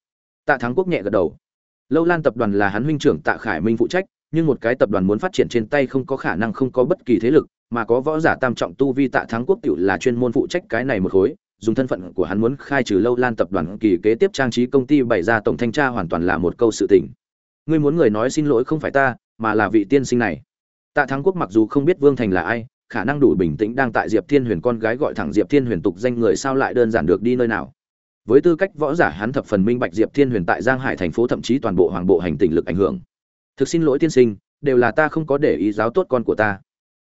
Tạ thắng quốc nhẹ gật đầu. Lâu lan tập đoàn là hắn huynh trưởng tạ khải minh phụ trách, nhưng một cái tập đoàn muốn phát triển trên tay không có khả năng không có bất kỳ thế lực mà có võ giả tam trọng tu vi tạ thắng quốc tiểu là chuyên môn phụ trách cái này một khối, dùng thân phận của hắn muốn khai trừ lâu lan tập đoàn kỳ kế tiếp trang trí công ty bày ra tổng thanh tra hoàn toàn là một câu sự tình. Ngươi muốn người nói xin lỗi không phải ta, mà là vị tiên sinh này. Tạ thắng quốc mặc dù không biết vương thành là ai, khả năng đủ bình tĩnh đang tại diệp thiên huyền con gái gọi thẳng diệp thiên huyền tục danh người sao lại đơn giản được đi nơi nào. Với tư cách võ giả hắn thập phần minh bạch diệp thiên huyền tại giang hải thành phố thậm chí toàn bộ hoàng bộ hành tình lực ảnh hưởng. Thực xin lỗi tiên sinh, đều là ta không có để ý giáo tốt con của ta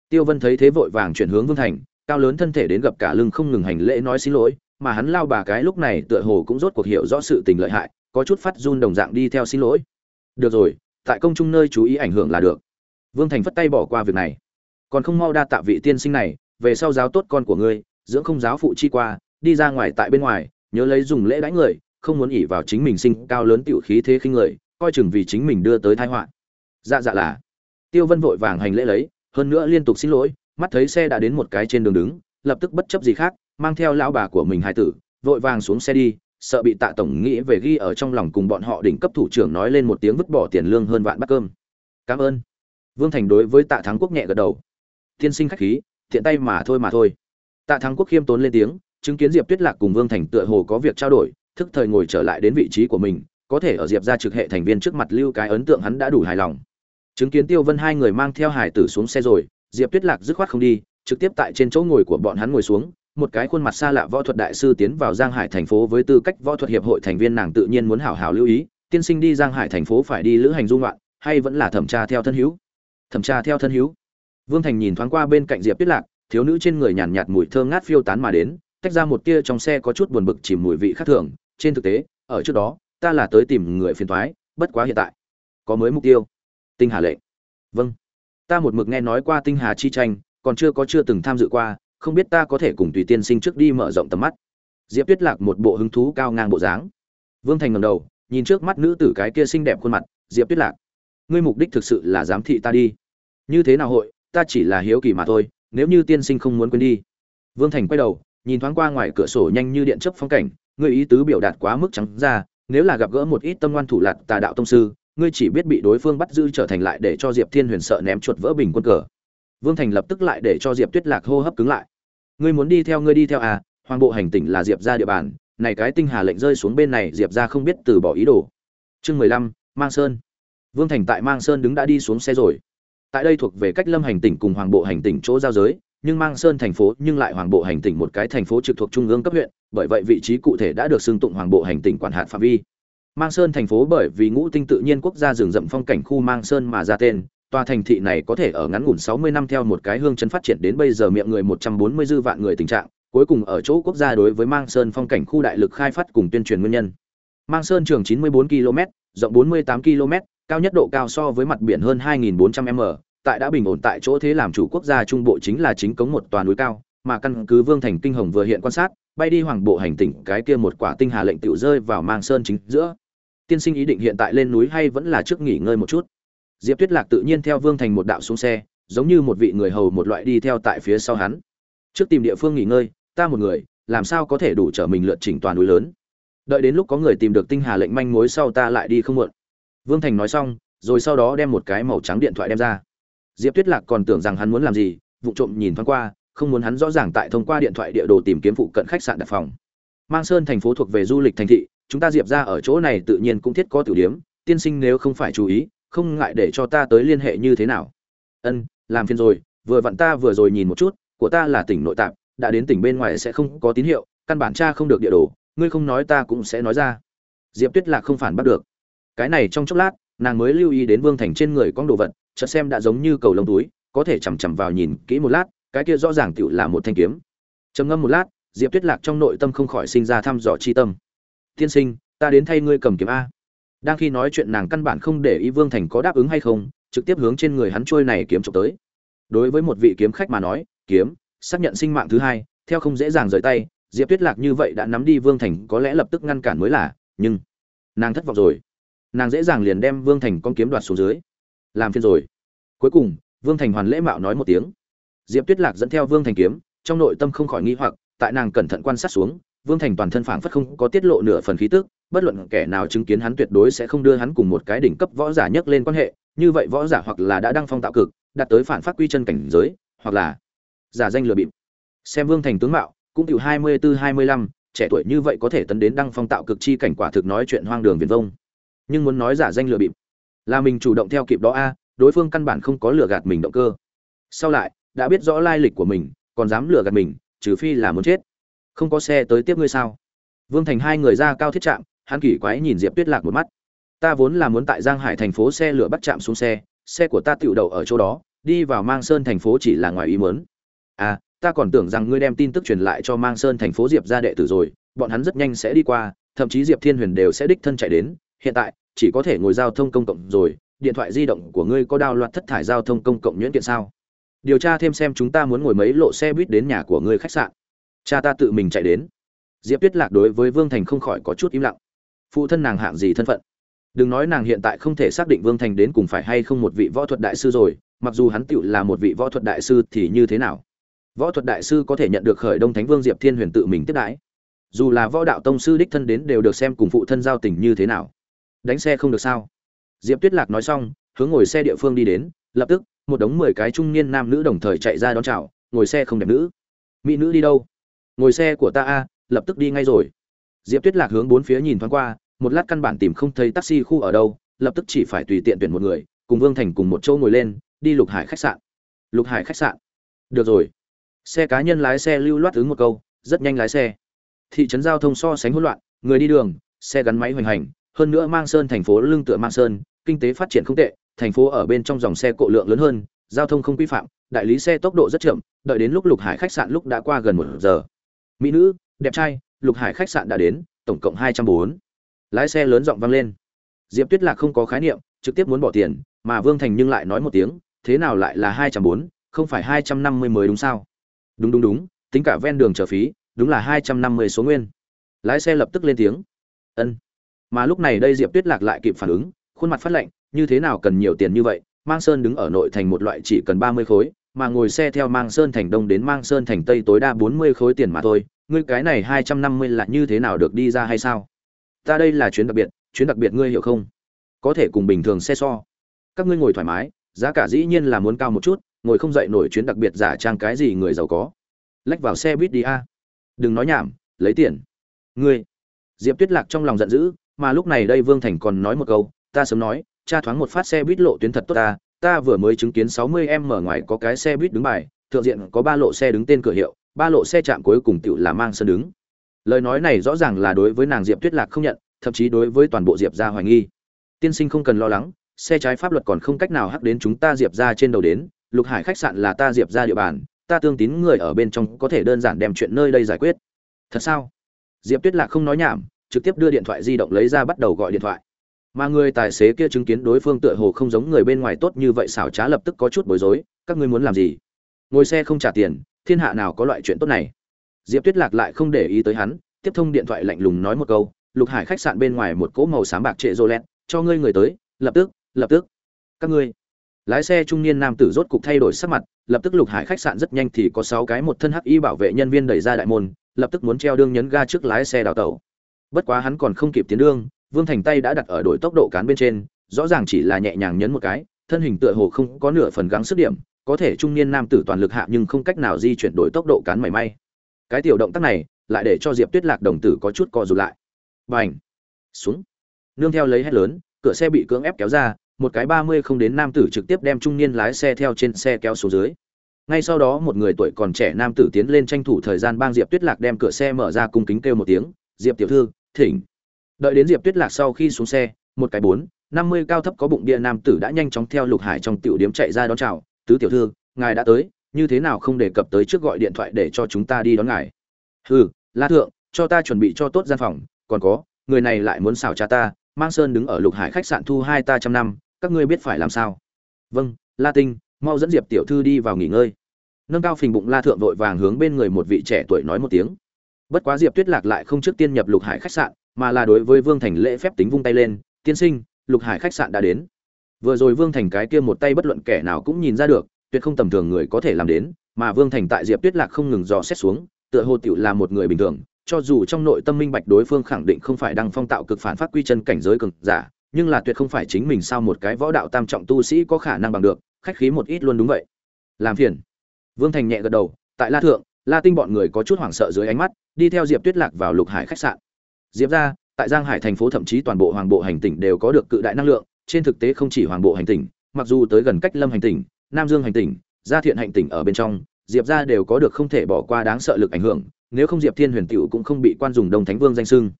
tiêu vân thấy thế vội vàng chuyển hướng vương thành, cao lớn thân thể đến gặp cả lưng không ngừng hành lễ nói xin lỗi, mà hắn lao bà cái lúc này tựa hồ cũng rốt cuộc hiểu rõ sự tình lợi hại, có chút phát run đồng dạng đi theo xin lỗi. Được rồi, tại công trung nơi chú ý ảnh hưởng là được. Vương thành phất tay bỏ qua việc này. Còn không mau đa tạ vị tiên sinh này, về sau giáo tốt con của ngươi, dưỡng không giáo phụ chi qua, đi ra ngoài tại bên ngoài, nhớ lấy dùng lễ đãi người, không muốn ỷ vào chính mình sinh cao lớn tiểu khí thế khinh người, coi chừng vì chính mình đưa tới tai họa. Dạ dạ là. Tiêu vân vội vàng hành lễ lấy hơn nữa liên tục xin lỗi, mắt thấy xe đã đến một cái trên đường đứng, lập tức bất chấp gì khác, mang theo lão bà của mình hai tử, vội vàng xuống xe đi, sợ bị tạ tổng nghĩ về ghi ở trong lòng cùng bọn họ đỉnh cấp thủ trưởng nói lên một tiếng vứt bỏ tiền lương hơn vạn bát cơm. Cảm ơn. Vương thành đối với tạ thắng quốc nhẹ gật đầu. Tiên sinh khách khí, thiện tay mà thôi mà thôi. Tạ thắng quốc khiêm tốn lên tiếng, chứng kiến diệp tuyết lạc cùng vương thành tựa hồ có việc trao đổi, thức thời ngồi trở lại đến vị trí của mình, có thể ở diệp ra trực hệ thành viên trước mặt lưu cái ấn tượng hắn đã đủ hài lòng chứng kiến tiêu vân hai người mang theo hải tử xuống xe rồi, diệp tuyết lạc dứt khoát không đi, trực tiếp tại trên chỗ ngồi của bọn hắn ngồi xuống, một cái khuôn mặt xa lạ võ thuật đại sư tiến vào giang hải thành phố với tư cách võ thuật hiệp hội thành viên nàng tự nhiên muốn hảo hảo lưu ý, tiên sinh đi giang hải thành phố phải đi lữ hành dung loạn hay vẫn là thẩm tra theo thân hữu? Thẩm tra theo thân hữu. Vương thành nhìn thoáng qua bên cạnh diệp tuyết lạc, thiếu nữ trên người nhàn nhạt mùi thơm ngát phiêu tán mà đến, tách ra một tia trong xe có chút buồn bực chìm mùi vị khác thường, trên thực tế, ở trước đó, ta là tới tìm người phiền thoái bất quá hiện tại, có mới mục tiêu tinh hà lệnh vâng. Ta một mực nghe nói qua tinh hà chi tranh, còn chưa có chưa từng tham dự qua, không biết ta có thể cùng tùy tiên sinh trước đi mở rộng tầm mắt. Diệp tuyết lạc một bộ hứng thú cao ngang bộ dáng. Vương thành ngầm đầu, nhìn trước mắt nữ tử cái kia xinh đẹp khuôn mặt, diệp tuyết lạc, ngươi mục đích thực sự là giám thị ta đi. Như thế nào hội, ta chỉ là hiếu kỳ mà thôi, nếu như tiên sinh không muốn quên đi. Vương thành quay đầu, nhìn thoáng qua ngoài cửa sổ nhanh như điện chấp phong cảnh, ngươi ý tứ biểu đạt quá mức trắng ra, nếu là gặp gỡ một ít tâm ngoan thủ lạt tà đạo tông sư ngươi chỉ biết bị đối phương bắt giữ trở thành lại để cho diệp thiên huyền sợ ném chuột vỡ bình quân cờ. Vương thành lập tức lại để cho diệp tuyết lạc hô hấp cứng lại. Ngươi muốn đi theo, ngươi đi theo à hoàng bộ hành tỉnh là diệp ra địa bàn, này cái tinh hà lệnh rơi xuống bên này, diệp ra không biết từ bỏ ý đồ. Chương mười lăm, mang sơn. Vương thành tại mang sơn đứng đã đi xuống xe rồi. Tại đây thuộc về cách lâm hành tỉnh cùng hoàng bộ hành tỉnh chỗ giao giới, nhưng mang sơn thành phố, nhưng lại hoàng bộ hành tỉnh một cái thành phố trực thuộc trung ương cấp huyện, bởi vậy vị trí cụ thể đã được xưng tụng hoàng bộ hành tỉnh quản hạt phạm vi mang sơn thành phố bởi vì ngũ tinh tự nhiên quốc gia rừng rậm phong cảnh khu mang sơn mà ra tên tòa thành thị này có thể ở ngắn ngủn 60 năm theo một cái hương trấn phát triển đến bây giờ miệng người 140 dư vạn người tình trạng, cuối cùng ở chỗ quốc gia đối với Mang Sơn phong cảnh khu đại lực khai phát cùng tuyên truyền nguyên nhân. Mang Sơn trường 94 km, rộng 48 km, cao nhất độ cao so với mặt biển hơn 2400m, tại đã bình ổn tại chỗ thế làm chủ quốc gia trung bộ chính là chính cống một tòa núi cao, mà căn cứ Vương Thành Kinh Hồng vừa hiện quan sát, bay đi hoàng bộ hành tỉnh cái kia một quả tinh hà lệnh tiểu rơi vào Mang Sơn chính giữa. Tiên sinh ý định hiện tại lên núi hay vẫn là trước nghỉ ngơi một chút? Diệp Tuyết Lạc tự nhiên theo Vương Thành một đạo xuống xe, giống như một vị người hầu một loại đi theo tại phía sau hắn. Trước tìm địa phương nghỉ ngơi, ta một người, làm sao có thể đủ trở mình lượt chỉnh toàn núi lớn. Đợi đến lúc có người tìm được tinh hà lệnh manh mối sau ta lại đi không muộn. Vương Thành nói xong, rồi sau đó đem một cái màu trắng điện thoại đem ra. Diệp Tuyết Lạc còn tưởng rằng hắn muốn làm gì, vụ trộm nhìn thoáng qua, không muốn hắn rõ ràng tại thông qua điện thoại địa đồ tìm kiếm phụ cận khách sạn đặt phòng. Mang Sơn thành phố thuộc về du lịch thành thị, chúng ta Diệp ra ở chỗ này tự nhiên cũng thiết có tiểu điếm tiên sinh nếu không phải chú ý, không ngại để cho ta tới liên hệ như thế nào. Ân làm phiền rồi vừa vặn ta vừa rồi nhìn một chút của ta là tỉnh nội tạm đã đến tỉnh bên ngoài sẽ không có tín hiệu căn bản tra không được địa đồ ngươi không nói ta cũng sẽ nói ra. Diệp tuyết lạc không phản bắt được. Cái này trong chốc lát nàng mới lưu ý đến vương thành trên người con đồ vật chợt xem đã giống như cầu lông túi có thể chằm chằm vào nhìn kỹ một lát cái kia rõ ràng tựu là một thanh kiếm. Trầm ngâm một lát diệp tuyết lạc trong nội tâm không khỏi sinh ra thăm dò chi tâm tiên sinh, ta đến thay ngươi cầm kiếm a. Đang khi nói chuyện nàng căn bản không để ý vương thành có đáp ứng hay không, trực tiếp hướng trên người hắn trôi này kiếm trộm tới. Đối với một vị kiếm khách mà nói, kiếm, xác nhận sinh mạng thứ hai, theo không dễ dàng rời tay, diệp tuyết lạc như vậy đã nắm đi vương thành có lẽ lập tức ngăn cản mới là, nhưng nàng thất vọng rồi. Nàng dễ dàng liền đem vương thành con kiếm đoạt xuống dưới. Làm phiên rồi. Cuối cùng, vương thành hoàn lễ mạo nói một tiếng. Diệp tuyết lạc dẫn theo vương thành kiếm, trong nội tâm không khỏi nghi hoặc, tại nàng cẩn thận quan sát xuống vương thành toàn thân phảng phất không có tiết lộ nửa phần khí tức bất luận kẻ nào chứng kiến hắn tuyệt đối sẽ không đưa hắn cùng một cái đỉnh cấp võ giả nhất lên quan hệ, như vậy võ giả hoặc là đã đăng phong tạo cực, đạt tới phản phát quy chân cảnh giới, hoặc là giả danh lừa bịp. Xem Vương Thành tướng mạo, cũng tiểu 24-25, trẻ tuổi như vậy có thể tấn đến đăng phong tạo cực chi cảnh quả thực nói chuyện hoang đường viển vông. Nhưng muốn nói giả danh lừa bịp, là mình chủ động theo kịp đó a, đối phương căn bản không có lừa gạt mình động cơ. Sau lại, đã biết rõ lai lịch của mình, còn dám lừa gạt mình, trừ phi là muốn chết. Không có xe tới tiếp ngươi sao? Vương Thành hai người ra cao thiết trạm, hắn kỳ quái nhìn diệp tuyết lạc một mắt. Ta vốn là muốn tại giang hải thành phố xe lửa bắt chạm xuống xe xe của ta tựu đậu ở chỗ đó đi vào mang sơn thành phố chỉ là ngoài ý mớn à ta còn tưởng rằng ngươi đem tin tức truyền lại cho mang sơn thành phố diệp ra đệ tử rồi bọn hắn rất nhanh sẽ đi qua thậm chí diệp thiên huyền đều sẽ đích thân chạy đến. Hiện tại chỉ có thể ngồi giao thông công cộng rồi điện thoại di động của ngươi có đao loạt thất thải giao thông công cộng nhuyễn kiện sao? Điều tra thêm xem chúng ta muốn ngồi mấy lộ xe buýt đến nhà của ngươi khách sạn cha ta tự mình chạy đến. Diệp tuyết lạc đối với vương thành không khỏi có chút im lặng. Phụ thân nàng hạng gì thân phận? Đừng nói nàng hiện tại không thể xác định vương thành đến cùng phải hay không một vị võ thuật đại sư rồi, mặc dù hắn tựu là một vị võ thuật đại sư thì như thế nào? Võ thuật đại sư có thể nhận được khởi đông thánh vương diệp thiên huyền tự mình tiếp đãi. Dù là võ đạo tông sư đích thân đến đều được xem cùng phụ thân giao tình như thế nào. Đánh xe không được sao? Diệp tuyết lạc nói xong, hướng ngồi xe địa phương đi đến, lập tức, một đống mười cái trung niên nam nữ đồng thời chạy ra đón chào, ngồi xe không đẹp nữ. Mỹ nữ đi đâu? Ngồi xe của ta a, lập tức đi ngay rồi. Diệp tuyết lạc hướng bốn phía nhìn thoáng qua, một lát căn bản tìm không thấy taxi khu ở đâu, lập tức chỉ phải tùy tiện tuyển một người, cùng vương thành cùng một chỗ ngồi lên, đi lục hải khách sạn. Lục hải khách sạn. Được rồi. Xe cá nhân lái xe lưu loát ứng một câu, rất nhanh lái xe. Thị trấn giao thông so sánh hỗn loạn, người đi đường, xe gắn máy hoành hành, hơn nữa mang sơn thành phố lưng tựa mang sơn, kinh tế phát triển không tệ, thành phố ở bên trong dòng xe cộ lượng lớn hơn, giao thông không quy phạm, đại lý xe tốc độ rất chậm, đợi đến lúc lục hải khách sạn lúc đã qua gần một giờ mỹ nữ, đẹp trai, lục hải khách sạn đã đến, tổng cộng hai trăm bốn. Lái xe lớn giọng vang lên. Diệp tuyết lạc không có khái niệm, trực tiếp muốn bỏ tiền, mà vương thành nhưng lại nói một tiếng, thế nào lại là hai trăm bốn, không phải hai trăm năm mươi mới đúng sao? Đúng đúng đúng, tính cả ven đường trở phí, đúng là hai trăm năm mươi số nguyên. Lái xe lập tức lên tiếng. Ân. Mà lúc này đây diệp tuyết lạc lại kịp phản ứng, khuôn mặt phát lạnh, như thế nào cần nhiều tiền như vậy, mang sơn đứng ở nội thành một loại chỉ cần ba mươi khối mà ngồi xe theo mang sơn thành đông đến mang sơn thành tây tối đa bốn mươi khối tiền mà thôi, ngươi cái này hai trăm năm mươi là như thế nào được đi ra hay sao? Ta đây là chuyến đặc biệt, chuyến đặc biệt ngươi hiểu không? Có thể cùng bình thường xe so. Các ngươi ngồi thoải mái, giá cả dĩ nhiên là muốn cao một chút, ngồi không dậy nổi chuyến đặc biệt giả trang cái gì người giàu có. Lách vào xe buýt đi a. Đừng nói nhảm, lấy tiền. Ngươi. Diệp tuyết lạc trong lòng giận dữ, mà lúc này đây vương thành còn nói một câu, ta sớm nói, cha thoáng một phát xe buýt lộ tuyến thật tốt ta ta vừa mới chứng kiến sáu mươi em mở ngoài có cái xe buýt đứng bài, thượng diện có ba lộ xe đứng tên cửa hiệu, ba lộ xe chạm cuối cùng tựu là mang sân đứng. Lời nói này rõ ràng là đối với nàng diệp tuyết lạc không nhận, thậm chí đối với toàn bộ diệp gia hoài nghi. Tiên sinh không cần lo lắng, xe trái pháp luật còn không cách nào hắc đến chúng ta diệp gia trên đầu đến, lục hải khách sạn là ta diệp gia địa bàn, ta tương tín người ở bên trong có thể đơn giản đem chuyện nơi đây giải quyết. Thật sao? Diệp tuyết lạc không nói nhảm, trực tiếp đưa điện thoại di động lấy ra bắt đầu gọi điện thoại mà người tài xế kia chứng kiến đối phương tựa hồ không giống người bên ngoài tốt như vậy xảo trá lập tức có chút bối rối, các ngươi muốn làm gì? Ngồi xe không trả tiền, thiên hạ nào có loại chuyện tốt này? Diệp tuyết lạc lại không để ý tới hắn, tiếp thông điện thoại lạnh lùng nói một câu, lục hải khách sạn bên ngoài một cỗ màu xám bạc trệ rô lẹt cho ngươi người tới, lập tức lập tức. Các ngươi? Lái xe trung niên nam tử rốt cục thay đổi sắc mặt, lập tức lục hải khách sạn rất nhanh thì có sáu cái một thân hắc y bảo vệ nhân viên đẩy ra đại môn, lập tức muốn treo đương nhấn ga trước lái xe đào tẩu. Bất quá hắn còn không kịp tiến đương vương thành tay đã đặt ở đổi tốc độ cán bên trên, rõ ràng chỉ là nhẹ nhàng nhấn một cái, thân hình tựa hồ không có nửa phần gắng sức điểm, có thể trung niên nam tử toàn lực hạ nhưng không cách nào di chuyển đổi tốc độ cán mảy may. Cái tiểu động tác này lại để cho diệp tuyết lạc đồng tử có chút co rụt lại. B à n h xuống! Nương theo lấy hét lớn, cửa xe bị cưỡng ép kéo ra, một cái ba mươi không đến nam tử trực tiếp đem trung niên lái xe theo trên xe kéo xuống dưới. Ngay sau đó một người tuổi còn trẻ nam tử tiến lên tranh thủ thời gian bang diệp tuyết lạc đem cửa xe mở ra cung kính kêu một tiếng, diệp tiểu thư, thỉnh đợi đến diệp tuyết lạc sau khi xuống xe, một cái bốn, năm mươi cao thấp có bụng bia nam tử đã nhanh chóng theo lục hải trong tiểu điếm chạy ra đón chào. Tứ tiểu thư, ngài đã tới, như thế nào không đề cập tới trước gọi điện thoại để cho chúng ta đi đón ngài? Hừ, la thượng, cho ta chuẩn bị cho tốt gian phòng, còn có, người này lại muốn xảo cha ta, mang sơn đứng ở lục hải khách sạn thu hai ta trăm năm, các ngươi biết phải làm sao? Vâng la tinh, mau dẫn diệp tiểu thư đi vào nghỉ ngơi. Nâng cao phình bụng la thượng vội vàng hướng bên người một vị trẻ tuổi nói một tiếng. Bất quá diệp tuyết lạc lại không trước tiên nhập lục hải khách sạn mà là đối với vương thành lễ phép tính vung tay lên, tiên sinh, lục hải khách sạn đã đến. Vừa rồi vương thành cái kia một tay bất luận kẻ nào cũng nhìn ra được, tuyệt không tầm thường người có thể làm đến, mà vương thành tại diệp tuyết lạc không ngừng dò xét xuống, tựa hồ tiểu là một người bình thường, cho dù trong nội tâm minh bạch đối phương khẳng định không phải đang phong tạo cực phản phát quy chân cảnh giới cường giả, nhưng là tuyệt không phải chính mình sao một cái võ đạo tam trọng tu sĩ có khả năng bằng được, khách khí một ít luôn đúng vậy. Làm phiền. Vương thành nhẹ gật đầu, tại la thượng, la tinh bọn người có chút hoảng sợ dưới ánh mắt, đi theo diệp tuyết lạc vào lục hải khách sạn diệp ra, tại giang hải thành phố thậm chí toàn bộ hoàng bộ hành tỉnh đều có được cự đại năng lượng, trên thực tế không chỉ hoàng bộ hành tỉnh, mặc dù tới gần cách lâm hành tỉnh, nam dương hành tỉnh, gia thiện hành tỉnh ở bên trong, diệp ra đều có được không thể bỏ qua đáng sợ lực ảnh hưởng, nếu không diệp thiên huyền t cũng không bị quan dùng đông thánh vương danh sưng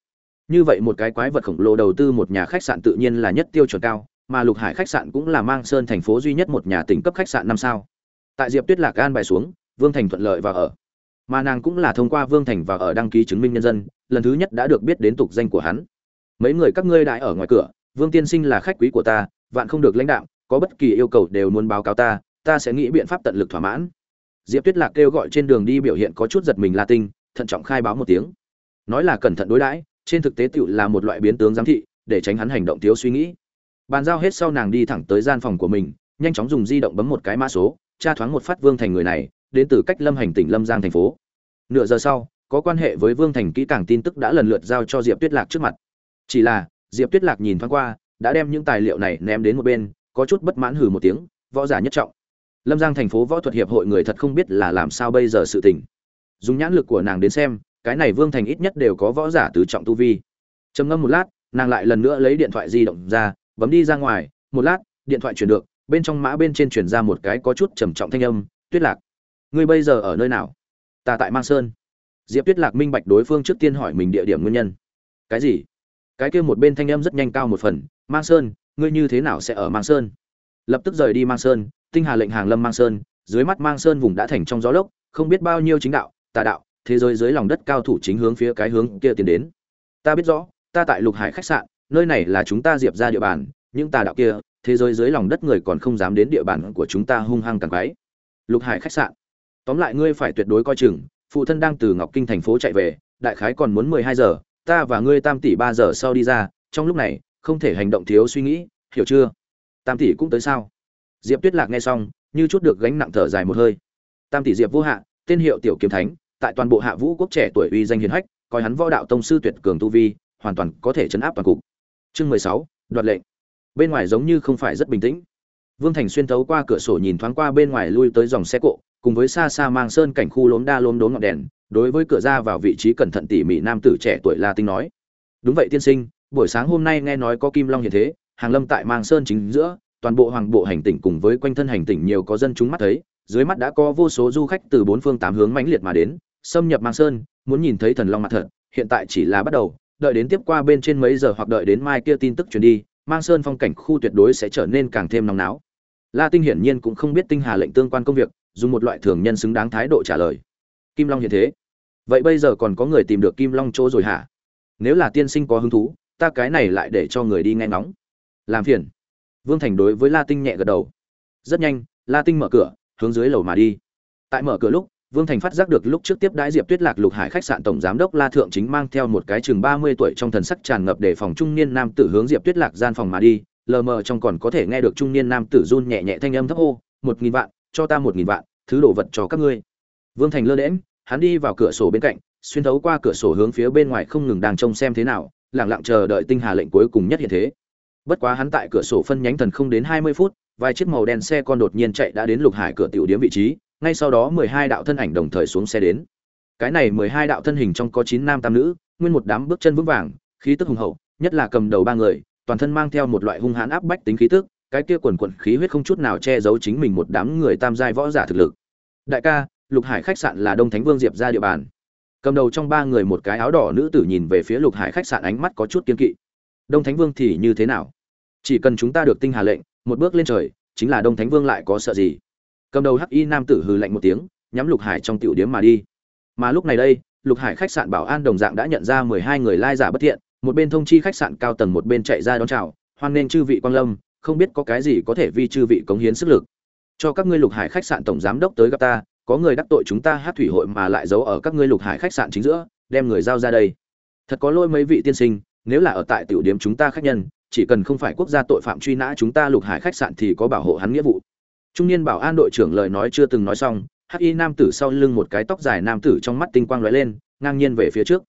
như vậy một cái quái vật khổng lồ đầu tư một nhà khách sạn tự nhiên là nhất tiêu chuẩn cao, mà lục hải khách sạn cũng là mang sơn thành phố duy nhất một nhà tỉnh cấp khách sạn năm sao. Tại diệp tuyết lạc an bài xuống, vương thành thuận lợi và ở mà nàng cũng là thông qua vương thành và ở đăng ký chứng minh nhân dân, lần thứ nhất đã được biết đến tục danh của hắn. Mấy người các ngươi đại ở ngoài cửa, vương tiên sinh là khách quý của ta, vạn không được lãnh đạo, có bất kỳ yêu cầu đều muốn báo cáo ta ta sẽ nghĩ biện pháp tận lực thỏa mãn. Diệp tuyết lạc kêu gọi trên đường đi biểu hiện có chút giật mình la tinh, thận trọng khai báo một tiếng. Nói là cẩn thận đối đãi, trên thực tế tựu là một loại biến tướng giám thị, để tránh hắn hành động thiếu suy nghĩ. Bàn giao hết sau nàng đi thẳng tới gian phòng của mình, nhanh chóng dùng di động bấm một cái mã số, tra thoáng một phát vương thành người này đến từ cách lâm hành tỉnh lâm giang thành phố. Nửa giờ sau, có quan hệ với vương thành kỹ càng tin tức đã lần lượt giao cho diệp tuyết lạc trước mặt. Chỉ là, diệp tuyết lạc nhìn thoáng qua, đã đem những tài liệu này ném đến một bên, có chút bất mãn hừ một tiếng, võ giả nhất trọng. Lâm giang thành phố võ thuật hiệp hội người thật không biết là làm sao bây giờ sự tình. Dùng nhãn lực của nàng đến xem, cái này vương thành ít nhất đều có võ giả tứ trọng tu vi. Trầm ngâm một lát, nàng lại lần nữa lấy điện thoại di động ra, bấm đi ra ngoài, một lát, điện thoại chuyển được, bên trong mã bên trên chuyển ra một cái có chút trầm trọng thanh âm, tuyết lạc ngươi bây giờ ở nơi nào? Ta tại mang sơn. Diệp tuyết lạc minh bạch đối phương trước tiên hỏi mình địa điểm nguyên nhân. Cái gì? Cái kia một bên thanh âm rất nhanh cao một phần. Mang sơn, ngươi như thế nào sẽ ở mang sơn? Lập tức rời đi mang sơn, tinh hà lệnh hàng lâm mang sơn, dưới mắt mang sơn vùng đã thành trong gió lốc, không biết bao nhiêu chính đạo, tà đạo, thế giới dưới lòng đất cao thủ chính hướng phía cái hướng kia tiến đến. Ta biết rõ, ta tại lục hải khách sạn, nơi này là chúng ta diệp ra địa bàn, những tà đạo kia, thế giới dưới lòng đất người còn không dám đến địa bàn của chúng ta hung hăng càng quái lục hải khách sạn tóm lại ngươi phải tuyệt đối coi chừng, phụ thân đang từ ngọc kinh thành phố chạy về, đại khái còn muốn mười hai giờ, ta và ngươi tam tỷ ba giờ sau đi ra, trong lúc này, không thể hành động thiếu suy nghĩ, hiểu chưa? Tam tỷ cũng tới sao? Diệp tuyết lạc nghe xong, như chút được gánh nặng thở dài một hơi. Tam tỷ diệp vô hạ, tên hiệu tiểu kiếm thánh, tại toàn bộ hạ vũ quốc trẻ tuổi uy danh hiền hách, coi hắn võ đạo tông sư tuyệt cường tu vi, hoàn toàn có thể chấn áp toàn cục. Chương mười sáu, đoạt lệnh. Bên ngoài giống như không phải rất bình tĩnh. Vương thành xuyên thấu qua cửa sổ nhìn thoáng qua bên ngoài lui tới dòng xe cộ cùng với xa xa mang sơn cảnh khu lốm đa lốm đốm ngọn đèn, đối với cửa ra vào vị trí cẩn thận tỉ mỉ nam tử trẻ tuổi la tinh nói. Đúng vậy tiên sinh, buổi sáng hôm nay nghe nói có kim long hiện thế, hàng lâm tại mang sơn chính giữa, toàn bộ hoàng bộ hành tỉnh cùng với quanh thân hành tỉnh nhiều có dân chúng mắt thấy, dưới mắt đã có vô số du khách từ bốn phương tám hướng mãnh liệt mà đến, xâm nhập mang sơn, muốn nhìn thấy thần long mặt thật, hiện tại chỉ là bắt đầu, đợi đến tiếp qua bên trên mấy giờ hoặc đợi đến mai kia tin tức truyền đi, mang sơn phong cảnh khu tuyệt đối sẽ trở nên càng thêm nóng náo. La tinh hiển nhiên cũng không biết tinh hà lệnh tương quan công việc dùng một loại thường nhân xứng đáng thái độ trả lời. Kim long hiện thế. Vậy bây giờ còn có người tìm được kim long chỗ rồi hả? Nếu là tiên sinh có hứng thú, ta cái này lại để cho người đi nghe ngóng. Làm phiền. Vương thành đối với la tinh nhẹ gật đầu. Rất nhanh, la tinh mở cửa, hướng dưới lầu mà đi. Tại mở cửa lúc, vương thành phát giác được lúc trước tiếp đãi diệp tuyết lạc lục hải khách sạn tổng giám đốc la thượng chính mang theo một cái chừng ba mươi tuổi trong thần sắc tràn ngập để phòng trung niên nam tử hướng diệp tuyết lạc gian phòng mà đi, lờ mờ trong còn có thể nghe được trung niên nam tử run nhẹ nhẹ thanh âm thấp ô một nghìn vạn, cho ta một nghìn vạn thứ đồ vật cho các ngươi. Vương thành lơ đễm hắn đi vào cửa sổ bên cạnh, xuyên thấu qua cửa sổ hướng phía bên ngoài không ngừng đang trông xem thế nào lẳng lặng chờ đợi tinh hà lệnh cuối cùng nhất hiện thế. Bất quá hắn tại cửa sổ phân nhánh thần không đến hai mươi phút, vài chiếc màu đen xe con đột nhiên chạy đã đến lục hải cửa tiểu điếm vị trí, ngay sau đó mười hai đạo thân ảnh đồng thời xuống xe đến. Cái này mười hai đạo thân hình trong có chín nam tam nữ, nguyên một đám bước chân vững vàng, khí tức hùng hậu, nhất là cầm đầu ba người, toàn thân mang theo một loại hung hãn áp bách tính khí tức cái kia quần quần khí huyết không chút nào che giấu chính mình một đám người tam giai võ giả thực lực. Đại ca, lục hải khách sạn là đông thánh vương diệp ra địa bàn. Cầm đầu trong ba người một cái áo đỏ nữ tử nhìn về phía lục hải khách sạn ánh mắt có chút kiên kỵ. Đông thánh vương thì như thế nào? Chỉ cần chúng ta được tinh hà lệnh, một bước lên trời, chính là đông thánh vương lại có sợ gì? Cầm đầu hắc y nam tử hừ lạnh một tiếng, nhắm lục hải trong tiểu điếm mà đi. Mà lúc này đây, lục hải khách sạn bảo an đồng dạng đã nhận ra mười hai người lai giả bất thiện, một bên thông chi khách sạn cao tầng một bên chạy ra đón chào, hoan nghênh chư vị quang lâm không biết có cái gì có thể vi chư vị cống hiến sức lực. Cho các ngươi lục hải khách sạn tổng giám đốc tới gặp ta, có người đắc tội chúng ta hát thủy hội mà lại giấu ở các ngươi lục hải khách sạn chính giữa, đem người giao ra đây. Thật có lỗi mấy vị tiên sinh, nếu là ở tại tiểu điểm chúng ta khách nhân, chỉ cần không phải quốc gia tội phạm truy nã chúng ta lục hải khách sạn thì có bảo hộ hắn nghĩa vụ. Trung niên bảo an đội trưởng lời nói chưa từng nói xong, hắc y nam tử sau lưng một cái tóc dài nam tử trong mắt tinh quang lóe lên, ngang nhiên về phía trước.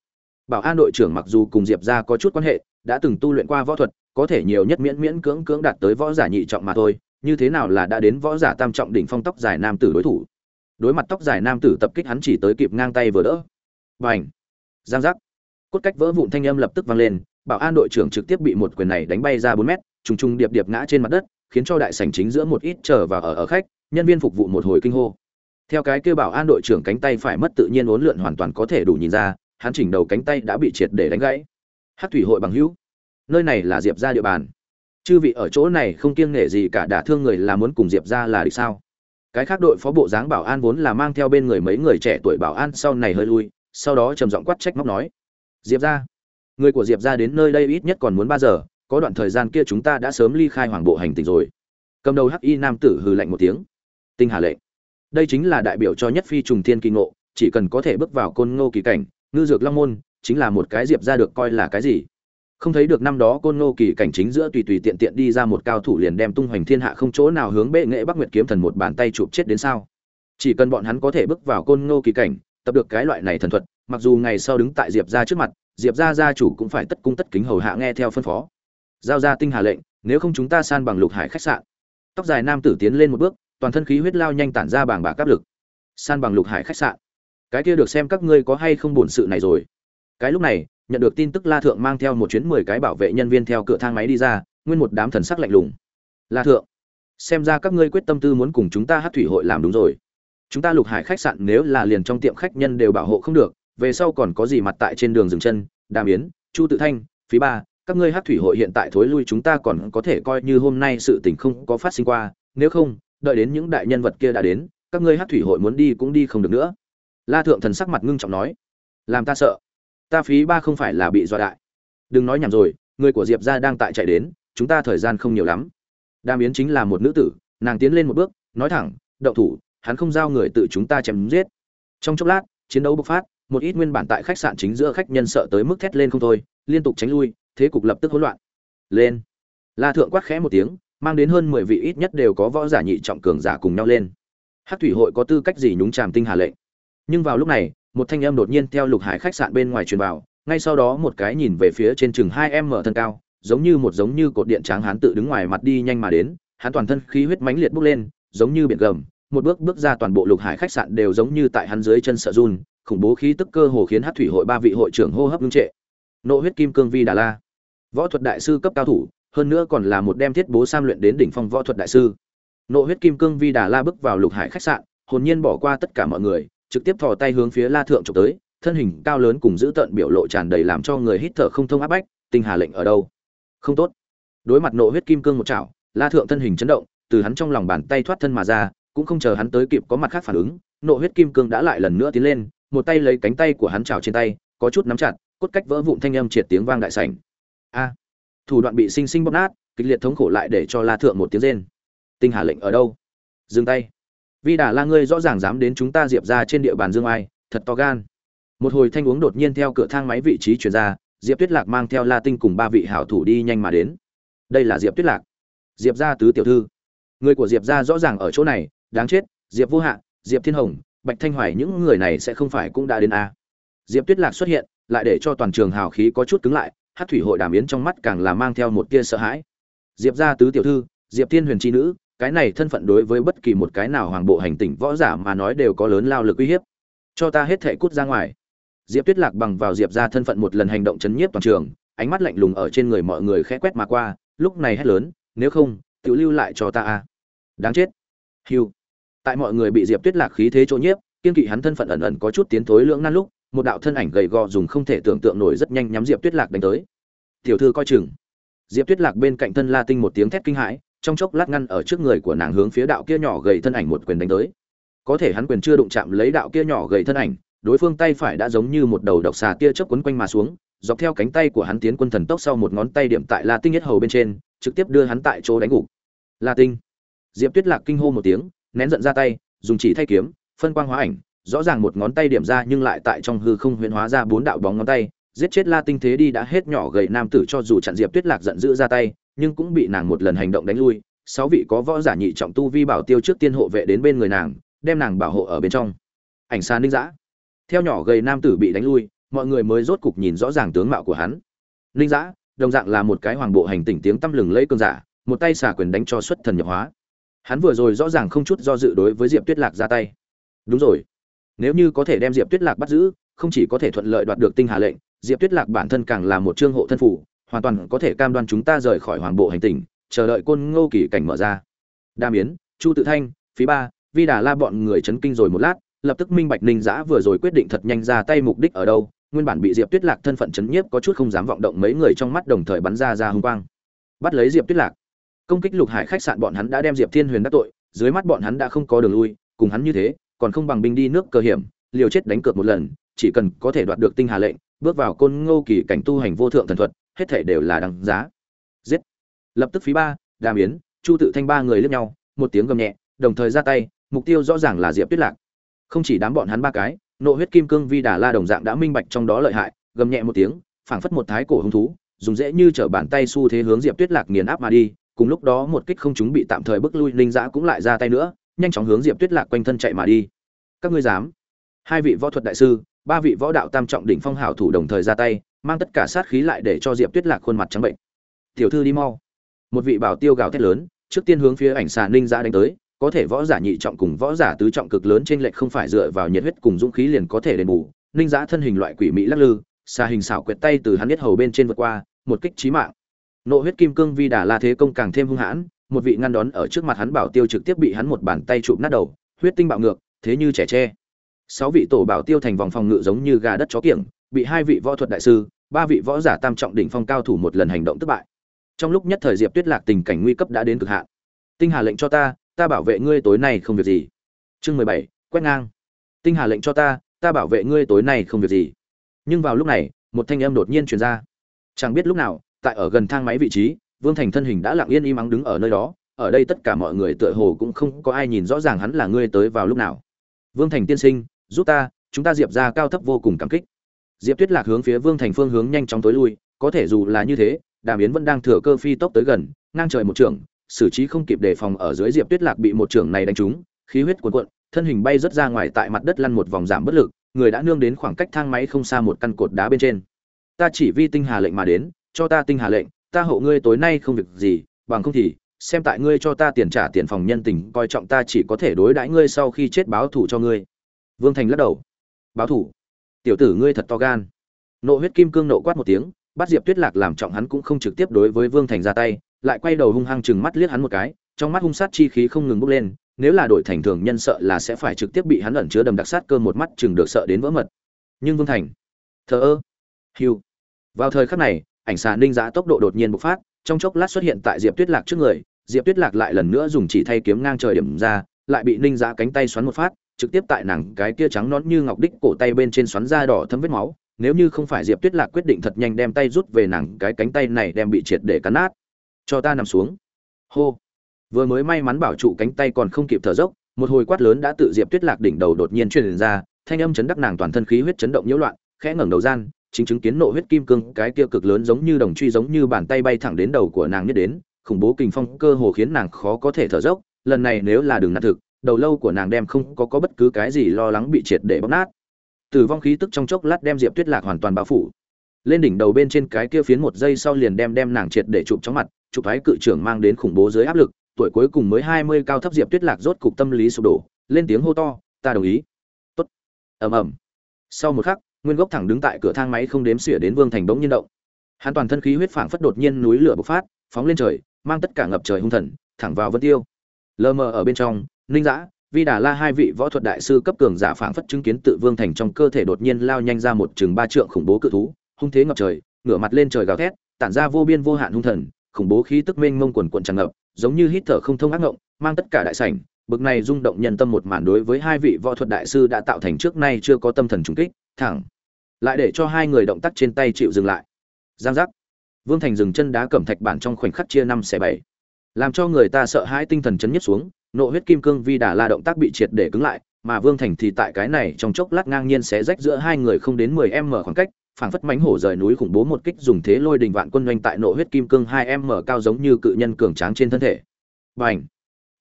Bảo an đội trưởng mặc dù cùng diệp ra có chút quan hệ, đã từng tu luyện qua võ thuật có thể nhiều nhất miễn miễn cưỡng cưỡng đạt tới võ giả nhị trọng mà thôi, như thế nào là đã đến võ giả tam trọng đỉnh phong tóc dài nam tử đối thủ? Đối mặt tóc dài nam tử tập kích hắn chỉ tới kịp ngang tay vừa đỡ. Bành! Giang giác! Cốt cách vỡ vụn thanh âm lập tức vang lên, bảo an đội trưởng trực tiếp bị một quyền này đánh bay ra bốn mét, trùng trùng điệp điệp ngã trên mặt đất, khiến cho đại sảnh chính giữa một ít chờ và ở ở khách, nhân viên phục vụ một hồi kinh hô. Theo cái kêu bảo an đội trưởng cánh tay phải mất tự nhiên uốn lượn hoàn toàn có thể đủ nhìn ra, hắn chỉnh đầu cánh tay đã bị triệt để đánh gãy. Hát thủy hội bằng hữu nơi này là diệp ra địa bàn. Chư vị ở chỗ này không kiêng nể gì cả, đả thương người là muốn cùng diệp ra là được sao? Cái khác đội phó bộ dáng bảo an vốn là mang theo bên người mấy người trẻ tuổi bảo an sau này hơi lui, sau đó trầm giọng quát trách móc nói, diệp ra, người của diệp ra đến nơi đây ít nhất còn muốn ba giờ, có đoạn thời gian kia chúng ta đã sớm ly khai hoàng bộ hành tình rồi. Cầm đầu hắc y nam tử hừ lạnh một tiếng, tinh hà lệnh đây chính là đại biểu cho nhất phi trùng thiên kỳ ngộ, chỉ cần có thể bước vào côn ngô kỳ cảnh, ngư dược long môn, chính là một cái diệp ra được coi là cái gì? Không thấy được năm đó côn ngô kỳ cảnh chính giữa tùy tùy tiện tiện đi ra một cao thủ liền đem tung hoành thiên hạ không chỗ nào hướng bệ nghệ bắc nguyệt kiếm thần một bàn tay chụp chết đến sao? Chỉ cần bọn hắn có thể bước vào côn ngô kỳ cảnh, tập được cái loại này thần thuật, mặc dù ngày sau đứng tại diệp ra trước mặt, diệp ra gia chủ cũng phải tất cung tất kính hầu hạ nghe theo phân phó. Giao ra tinh hà lệnh, nếu không chúng ta san bằng lục hải khách sạn. Tóc dài nam tử tiến lên một bước, toàn thân khí huyết lao nhanh tản ra bảng bạc áp lực. San bằng lục hải khách sạn. Cái kia được xem các ngươi có hay không bổn sự này rồi. Cái lúc này nhận được tin tức la thượng mang theo một chuyến mười cái bảo vệ nhân viên theo cửa thang máy đi ra, nguyên một đám thần sắc lạnh lùng. La thượng, xem ra các ngươi quyết tâm tư muốn cùng chúng ta hát thủy hội làm đúng rồi. Chúng ta lục hải khách sạn nếu là liền trong tiệm khách nhân đều bảo hộ không được, về sau còn có gì mặt tại trên đường dừng chân, đàm yến, chu tự thanh, phí ba, các ngươi hát thủy hội hiện tại thối lui chúng ta còn có thể coi như hôm nay sự tình không có phát sinh qua, nếu không, đợi đến những đại nhân vật kia đã đến, các ngươi hát thủy hội muốn đi cũng đi không được nữa. La thượng thần sắc mặt ngưng trọng nói, làm ta sợ ta phí ba không phải là bị dọa đại. Đừng nói nhảm rồi, người của diệp ra đang tại chạy đến, chúng ta thời gian không nhiều lắm. Đàm yến chính là một nữ tử, nàng tiến lên một bước, nói thẳng, đậu thủ, hắn không giao người tự chúng ta chém giết. Trong chốc lát, chiến đấu bộc phát, một ít nguyên bản tại khách sạn chính giữa khách nhân sợ tới mức thét lên không thôi, liên tục tránh lui, thế cục lập tức hỗn loạn. Lên. La thượng quát khẽ một tiếng, mang đến hơn mười vị ít nhất đều có võ giả nhị trọng cường giả cùng nhau lên. Hát thủy hội có tư cách gì nhúng tràm tinh hà lệnh? Nhưng vào lúc này một thanh âm đột nhiên theo lục hải khách sạn bên ngoài truyền vào, ngay sau đó một cái nhìn về phía trên chừng hai em mở thân cao, giống như một giống như cột điện tráng hán tự đứng ngoài mặt đi nhanh mà đến, hắn toàn thân khí huyết mãnh liệt bốc lên, giống như biển gầm, một bước bước ra toàn bộ lục hải khách sạn đều giống như tại hắn dưới chân sợ run, khủng bố khí tức cơ hồ khiến hát thủy hội ba vị hội trưởng hô hấp ngưng trệ. Nộ huyết kim cương vi đà la. Võ thuật đại sư cấp cao thủ, hơn nữa còn là một đem thiết bố sam luyện đến đỉnh phong võ thuật đại sư. Nộ huyết kim cương vi đà la bước vào lục hải khách sạn, hồn nhiên bỏ qua tất cả mọi người trực tiếp thò tay hướng phía la thượng chụp tới, thân hình cao lớn cùng giữ tận biểu lộ tràn đầy làm cho người hít thở không thông áp bách, tinh hà lệnh ở đâu? Không tốt. Đối mặt nộ huyết kim cương một chảo, la thượng thân hình chấn động, từ hắn trong lòng bàn tay thoát thân mà ra, cũng không chờ hắn tới kịp có mặt khác phản ứng, nộ huyết kim cương đã lại lần nữa tiến lên, một tay lấy cánh tay của hắn chảo trên tay, có chút nắm chặt, cốt cách vỡ vụn thanh âm triệt tiếng vang đại sảnh. A! Thủ đoạn bị sinh sinh bóp nát, kịch liệt thống khổ lại để cho la thượng một tiếng rên. Tinh hà lệnh ở đâu? Dừng tay vi đà la ngươi rõ ràng dám đến chúng ta diệp ra trên địa bàn dương ai, thật to gan. Một hồi thanh uống đột nhiên theo cửa thang máy vị trí chuyển ra, diệp tuyết lạc mang theo la tinh cùng ba vị hảo thủ đi nhanh mà đến. Đây là diệp tuyết lạc. Diệp gia tứ tiểu thư. Người của diệp gia rõ ràng ở chỗ này, đáng chết, diệp vô hạ, diệp thiên hồng, bạch thanh hoài những người này sẽ không phải cũng đã đến a à. diệp tuyết lạc xuất hiện, lại để cho toàn trường hào khí có chút cứng lại, hát thủy hội đàm yến trong mắt càng là mang theo một tia sợ hãi. Diệp gia tứ tiểu thư, diệp thiên huyền tri nữ cái này thân phận đối với bất kỳ một cái nào hoàng bộ hành tỉnh võ giả mà nói đều có lớn lao lực uy hiếp. Cho ta hết thể cút ra ngoài. Diệp tuyết lạc bằng vào diệp ra thân phận một lần hành động chấn nhiếp toàn trường, ánh mắt lạnh lùng ở trên người mọi người khẽ quét mà qua, lúc này hét lớn, nếu không tự lưu lại cho ta a. Đáng chết. Hiu tại mọi người bị diệp tuyết lạc khí thế chỗ nhiếp, kiên kỵ hắn thân phận ẩn ẩn có chút tiến thối lưỡng nan lúc, một đạo thân ảnh gầy gò dùng không thể tưởng tượng nổi rất nhanh nhắm diệp tuyết lạc đánh tới. Tiểu thư coi chừng. Diệp tuyết lạc bên cạnh thân la tinh một tiếng thét kinh hãi trong chốc lát ngăn ở trước người của nàng hướng phía đạo kia nhỏ gầy thân ảnh một quyền đánh tới. Có thể hắn quyền chưa đụng chạm lấy đạo kia nhỏ gầy thân ảnh, đối phương tay phải đã giống như một đầu độc xà tia chớp quấn quanh mà xuống, dọc theo cánh tay của hắn tiến quân thần tốc sau một ngón tay điểm tại la tinh nhất hầu bên trên, trực tiếp đưa hắn tại chỗ đánh gục. La tinh. Diệp tuyết lạc kinh hô một tiếng, nén giận ra tay, dùng chỉ thay kiếm, phân quang hóa ảnh, rõ ràng một ngón tay điểm ra nhưng lại tại trong hư không huyễn hóa ra bốn đạo bóng ngón tay giết chết la tinh thế đi đã hết nhỏ gầy nam tử cho dù chặn diệp tuyết lạc giận dữ ra tay, nhưng cũng bị nàng một lần hành động đánh lui. Sáu vị có võ giả nhị trọng tu vi bảo tiêu trước tiên hộ vệ đến bên người nàng, đem nàng bảo hộ ở bên trong. Ảnh xa ninh Dã theo nhỏ gầy nam tử bị đánh lui, mọi người mới rốt cục nhìn rõ ràng tướng mạo của hắn. Ninh Dã đồng dạng là một cái hoàng bộ hành tỉnh tiếng tăm lừng lẫy cương giả, một tay xả quyền đánh cho xuất thần nhập hóa. Hắn vừa rồi rõ ràng không chút do dự đối với diệp tuyết lạc ra tay. Đúng rồi. Nếu như có thể đem diệp tuyết lạc bắt giữ, không chỉ có thể thuận lợi đoạt được tinh hà lệnh diệp tuyết lạc bản thân càng là một trương hộ thân phủ hoàn toàn có thể cam đoan chúng ta rời khỏi hoàng bộ hành tình chờ đợi côn ngô kỳ cảnh mở ra. Đa miến, chu tự thanh, phí ba, vi đà la bọn người chấn kinh rồi một lát, lập tức minh bạch ninh giã vừa rồi quyết định thật nhanh ra tay mục đích ở đâu, nguyên bản bị diệp tuyết lạc thân phận chấn nhiếp có chút không dám vọng động mấy người trong mắt đồng thời bắn ra ra hung quang. Bắt lấy diệp tuyết lạc. Công kích lục hải khách sạn bọn hắn đã đem diệp thiên huyền đắc tội, dưới mắt bọn hắn đã không có đường lui, cùng hắn như thế, còn không bằng binh đi nước cơ hiểm, liều chết đánh cược một lần, chỉ cần có thể đoạt được tinh hà lệnh bước vào côn ngô kỳ cảnh tu hành vô thượng thần thuật, hết thể đều là đằng giá. Giết. Lập tức phí ba, đàm yến, chu tự thanh ba người lướt nhau, một tiếng gầm nhẹ, đồng thời ra tay, mục tiêu rõ ràng là diệp tuyết lạc. Không chỉ đám bọn hắn ba cái, nộ huyết kim cương vi đà la đồng dạng đã minh bạch trong đó lợi hại, gầm nhẹ một tiếng, phảng phất một thái cổ hung thú, dùng dễ như trở bàn tay xu thế hướng diệp tuyết lạc nghiền áp mà đi, cùng lúc đó một kích không chúng bị tạm thời bức lui, linh giã cũng lại ra tay nữa, nhanh chóng hướng diệp tuyết lạc quanh thân chạy mà đi. Các ngươi dám? Hai vị võ thuật đại sư ba vị võ đạo tam trọng đỉnh phong hảo thủ đồng thời ra tay, mang tất cả sát khí lại để cho diệp tuyết lạc khuôn mặt trắng bệnh. Tiểu thư đi mau. Một vị bảo tiêu gào thét lớn, trước tiên hướng phía ảnh xà ninh giã đánh tới, có thể võ giả nhị trọng cùng võ giả tứ trọng cực lớn trên lệch không phải dựa vào nhiệt huyết cùng dũng khí liền có thể đền bù. Ninh giã thân hình loại quỷ mỹ lắc lư, xà hình xảo quyệt tay từ hắn biết hầu bên trên vượt qua, một kích trí mạng. Nộ huyết kim cương vi đà la thế công càng thêm hung hãn, một vị ngăn đón ở trước mặt hắn bảo tiêu trực tiếp bị hắn một bàn tay chụp nát đầu, huyết tinh bạo ngược, thế như trẻ tre sáu vị tổ bảo tiêu thành vòng phòng ngự giống như gà đất chó kiểng, bị hai vị võ thuật đại sư, ba vị võ giả tam trọng đỉnh phong cao thủ một lần hành động thất bại. Trong lúc nhất thời diệp tuyết lạc tình cảnh nguy cấp đã đến cực hạn. Tinh hà lệnh cho ta ta bảo vệ ngươi tối nay không việc gì. Chương mười bảy, quét ngang. Tinh hà lệnh cho ta ta bảo vệ ngươi tối nay không việc gì. Nhưng vào lúc này, một thanh âm đột nhiên truyền ra. Chẳng biết lúc nào, tại ở gần thang máy vị trí, vương thành thân hình đã lặng yên im ắng đứng ở nơi đó. Ở đây tất cả mọi người tựa hồ cũng không có ai nhìn rõ ràng hắn là ngươi tới vào lúc nào. Vương thành tiên sinh giúp ta, chúng ta diệp ra cao thấp vô cùng cảm kích. Diệp tuyết lạc hướng phía vương thành phương hướng nhanh chóng tối lui, có thể dù là như thế, đàm yến vẫn đang thừa cơ phi tốc tới gần, ngang trời một trưởng xử trí không kịp đề phòng ở dưới diệp tuyết lạc bị một trưởng này đánh trúng, khí huyết cuồn cuộn, thân hình bay rất ra ngoài tại mặt đất lăn một vòng giảm bất lực, người đã nương đến khoảng cách thang máy không xa một căn cột đá bên trên. Ta chỉ vi tinh hà lệnh mà đến, cho ta tinh hà lệnh, ta hộ ngươi tối nay không việc gì, bằng không thì, xem tại ngươi cho ta tiền trả tiền phòng nhân tình, coi trọng ta chỉ có thể đối đãi ngươi sau khi chết báo thủ cho ngươi vương thành lắc đầu. Báo thủ. Tiểu tử ngươi thật to gan. Nộ huyết kim cương nộ quát một tiếng, bắt diệp tuyết lạc làm trọng hắn cũng không trực tiếp đối với vương thành ra tay, lại quay đầu hung hăng chừng mắt liếc hắn một cái, trong mắt hung sát chi khí không ngừng bốc lên, nếu là đội thành thường nhân sợ là sẽ phải trực tiếp bị hắn ẩn chứa đầm đặc sát cơ một mắt chừng được sợ đến vỡ mật. Nhưng vương thành, thờ ơ, hiu. Vào thời khắc này, ảnh xà ninh giá tốc độ đột nhiên bộc phát, trong chốc lát xuất hiện tại diệp tuyết lạc trước người, diệp tuyết lạc lại lần nữa dùng chỉ thay kiếm ngang trời điểm ra, lại bị ninh giá cánh tay xoắn một phát trực tiếp tại nàng cái kia trắng nón như ngọc đích cổ tay bên trên xoắn da đỏ thấm vết máu, nếu như không phải diệp tuyết lạc quyết định thật nhanh đem tay rút về nàng, cái cánh tay này đem bị triệt để cắn nát. Cho ta nằm xuống. Hô. Vừa mới may mắn bảo trụ cánh tay còn không kịp thở dốc, một hồi quát lớn đã tự diệp tuyết lạc đỉnh đầu đột nhiên truyền ra, thanh âm chấn đắc nàng toàn thân khí huyết chấn động nhiễu loạn, khẽ ngẩng đầu gian, chính chứng kiến nộ huyết kim cương, cái kia cực lớn giống như đồng truy giống như bàn tay bay thẳng đến đầu của nàng nhất đến, khủng bố kình phong cơ hồ khiến nàng khó có thể thở dốc, lần này nếu là đường nạt thực đầu lâu của nàng đem không có có bất cứ cái gì lo lắng bị triệt để bóc nát. Tử vong khí tức trong chốc lát đem diệp tuyết lạc hoàn toàn bao phủ. Lên đỉnh đầu bên trên cái kia phiến một giây sau liền đem đem nàng triệt để chụp chóng mặt, chụp thái cự trưởng mang đến khủng bố dưới áp lực, tuổi cuối cùng mới hai mươi cao thấp diệp tuyết lạc rốt cục tâm lý sụp đổ, lên tiếng hô to, ta đồng ý. Tốt. Ầm ầm. Sau một khắc, nguyên gốc thẳng đứng tại cửa thang máy không đếm xỉa đến vương thành bỗng nhiên động. Hắn toàn thân khí huyết phảng phất đột nhiên núi lửa bộc phát, phóng lên trời, mang tất cả ngập trời hung thần, thẳng vào vân tiêu. Lờ mờ ở bên trong ninh giã vi đà la hai vị võ thuật đại sư cấp cường giả phảng phất chứng kiến tự vương thành trong cơ thể đột nhiên lao nhanh ra một chừng ba trượng khủng bố cự thú, hung thế ngập trời, ngửa mặt lên trời gào thét, tản ra vô biên vô hạn hung thần, khủng bố khí tức mênh mông quần quần tràn ngập, giống như hít thở không thông ác ngộng, mang tất cả đại sảnh. Bực này rung động nhân tâm một màn đối với hai vị võ thuật đại sư đã tạo thành trước nay chưa có tâm thần trùng kích, thẳng. Lại để cho hai người động tác trên tay chịu dừng lại. Giang giác. Vương thành dừng chân đá cẩm thạch bản trong khoảnh khắc chia năm xẻ bảy. Làm cho người ta sợ hãi tinh thần chấn nhất xuống nộ huyết kim cương vi đà la động tác bị triệt để cứng lại, mà vương thành thì tại cái này trong chốc lát ngang nhiên sẽ rách giữa hai người không đến mười m khoảng cách, phảng phất mánh hổ rời núi khủng bố một kích dùng thế lôi đình vạn quân doanh tại nộ huyết kim cương hai m cao giống như cự nhân cường tráng trên thân thể. Bành!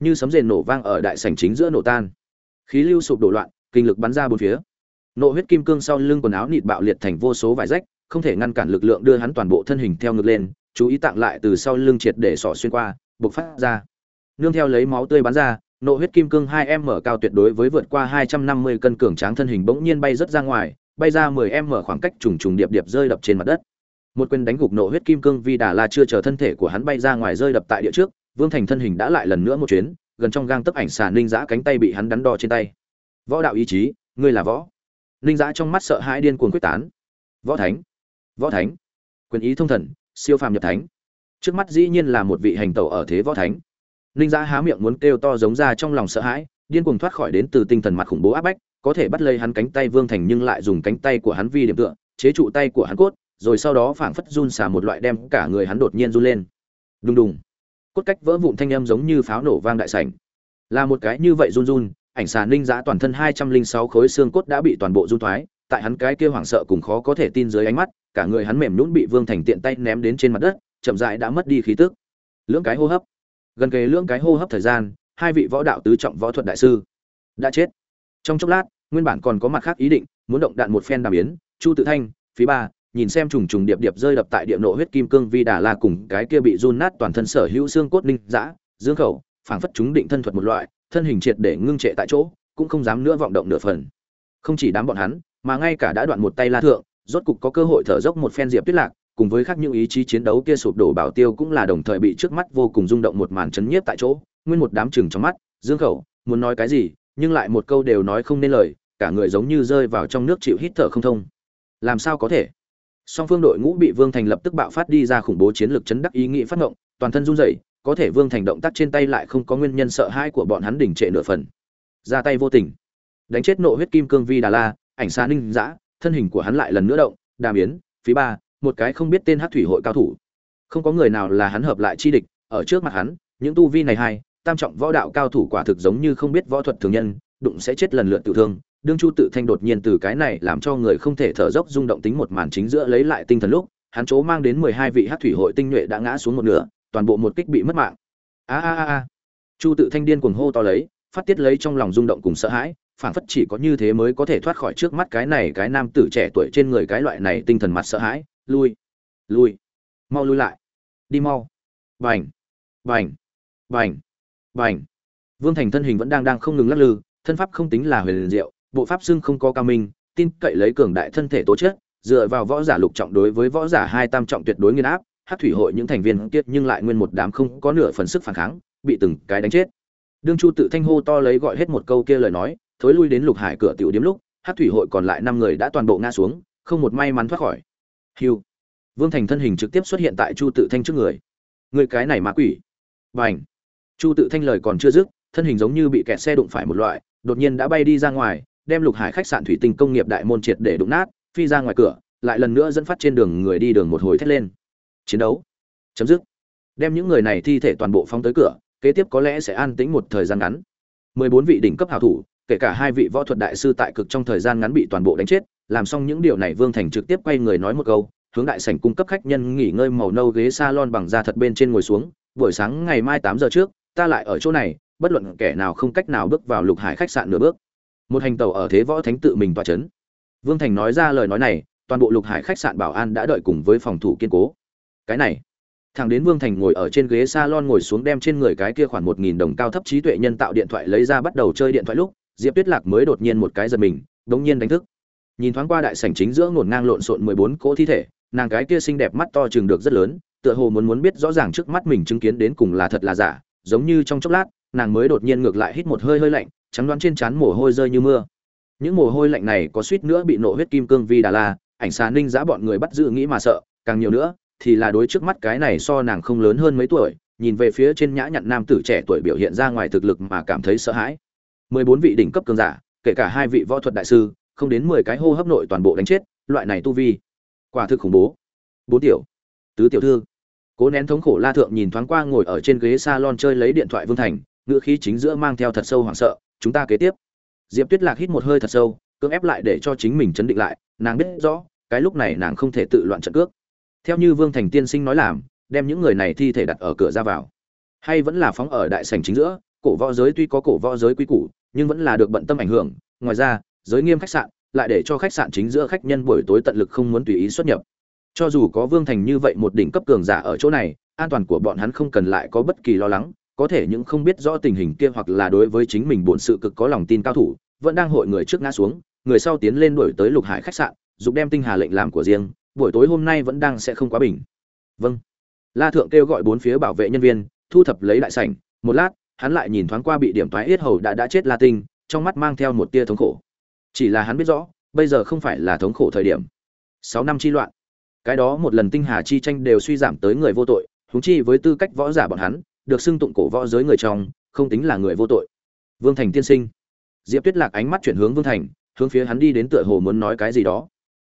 Như sấm rền nổ vang ở đại sảnh chính giữa nổ tan. Khí lưu sụp đổ loạn, kinh lực bắn ra bốn phía. Nộ huyết kim cương sau lưng quần áo nịt bạo liệt thành vô số vải rách, không thể ngăn cản lực lượng đưa hắn toàn bộ thân hình theo ngược lên, chú ý tặng lại từ sau lưng triệt để sỏ xuyên qua, bộc phát ra nương theo lấy máu tươi bắn ra, nộ huyết kim cương hai em mở cao tuyệt đối với vượt qua hai trăm năm mươi cân cường tráng thân hình bỗng nhiên bay rất ra ngoài, bay ra mười em mở khoảng cách trùng trùng điệp điệp rơi đập trên mặt đất. Một quyền đánh gục nộ huyết kim cương vì đà la chưa chờ thân thể của hắn bay ra ngoài rơi đập tại địa trước, vương thành thân hình đã lại lần nữa một chuyến, gần trong gang tấc ảnh xà ninh giã cánh tay bị hắn đắn đo trên tay. Võ đạo ý chí, ngươi là võ. Ninh giã trong mắt sợ hãi điên cuồng quyết tán. Võ thánh võ thánh. Quyền ý thông thần, siêu phàm nhập thánh. Trước mắt dĩ nhiên là một vị hành tẩu ở thế võ thánh ninh giã há miệng muốn kêu to giống ra trong lòng sợ hãi, điên cuồng thoát khỏi đến từ tinh thần mặt khủng bố áp bách, có thể bắt lấy hắn cánh tay vương thành nhưng lại dùng cánh tay của hắn vi điểm tựa, chế trụ tay của hắn cốt, rồi sau đó phảng phất run xả một loại đem cả người hắn đột nhiên run lên. Đùng đùng. Cốt cách vỡ vụn thanh âm giống như pháo nổ vang đại sảnh. Là một cái như vậy run run, ảnh xà ninh giã toàn thân hai trăm linh sáu khối xương cốt đã bị toàn bộ run thoái, tại hắn cái kia hoảng sợ cùng khó có thể tin dưới ánh mắt, cả người hắn mềm nhũn bị vương thành tiện tay ném đến trên mặt đất, chậm rãi đã mất đi khí tức. Lưỡng cái hô hấp gần kề lưỡng cái hô hấp thời gian, hai vị võ đạo tứ trọng võ thuật đại sư đã chết. Trong chốc lát, nguyên bản còn có mặt khác ý định, muốn động đạn một phen đàm biến chu tự thanh, phí ba, nhìn xem trùng trùng điệp điệp rơi đập tại địa nộ huyết kim cương vi đà la cùng cái kia bị run nát toàn thân sở hữu xương cốt ninh dã, dương khẩu, phảng phất chúng định thân thuật một loại, thân hình triệt để ngưng trệ tại chỗ, cũng không dám nữa vọng động nửa phần. Không chỉ đám bọn hắn, mà ngay cả đã đoạn một tay la thượng, rốt cục có cơ hội thở dốc một phen diệp tuyết lạc cùng với khác những ý chí chiến đấu kia sụp đổ bảo tiêu cũng là đồng thời bị trước mắt vô cùng rung động một màn chấn nhiếp tại chỗ, nguyên một đám chừng trong mắt, dương khẩu, muốn nói cái gì? Nhưng lại một câu đều nói không nên lời, cả người giống như rơi vào trong nước chịu hít thở không thông. Làm sao có thể? Song phương đội ngũ bị vương thành lập tức bạo phát đi ra khủng bố chiến lược chấn đắc ý nghĩ phát ngộng, toàn thân run rẩy, có thể vương thành động tác trên tay lại không có nguyên nhân sợ hãi của bọn hắn đỉnh trệ nửa phần. Ra tay vô tình. Đánh chết nộ huyết kim cương vi đà la, ảnh xa ninh dã, thân hình của hắn lại lần nữa động, đàm yến, phí ba một cái không biết tên hát thủy hội cao thủ. Không có người nào là hắn hợp lại chi địch, ở trước mặt hắn, những tu vi này hai, tam trọng võ đạo cao thủ quả thực giống như không biết võ thuật thường nhân, đụng sẽ chết lần lượt tự thương. Đương chu tự thanh đột nhiên từ cái này làm cho người không thể thở dốc rung động tính một màn chính giữa lấy lại tinh thần lúc, hắn chỗ mang đến mười hai vị hát thủy hội tinh nhuệ đã ngã xuống một nửa, toàn bộ một kích bị mất mạng. A a a a. Chu tự thanh điên cuồng hô to lấy, phát tiết lấy trong lòng rung động cùng sợ hãi phản phất chỉ có như thế mới có thể thoát khỏi trước mắt cái này cái nam tử trẻ tuổi trên người cái loại này tinh thần mặt sợ hãi lui. Lui. Mau lui lại. Đi mau. Vành. Vành. Vành. Vành. Vương thành thân hình vẫn đang đang không ngừng lắc lư, thân pháp không tính là huyền liền diệu, bộ pháp xưng không có cao minh, tin cậy lấy cường đại thân thể tố chất, dựa vào võ giả lục trọng đối với võ giả hai tam trọng tuyệt đối nghiên áp, hát thủy hội những thành viên tiết nhưng lại nguyên một đám không có nửa phần sức phản kháng, bị từng cái đánh chết. Đương chu tự thanh hô to lấy gọi hết một câu kia lời nói, thối lui đến lục hải cửa tiểu điếm lúc, hát thủy hội còn lại năm người đã toàn bộ ngã xuống, không một may mắn thoát khỏi hiu vương thành thân hình trực tiếp xuất hiện tại chu tự thanh trước người. Người cái này ma quỷ. Bành, chu tự thanh lời còn chưa dứt thân hình giống như bị kẹt xe đụng phải một loại đột nhiên đã bay đi ra ngoài đem lục hải khách sạn thủy tinh công nghiệp đại môn triệt để đụng nát phi ra ngoài cửa lại lần nữa dẫn phát trên đường người đi đường một hồi thét lên. Chiến đấu. Chấm dứt. Đem những người này thi thể toàn bộ phóng tới cửa kế tiếp có lẽ sẽ an tĩnh một thời gian ngắn. Mười bốn vị đỉnh cấp hảo thủ kể cả hai vị võ thuật đại sư tại cực trong thời gian ngắn bị toàn bộ đánh chết làm xong những điều này, vương thành trực tiếp quay người nói một câu, hướng đại sảnh cung cấp khách nhân nghỉ ngơi màu nâu ghế salon bằng da thật bên trên ngồi xuống, buổi sáng ngày mai tám giờ trước, ta lại ở chỗ này, bất luận kẻ nào không cách nào bước vào lục hải khách sạn nửa bước. Một hành tàu ở thế võ thánh tự mình tọa chấn. Vương thành nói ra lời nói này, toàn bộ lục hải khách sạn bảo an đã đợi cùng với phòng thủ kiên cố. Cái này thằng đến vương thành ngồi ở trên ghế salon ngồi xuống đem trên người cái kia khoảng một nghìn đồng cao thấp trí tuệ nhân tạo điện thoại lấy ra bắt đầu chơi điện thoại lúc, diệp tuyết lạc mới đột nhiên một cái giật mình, đống nhiên đánh thức nhìn thoáng qua đại sảnh chính giữa ngổn ngang lộn xộn mười bốn cỗ thi thể, nàng cái kia xinh đẹp mắt to chừng được rất lớn, tựa hồ muốn muốn biết rõ ràng trước mắt mình chứng kiến đến cùng là thật là giả, giống như trong chốc lát, nàng mới đột nhiên ngược lại hít một hơi hơi lạnh, trắng đoán trên trán mồ hôi rơi như mưa. Những mồ hôi lạnh này có suýt nữa bị nộ huyết kim cương vi đà la, ảnh xà ninh giã bọn người bắt giữ nghĩ mà sợ, càng nhiều nữa, thì là đối trước mắt cái này so nàng không lớn hơn mấy tuổi, nhìn về phía trên nhã nhặn nam tử trẻ tuổi biểu hiện ra ngoài thực lực mà cảm thấy sợ hãi. Mười bốn vị đỉnh cấp cường giả, kể cả hai vị võ thuật đại sư không đến mười cái hô hấp nội toàn bộ đánh chết, loại này tu vi. Quả thực khủng bố. Bốn tiểu. Tứ tiểu thư. Cố nén thống khổ la thượng nhìn thoáng qua ngồi ở trên ghế salon chơi lấy điện thoại vương thành, ngữ khí chính giữa mang theo thật sâu hoảng sợ, chúng ta kế tiếp. Diệp tuyết lạc hít một hơi thật sâu, cưỡng ép lại để cho chính mình chấn định lại, nàng biết rõ, cái lúc này nàng không thể tự loạn trận cước. Theo như vương thành tiên sinh nói làm, đem những người này thi thể đặt ở cửa ra vào. Hay vẫn là phóng ở đại sảnh chính giữa, cổ võ giới tuy có cổ võ giới quý củ, nhưng vẫn là được bận tâm ảnh hưởng, ngoài ra giới nghiêm khách sạn, lại để cho khách sạn chính giữa khách nhân buổi tối tận lực không muốn tùy ý xuất nhập. Cho dù có vương thành như vậy một đỉnh cấp cường giả ở chỗ này, an toàn của bọn hắn không cần lại có bất kỳ lo lắng, có thể những không biết rõ tình hình kia hoặc là đối với chính mình bổn sự cực có lòng tin cao thủ, vẫn đang hội người trước ngã xuống, người sau tiến lên đuổi tới lục hải khách sạn, dục đem tinh hà lệnh làm của riêng, buổi tối hôm nay vẫn đang sẽ không quá bình. Vâng. La thượng kêu gọi bốn phía bảo vệ nhân viên, thu thập lấy đại sảnh. Một lát, hắn lại nhìn thoáng qua bị điểm toái yết hầu đã đã chết la tinh, trong mắt mang theo một tia thống khổ chỉ là hắn biết rõ, bây giờ không phải là thống khổ thời điểm. Sáu năm chi loạn. Cái đó một lần tinh hà chi tranh đều suy giảm tới người vô tội, huống chi với tư cách võ giả bọn hắn, được xưng tụng cổ võ giới người trong, không tính là người vô tội. Vương thành tiên sinh. Diệp tuyết lạc ánh mắt chuyển hướng vương thành, hướng phía hắn đi đến tựa hồ muốn nói cái gì đó.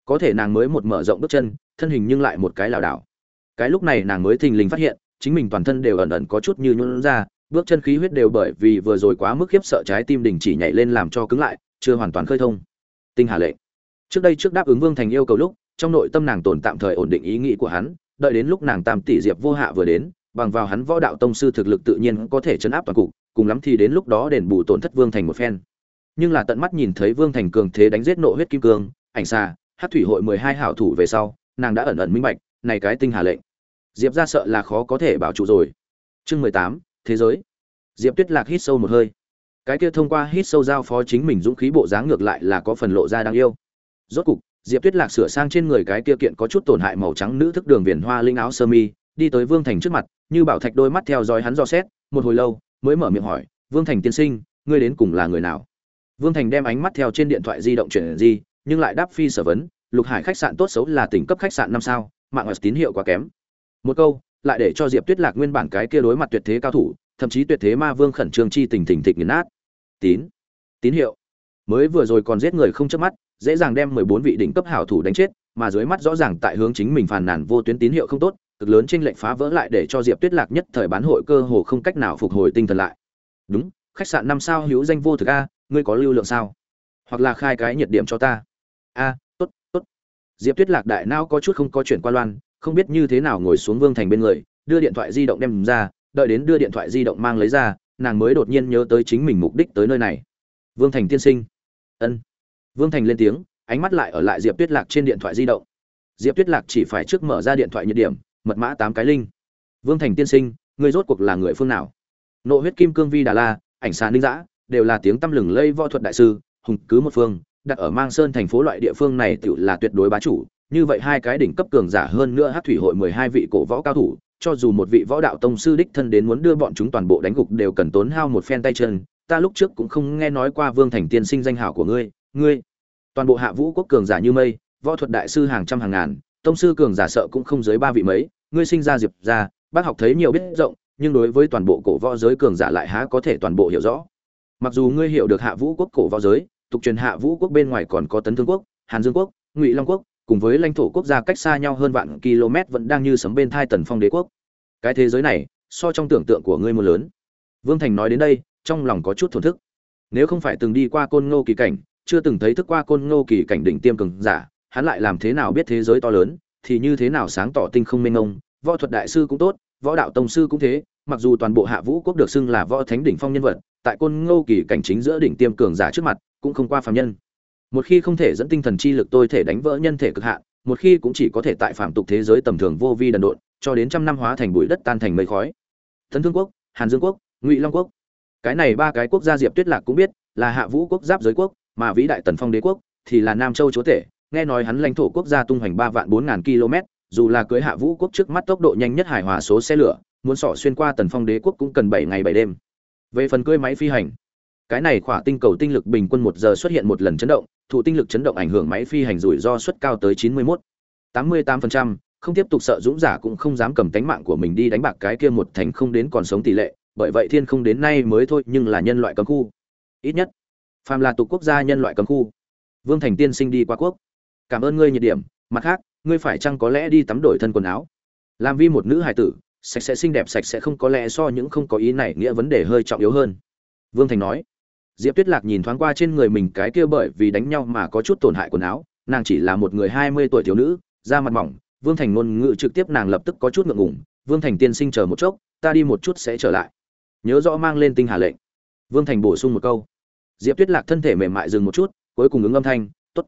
Có thể nàng mới một mở rộng bước chân, thân hình nhưng lại một cái lảo đảo. Cái lúc này nàng mới thình lình phát hiện, chính mình toàn thân đều ẩn ẩn có chút như nhuận ra, bước chân khí huyết đều bởi vì vừa rồi quá mức khiếp sợ trái tim đình chỉ nhảy lên làm cho cứng lại chưa hoàn toàn khơi thông. Tinh hà lệnh. Trước đây trước đáp ứng vương thành yêu cầu lúc, trong nội tâm nàng tồn tạm thời ổn định ý nghĩ của hắn, đợi đến lúc nàng tam tỷ diệp vô hạ vừa đến, bằng vào hắn võ đạo tông sư thực lực tự nhiên có thể chấn áp toàn cục, cùng lắm thì đến lúc đó đền bù tổn thất vương thành một phen. Nhưng là tận mắt nhìn thấy vương thành cường thế đánh giết nộ huyết kim cương, ảnh xa hát thủy hội mười hai hảo thủ về sau, nàng đã ẩn ẩn minh bạch, này cái tinh hà lệnh. Diệp ra sợ là khó có thể bảo trụ rồi. Chương mười tám, thế giới. Diệp tuyết lạc hít sâu một hơi cái kia thông qua hít sâu giao phó chính mình dũng khí bộ dáng ngược lại là có phần lộ ra đáng yêu. Rốt cục, diệp tuyết lạc sửa sang trên người cái kia kiện có chút tổn hại màu trắng nữ thức đường viền hoa linh áo sơ mi, đi tới vương thành trước mặt, như bảo thạch đôi mắt theo dõi hắn dò xét, một hồi lâu, mới mở miệng hỏi, vương thành tiên sinh, ngươi đến cùng là người nào? Vương thành đem ánh mắt theo trên điện thoại di động chuyển di, nhưng lại đáp phi sở vấn, lục hải khách sạn tốt xấu là tỉnh cấp khách sạn năm sao, mạng ở tín hiệu quá kém. Một câu, lại để cho diệp tuyết lạc nguyên bản cái kia đối mặt tuyệt thế cao thủ, thậm chí tuyệt thế ma vương khẩn trương chi tình thình thịch nghiền nát tín tín hiệu. Mới vừa rồi còn giết người không chớp mắt, dễ dàng đem mười bốn vị đỉnh cấp hảo thủ đánh chết, mà dưới mắt rõ ràng tại hướng chính mình phàn nàn vô tuyến tín hiệu không tốt, cực lớn trên lệnh phá vỡ lại để cho diệp tuyết lạc nhất thời bán hội cơ hồ không cách nào phục hồi tinh thần lại. Đúng, khách sạn năm sao hữu danh vô thực a, ngươi có lưu lượng sao? Hoặc là khai cái nhiệt điểm cho ta. A, tốt tốt. Diệp tuyết lạc đại não có chút không có chuyện qua loan, không biết như thế nào ngồi xuống vương thành bên người, đưa điện thoại di động đem ra, đợi đến đưa điện thoại di động mang lấy ra nàng mới đột nhiên nhớ tới chính mình mục đích tới nơi này. Vương thành tiên sinh. Ân. Vương thành lên tiếng, ánh mắt lại ở lại diệp tuyết lạc trên điện thoại di động. Diệp tuyết lạc chỉ phải trước mở ra điện thoại nhiệt điểm, mật mã tám cái linh vương thành tiên sinh người rốt cuộc là người phương nào? Nộ huyết kim cương vi đà la, ảnh xà ninh giã đều là tiếng tăm lừng lây võ thuật đại sư, hùng cứ một phương, đặt ở mang sơn thành phố loại địa phương này tự là tuyệt đối bá chủ, như vậy hai cái đỉnh cấp cường giả hơn nữa hát thủy hội mười hai vị cổ võ cao thủ cho dù một vị võ đạo tông sư đích thân đến muốn đưa bọn chúng toàn bộ đánh gục đều cần tốn hao một phen tay chân, ta lúc trước cũng không nghe nói qua vương thành tiên sinh danh hảo của ngươi ngươi. Toàn bộ hạ vũ quốc cường giả như mây, võ thuật đại sư hàng trăm hàng ngàn, tông sư cường giả sợ cũng không dưới ba vị mấy, ngươi sinh ra diệp ra bác học thấy nhiều biết rộng, nhưng đối với toàn bộ cổ võ giới cường giả lại há có thể toàn bộ hiểu rõ. Mặc dù ngươi hiểu được hạ vũ quốc cổ võ giới, tục truyền hạ vũ quốc bên ngoài còn có tấn thương quốc, hàn dương quốc, ngụy long quốc cùng với lãnh thổ quốc gia cách xa nhau hơn vạn km vẫn đang như sấm bên thai tần phong đế quốc. Cái thế giới này, so trong tưởng tượng của ngươi mưa lớn. Vương thành nói đến đây, trong lòng có chút thổn thức. Nếu không phải từng đi qua côn ngô kỳ cảnh, chưa từng thấy thức qua côn ngô kỳ cảnh đỉnh tiêm cường giả, hắn lại làm thế nào biết thế giới to lớn, thì như thế nào sáng tỏ tinh không mênh mông, võ thuật đại sư cũng tốt, võ đạo tông sư cũng thế, mặc dù toàn bộ hạ vũ quốc được xưng là võ thánh đỉnh phong nhân vật, tại côn ngô kỳ cảnh chính giữa đỉnh tiêm cường giả trước mặt, cũng không qua phàm nhân một khi không thể dẫn tinh thần chi lực tôi thể đánh vỡ nhân thể cực hạn, một khi cũng chỉ có thể tại phạm tục thế giới tầm thường vô vi đần độn, cho đến trăm năm hóa thành bụi đất tan thành mây khói. Tấn thương quốc, hàn dương quốc, ngụy long quốc. Cái này ba cái quốc gia diệp tuyết lạc cũng biết, là hạ vũ quốc giáp giới quốc, mà vĩ đại tần phong đế quốc, thì là nam châu chúa tể, nghe nói hắn lãnh thổ quốc gia tung hoành ba vạn bốn ngàn km, dù là cưới hạ vũ quốc trước mắt tốc độ nhanh nhất hài hòa số xe lửa, muốn sỏ xuyên qua tần phong đế quốc cũng cần bảy ngày bảy đêm. Về phần cưới máy phi hành, cái này khỏa tinh cầu tinh lực bình quân một giờ xuất hiện một lần chấn động thụ tinh lực chấn động ảnh hưởng máy phi hành rủi ro suất cao tới chín mươi 91, 88%, không tiếp tục sợ dũng giả cũng không dám cầm tánh mạng của mình đi đánh bạc cái kia một thành không đến còn sống tỷ lệ bởi vậy thiên không đến nay mới thôi nhưng là nhân loại cấm khu. Ít nhất phàm là tục quốc gia nhân loại cấm khu. Vương thành tiên sinh đi qua quốc. Cảm ơn ngươi nhiệt điểm. Mặt khác ngươi phải chăng có lẽ đi tắm đổi thân quần áo? Làm vi một nữ hài tử sạch sẽ xinh đẹp sạch sẽ không có lẽ so những không có ý này nghĩa vấn đề hơi trọng yếu hơn. Vương thành nói diệp tuyết lạc nhìn thoáng qua trên người mình cái kia bởi vì đánh nhau mà có chút tổn hại quần áo, nàng chỉ là một người hai mươi tuổi thiếu nữ, da mặt mỏng, vương thành ngôn ngữ trực tiếp nàng lập tức có chút ngượng ngùng, vương thành tiên sinh chờ một chốc, ta đi một chút sẽ trở lại. Nhớ rõ mang lên tinh hà lệnh. Vương thành bổ sung một câu. Diệp tuyết lạc thân thể mềm mại dừng một chút, cuối cùng ứng âm thanh t ố t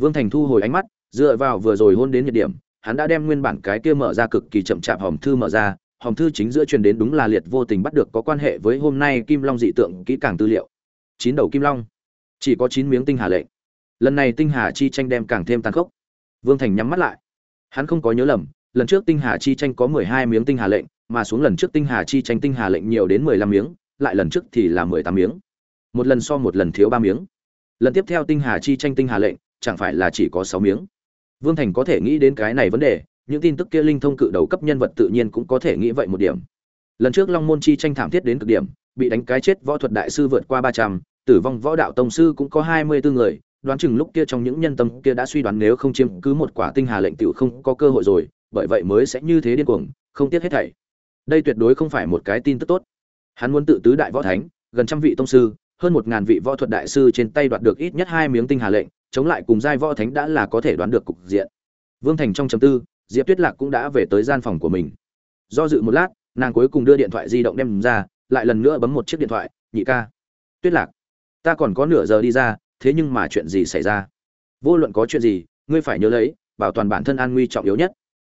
vương thành thu hồi ánh mắt, dựa vào vừa rồi hôn đến nhiệt điểm, hắn đã đem nguyên bản cái kia mở ra cực kỳ chậm chạp hòm thư mở ra, hòm thư chính giữa truyền đến đúng là liệt vô tình bắt được có quan hệ với hôm nay kim long dị tượng kỹ càng tư liệu chín đầu kim long. Chỉ có chín miếng tinh hà lệnh lần này tinh hà chi tranh đem càng thêm tàn khốc. Vương thành nhắm mắt lại. Hắn không có nhớ lầm, lần trước tinh hà chi tranh có mười hai miếng tinh hà lệnh, mà xuống lần trước tinh hà chi tranh tinh hà lệnh nhiều đến mười lăm miếng, lại lần trước thì là mười tám miếng. Một lần so một lần thiếu ba miếng. Lần tiếp theo tinh hà chi tranh tinh hà lệnh, chẳng phải là chỉ có sáu miếng. Vương thành có thể nghĩ đến cái này vấn đề, những tin tức kia linh thông cự đầu cấp nhân vật tự nhiên cũng có thể nghĩ vậy một điểm. Lần trước long môn chi tranh thảm thiết đến cực điểm bị đánh cái chết võ thuật đại sư vượt qua ba trăm, tử vong võ đạo tông sư cũng có hai mươi bốn người, đoán chừng lúc kia trong những nhân tâm kia đã suy đoán nếu không chiếm cứ một quả tinh hà lệnh tiểu không có cơ hội rồi, bởi vậy mới sẽ như thế điên cuồng, không tiếc hết thảy. Đây tuyệt đối không phải một cái tin tức tốt. Hắn muốn tự tứ đại võ thánh, gần trăm vị tông sư, hơn một ngàn vị võ thuật đại sư trên tay đoạt được ít nhất hai miếng tinh hà lệnh, chống lại cùng giai võ thánh đã là có thể đoán được cục diện. Vương thành trong chấm tư, diệp tuyết lạc cũng đã về tới gian phòng của mình. Do dự một lát, nàng cuối cùng đưa điện thoại di động đem ra lại lần nữa bấm một chiếc điện thoại, nhị ca, tuyết lạc, ta còn có nửa giờ đi ra, thế nhưng mà chuyện gì xảy ra? Vô luận có chuyện gì, ngươi phải nhớ lấy, bảo toàn bản thân an nguy trọng yếu nhất.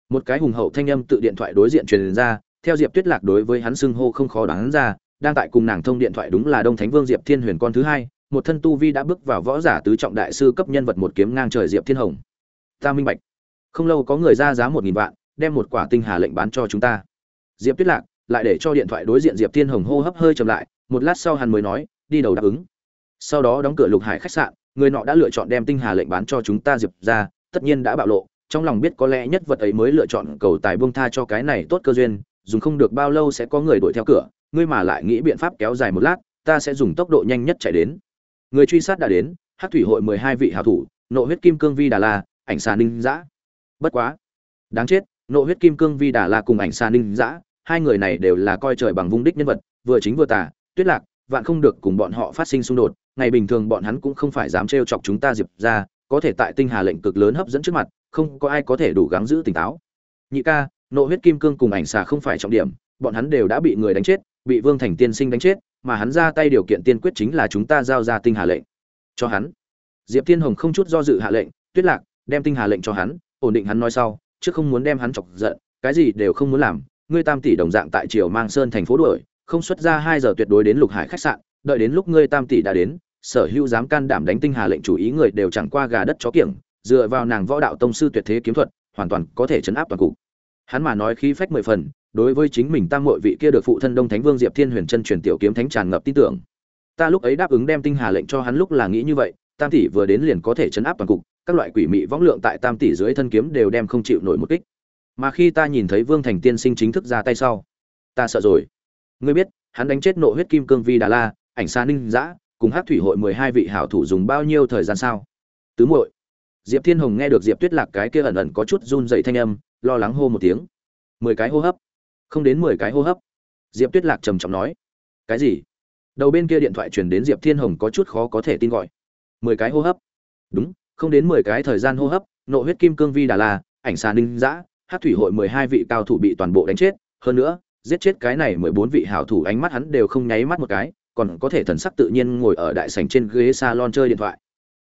Một cái hùng hậu thanh âm tự điện thoại đối diện truyền ra, theo diệp tuyết lạc đối với hắn xưng hô không khó đoán ra, đang tại cùng nàng thông điện thoại đúng là đông thánh vương diệp thiên huyền con thứ hai, một thân tu vi đã bước vào võ giả tứ trọng đại sư cấp nhân vật một kiếm ngang trời diệp thiên hồng. Ta minh bạch. Không lâu có người ra giá một nghìn vạn, đem một quả tinh hà lệnh bán cho chúng ta. Diệp tuyết lạc lại để cho điện thoại đối diện diệp thiên hồng hô hấp hơi chậm lại, một lát sau hắn mới nói, đi đầu đáp ứng. Sau đó đóng cửa lục hải khách sạn, người nọ đã lựa chọn đem tinh hà lệnh bán cho chúng ta diệp ra, tất nhiên đã bạo lộ, trong lòng biết có lẽ nhất vật ấy mới lựa chọn cầu tài buông tha cho cái này tốt cơ duyên, dùng không được bao lâu sẽ có người đuổi theo cửa, ngươi mà lại nghĩ biện pháp kéo dài một lát, ta sẽ dùng tốc độ nhanh nhất chạy đến. Người truy sát đã đến hát thủy hội mười hai vị hảo thủ, nộ huyết kim cương vi đà la, ảnh xà ninh giã bất quá, đáng chết, nộ huyết kim cương vi đà la cùng ảnh xà ninh giã hai người này đều là coi trời bằng vung đích nhân vật, vừa chính vừa tà, tuyết lạc, vạn không được cùng bọn họ phát sinh xung đột, ngày bình thường bọn hắn cũng không phải dám trêu chọc chúng ta diệp ra, có thể tại tinh hà lệnh cực lớn hấp dẫn trước mặt, không có ai có thể đủ gắng giữ tỉnh táo. Nhị ca, nộ huyết kim cương cùng ảnh xà không phải trọng điểm, bọn hắn đều đã bị người đánh chết, bị vương thành tiên sinh đánh chết, mà hắn ra tay điều kiện tiên quyết chính là chúng ta giao ra tinh hà lệnh cho hắn. Diệp thiên hồng không chút do dự hạ lệnh, tuyết lạc, đem tinh hà lệnh cho hắn, ổn định hắn nói sau, chứ không muốn đem hắn chọc giận, cái gì đều không muốn làm ngươi tam tỷ đồng dạng tại triều mang sơn thành phố đuổi, không xuất ra hai giờ tuyệt đối đến lục hải khách sạn, đợi đến lúc ngươi tam tỷ đã đến, sở hữu dám can đảm đánh tinh hà lệnh chủ ý người đều chẳng qua gà đất chó kiểng, dựa vào nàng võ đạo tông sư tuyệt thế kiếm thuật, hoàn toàn có thể chấn áp toàn cục. Hắn mà nói khí phách mười phần, đối với chính mình tam muội vị kia được phụ thân đông thánh vương diệp thiên huyền chân truyền tiểu kiếm thánh tràn ngập tin tưởng. Ta lúc ấy đáp ứng đem tinh hà lệnh cho hắn lúc là nghĩ như vậy, tam tỷ vừa đến liền có thể chấn áp toàn cục, các loại quỷ mị võng lượng tại tam tỷ dưới thân kiếm đều đem không chịu nổi một kích mà khi ta nhìn thấy vương thành tiên sinh chính thức ra tay sau, ta sợ rồi. Ngươi biết, hắn đánh chết nộ huyết kim cương vi đà la, ảnh xa ninh giã, cùng hát thủy hội mười hai vị hảo thủ dùng bao nhiêu thời gian sao? Tứ muội. Diệp thiên hồng nghe được diệp tuyết lạc cái kia ẩn ẩn có chút run dậy thanh âm, lo lắng hô một tiếng. Mười cái hô hấp. Không đến mười cái hô hấp. Diệp tuyết lạc trầm trọng nói. Cái gì? Đầu bên kia điện thoại truyền đến diệp thiên hồng có chút khó có thể tin gọi. Mười cái hô hấp. Đúng, không đến mười cái thời gian hô hấp, nộ huyết kim cương vi đà la, ảnh xà ninh giã hát thủy hội mười hai vị cao thủ bị toàn bộ đánh chết, hơn nữa, giết chết cái này mười bốn vị hảo thủ ánh mắt hắn đều không nháy mắt một cái, còn có thể thần sắc tự nhiên ngồi ở đại sảnh trên ghế salon chơi điện thoại.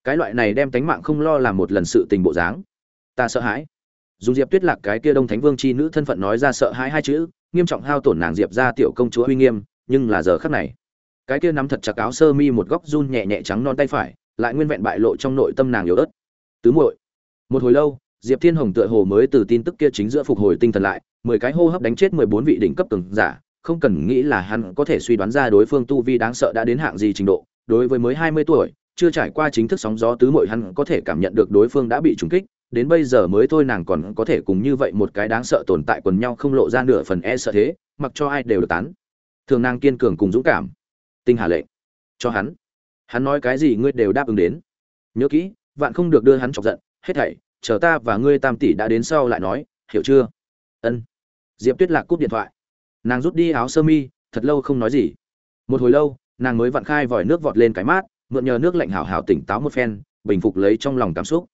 Cái loại này đem tánh mạng không lo làm một lần sự tình bộ dáng. Ta sợ hãi. Dùng diệp tuyết lạc cái kia đông thánh vương c h i nữ thân phận nói ra sợ hãi hai chữ, nghiêm trọng hao tổn nàng diệp ra tiểu công chúa uy nghiêm, nhưng là giờ khắc này, cái kia nắm thật chặt áo sơ mi một góc run nhẹ nhẹ trắng non tay phải, lại nguyên vẹn bại lộ trong nội tâm nàng yếu ớt. Tứ muội, một hồi lâu diệp thiên hồng tựa hồ mới từ tin tức kia chính giữa phục hồi tinh thần lại, mười cái hô hấp đánh chết mười bốn vị đỉnh cấp từng giả, không cần nghĩ là hắn có thể suy đoán ra đối phương tu vi đáng sợ đã đến hạng gì trình độ, đối với mới hai mươi tuổi, chưa trải qua chính thức sóng gió tứ muội hắn có thể cảm nhận được đối phương đã bị trúng kích, đến bây giờ mới thôi nàng còn có thể cùng như vậy một cái đáng sợ tồn tại quần nhau không lộ ra nửa phần e sợ thế, mặc cho ai đều được tán. Thường nàng kiên cường cùng dũng cảm, tinh hà lệnh cho hắn. Hắn nói cái gì ngươi đều đáp ứng đến. Nhớ kỹ, vạn không được đưa hắn chọc giận, hết thảy chờ ta và ngươi tam tỷ đã đến sau lại nói, hiểu chưa? Ân. Diệp tuyết lạc cúp điện thoại. Nàng rút đi áo sơ mi, thật lâu không nói gì. Một hồi lâu, nàng mới vặn khai vòi nước vọt lên cái mát, mượn nhờ nước lạnh hảo hảo tỉnh táo một phen, bình phục lấy trong lòng cảm xúc.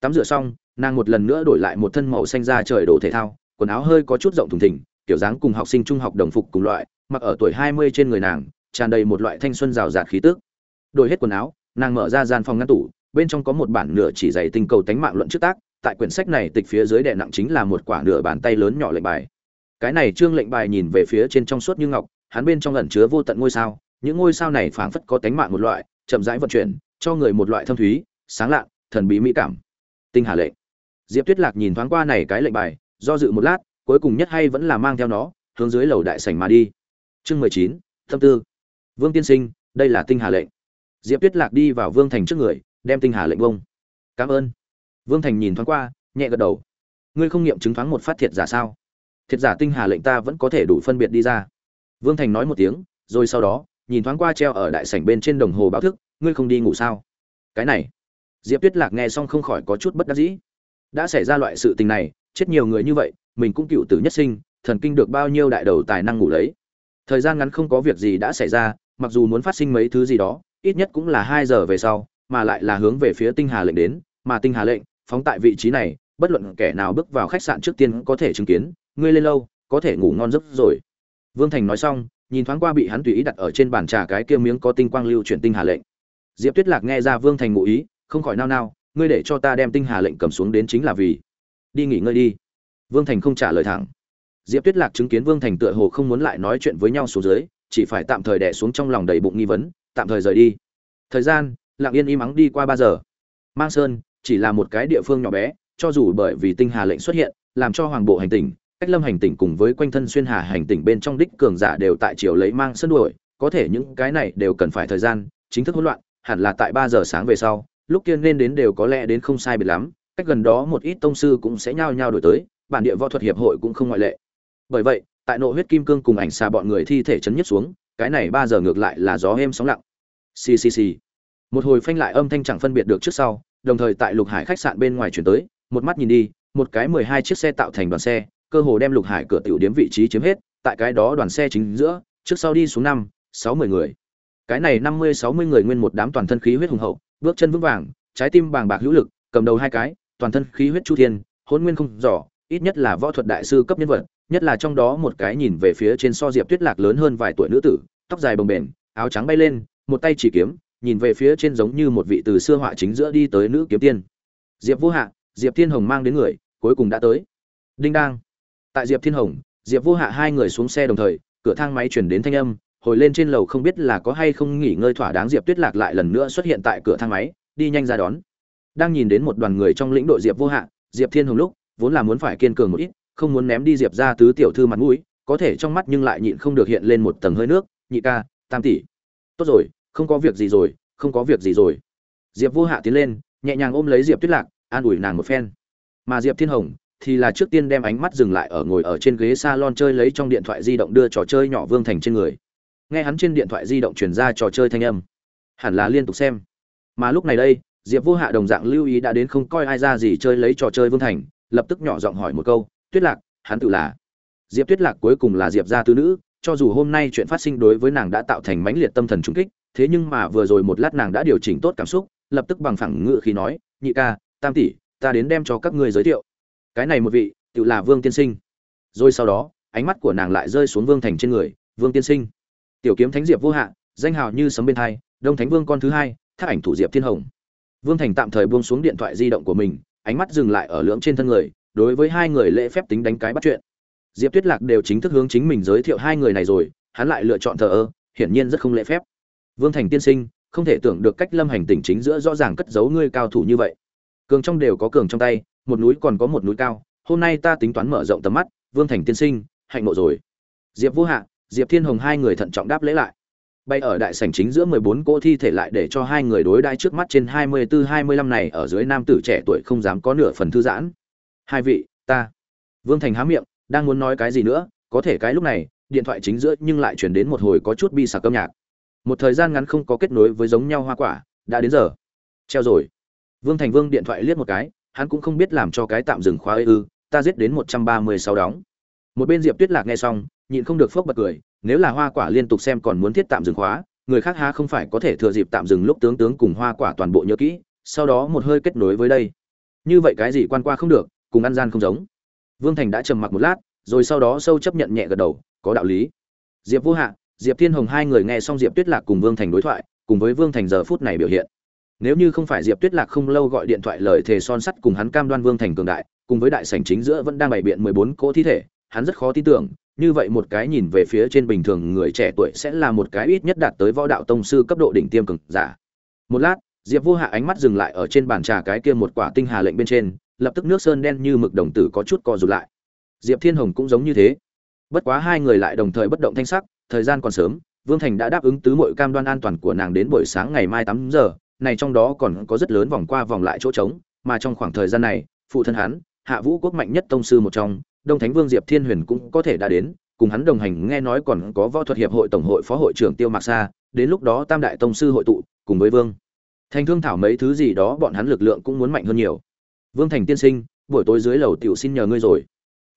Tắm rửa xong, nàng một lần nữa đổi lại một thân màu xanh da trời đồ thể thao, quần áo hơi có chút rộng thùng thình, kiểu dáng cùng học sinh trung học đồng phục cùng loại, mặc ở tuổi hai mươi trên người nàng, tràn đầy một loại thanh xuân rào rạt khí tức. Đổi hết quần áo, nàng mở ra gian phòng ngăn tủ bên trong có một bản nửa chỉ dày tinh cầu tánh mạng luận trước tác, tại quyển sách này tịch phía dưới đè nặng chính là một quả nửa bàn tay lớn nhỏ lệnh bài. Cái này trương lệnh bài nhìn về phía trên trong suốt như ngọc, hắn bên trong ẩn chứa vô tận ngôi sao, những ngôi sao này phảng phất có tánh mạng một loại, chậm rãi vận chuyển, cho người một loại thâm thúy, sáng lạ thần bí mỹ cảm. Tinh hà lệnh diệp tuyết lạc nhìn thoáng qua này cái lệnh bài, do dự một lát, cuối cùng nhất hay vẫn là mang theo nó, hướng dưới lầu đại sảnh mà đi. Chương mười chín tâm tư. Vương tiên sinh, đây là tinh hà lệnh diệp tuyết lạc đi vào vương thành trước người đem tinh hà lệnh bông. Cảm ơn. Vương thành nhìn thoáng qua, nhẹ gật đầu. Ngươi không nghiệm chứng thoáng một phát thiệt giả sao? Thiệt giả tinh hà lệnh ta vẫn có thể đủ phân biệt đi ra. Vương thành nói một tiếng, rồi sau đó, nhìn thoáng qua treo ở đại sảnh bên trên đồng hồ báo thức, ngươi không đi ngủ sao? Cái này. Diệp tuyết lạc nghe xong không khỏi có chút bất đắc dĩ. Đã xảy ra loại sự tình này, chết nhiều người như vậy, mình cũng cựu tử nhất sinh, thần kinh được bao nhiêu đại đầu tài năng ngủ lấy. Thời gian ngắn không có việc gì đã xảy ra, mặc dù muốn phát sinh mấy thứ gì đó, ít nhất cũng là hai giờ về sau mà lại là hướng về phía tinh hà lệnh đến, mà tinh hà lệnh phóng tại vị trí này, bất luận kẻ nào bước vào khách sạn trước tiên có thể chứng kiến, ngươi lên lâu, có thể ngủ ngon giấc rồi. Vương thành nói xong, nhìn thoáng qua bị hắn tùy ý đặt ở trên bàn trà cái kia miếng có tinh quang lưu chuyển tinh hà lệnh. Diệp tuyết lạc nghe ra vương thành ngụ ý, không khỏi nao nao, ngươi để cho ta đem tinh hà lệnh cầm xuống đến chính là vì đi nghỉ ngơi đi. Vương thành không trả lời thẳng. Diệp tuyết lạc chứng kiến vương thành tựa hồ không muốn lại nói chuyện với nhau xuống dưới, chỉ phải tạm thời đẻ xuống trong lòng đầy bụng nghi vấn, tạm thời rời đi. Thời gian lặng yên im mắng đi qua ba giờ. Mang sơn chỉ là một cái địa phương nhỏ bé, cho dù bởi vì tinh hà lệnh xuất hiện, làm cho hoàng bộ hành tỉnh, cách lâm hành tỉnh cùng với quanh thân xuyên hà hành tỉnh bên trong đích cường giả đều tại triều lấy mang sơn đuổi, có thể những cái này đều cần phải thời gian, chính thức hỗn loạn, hẳn là tại ba giờ sáng về sau, lúc kia nên đến đều có lẽ đến không sai biệt lắm, cách gần đó một ít tông sư cũng sẽ nhao nhao đổi tới, bản địa võ thuật hiệp hội cũng không ngoại lệ. Bởi vậy, tại nội huyết kim cương cùng ảnh xà bọn người thi thể chấn nhất xuống, cái này ba giờ ngược lại là gió êm sóng lặng. Xì xì xì một hồi phanh lại âm thanh chẳng phân biệt được trước sau, đồng thời tại lục hải khách sạn bên ngoài chuyển tới, một mắt nhìn đi, một cái mười hai chiếc xe tạo thành đoàn xe, cơ hồ đem lục hải cửa tiểu điếm vị trí chiếm hết, tại cái đó đoàn xe chính giữa, trước sau đi xuống năm, sáu mươi người. Cái này năm mươi, sáu mươi người nguyên một đám toàn thân khí huyết hùng hậu, bước chân vững vàng, trái tim bàng bạc hữu lực, cầm đầu hai cái, toàn thân khí huyết chu thiên, hôn nguyên không giỏ ít nhất là võ thuật đại sư cấp nhân vật, nhất là trong đó một cái nhìn về phía trên so diệp tuyết lạc lớn hơn vài tuổi nữ tử, tóc dài bồng bềnh, áo trắng bay lên, một tay chỉ kiếm nhìn về phía trên giống như một vị từ xưa họa chính giữa đi tới nữ kiếm tiên. Diệp vô hạ, diệp thiên hồng mang đến người, cuối cùng đã tới. Đinh đang. Tại diệp thiên hồng, diệp vô hạ hai người xuống xe đồng thời, cửa thang máy chuyển đến thanh âm, hồi lên trên lầu không biết là có hay không nghỉ ngơi thỏa đáng diệp tuyết lạc lại lần nữa xuất hiện tại cửa thang máy, đi nhanh ra đón. Đang nhìn đến một đoàn người trong lĩnh đội diệp vô hạ, diệp thiên hồng lúc, vốn là muốn phải kiên cường một ít, không muốn ném đi diệp ra tứ tiểu thư mặt mũi, có thể trong mắt nhưng lại nhịn không được hiện lên một tầng hơi nước. Nhị ca, tam tỷ. Tốt rồi không có việc gì rồi, không có việc gì rồi. Diệp vô hạ tiến lên, nhẹ nhàng ôm lấy diệp tuyết lạc, an ủi nàng một phen. Mà diệp thiên hồng thì là trước tiên đem ánh mắt dừng lại ở ngồi ở trên ghế salon chơi lấy trong điện thoại di động đưa trò chơi nhỏ vương thành trên người. Nghe hắn trên điện thoại di động truyền ra trò chơi thanh âm, hẳn là liên tục xem. Mà lúc này đây, diệp vô hạ đồng dạng lưu ý đã đến không coi ai ra gì chơi lấy trò chơi vương thành, lập tức nhỏ giọng hỏi một câu, tuyết lạc, hắn tự là? Diệp tuyết lạc cuối cùng là diệp gia tứ nữ cho dù hôm nay chuyện phát sinh đối với nàng đã tạo thành mãnh liệt tâm thần trung kích, thế nhưng mà vừa rồi một lát nàng đã điều chỉnh tốt cảm xúc, lập tức bằng phẳng ngự khí nói, nhị ca, tam tỷ, ta đến đem cho các ngươi giới thiệu. Cái này một vị, tự là vương tiên sinh. Rồi sau đó, ánh mắt của nàng lại rơi xuống vương thành trên người, vương tiên sinh. Tiểu kiếm thánh diệp vô hạ, danh hào như sấm bên thai đông thánh vương con thứ hai, thác ảnh thủ diệp thiên hồng. Vương thành tạm thời buông xuống điện thoại di động của mình, ánh mắt dừng lại ở lưỡng trên thân người, đối với hai người lễ phép tính đánh cái bắt chuyện diệp tuyết lạc đều chính thức hướng chính mình giới thiệu hai người này rồi hắn lại lựa chọn thờ ơ hiển nhiên rất không lễ phép vương thành tiên sinh không thể tưởng được cách lâm hành tỉnh chính giữa rõ ràng cất giấu ngươi cao thủ như vậy cường trong đều có cường trong tay một núi còn có một núi cao hôm nay ta tính toán mở rộng tầm mắt vương thành tiên sinh hạnh ngộ rồi diệp vô hạ diệp thiên hồng hai người thận trọng đáp lễ lại bay ở đại sảnh chính giữa mười bốn cỗ thi thể lại để cho hai người đối đãi trước mắt trên hai mươi hai mươi lăm này ở dưới nam tử trẻ tuổi không dám có nửa phần thư giãn. Hai vị, ta. Vương Thành há miệng, đang muốn nói cái gì nữa, có thể cái lúc này, điện thoại chính giữa nhưng lại chuyển đến một hồi có chút bi sạc âm nhạc. Một thời gian ngắn không có kết nối với giống nhau hoa quả, đã đến giờ. Treo rồi. Vương Thành Vương điện thoại liếc một cái, hắn cũng không biết làm cho cái tạm dừng khóa ư, ta giết đến một trăm ba mươi sáu đóng. Một bên Diệp Tuyết Lạc nghe xong, nhịn không được phốc bật cười, nếu là hoa quả liên tục xem còn muốn thiết tạm dừng khóa, người khác há không phải có thể thừa dịp tạm dừng lúc tướng tướng cùng hoa quả toàn bộ nhớ kỹ, sau đó một hơi kết nối với đây. Như vậy cái gì quan qua không được, cùng ăn gian không giống. Vương Thành đã trầm mặc một lát, rồi sau đó sâu chấp nhận nhẹ gật đầu, có đạo lý. Diệp Vô Hạ, Diệp Thiên Hồng hai người nghe xong Diệp Tuyết Lạc cùng Vương Thành đối thoại, cùng với Vương Thành giờ phút này biểu hiện. Nếu như không phải Diệp Tuyết Lạc không lâu gọi điện thoại lời thề son sắt cùng hắn cam đoan Vương Thành cường đại, cùng với đại sảnh chính giữa vẫn đang bày biện 14 cỗ thi thể, hắn rất khó tin tưởng, như vậy một cái nhìn về phía trên bình thường người trẻ tuổi sẽ là một cái ít nhất đạt tới võ đạo tông sư cấp độ đỉnh tiêm cường giả. Một lát, Diệp Vô Hạ ánh mắt dừng lại ở trên bàn trà cái kia một quả tinh hà lệnh bên trên, lập tức nước sơn đen như mực đồng tử có chút co rụt lại. Diệp Thiên Hồng cũng giống như thế. Bất quá hai người lại đồng thời bất động thanh sắc, thời gian còn sớm, Vương Thành đã đáp ứng tứ muội cam đoan an toàn của nàng đến buổi sáng ngày mai tám giờ, này trong đó còn có rất lớn vòng qua vòng lại chỗ trống, mà trong khoảng thời gian này, phụ thân hắn, Hạ Vũ quốc mạnh nhất tông sư một trong, Đông Thánh Vương Diệp Thiên Huyền cũng có thể đã đến, cùng hắn đồng hành nghe nói còn có võ thuật hiệp hội tổng hội phó hội trưởng Tiêu Mạc Sa, đến lúc đó Tam đại tông sư hội tụ, cùng với Vương Thành Thương thảo mấy thứ gì đó bọn hắn lực lượng cũng muốn mạnh hơn nhiều. Vương Thành tiên sinh, buổi tối dưới lầu tiểu xin nhờ ngươi rồi.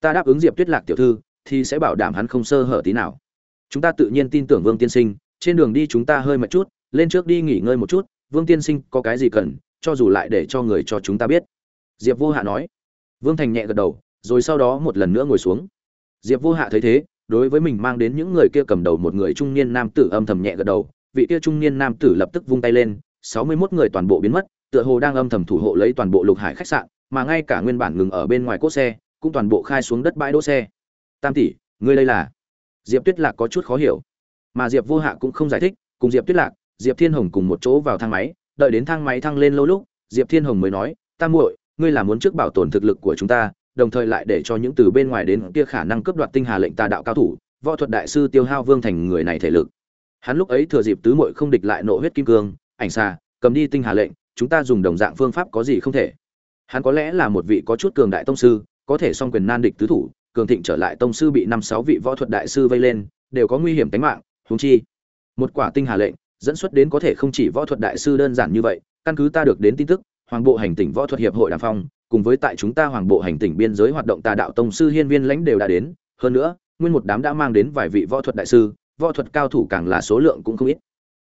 Ta đáp ứng Diệp Tuyết Lạc tiểu thư, thì sẽ bảo đảm hắn không sơ hở tí nào. Chúng ta tự nhiên tin tưởng Vương tiên sinh, trên đường đi chúng ta hơi mệt chút, lên trước đi nghỉ ngơi một chút, Vương tiên sinh có cái gì cần, cho dù lại để cho người cho chúng ta biết. Diệp Vô Hạ nói. Vương Thành nhẹ gật đầu, rồi sau đó một lần nữa ngồi xuống diệp vô hạ thấy thế đối với mình mang đến những người kia cầm đầu một người trung niên nam tử âm thầm nhẹ gật đầu vị kia trung niên nam tử lập tức vung tay lên sáu mươi mốt người toàn bộ biến mất tựa hồ đang âm thầm thủ hộ lấy toàn bộ lục hải khách sạn mà ngay cả nguyên bản ngừng ở bên ngoài cốt xe cũng toàn bộ khai xuống đất bãi đỗ xe. Tam tỷ ngươi đây là? Diệp tuyết lạc có chút khó hiểu. Mà diệp vô hạ cũng không giải thích cùng diệp tuyết lạc diệp thiên hồng cùng một chỗ vào thang máy đợi đến thang máy thăng lên lâu lúc diệp thiên hồng mới nói tam muội ngươi là muốn trước bảo tồn thực lực của chúng ta đồng thời lại để cho những từ bên ngoài đến kia khả năng cướp đoạt tinh hà lệnh tà đạo cao thủ, võ thuật đại sư Tiêu Hao Vương thành người này thể lực. Hắn lúc ấy thừa dịp tứ muội không địch lại nộ huyết kim cương, ảnh xa, cầm đi tinh hà lệnh, chúng ta dùng đồng dạng phương pháp có gì không thể. Hắn có lẽ là một vị có chút cường đại tông sư, có thể song quyền nan địch tứ thủ, cường thịnh trở lại tông sư bị năm sáu vị võ thuật đại sư vây lên, đều có nguy hiểm tính mạng, huống chi, một quả tinh hà lệnh, dẫn xuất đến có thể không chỉ võ thuật đại sư đơn giản như vậy, căn cứ ta được đến tin tức, Hoàng bộ hành tỉnh võ thuật hiệp hội đàm phong, cùng với tại chúng ta hoàng bộ hành tỉnh biên giới hoạt động tà đạo tông sư hiên viên lãnh đều đã đến hơn nữa nguyên một đám đã mang đến vài vị võ thuật đại sư võ thuật cao thủ càng là số lượng cũng không ít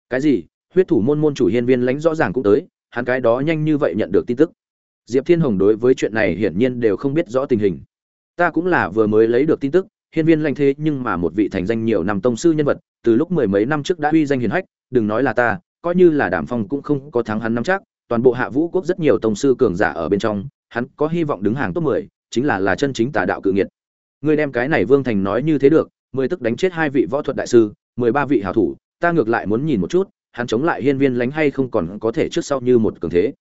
cái gì huyết thủ môn môn chủ hiên viên lãnh rõ ràng cũng tới hắn cái đó nhanh như vậy nhận được tin tức. Diệp thiên hồng đối với chuyện này hiển nhiên đều không biết rõ tình hình. Ta cũng là vừa mới lấy được tin tức, hiên viên lãnh thế nhưng mà một vị thành danh nhiều năm tông sư nhân vật, từ lúc mười mấy năm trước đã uy danh hiền hách, đừng nói là ta, coi như là Đàm phong cũng không có thắng hắn năm chắc, toàn bộ hạ vũ quốc rất nhiều tông sư cường giả ở bên trong, hắn có hy vọng đứng hàng top mười, chính là là chân chính tà đạo cự nghiệt. Người đem cái này vương thành nói như thế được, mười tức đánh chết hai vị võ thuật đại sư, mười ba vị hảo thủ, ta ngược lại muốn nhìn một chút hắn chống lại hiên viên lánh hay không còn có thể trước sau như một cường thế.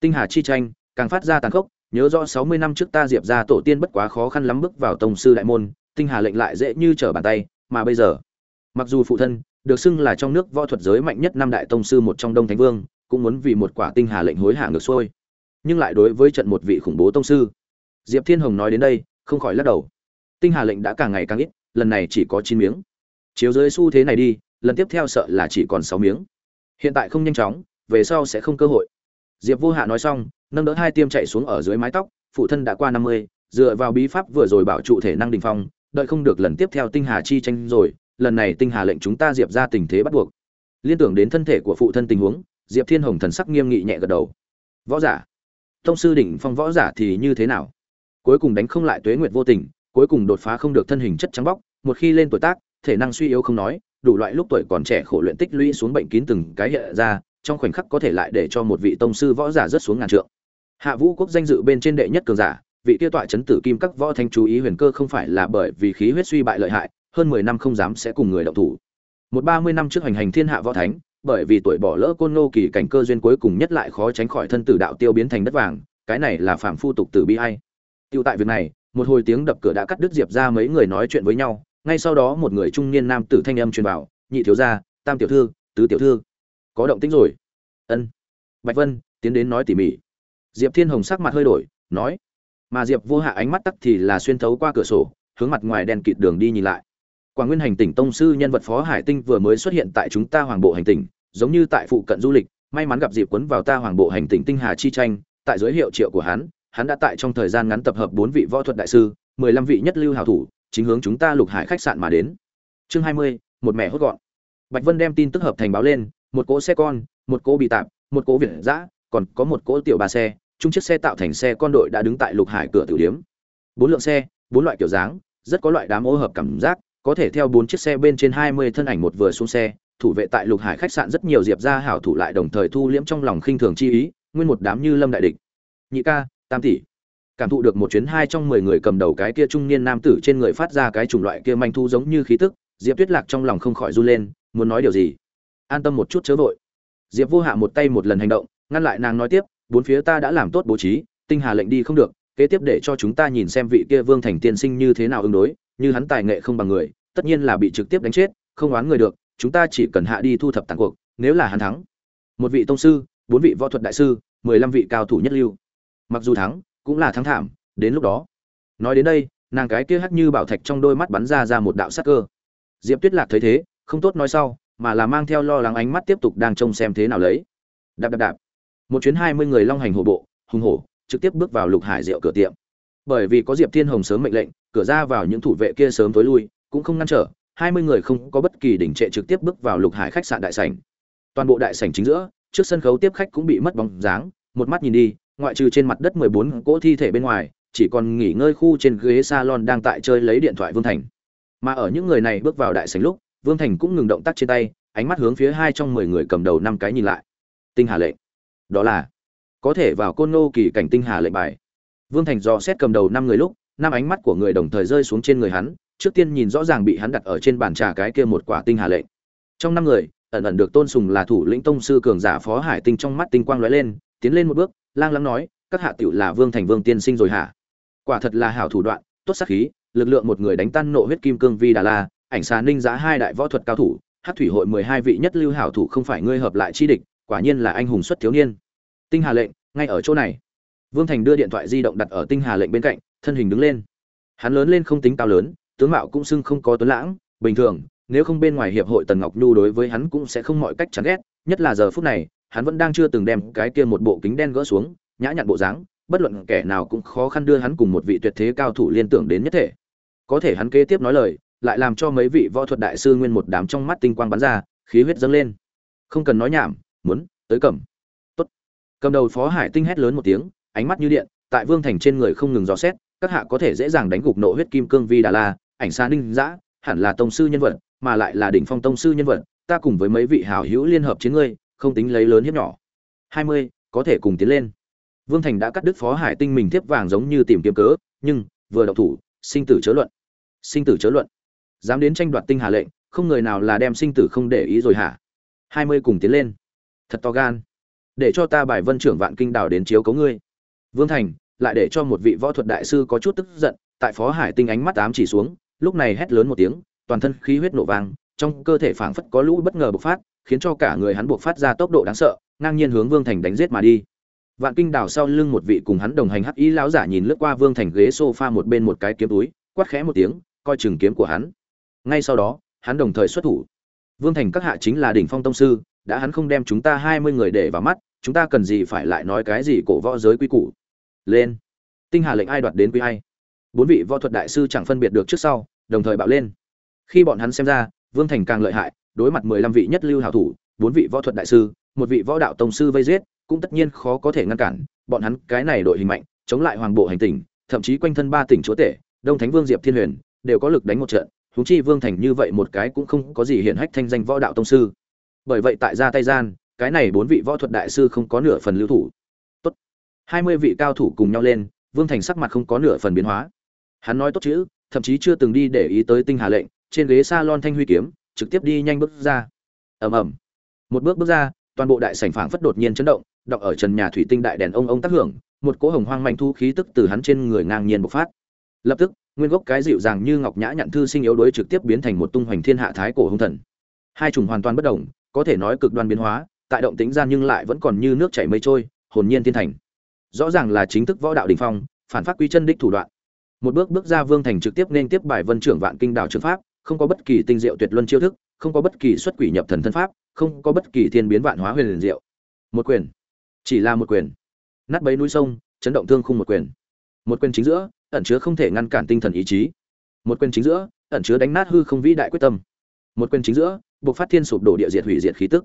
Tinh hà chi tranh, càng phát ra tàn khốc, nhớ rõ sáu mươi năm trước ta diệp ra tổ tiên bất quá khó khăn lắm bước vào tông sư đại môn, tinh hà lệnh lại dễ như trở bàn tay, mà bây giờ, mặc dù phụ thân, được xưng là trong nước võ thuật giới mạnh nhất năm đại tông sư một trong đông thánh vương, cũng muốn vì một quả tinh hà lệnh hối hả ngược xuôi. Nhưng lại đối với trận một vị khủng bố tông sư. Diệp thiên hồng nói đến đây, không khỏi lắc đầu. Tinh hà lệnh đã càng ngày càng ít, lần này chỉ có chín miếng. Chiếu dưới xu thế này đi, lần tiếp theo sợ là chỉ còn sáu miếng hiện tại không nhanh chóng, về sau sẽ không cơ hội. Diệp vô hạ nói xong, nâng đỡ hai tiêm chạy xuống ở dưới mái tóc, phụ thân đã qua năm mươi, dựa vào bí pháp vừa rồi bảo trụ thể năng đình phong, đợi không được lần tiếp theo tinh hà chi tranh rồi, lần này tinh hà lệnh chúng ta diệp ra tình thế bắt buộc. Liên tưởng đến thân thể của phụ thân tình huống, diệp thiên hồng thần sắc nghiêm nghị nhẹ gật đầu. Võ giả. Tông sư đỉnh phong võ giả thì như thế nào? Cuối cùng đánh không lại tuế nguyệt vô tình, cuối cùng đột phá không được thân hình chất trắng bóc, một khi lên tuổi tác, thể năng suy yếu không nói đủ loại lúc tuổi còn trẻ khổ luyện tích lũy xuống bệnh kín từng cái hiện ra, trong khoảnh khắc có thể lại để cho một vị tông sư võ giả rất xuống ngàn trượng. Hạ vũ quốc danh dự bên trên đệ nhất cường giả, vị kia tọa chấn tử kim các võ thanh chú ý huyền cơ không phải là bởi vì khí huyết suy bại lợi hại, hơn mười năm không dám sẽ cùng người động thủ. Một ba mươi năm trước hành hành thiên hạ võ thánh, bởi vì tuổi bỏ lỡ côn ngô kỳ cảnh cơ duyên cuối cùng nhất lại khó tránh khỏi thân tử đạo tiêu biến thành đất vàng, cái này là phạm phu tục tử bi hay tiêu tại việc này, một hồi tiếng đập cửa đã cắt đứt diệp ra mấy người nói chuyện với nhau ngay sau đó một người trung niên nam tử thanh âm truyền vào, nhị thiếu gia, tam tiểu thư, tứ tiểu thư. Có động tĩnh rồi. Ân. Bạch vân tiến đến nói tỉ mỉ. Diệp thiên hồng sắc mặt hơi đổi, nói, mà diệp vô hạ ánh mắt tắc thì là xuyên thấu qua cửa sổ, hướng mặt ngoài đèn kịt đường đi nhìn lại. Quả nguyên hành tỉnh tông sư nhân vật phó hải tinh vừa mới xuất hiện tại chúng ta hoàng bộ hành tỉnh, giống như tại phụ cận du lịch, may mắn gặp dịp quấn vào ta hoàng bộ hành tỉnh tinh hà chi tranh, tại giới hiệu triệu của hắn hắn đã tại trong thời gian ngắn tập hợp bốn vị võ thuật đại sư, mười lăm vị nhất lưu hào thủ chính hướng chúng ta lục hải khách sạn mà đến. Chương hai mươi, một mẹ hốt gọn. Bạch vân đem tin tức hợp thành báo lên, một cỗ xe con, một cỗ bị tạm một cỗ việt giã còn có một cỗ tiểu ba xe, chung chiếc xe tạo thành xe con đội đã đứng tại lục hải cửa tử điếm bốn lượng xe, bốn loại kiểu dáng, rất có loại đám ô hợp cảm giác, có thể theo bốn chiếc xe bên trên hai mươi thân ảnh một vừa xuống xe, thủ vệ tại lục hải khách sạn rất nhiều diệp ra hảo thủ lại đồng thời thu liễm trong lòng khinh thường chi ý, nguyên một đám như lâm đại địch. Nhị ca, tam tỷ cảm thụ được một chuyến hai trong mười người cầm đầu cái kia trung niên nam tử trên người phát ra cái chủng loại kia manh thu giống như khí tức, diệp tuyết lạc trong lòng không khỏi run lên, muốn nói điều gì? An tâm một chút chớ vội. Diệp vô hạ một tay một lần hành động, ngăn lại nàng nói tiếp, bốn phía ta đã làm tốt bố trí, tinh hà lệnh đi không được, kế tiếp để cho chúng ta nhìn xem vị kia vương thành tiên sinh như thế nào ứng đối, như hắn tài nghệ không bằng người, tất nhiên là bị trực tiếp đánh chết, không oán người được, chúng ta chỉ cần hạ đi thu thập tàn cuộc, nếu là hắn thắng. Một vị tông sư, bốn vị võ thuật đại sư, mười lăm vị cao thủ nhất lưu. Mặc dù thắng cũng là thắng thảm, đến lúc đó. Nói đến đây, nàng cái kia hắt như bảo thạch trong đôi mắt bắn ra ra một đạo sắc cơ. Diệp tuyết lạc thấy thế, không tốt nói sau, mà là mang theo lo lắng ánh mắt tiếp tục đang trông xem thế nào lấy. Đạp đạp đạp. Một chuyến hai mươi người long hành hổ bộ, hùng hổ, trực tiếp bước vào lục hải rượu cửa tiệm. Bởi vì có diệp thiên hồng sớm mệnh lệnh, cửa ra vào những thủ vệ kia sớm tối lui, cũng không ngăn trở, hai mươi người không có bất kỳ đỉnh trệ trực tiếp bước vào lục hải khách sạn đại sảnh. Toàn bộ đại sảnh chính giữa, trước sân khấu tiếp khách cũng bị mất bóng dáng, một mắt nhìn đi ngoại trừ trên mặt đất mười bốn cỗ thi thể bên ngoài, chỉ còn nghỉ ngơi khu trên ghế salon đang tại chơi lấy điện thoại vương thành. Mà ở những người này bước vào đại sảnh lúc, vương thành cũng ngừng động tác trên tay, ánh mắt hướng phía hai trong mười người cầm đầu năm cái nhìn lại. Tinh hà lệnh. Đó là, có thể vào côn nô kỳ cảnh tinh hà lệnh bài. Vương thành dò xét cầm đầu năm người lúc, năm ánh mắt của người đồng thời rơi xuống trên người hắn, trước tiên nhìn rõ ràng bị hắn đặt ở trên bàn trà cái kia một quả tinh hà lệnh. Trong năm người, ẩn ẩn được tôn sùng là thủ lĩnh tông sư cường giả phó hải tinh trong mắt tinh quang lóe lên, tiến lên một bước lang lắng nói, các hạ tiểu là vương thành vương tiên sinh rồi hả? Quả thật là hảo thủ đoạn, tốt sắc khí, lực lượng một người đánh tan nộ huyết kim cương vi đà la ảnh xà ninh giá hai đại võ thuật cao thủ, hát thủy hội mười hai vị nhất lưu hảo thủ không phải ngươi hợp lại chi địch, quả nhiên là anh hùng xuất thiếu niên. Tinh hà lệnh, ngay ở chỗ này. Vương thành đưa điện thoại di động đặt ở tinh hà lệnh bên cạnh, thân hình đứng lên. Hắn lớn lên không tính cao lớn, tướng mạo cũng xưng không có tuấn lãng, bình thường, nếu không bên ngoài hiệp hội tần ngọc nhu đối với hắn cũng sẽ không mọi cách chán ghét, nhất là giờ phút này hắn vẫn đang chưa từng đem cái kia một bộ kính đen gỡ xuống, nhã nhặn bộ dáng, bất luận kẻ nào cũng khó khăn đưa hắn cùng một vị tuyệt thế cao thủ liên tưởng đến nhất thể. Có thể hắn kế tiếp nói lời, lại làm cho mấy vị võ thuật đại sư nguyên một đám trong mắt tinh quang bắn ra, khí huyết dâng lên. Không cần nói nhảm, muốn, tới cầm. Tốt. Cầm đầu phó hải tinh hét lớn một tiếng, ánh mắt như điện, tại vương thành trên người không ngừng dò xét, các hạ có thể dễ dàng đánh gục nộ huyết kim cương vi đà la, ảnh xa ninh giã hẳn là tông sư nhân vật, mà lại là đỉnh phong tông sư nhân vật, ta cùng với mấy vị hảo hữu liên hợp chiến ngươi không tính lấy lớn hiếp nhỏ. Hai mươi, có thể cùng tiến lên. Vương thành đã cắt đứt phó hải tinh mình tiếp vàng giống như tìm kiếm cớ, nhưng, vừa đậu thủ, sinh tử chớ luận. Sinh tử chớ luận. Dám đến tranh đoạt tinh hà lệnh, không người nào là đem sinh tử không để ý rồi hả? Hai mươi cùng tiến lên. Thật to gan. Để cho ta bài vân trưởng vạn kinh đảo đến chiếu cấu ngươi. Vương thành, lại để cho một vị võ thuật đại sư có chút tức giận, tại phó hải tinh ánh mắt ám chỉ xuống, lúc này hét lớn một tiếng, toàn thân khí huyết nổ vang, trong cơ thể phảng phất có lũ bất ngờ bộc phát khiến cho cả người hắn buộc phát ra tốc độ đáng sợ, ngang nhiên hướng vương thành đánh giết mà đi. Vạn kinh Đào sau lưng một vị cùng hắn đồng hành hắc ý lão giả nhìn lướt qua vương thành ghế sofa một bên một cái kiếm túi, quát khẽ một tiếng, coi chừng kiếm của hắn. Ngay sau đó, hắn đồng thời xuất thủ. Vương thành các hạ chính là đỉnh phong tông sư, đã hắn không đem chúng ta hai mươi người để vào mắt, chúng ta cần gì phải lại nói cái gì cổ võ giới quy củ? Lên. Tinh hà lệnh ai đoạt đến quy hay bốn vị võ thuật đại sư chẳng phân biệt được trước sau, đồng thời bạo lên. Khi bọn hắn xem ra, vương thành càng lợi hại đối mặt mười lăm vị nhất lưu hảo thủ, bốn vị võ thuật đại sư, một vị võ đạo tông sư vây giết, cũng tất nhiên khó có thể ngăn cản. Bọn hắn, cái này đội hình mạnh, chống lại hoàng bộ hành tỉnh thậm chí quanh thân ba tỉnh chúa tể, đông thánh vương, diệp thiên huyền, đều có lực đánh một trận, huống chi vương thành như vậy một cái cũng không có gì hiển hách thanh danh võ đạo tông sư. Bởi vậy tại ra tay gian, cái này bốn vị võ thuật đại sư không có nửa phần lưu thủ. Tốt. Hai mươi vị cao thủ cùng nhau lên, vương thành sắc mặt không có nửa phần biến hóa. Hắn nói tốt chữ, thậm chí chưa từng đi để ý tới tinh hà lệnh, trên ghế salon thanh huy kiếm trực tiếp đi nhanh bước ra. Ầm ầm. Một bước bước ra, toàn bộ đại sảnh phảng phất đột nhiên chấn động, đọc ở trần nhà thủy tinh đại đèn ông ông tác hưởng, một cỗ hồng hoang mạnh thu khí tức từ hắn trên người ngang nhiên bộc phát. Lập tức, nguyên gốc cái dịu dàng như ngọc nhã nhận thư sinh yếu đuối trực tiếp biến thành một tung hoành thiên hạ thái cổ hung thần. Hai chủng hoàn toàn bất đồng, có thể nói cực đoan biến hóa, tại động tĩnh gian nhưng lại vẫn còn như nước chảy mây trôi, hồn nhiên thiên thành. Rõ ràng là chính thức võ đạo đỉnh phong, phản phát quy chân đích thủ đoạn. Một bước bước ra vương thành trực tiếp nên tiếp bài vân trưởng vạn kinh đạo trường pháp không có bất kỳ tinh diệu tuyệt luân chiêu thức, không có bất kỳ xuất quỷ nhập thần thân pháp, không có bất kỳ thiên biến vạn hóa huyền liền diệu. Một quyền. Chỉ là một quyền. Nát bấy núi sông, chấn động thương khung một quyền. Một quyền chính giữa, ẩn chứa không thể ngăn cản tinh thần ý chí. Một quyền chính giữa, ẩn chứa đánh nát hư không vĩ đại quyết tâm. Một quyền chính giữa, buộc phát thiên sụp đổ địa diệt hủy diệt khí tức.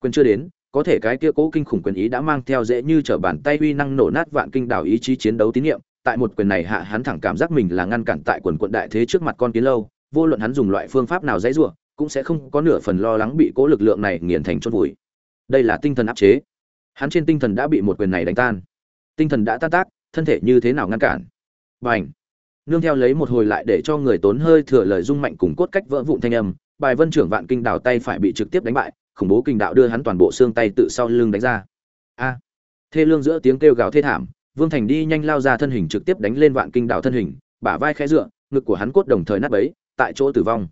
Quyền chưa đến, có thể cái kia cố kinh khủng quyền ý đã mang theo dễ như trở bàn tay uy năng nổ nát vạn kinh đảo ý chí chiến đấu tín nhiệm. Tại một quyền này hạ hắn thẳng cảm giác mình là ngăn cản tại quần quận đại thế trước mặt con kiến lâu vô luận hắn dùng loại phương pháp nào dãy rủa, cũng sẽ không có nửa phần lo lắng bị cố lực lượng này nghiền thành chôn vùi. Đây là tinh thần áp chế. Hắn trên tinh thần đã bị một quyền này đánh tan. Tinh thần đã tan tác thân thể như thế nào ngăn cản? Bành, nương theo lấy một hồi lại để cho người tốn hơi thừa lời dung mạnh cùng cốt cách vỡ vụn thanh âm bài vân trưởng vạn kinh đảo tay phải bị trực tiếp đánh bại khủng bố kinh đạo đưa hắn toàn bộ xương tay tự sau lưng đánh ra. A! Thê lương giữa tiếng kêu gào thê thảm vương thành đi nhanh lao ra thân hình trực tiếp đánh lên vạn kinh đạo thân hình bả vai khẽ dựa ngực của hắn cốt đồng thời nát bấy tại chỗ tử vong.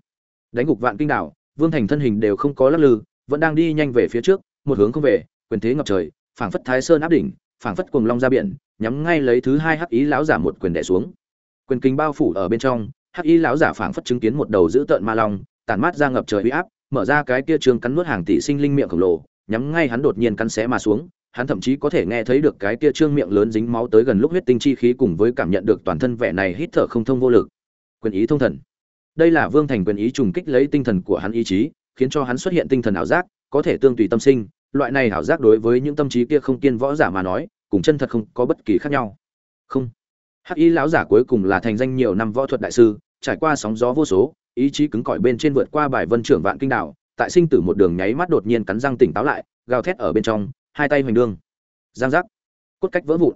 Đánh gục vạn kinh đảo, vương thành thân hình đều không có lắc lư vẫn đang đi nhanh về phía trước một hướng không về quyền thế ngập trời phảng phất thái sơn áp đỉnh phảng phất cuồng long ra biển nhắm ngay lấy thứ hai hắc ý lão giả một quyền đè xuống. Quyền kinh bao phủ ở bên trong hắc ý lão giả phảng phất chứng kiến một đầu dữ tợn ma long tản mát ra ngập trời uy áp mở ra cái kia trường cắn nuốt hàng tỷ sinh linh miệng khổng lồ nhắm ngay hắn đột nhiên cắn xé mà xuống hắn thậm chí có thể nghe thấy được cái kia trương miệng lớn dính máu tới gần lúc huyết tinh chi khí cùng với cảm nhận được toàn thân vẻ này hít thở không thông vô lực. Quyền ý thông thần đây là vương thành quyền ý trùng kích lấy tinh thần của hắn ý chí, khiến cho hắn xuất hiện tinh thần ảo giác, có thể tương tùy tâm sinh. Loại này ảo giác đối với những tâm trí kia không kiên võ giả mà nói, cùng chân thật không có bất kỳ khác nhau. Không. Hắc y lão giả cuối cùng là thành danh nhiều năm võ thuật đại sư, trải qua sóng gió vô số, ý chí cứng cỏi bên trên vượt qua bài vân trưởng vạn kinh đạo tại sinh tử một đường nháy mắt đột nhiên cắn răng tỉnh táo lại, gào thét ở bên trong, hai tay hoành đương giang giác. Cốt cách vỡ vụn.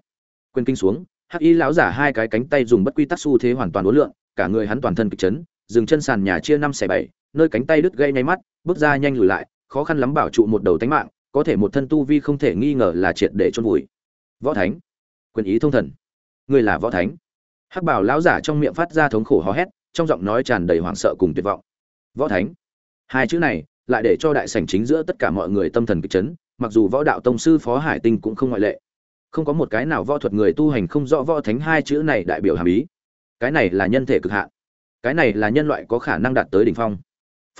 Quên kinh xuống, hắc y lão giả hai cái cánh tay dùng bất quy tắc xu thế hoàn toàn đối lượng cả người hắn toàn thân kịch chấn dừng chân sàn nhà chia năm xẻ bảy, nơi cánh tay đứt gây nháy mắt, bước ra nhanh lùi lại, khó khăn lắm bảo trụ một đầu tánh mạng, có thể một thân tu vi không thể nghi ngờ là triệt để chôn vùi. Võ thánh, quyền ý thông thần. Người là võ thánh. Hắc bảo lão giả trong miệng phát ra thống khổ hò hét, trong giọng nói tràn đầy hoảng sợ cùng tuyệt vọng. Võ thánh. Hai chữ này lại để cho đại sảnh chính giữa tất cả mọi người tâm thần kịch chấn, mặc dù võ đạo tông sư phó hải tinh cũng không ngoại lệ. Không có một cái nào võ thuật người tu hành không rõ võ thánh hai chữ này đại biểu hàm ý. Cái này là nhân thể cực hạn cái này là nhân loại có khả năng đạt tới đỉnh phong.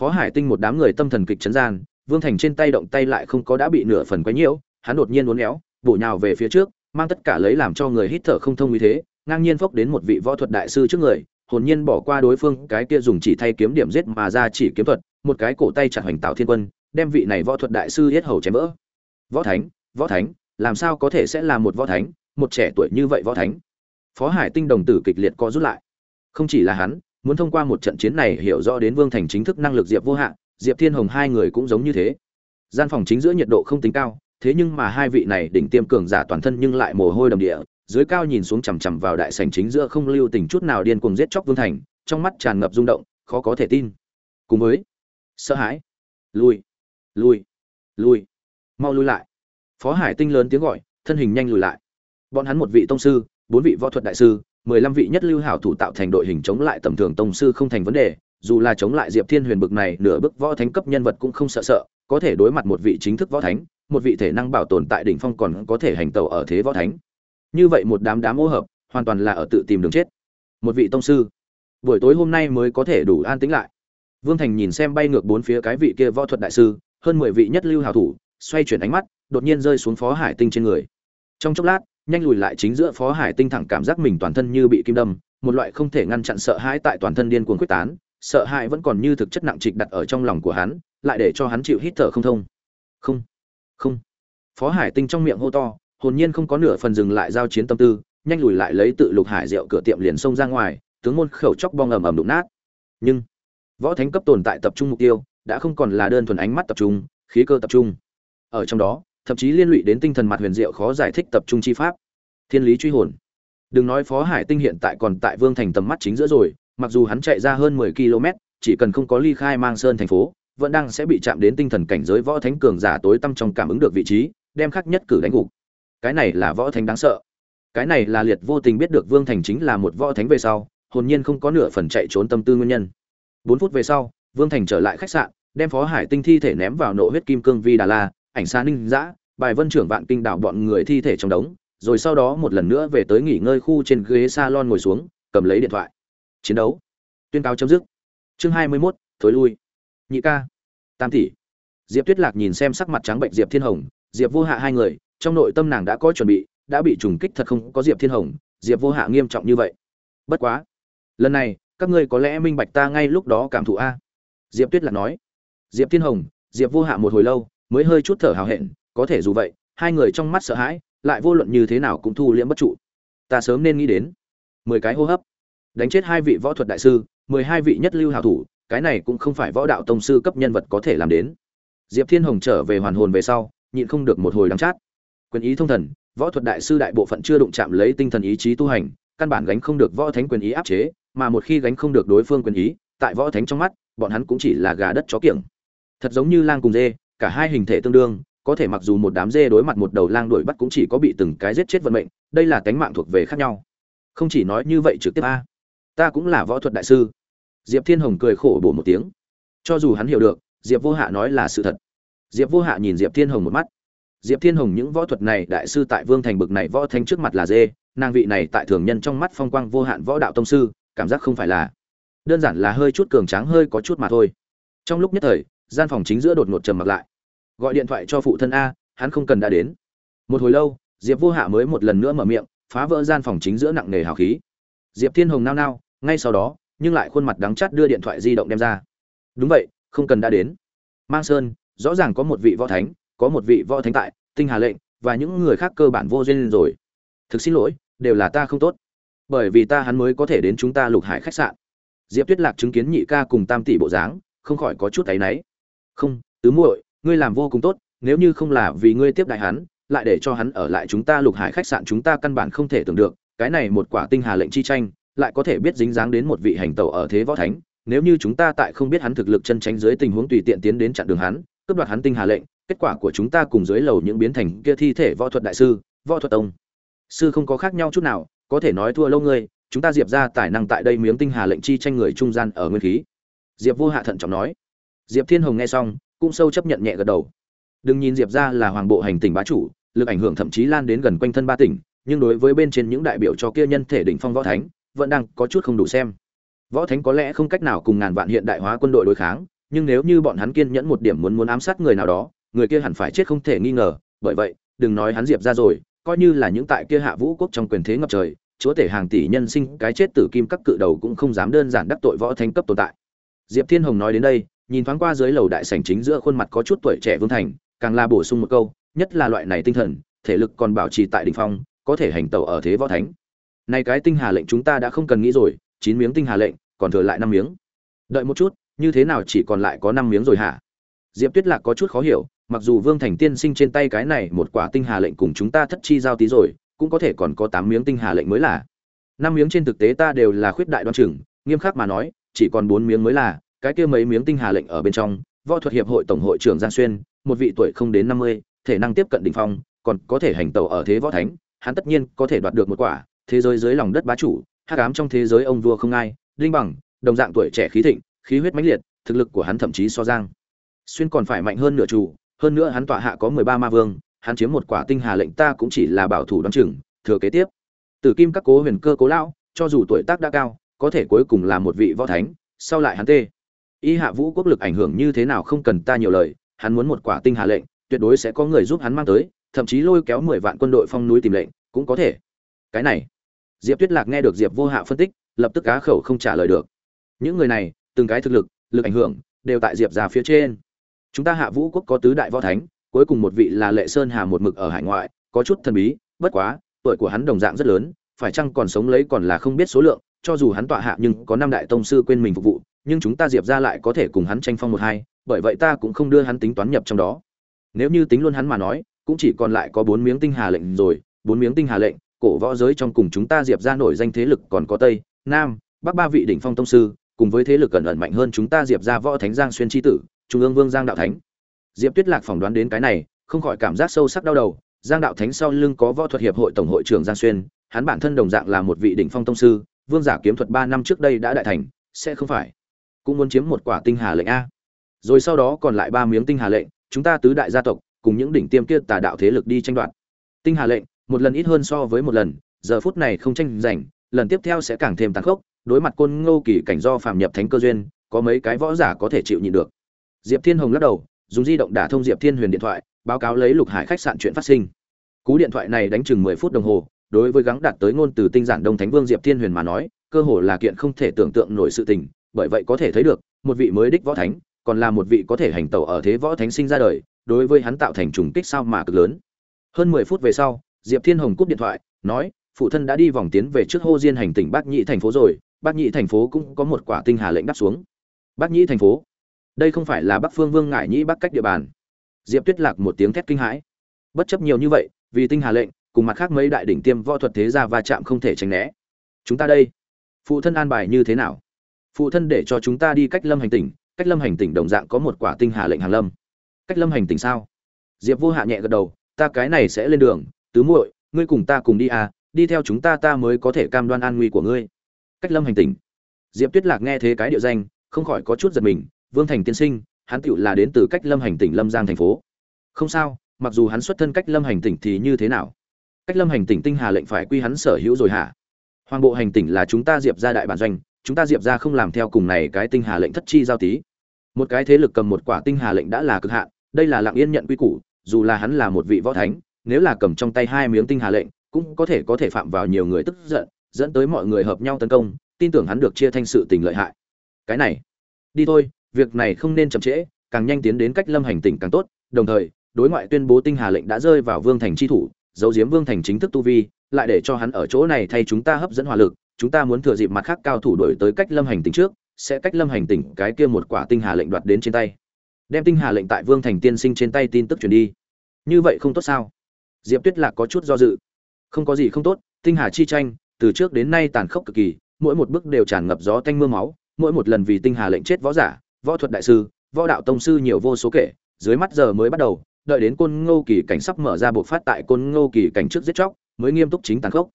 Phó hải tinh một đám người tâm thần kịch chấn gian, vương thành trên tay động tay lại không có đã bị nửa phần quấy nhiễu, hắn đột nhiên uốn éo, bổ nhào về phía trước, mang tất cả lấy làm cho người hít thở không thông như thế, ngang nhiên phốc đến một vị võ thuật đại sư trước người, hồn nhiên bỏ qua đối phương, cái kia dùng chỉ thay kiếm điểm giết mà ra chỉ kiếm thuật, một cái cổ tay chặt hoành tạo thiên quân, đem vị này võ thuật đại sư yết hầu chém vỡ. Võ thánh võ thánh, làm sao có thể sẽ là một võ thánh, một trẻ tuổi như vậy võ thánh? Phó hải tinh đồng tử kịch liệt co rút lại. Không chỉ là hắn muốn thông qua một trận chiến này hiểu rõ đến vương thành chính thức năng lực diệp vô hạn diệp thiên hồng hai người cũng giống như thế. Gian phòng chính giữa nhiệt độ không tính cao thế nhưng mà hai vị này đỉnh tiêm cường giả toàn thân nhưng lại mồ hôi đầm địa dưới cao nhìn xuống chằm chằm vào đại sảnh chính giữa không lưu tình chút nào điên cuồng giết chóc vương thành trong mắt tràn ngập rung động khó có thể tin. Cùng với sợ hãi lùi, lùi, lùi, mau lùi lại. Phó hải tinh lớn tiếng gọi thân hình nhanh lùi lại. Bọn hắn một vị tông sư bốn vị võ thuật đại sư mười lăm vị nhất lưu hảo thủ tạo thành đội hình chống lại tầm thường tông sư không thành vấn đề, dù là chống lại diệp thiên huyền bực này, nửa bước võ thánh cấp nhân vật cũng không sợ sợ, có thể đối mặt một vị chính thức võ thánh, một vị thể năng bảo tồn tại đỉnh phong còn có thể hành tẩu ở thế võ thánh. Như vậy một đám đám ô hợp, hoàn toàn là ở tự tìm đường chết. Một vị tông sư, buổi tối hôm nay mới có thể đủ an tĩnh lại. Vương thành nhìn xem bay ngược bốn phía cái vị kia võ thuật đại sư, hơn mười vị nhất lưu hảo thủ, xoay chuyển ánh mắt, đột nhiên rơi xuống phó hải tinh trên người. Trong chốc lát nhanh lùi lại chính giữa phó hải tinh thẳng cảm giác mình toàn thân như bị kim đâm, một loại không thể ngăn chặn sợ hãi tại toàn thân điên cuồng quyết tán, sợ hãi vẫn còn như thực chất nặng trịch đặt ở trong lòng của hắn, lại để cho hắn chịu hít thở không thông. Không không. Phó hải tinh trong miệng hô to, hồn nhiên không có nửa phần dừng lại giao chiến tâm tư, nhanh lùi lại lấy tự lục hải rượu cửa tiệm liền xông ra ngoài, tướng môn khẩu chóc bong ầm ầm đụng nát. Nhưng, võ thánh cấp tồn tại tập trung mục tiêu, đã không còn là đơn thuần ánh mắt tập trung, khí cơ tập trung. Ở trong đó thậm chí liên lụy đến tinh thần mặt huyền diệu khó giải thích tập trung chi pháp. Thiên lý truy hồn. Đừng nói phó hải tinh hiện tại còn tại vương thành tầm mắt chính giữa rồi, mặc dù hắn chạy ra hơn mười km, chỉ cần không có ly khai mang sơn thành phố, vẫn đang sẽ bị chạm đến tinh thần cảnh giới võ thánh cường giả tối tâm trong cảm ứng được vị trí, đem khắc nhất cử đánh gục. Cái này là võ thánh đáng sợ. Cái này là liệt vô tình biết được vương thành chính là một võ thánh về sau, hồn nhiên không có nửa phần chạy trốn tâm tư nguyên nhân. Bốn phút về sau, vương thành trở lại khách sạn, đem phó hải tinh thi thể ném vào nộ huyết kim cương vi đà la ảnh xa ninh giã bài vân trưởng vạn kinh đảo bọn người thi thể trong đống rồi sau đó một lần nữa về tới nghỉ ngơi khu trên ghế salon ngồi xuống cầm lấy điện thoại. Chiến đấu. Tuyên cáo chấm dứt. Chương hai mươi 21, thối lui. Nhị ca. Tam tỷ. Diệp tuyết lạc nhìn xem sắc mặt trắng bệnh diệp thiên hồng diệp vô hạ hai người trong nội tâm nàng đã có chuẩn bị đã bị trùng kích thật không có diệp thiên hồng diệp vô hạ nghiêm trọng như vậy. Bất quá. Lần này các ngươi có lẽ minh bạch ta ngay lúc đó cảm thụ a. Diệp tuyết lạc nói. Diệp thiên hồng diệp vô hạ một hồi lâu mới hơi chút thở hào hẹn có thể dù vậy, hai người trong mắt sợ hãi, lại vô luận như thế nào cũng thu liễm bất trụ. Ta sớm nên nghĩ đến. Mười cái hô hấp. Đánh chết hai vị võ thuật đại sư, mười hai vị nhất lưu hào thủ, cái này cũng không phải võ đạo tông sư cấp nhân vật có thể làm đến. Diệp thiên hồng trở về hoàn hồn về sau, nhịn không được một hồi đắng chát. Quyền ý thông thần, võ thuật đại sư đại bộ phận chưa đụng chạm lấy tinh thần ý chí tu hành, căn bản gánh không được võ thánh quyền ý áp chế, mà một khi gánh không được đối phương quyền ý, tại võ thánh trong mắt, bọn hắn cũng chỉ là gà đất chó kiểng. Thật giống như lang cùng dê, cả hai hình thể tương đương có thể mặc dù một đám dê đối mặt một đầu lang đuổi bắt cũng chỉ có bị từng cái giết chết vận mệnh, đây là cánh mạng thuộc về khác nhau. Không chỉ nói như vậy trực tiếp a. Ta cũng là võ thuật đại sư. Diệp thiên hồng cười khổ bổ một tiếng. Cho dù hắn hiểu được, diệp vô hạ nói là sự thật. Diệp vô hạ nhìn diệp thiên hồng một mắt. Diệp thiên hồng những võ thuật này đại sư tại vương thành bực này võ thanh trước mặt là dê, nàng vị này tại thường nhân trong mắt phong quang vô hạn võ đạo tông sư, cảm giác không phải là đơn giản là hơi chút cường tráng hơi có chút mà thôi. Trong lúc nhất thời, gian phòng chính giữa đột ngột trầm mặc lại gọi điện thoại cho phụ thân a, hắn không cần đã đến. Một hồi lâu, diệp vô hạ mới một lần nữa mở miệng, phá vỡ gian phòng chính giữa nặng nề hào khí. Diệp thiên hồng nao nao, ngay sau đó, nhưng lại khuôn mặt đắng chắt đưa điện thoại di động đem ra. Đúng vậy, không cần đã đến. Mang sơn, rõ ràng có một vị võ thánh, có một vị võ thánh tại, tinh hà lệnh, và những người khác cơ bản vô duyên rồi. Thực xin lỗi, đều là ta không tốt. Bởi vì ta hắn mới có thể đến chúng ta lục hải khách sạn. Diệp tuyết lạc chứng kiến nhị ca cùng tam tỷ bộ dáng, không khỏi có chút áy náy. Không, tứ muội ngươi làm vô cùng tốt, nếu như không là vì ngươi tiếp đại hắn, lại để cho hắn ở lại chúng ta lục hải khách sạn chúng ta căn bản không thể tưởng được, cái này một quả tinh hà lệnh chi tranh, lại có thể biết dính dáng đến một vị hành tẩu ở thế võ thánh, nếu như chúng ta tại không biết hắn thực lực chân tránh dưới tình huống tùy tiện tiến đến chặn đường hắn, cướp đoạt hắn tinh hà lệnh, kết quả của chúng ta cùng dưới lầu những biến thành kia thi thể võ thuật đại sư, võ thuật tông. Sư không có khác nhau chút nào, có thể nói thua lâu ngươi, chúng ta diệp ra tài năng tại đây miếng tinh hà lệnh chi tranh người trung gian ở nguyên khí. Diệp vô hạ thận trọng nói. Diệp thiên hồng nghe xong cũng sâu chấp nhận nhẹ gật đầu. Đừng nhìn diệp ra là hoàng bộ hành tỉnh bá chủ, lực ảnh hưởng thậm chí lan đến gần quanh thân ba tỉnh, nhưng đối với bên trên những đại biểu cho kia nhân thể đỉnh phong võ thánh, vẫn đang có chút không đủ xem. Võ thánh có lẽ không cách nào cùng ngàn vạn hiện đại hóa quân đội đối kháng, nhưng nếu như bọn hắn kiên nhẫn một điểm muốn muốn ám sát người nào đó, người kia hẳn phải chết không thể nghi ngờ, bởi vậy, đừng nói hắn diệp ra rồi, coi như là những tại kia hạ vũ quốc trong quyền thế ngập trời, chúa tể hàng tỷ nhân sinh, cái chết tử kim các cự đầu cũng không dám đơn giản đắc tội võ thánh cấp tồn tại. Diệp thiên hồng nói đến đây nhìn thoáng qua dưới lầu đại sảnh chính giữa khuôn mặt có chút tuổi trẻ vương thành, càng là bổ sung một câu, nhất là loại này tinh thần, thể lực còn bảo trì tại đỉnh phong, có thể hành tẩu ở thế võ thánh. Này cái tinh hà lệnh chúng ta đã không cần nghĩ rồi, chín miếng tinh hà lệnh, còn thừa lại năm miếng. Đợi một chút, như thế nào chỉ còn lại có năm miếng rồi hả? Diệp tuyết lạc có chút khó hiểu, mặc dù vương thành tiên sinh trên tay cái này một quả tinh hà lệnh cùng chúng ta thất chi giao tí rồi, cũng có thể còn có tám miếng tinh hà lệnh mới là. Năm miếng trên thực tế ta đều là khuyết đại đoan chừng, nghiêm khắc mà nói, chỉ còn bốn miếng mới là cái kia mấy miếng tinh hà lệnh ở bên trong, võ thuật hiệp hội tổng hội trưởng giang xuyên, một vị tuổi không đến năm mươi, thể năng tiếp cận đỉnh phong, còn có thể hành tẩu ở thế võ thánh, hắn tất nhiên có thể đoạt được một quả, thế giới dưới lòng đất bá chủ, hắc ám trong thế giới ông vua không ai, linh bằng, đồng dạng tuổi trẻ khí thịnh, khí huyết mãnh liệt, thực lực của hắn thậm chí so giang xuyên còn phải mạnh hơn nửa chủ, hơn nữa hắn tọa hạ có mười ba ma vương, hắn chiếm một quả tinh hà lệnh ta cũng chỉ là bảo thủ đoán chừng, thừa kế tiếp. Tử kim các cố huyền cơ cố lão, cho dù tuổi tác đã cao, có thể cuối cùng là một vị võ thánh, sau lại hắn tê y hạ vũ quốc lực ảnh hưởng như thế nào không cần ta nhiều lời, hắn muốn một quả tinh hà lệnh, tuyệt đối sẽ có người giúp hắn mang tới, thậm chí lôi kéo mười vạn quân đội phong núi tìm lệnh, cũng có thể. Cái này, diệp tuyết lạc nghe được diệp vô hạ phân tích, lập tức cá khẩu không trả lời được. Những người này, từng cái thực lực lực ảnh hưởng, đều tại diệp gia phía trên. Chúng ta hạ vũ quốc có tứ đại võ thánh, cuối cùng một vị là lệ sơn hà một mực ở hải ngoại, có chút thần bí, bất quá, tuổi của hắn đồng dạng rất lớn, phải chăng còn sống lấy còn là không biết số lượng, cho dù hắn tọa hạ nhưng có năm đại tông sư quên mình phục vụ nhưng chúng ta diệp ra lại có thể cùng hắn tranh phong một hai, bởi vậy ta cũng không đưa hắn tính toán nhập trong đó. Nếu như tính luôn hắn mà nói, cũng chỉ còn lại có bốn miếng tinh hà lệnh rồi, bốn miếng tinh hà lệnh, cổ võ giới trong cùng chúng ta diệp ra nổi danh thế lực còn có tây, nam, bắc ba vị đỉnh phong tông sư, cùng với thế lực cẩn ẩn mạnh hơn chúng ta diệp ra võ thánh giang xuyên tri tử, trung ương vương giang đạo thánh. Diệp tuyết lạc phỏng đoán đến cái này, không khỏi cảm giác sâu sắc đau đầu. Giang đạo thánh sau lưng có võ thuật hiệp hội tổng hội trưởng giang xuyên, hắn bản thân đồng dạng là một vị đỉnh phong tông sư, vương giả kiếm thuật ba năm trước đây đã đại thành, sẽ không phải cũng muốn chiếm một quả tinh hà lệnh a. Rồi sau đó còn lại ba miếng tinh hà lệnh, chúng ta tứ đại gia tộc, cùng những đỉnh tiêm kia tà đạo thế lực đi tranh đoạt. Tinh hà lệnh, một lần ít hơn so với một lần, giờ phút này không tranh giành, lần tiếp theo sẽ càng thêm tàn khốc, đối mặt côn ngô kỳ cảnh do phàm nhập thánh cơ duyên, có mấy cái võ giả có thể chịu nhịn được. Diệp thiên hồng lắc đầu, dùng di động đả thông diệp thiên huyền điện thoại, báo cáo lấy lục hải khách sạn chuyện phát sinh. Cú điện thoại này đánh chừng mười phút đồng hồ, đối với gắng đạt tới ngôn từ tinh giản đông thánh vương diệp thiên huyền mà nói, cơ hồ là kiện không thể tưởng tượng nổi sự tình bởi vậy có thể thấy được, một vị mới đích võ thánh, còn là một vị có thể hành tẩu ở thế võ thánh sinh ra đời, đối với hắn tạo thành trùng kích sao mà cực lớn. Hơn mười phút về sau, diệp thiên hồng cúp điện thoại, nói, phụ thân đã đi vòng tiến về trước hô diên hành tỉnh bắc nhị thành phố rồi bắc nhị thành phố cũng có một quả tinh hà lệnh đáp xuống. Bắc nhị thành phố? Đây không phải là bắc phương vương ngại nhĩ bắc cách địa bàn. Diệp tuyết lạc một tiếng thét kinh hãi. Bất chấp nhiều như vậy, vì tinh hà lệnh, cùng mặt khác mấy đại đỉnh tiêm võ thuật thế gia va chạm không thể tránh né. Chúng ta đây, phụ thân an bài như thế nào? Phụ thân để cho chúng ta đi cách lâm hành tỉnh, cách lâm hành tỉnh đồng dạng có một quả tinh hà lệnh hàng lâm. Cách lâm hành tỉnh sao? Diệp vô hạ nhẹ gật đầu, ta cái này sẽ lên đường, tứ muội, ngươi cùng ta cùng đi à đi theo chúng ta ta mới có thể cam đoan an nguy của ngươi. Cách lâm hành tỉnh. Diệp tuyết lạc nghe thế cái địa danh, không khỏi có chút giật mình, vương thành tiên sinh, hắn tựu là đến từ cách lâm hành tỉnh lâm giang thành phố. Không sao, mặc dù hắn xuất thân cách lâm hành tỉnh thì như thế nào? Cách lâm hành tỉnh tinh hà lệnh phải quy hắn sở hữu rồi hả? Hoàng bộ hành tỉnh là chúng ta diệp ra đại bản doanh chúng ta diệp ra không làm theo cùng này cái tinh hà lệnh thất chi giao tí. Một cái thế lực cầm một quả tinh hà lệnh đã là cực hạn, đây là lặng yên nhận quy củ, dù là hắn là một vị võ thánh, nếu là cầm trong tay hai miếng tinh hà lệnh, cũng có thể có thể phạm vào nhiều người tức giận, dẫn tới mọi người hợp nhau tấn công, tin tưởng hắn được chia thanh sự tình lợi hại. Cái này, đi thôi, việc này không nên chậm trễ, càng nhanh tiến đến cách lâm hành tỉnh càng tốt, đồng thời, đối ngoại tuyên bố tinh hà lệnh đã rơi vào vương thành chi thủ, giấu giếm vương thành chính thức tu vi, lại để cho hắn ở chỗ này thay chúng ta hấp dẫn hỏa lực chúng ta muốn thừa dịp mặt khác cao thủ đổi tới cách lâm hành tỉnh trước, sẽ cách lâm hành tỉnh cái kia một quả tinh hà lệnh đoạt đến trên tay. Đem tinh hà lệnh tại vương thành tiên sinh trên tay tin tức truyền đi. Như vậy không tốt sao? Diệp tuyết lạc có chút do dự. Không có gì không tốt, tinh hà chi tranh, từ trước đến nay tàn khốc cực kỳ, mỗi một bước đều tràn ngập gió tanh mưa máu, mỗi một lần vì tinh hà lệnh chết võ giả, võ thuật đại sư, võ đạo tông sư nhiều vô số kể, dưới mắt giờ mới bắt đầu, đợi đến côn ngô kỳ cảnh sắp mở ra buộc phát tại côn ngô kỳ cảnh trước giết chóc, mới nghiêm túc chính tàn khốc.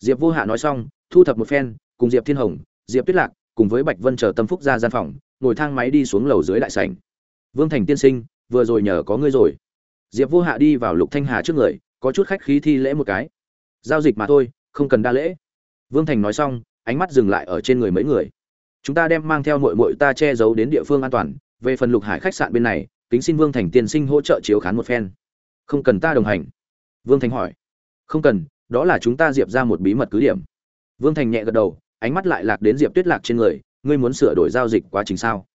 Diệp vô hạ nói xong thu thập một phen, cùng diệp thiên hồng, diệp tuyết lạc, cùng với bạch vân chờ tâm phúc ra gian phòng, ngồi thang máy đi xuống lầu dưới đại sảnh. Vương thành tiên sinh, vừa rồi nhờ có ngươi rồi. Diệp vô hạ đi vào lục thanh hà trước người, có chút khách khí thi lễ một cái. Giao dịch mà thôi, không cần đa lễ. Vương thành nói xong, ánh mắt dừng lại ở trên người mấy người. Chúng ta đem mang theo mội mội ta che giấu đến địa phương an toàn, về phần lục hải khách sạn bên này, kính xin vương thành tiên sinh hỗ trợ chiếu khán một phen. Không cần ta đồng hành. Vương thành hỏi. Không cần, đó là chúng ta diệp ra một bí mật cứ điểm vương thành nhẹ gật đầu, ánh mắt lại lạc đến diệp tuyết lạc trên người, ngươi muốn sửa đổi giao dịch quá trình sao?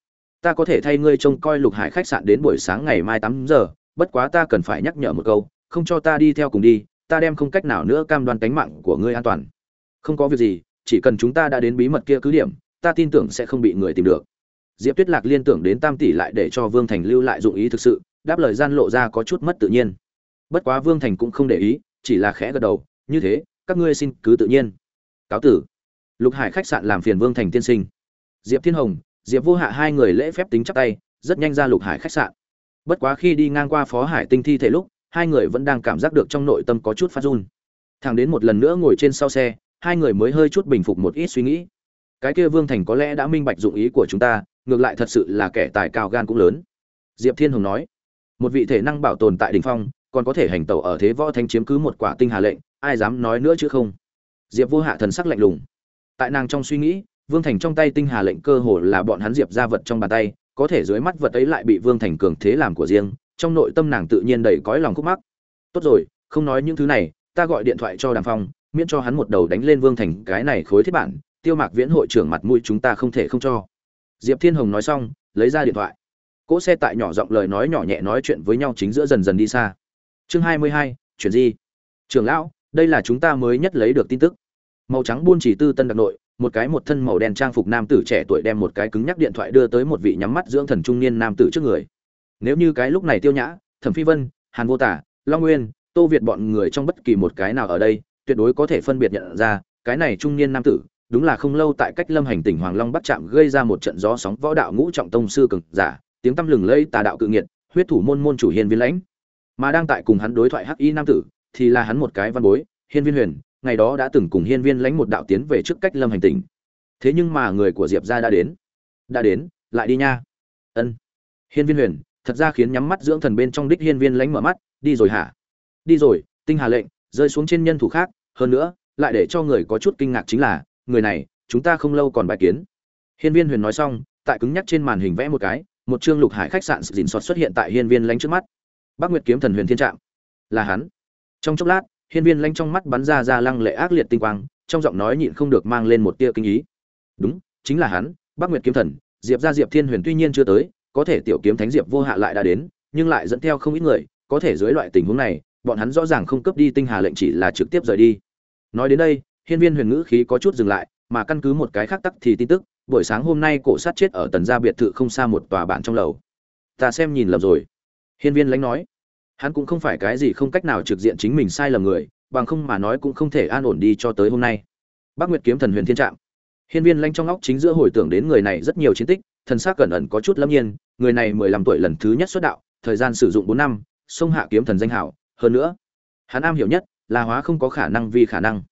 Ta có thể thay ngươi trông coi lục hải khách sạn đến buổi sáng ngày mai tám giờ, bất quá ta cần phải nhắc nhở một câu, không cho ta đi theo cùng đi, ta đem không cách nào nữa cam đoan cánh mạng của ngươi an toàn. Không có việc gì, chỉ cần chúng ta đã đến bí mật kia cứ điểm, ta tin tưởng sẽ không bị người tìm được. Diệp tuyết lạc liên tưởng đến tam tỷ lại để cho vương thành lưu lại dụng ý thực sự, đáp lời gian lộ ra có chút mất tự nhiên. Bất quá vương thành cũng không để ý, chỉ là khẽ gật đầu, như thế, các ngươi xin cứ tự nhiên cáo tử. Lục hải khách sạn làm phiền vương thành tiên sinh. Diệp thiên hồng, diệp vô hạ hai người lễ phép tính chắp tay, rất nhanh ra lục hải khách sạn. Bất quá khi đi ngang qua phó hải tinh thi thể lúc, hai người vẫn đang cảm giác được trong nội tâm có chút phát run. Thằng đến một lần nữa ngồi trên sau xe, hai người mới hơi chút bình phục một ít suy nghĩ. Cái kia vương thành có lẽ đã minh bạch dụng ý của chúng ta, ngược lại thật sự là kẻ tài cao gan cũng lớn. Diệp thiên hồng nói, một vị thể năng bảo tồn tại đỉnh phong, còn có thể hành tẩu ở thế võ thanh chiếm cứ một quả tinh hà lệnh, ai dám nói nữa chứ không? Diệp vô hạ thần sắc lạnh lùng. Tại nàng trong suy nghĩ, vương thành trong tay tinh hà lệnh cơ hồ là bọn hắn diệp ra vật trong bàn tay, có thể dưới mắt vật ấy lại bị vương thành cường thế làm của riêng, trong nội tâm nàng tự nhiên đầy cõi lòng khúc mắc. Tốt rồi, không nói những thứ này, ta gọi điện thoại cho đàm phong, miễn cho hắn một đầu đánh lên vương thành cái này khối thiết bản, tiêu mạc viễn hội trưởng mặt mũi chúng ta không thể không cho. Diệp thiên hồng nói xong, lấy ra điện thoại. Cỗ xe tại nhỏ giọng lời nói nhỏ nhẹ nói chuyện với nhau chính giữa dần dần đi xa. Chương hai mươi hai chuyện gì trưởng lão đây là chúng ta mới nhất lấy được tin tức. Màu trắng buôn chỉ tư tân đặc nội, một cái một thân màu đen trang phục nam tử trẻ tuổi đem một cái cứng nhắc điện thoại đưa tới một vị nhắm mắt dưỡng thần trung niên nam tử trước người. Nếu như cái lúc này tiêu nhã, thẩm phi vân, hàn vô tả, long nguyên, tô việt bọn người trong bất kỳ một cái nào ở đây, tuyệt đối có thể phân biệt nhận ra, cái này trung niên nam tử, đúng là không lâu tại cách lâm hành tỉnh hoàng long bắt chạm gây ra một trận gió sóng võ đạo ngũ trọng tông sư cực giả, tiếng tăm lừng lẫy tà đạo cự nghiệt, huyết thủ môn môn chủ hiền viên lãnh. Mà đang tại cùng hắn đối thoại hắc y nam tử thì là hắn một cái văn bối, hiên viên huyền, ngày đó đã từng cùng hiên viên lãnh một đạo tiến về trước cách lâm hành tỉnh. Thế nhưng mà người của diệp gia đã đến. Đã đến, lại đi nha. Ân. Hiên viên huyền, thật ra khiến nhắm mắt dưỡng thần bên trong đích hiên viên lãnh mở mắt, đi rồi hả? Đi rồi, tinh hà lệnh, rơi xuống trên nhân thủ khác, hơn nữa, lại để cho người có chút kinh ngạc chính là, người này, chúng ta không lâu còn bài kiến. Hiên viên huyền nói xong, tại cứng nhắc trên màn hình vẽ một cái, một chương lục hải khách sạn dình sọt xuất hiện tại hiên viên lãnh trước mắt. Bác nguyệt kiếm thần huyền thiên trạm. Là hắn trong chốc lát, hiên viên lanh trong mắt bắn ra ra lăng lệ ác liệt tinh quang, trong giọng nói nhịn không được mang lên một tia kinh ý. Đúng, chính là hắn bác nguyệt kiếm thần, diệp ra diệp thiên huyền tuy nhiên chưa tới, có thể tiểu kiếm thánh diệp vô hạ lại đã đến, nhưng lại dẫn theo không ít người, có thể dưới loại tình huống này, bọn hắn rõ ràng không cấp đi tinh hà lệnh chỉ là trực tiếp rời đi. Nói đến đây, hiên viên huyền ngữ khí có chút dừng lại, mà căn cứ một cái khác tắc thì tin tức, buổi sáng hôm nay cổ sát chết ở tần gia biệt thự không xa một tòa bạn trong lầu. Ta xem nhìn lầm rồi. Hiên viên lãnh nói hắn cũng không phải cái gì không cách nào trực diện chính mình sai lầm người, bằng không mà nói cũng không thể an ổn đi cho tới hôm nay. Bác nguyệt kiếm thần huyền thiên trạm hiên viên lanh trong óc chính giữa hồi tưởng đến người này rất nhiều chiến tích, thần xác cẩn ẩn có chút lâm nhiên, người này mười lăm tuổi lần thứ nhất xuất đạo, thời gian sử dụng bốn năm, sông hạ kiếm thần danh hảo, hơn nữa, hắn am hiểu nhất là hóa không có khả năng vì khả năng.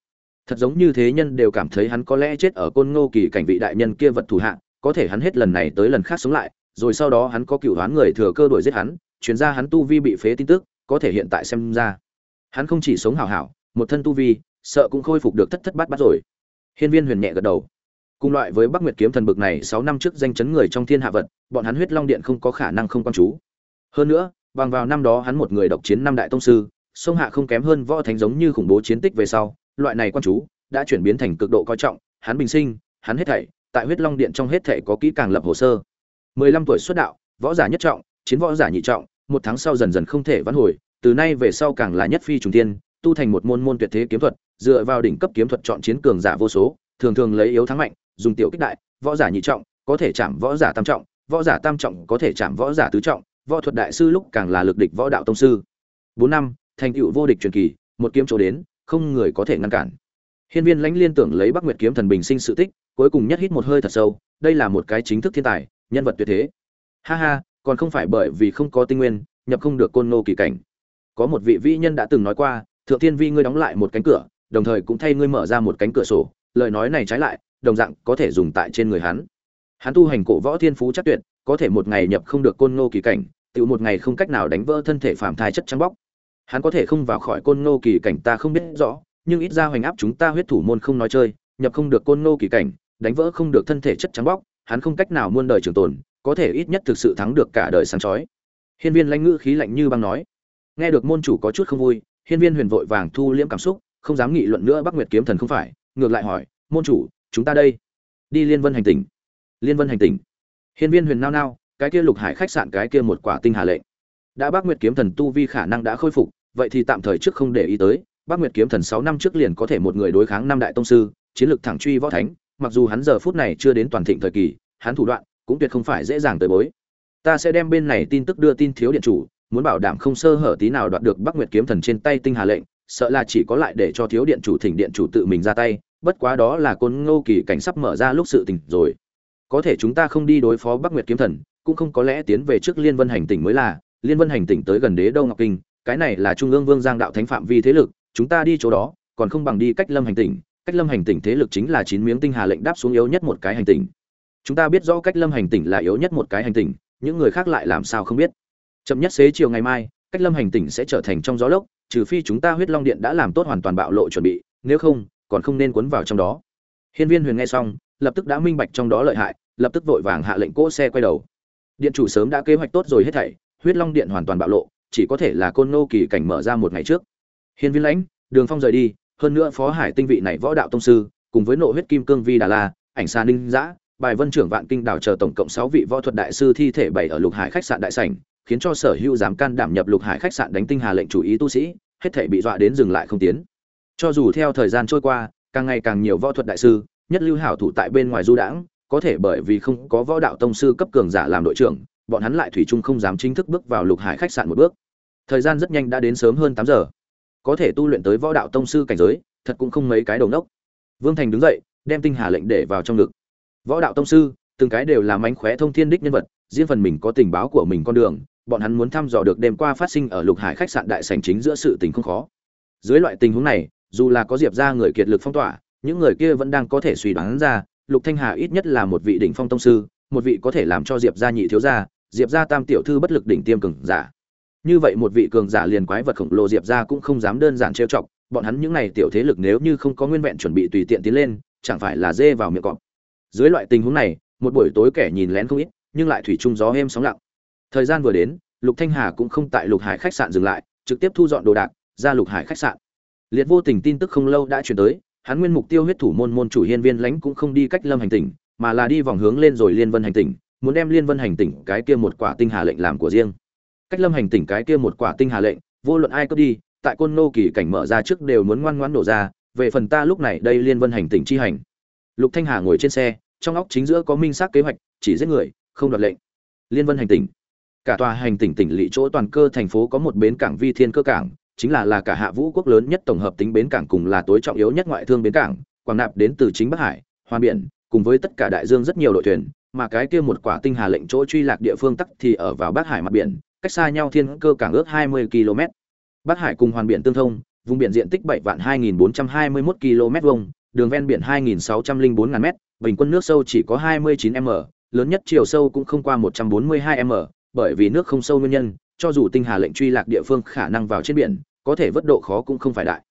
Thật giống như thế nhân đều cảm thấy hắn có lẽ chết ở côn ngô kỳ cảnh vị đại nhân kia vật thủ hạ, có thể hắn hết lần này tới lần khác sống lại, rồi sau đó hắn có cựu đoán người thừa cơ đuổi giết hắn chuyển ra hắn tu vi bị phế tin tức, có thể hiện tại xem ra. Hắn không chỉ sống hảo hảo, một thân tu vi, sợ cũng khôi phục được thất thất bát bát rồi. Hiên viên huyền nhẹ gật đầu. Cùng loại với bắc nguyệt kiếm thần bực này sáu năm trước danh chấn người trong thiên hạ vật, bọn hắn huyết long điện không có khả năng không quan chú. Hơn nữa, bằng vào năm đó hắn một người độc chiến năm đại tông sư, sông hạ không kém hơn võ thánh giống như khủng bố chiến tích về sau, loại này quan chú đã chuyển biến thành cực độ coi trọng, hắn bình sinh, hắn hết thảy, tại huyết long điện trong hết thảy có kỹ càng lập hồ sơ. Mười lăm tuổi xuất đạo, võ giả nhất trọng chiến võ giả nhị trọng, một tháng sau dần dần không thể vãn hồi, từ nay về sau càng là nhất phi trùng tiên tu thành một môn môn tuyệt thế kiếm thuật, dựa vào đỉnh cấp kiếm thuật chọn chiến cường giả vô số, thường thường lấy yếu thắng mạnh, dùng tiểu kích đại, võ giả nhị trọng có thể chạm võ giả tam trọng, võ giả tam trọng có thể chạm võ giả tứ trọng, võ thuật đại sư lúc càng là lực địch võ đạo tông sư. Bốn năm, thành tựu vô địch truyền kỳ, một kiếm chỗ đến, không người có thể ngăn cản. Hiên viên lãnh liên tưởng lấy bắc nguyệt kiếm thần bình sinh sự tích, cuối cùng nhất hít một hơi thật sâu, đây là một cái chính thức thiên tài, nhân vật tuyệt thế. Ha ha còn không phải bởi vì không có tinh nguyên, nhập không được côn nô kỳ cảnh. Có một vị vĩ nhân đã từng nói qua, thượng thiên vi ngươi đóng lại một cánh cửa, đồng thời cũng thay ngươi mở ra một cánh cửa sổ. Lời nói này trái lại, đồng dạng có thể dùng tại trên người hắn. Hắn tu hành cổ võ thiên phú chắc tuyệt, có thể một ngày nhập không được côn nô kỳ cảnh, tự một ngày không cách nào đánh vỡ thân thể phàm thai chất trắng bóc. Hắn có thể không vào khỏi côn nô kỳ cảnh ta không biết rõ, nhưng ít ra hoành áp chúng ta huyết thủ môn không nói chơi, nhập không được côn nô kỳ cảnh, đánh vỡ không được thân thể chất trắng bóc, hắn không cách nào muôn đời trường tồn có thể ít nhất thực sự thắng được cả đời sáng chói. Hiên viên lãnh ngữ khí lạnh như băng nói. Nghe được môn chủ có chút không vui, hiên viên huyền vội vàng thu liễm cảm xúc, không dám nghị luận nữa bắc nguyệt kiếm thần không phải, ngược lại hỏi, môn chủ, chúng ta đây? Đi liên vân hành tỉnh. Liên vân hành tỉnh? Hiên viên huyền nao nao, cái kia lục hải khách sạn, cái kia một quả tinh hà lệnh. Đã bắc nguyệt kiếm thần tu vi khả năng đã khôi phục, vậy thì tạm thời trước không để ý tới, bắc nguyệt kiếm thần sáu năm trước liền có thể một người đối kháng năm đại tông sư, chiến lược thẳng truy võ thánh, mặc dù hắn giờ phút này chưa đến toàn thịnh thời kỳ, hắn thủ đoạn cũng tuyệt không phải dễ dàng tới bối. Ta sẽ đem bên này tin tức đưa tin thiếu điện chủ, muốn bảo đảm không sơ hở tí nào đoạt được bắc nguyệt kiếm thần trên tay tinh hà lệnh, sợ là chỉ có lại để cho thiếu điện chủ thỉnh điện chủ tự mình ra tay, bất quá đó là côn ngô kỳ cảnh sắp mở ra lúc sự tình rồi. Có thể chúng ta không đi đối phó bắc nguyệt kiếm thần, cũng không có lẽ tiến về trước liên vân hành tỉnh mới là, liên vân hành tỉnh tới gần đế đâu ngọc kinh, cái này là trung ương vương giang đạo thánh phạm vi thế lực, chúng ta đi chỗ đó, còn không bằng đi cách lâm hành tỉnh, cách lâm hành tỉnh thế lực chính là chín miếng tinh hà lệnh đáp xuống yếu nhất một cái hành tỉnh chúng ta biết rõ cách lâm hành tỉnh là yếu nhất một cái hành tỉnh, những người khác lại làm sao không biết? Chậm nhất xế chiều ngày mai, cách lâm hành tỉnh sẽ trở thành trong gió lốc, trừ phi chúng ta huyết long điện đã làm tốt hoàn toàn bạo lộ chuẩn bị, nếu không, còn không nên cuốn vào trong đó. Hiên viên huyền nghe xong, lập tức đã minh bạch trong đó lợi hại, lập tức vội vàng hạ lệnh cỗ xe quay đầu. Điện chủ sớm đã kế hoạch tốt rồi hết thảy, huyết long điện hoàn toàn bạo lộ, chỉ có thể là côn nô kỳ cảnh mở ra một ngày trước. Hiên viên lãnh, đường phong rời đi, hơn nữa phó hải tinh vị này võ đạo tông sư, cùng với nội huyết kim cương vi đà la, ảnh xa ninh giã bài vân trưởng vạn kinh đảo chờ tổng cộng sáu vị võ thuật đại sư thi thể bày ở lục hải khách sạn đại sảnh, khiến cho sở hữu dám can đảm nhập lục hải khách sạn đánh tinh hà lệnh chủ ý tu sĩ, hết thể bị dọa đến dừng lại không tiến. Cho dù theo thời gian trôi qua, càng ngày càng nhiều võ thuật đại sư, nhất lưu hảo thủ tại bên ngoài du đãng, có thể bởi vì không có võ đạo tông sư cấp cường giả làm đội trưởng, bọn hắn lại thủy chung không dám chính thức bước vào lục hải khách sạn một bước. Thời gian rất nhanh đã đến sớm hơn tám giờ. Có thể tu luyện tới võ đạo tông sư cảnh giới, thật cũng không mấy cái đầu nốc. Vương thành đứng dậy, đem tinh hà lệnh để vào trong ngực võ đạo tông sư, từng cái đều là mánh khóe thông thiên đích nhân vật, riêng phần mình có tình báo của mình con đường, bọn hắn muốn thăm dò được đêm qua phát sinh ở lục hải khách sạn đại sành chính giữa sự tình không khó. Dưới loại tình huống này, dù là có diệp ra người kiệt lực phong tỏa, những người kia vẫn đang có thể suy đoán ra, lục thanh hà ít nhất là một vị đỉnh phong tông sư, một vị có thể làm cho diệp gia nhị thiếu gia, diệp gia tam tiểu thư bất lực đỉnh tiêm cường giả. Như vậy một vị cường giả liền quái vật khổng lồ diệp gia cũng không dám đơn giản trêu chọc, bọn hắn những này tiểu thế lực nếu như không có nguyên vẹn chuẩn bị tùy tiện tiến lên, chẳng phải là dê vào miệng cọp dưới loại tình huống này, một buổi tối kẻ nhìn lén không ít, nhưng lại thủy chung gió êm sóng lặng. Thời gian vừa đến, lục thanh hà cũng không tại lục hải khách sạn dừng lại, trực tiếp thu dọn đồ đạc, ra lục hải khách sạn. Liệt vô tình tin tức không lâu đã chuyển tới, hắn nguyên mục tiêu huyết thủ môn môn chủ hiên viên lãnh cũng không đi cách lâm hành tỉnh, mà là đi vòng hướng lên rồi liên vân hành tỉnh, muốn đem liên vân hành tỉnh cái kia một quả tinh hà lệnh làm của riêng. Cách lâm hành tỉnh cái kia một quả tinh hà lệnh, vô luận ai có đi, tại côn nô kỳ cảnh mở ra trước đều muốn ngoan ngoãn đổ ra, về phần ta lúc này đây liên vân hành tỉnh chi hành. Lục thanh hà ngồi trên xe trong óc chính giữa có minh xác kế hoạch, chỉ giết người, không đoạt lệnh. Liên vân hành tỉnh. Cả tòa hành tỉnh tỉnh lỵ chỗ toàn cơ thành phố có một bến cảng vi thiên cơ cảng, chính là là cả hạ vũ quốc lớn nhất tổng hợp tính bến cảng cùng là tối trọng yếu nhất ngoại thương bến cảng, quảng nạp đến từ chính bắc hải hoa biển, cùng với tất cả đại dương rất nhiều đội thuyền, mà cái kia một quả tinh hà lệnh chỗ truy lạc địa phương tắc thì ở vào bắc hải mặt biển, cách xa nhau thiên cơ cảng ước 20 km bắc hải cùng hoàn biển tương thông, vùng biển diện tích 7 vạn 2421 km vuông đường ven biển 2604 ngàn m bình quân nước sâu chỉ có 29 m lớn nhất chiều sâu cũng không qua 142 m bởi vì nước không sâu nguyên nhân, cho dù tinh hà lệnh truy lạc địa phương khả năng vào trên biển, có thể vất độ khó cũng không phải đại.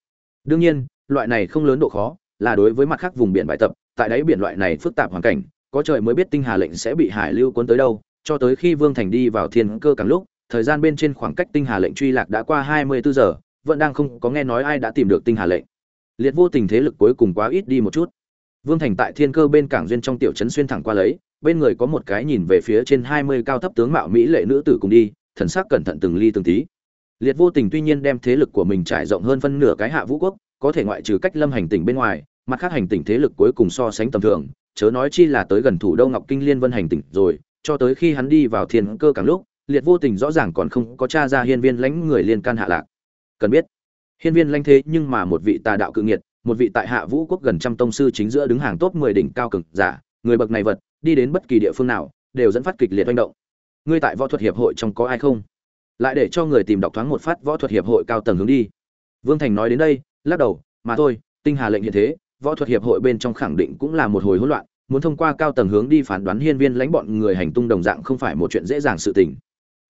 Đương nhiên, loại này không lớn độ khó là đối với mặt khác vùng biển bài tập, tại đáy biển loại này phức tạp hoàn cảnh, có trời mới biết tinh hà lệnh sẽ bị hải lưu cuốn tới đâu, cho tới khi vương thành đi vào thiên cơ càng lúc, thời gian bên trên khoảng cách tinh hà lệnh truy lạc đã qua 24 giờ, vẫn đang không có nghe nói ai đã tìm được tinh hà lệnh liệt vô tình thế lực cuối cùng quá ít đi một chút. Vương thành tại thiên cơ bên cảng duyên trong tiểu trấn xuyên thẳng qua lấy, bên người có một cái nhìn về phía trên 20 cao thấp tướng mạo mỹ lệ nữ tử cùng đi, thần sắc cẩn thận từng ly từng tí. Liệt vô tình tuy nhiên đem thế lực của mình trải rộng hơn phân nửa cái hạ vũ quốc, có thể ngoại trừ cách lâm hành tỉnh bên ngoài, mặt khác hành tỉnh thế lực cuối cùng so sánh tầm thường, chớ nói chi là tới gần thủ đô ngọc kinh liên vân hành tỉnh rồi, cho tới khi hắn đi vào thiên cơ càng lúc, liệt vô tình rõ ràng còn không có tra ra hiên viên lãnh người liên can hạ lạc. Cần biết hiên viên lãnh thế nhưng mà một vị tà đạo cự nghiệt một vị tại hạ vũ quốc gần trăm tông sư chính giữa đứng hàng top mười đỉnh cao cường, giả người bậc này vật đi đến bất kỳ địa phương nào đều dẫn phát kịch liệt hoành động. Ngươi tại võ thuật hiệp hội trong có ai không? Lại để cho người tìm đọc thoáng một phát võ thuật hiệp hội cao tầng hướng đi. Vương thành nói đến đây lắc đầu mà thôi tinh hà lệnh hiện thế võ thuật hiệp hội bên trong khẳng định cũng là một hồi hỗn loạn muốn thông qua cao tầng hướng đi phán đoán hiên viên lãnh bọn người hành tung đồng dạng không phải một chuyện dễ dàng sự tình.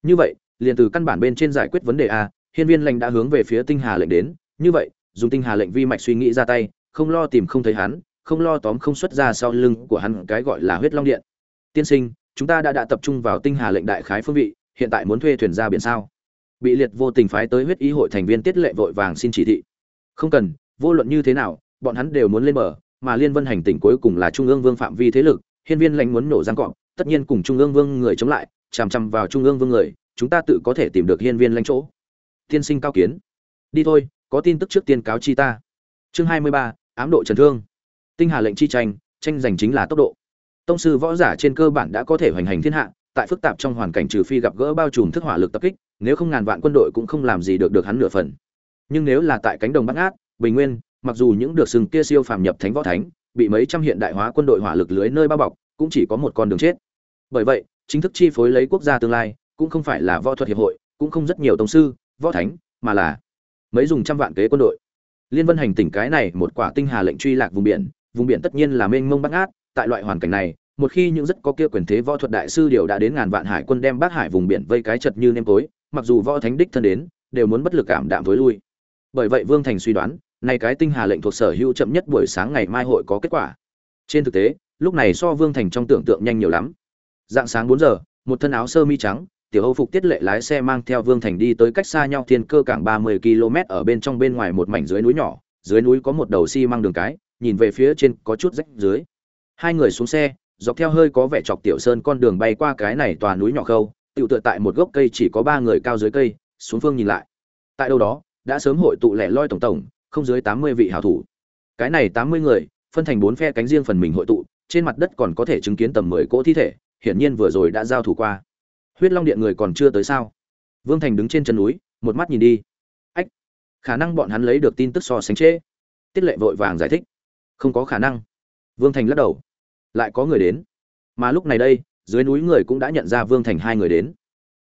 Như vậy liền từ căn bản bên trên giải quyết vấn đề a hiên viên lệnh đã hướng về phía tinh hà lệnh đến. Như vậy, dùng tinh hà lệnh vi mạch suy nghĩ ra tay, không lo tìm không thấy hắn, không lo tóm không xuất ra sau lưng của hắn cái gọi là huyết long điện. Tiên sinh, chúng ta đã đã tập trung vào tinh hà lệnh đại khái phương vị, hiện tại muốn thuê thuyền ra biển sao? Bị liệt vô tình phái tới huyết ý hội thành viên tiết lệ vội vàng xin chỉ thị. Không cần, vô luận như thế nào, bọn hắn đều muốn lên bờ, mà liên vân hành tỉnh cuối cùng là trung ương vương phạm vi thế lực, hiên viên lãnh muốn nổ giang cọp, tất nhiên cùng trung ương vương người chống lại, chằm chằm vào trung ương vương người, chúng ta tự có thể tìm được hiên viên lãnh chỗ tiên sinh cao kiến. Đi thôi, có tin tức trước tiên cáo chi ta. Chương hai mươi ba, ám độ trần thương. Tinh hà lệnh chi tranh tranh giành chính là tốc độ. Tông sư võ giả trên cơ bản đã có thể hoành hành thiên hạ, tại phức tạp trong hoàn cảnh trừ phi gặp gỡ bao trùm thức hỏa lực tập kích, nếu không ngàn vạn quân đội cũng không làm gì được được hắn nửa phần. Nhưng nếu là tại cánh đồng bắc ác bình nguyên, mặc dù những được sừng kia siêu phàm nhập thánh võ thánh, bị mấy trăm hiện đại hóa quân đội hỏa lực lưới nơi bao bọc, cũng chỉ có một con đường chết. Bởi vậy, chính thức chi phối lấy quốc gia tương lai, cũng không phải là võ thuật hiệp hội, cũng không rất nhiều tông sư võ thánh, mà là mấy dùng trăm vạn kế quân đội. Liên vân hành tỉnh cái này một quả tinh hà lệnh truy lạc vùng biển vùng biển tất nhiên là mênh mông bắc át tại loại hoàn cảnh này, một khi những rất có kia quyền thế võ thuật đại sư đều đã đến ngàn vạn hải quân đem bác hải vùng biển vây cái chật như nêm tối, mặc dù võ thánh đích thân đến, đều muốn bất lực cảm đạm với lui. Bởi vậy vương thành suy đoán này cái tinh hà lệnh thuộc sở hữu chậm nhất buổi sáng ngày mai hội có kết quả. Trên thực tế, lúc này so vương thành trong tưởng tượng nhanh nhiều lắm. Dạng sáng bốn giờ, một thân áo sơ mi trắng tiểu âu phục tiết lệ lái xe mang theo vương thành đi tới cách xa nhau thiên cơ cảng ba mươi km ở bên trong bên ngoài một mảnh dưới núi nhỏ. Dưới núi có một đầu xi măng đường cái, nhìn về phía trên có chút rách dưới. Hai người xuống xe, dọc theo hơi có vẻ chọc tiểu sơn con đường bay qua cái này tòa núi nhỏ khâu Tiểu tựa tại một gốc cây chỉ có ba người cao dưới cây, xuống phương nhìn lại. Tại đâu đó, đã sớm hội tụ lẻ loi tổng tổng, không dưới tám mươi vị hảo thủ. Cái này tám mươi người, phân thành bốn phe cánh riêng phần mình hội tụ, trên mặt đất còn có thể chứng kiến tầm mười cỗ thi thể, hiển nhiên vừa rồi đã giao thủ qua huyết long điện người còn chưa tới sao? Vương thành đứng trên chân núi, một mắt nhìn đi. Ách, khả năng bọn hắn lấy được tin tức so sánh trễ. Tiết lệ vội vàng giải thích. Không có khả năng. Vương thành lắc đầu. Lại có người đến. Mà lúc này đây, dưới núi người cũng đã nhận ra vương thành hai người đến.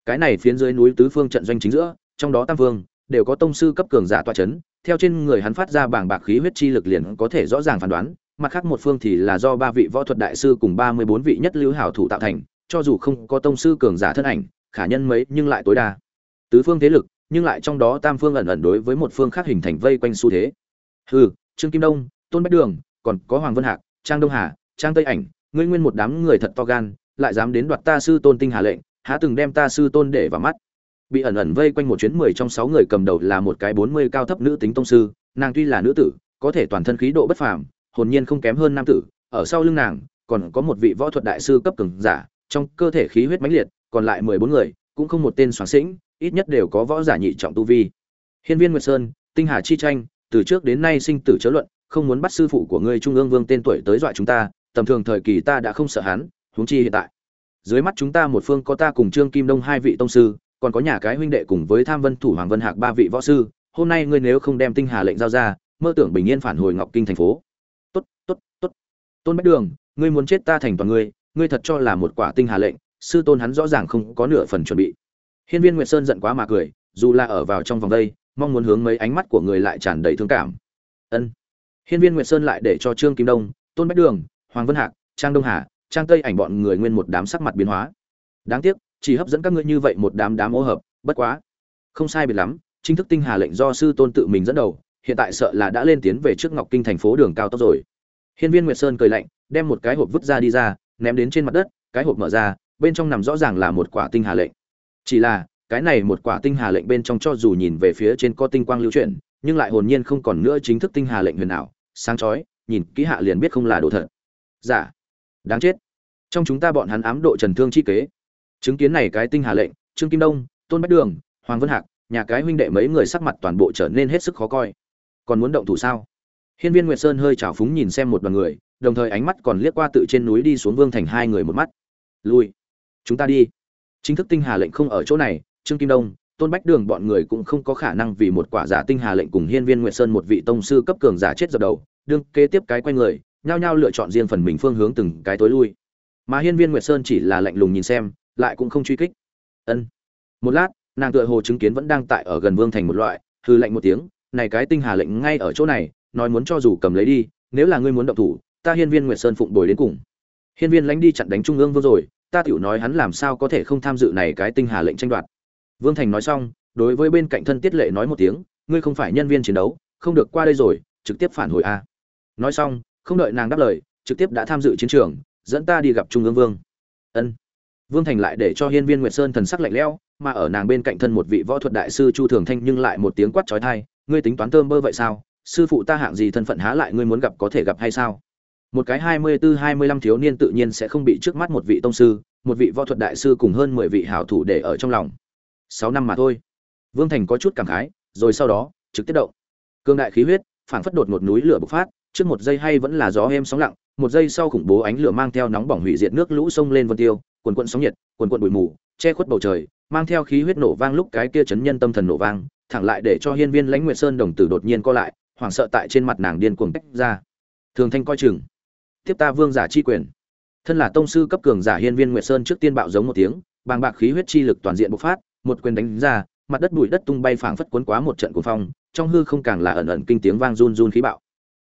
Cái này phiến dưới núi tứ phương trận doanh chính giữa, trong đó tam vương, đều có tông sư cấp cường giả toa c h ấ n theo trên người hắn phát ra bảng bạc khí huyết chi lực liền có thể rõ ràng phán đoán. Mặt khác một phương thì là do ba vị võ thuật đại sư cùng ba mươi bốn vị nhất lưu hảo thủ tạo thành cho dù không có tông sư cường giả thân ảnh, khả nhân mấy nhưng lại tối đa. Tứ phương thế lực, nhưng lại trong đó tam phương ẩn ẩn đối với một phương khác hình thành vây quanh xu thế. Hừ, trương kim đông, tôn bách đường, còn có hoàng vân hạc, trang đông hà, trang tây ảnh, ngươi nguyên một đám người thật to gan, lại dám đến đoạt ta sư tôn tinh hà lệnh, há từng đem ta sư tôn để vào mắt. Bị ẩn ẩn vây quanh một chuyến mười trong sáu người cầm đầu là một cái bốn mươi cao thấp nữ tính tông sư, nàng tuy là nữ tử, có thể toàn thân khí độ bất phàm, hồn nhiên không kém hơn nam tử, ở sau lưng nàng, còn có một vị võ thuật đại sư cấp cường giả trong cơ thể khí huyết mãnh liệt, còn lại mười bốn người, cũng không một tên soán sĩnh, ít nhất đều có võ giả nhị trọng tu vi. Hiên viên nguyệt sơn, tinh hà chi tranh, từ trước đến nay sinh tử chớ luận, không muốn bắt sư phụ của ngươi trung ương vương tên tuổi tới dọa chúng ta, tầm thường thời kỳ ta đã không sợ hắn, huống chi hiện tại. Dưới mắt chúng ta một phương có ta cùng trương kim đông hai vị tông sư, còn có nhà cái huynh đệ cùng với tham vân thủ hoàng vân hạc ba vị võ sư, hôm nay ngươi nếu không đem tinh hà lệnh giao ra, mơ tưởng bình yên phản hồi ngọc kinh thành phố. Tốt tốt tốt. Tôn bách đường, ngươi muốn chết ta thành toàn ngươi ngươi thật cho là một quả tinh hà lệnh, sư tôn hắn rõ ràng không có nửa phần chuẩn bị. Hiên viên nguyệt sơn giận quá mà cười, dù là ở vào trong vòng đây, mong muốn hướng mấy ánh mắt của người lại tràn đầy thương cảm. Ân. Hiên viên nguyệt sơn lại để cho trương kim đông, tôn bách đường, hoàng vân hạc, trang đông hà, trang tây ảnh bọn người nguyên một đám sắc mặt biến hóa. Đáng tiếc, chỉ hấp dẫn các ngươi như vậy một đám đám ô hợp, bất quá. Không sai biệt lắm, chính thức tinh hà lệnh do sư tôn tự mình dẫn đầu, hiện tại sợ là đã lên tiến về trước ngọc kinh thành phố đường cao tốc rồi. Hiên viên nguyệt sơn cười lạnh, đem một cái hộp vứt ra đi ra ném đến trên mặt đất, cái hộp mở ra, bên trong nằm rõ ràng là một quả tinh hà lệnh. Chỉ là, cái này một quả tinh hà lệnh bên trong cho dù nhìn về phía trên có tinh quang lưu chuyển, nhưng lại hồn nhiên không còn nữa chính thức tinh hà lệnh huyền ảo. Sáng chói, nhìn kỹ hạ liền biết không là đồ thật. Giả đáng chết. Trong chúng ta bọn hắn ám độ trần thương chi kế. Chứng kiến này cái tinh hà lệnh, trương kim đông, tôn bách đường, hoàng vân hạc, nhà cái huynh đệ mấy người sắc mặt toàn bộ trở nên hết sức khó coi. Còn muốn động thủ sao? Hiên viên nguyệt sơn hơi trào phúng nhìn xem một đoàn người đồng thời ánh mắt còn liếc qua tự trên núi đi xuống vương thành hai người một mắt. Lui. Chúng ta đi. Chính thức tinh hà lệnh không ở chỗ này, trương kim đông, tôn bách đường bọn người cũng không có khả năng vì một quả giả tinh hà lệnh cùng hiên viên nguyệt sơn một vị tông sư cấp cường giả chết dập đầu, đương kế tiếp cái quay người, nhao nhao lựa chọn riêng phần mình phương hướng từng cái tối lui. Mà hiên viên nguyệt sơn chỉ là lạnh lùng nhìn xem, lại cũng không truy kích. Ân. Một lát, nàng tựa hồ chứng kiến vẫn đang tại ở gần vương thành một loại hư lạnh một tiếng, này cái tinh hà lệnh ngay ở chỗ này, nói muốn cho dù cầm lấy đi, nếu là ngươi muốn động thủ ta hiên viên nguyệt sơn phụng bồi đến cùng. Hiên viên lãnh đi chặn đánh trung ương vương rồi, ta tiểu nói hắn làm sao có thể không tham dự này cái tinh hà lệnh tranh đoạt. Vương thành nói xong, đối với bên cạnh thân tiết lệ nói một tiếng, ngươi không phải nhân viên chiến đấu, không được qua đây rồi, trực tiếp phản hồi a. Nói xong, không đợi nàng đáp lời, trực tiếp đã tham dự chiến trường, dẫn ta đi gặp trung ương vương. Ân. Vương thành lại để cho hiên viên nguyệt sơn thần sắc lạnh lẽo, mà ở nàng bên cạnh thân một vị võ thuật đại sư chu thường thanh nhưng lại một tiếng quát trói thai ngươi tính toán thơm bơ vậy sao? Sư phụ ta hạng gì thân phận há lại ngươi muốn gặp có thể gặp hay sao? Một cái hai mươi tư hai mươi lăm thiếu niên tự nhiên sẽ không bị trước mắt một vị tông sư, một vị võ thuật đại sư cùng hơn mười vị hảo thủ để ở trong lòng. Sáu năm mà thôi. Vương thành có chút cảm khái, rồi sau đó, trực tiếp động. Cương đại khí huyết, phảng phất đột một núi lửa bộc phát, trước một giây hay vẫn là gió êm sóng lặng, một giây sau khủng bố ánh lửa mang theo nóng bỏng hủy diệt nước lũ sông lên vân tiêu quần quần sóng nhiệt quần quần bụi mù, che khuất bầu trời, mang theo khí huyết nổ vang lúc cái kia chấn nhân tâm thần nổ vang, thẳng lại để cho hiên viên lãnh nguyệt sơn đồng tử đột nhiên co lại, hoảng sợ tại trên mặt nàng điên cuồng tách ra. Thường thanh coi chừng tiếp ta vương giả chi quyền. Thân là tông sư cấp cường giả hiên viên nguyệt sơn trước tiên bạo giống một tiếng, bàng bạc khí huyết chi lực toàn diện bộc phát, một quyền đánh ra, mặt đất bụi đất tung bay phảng phất cuốn quá một trận cuồng phong, trong hư không càng là ẩn ẩn kinh tiếng vang run run khí bạo.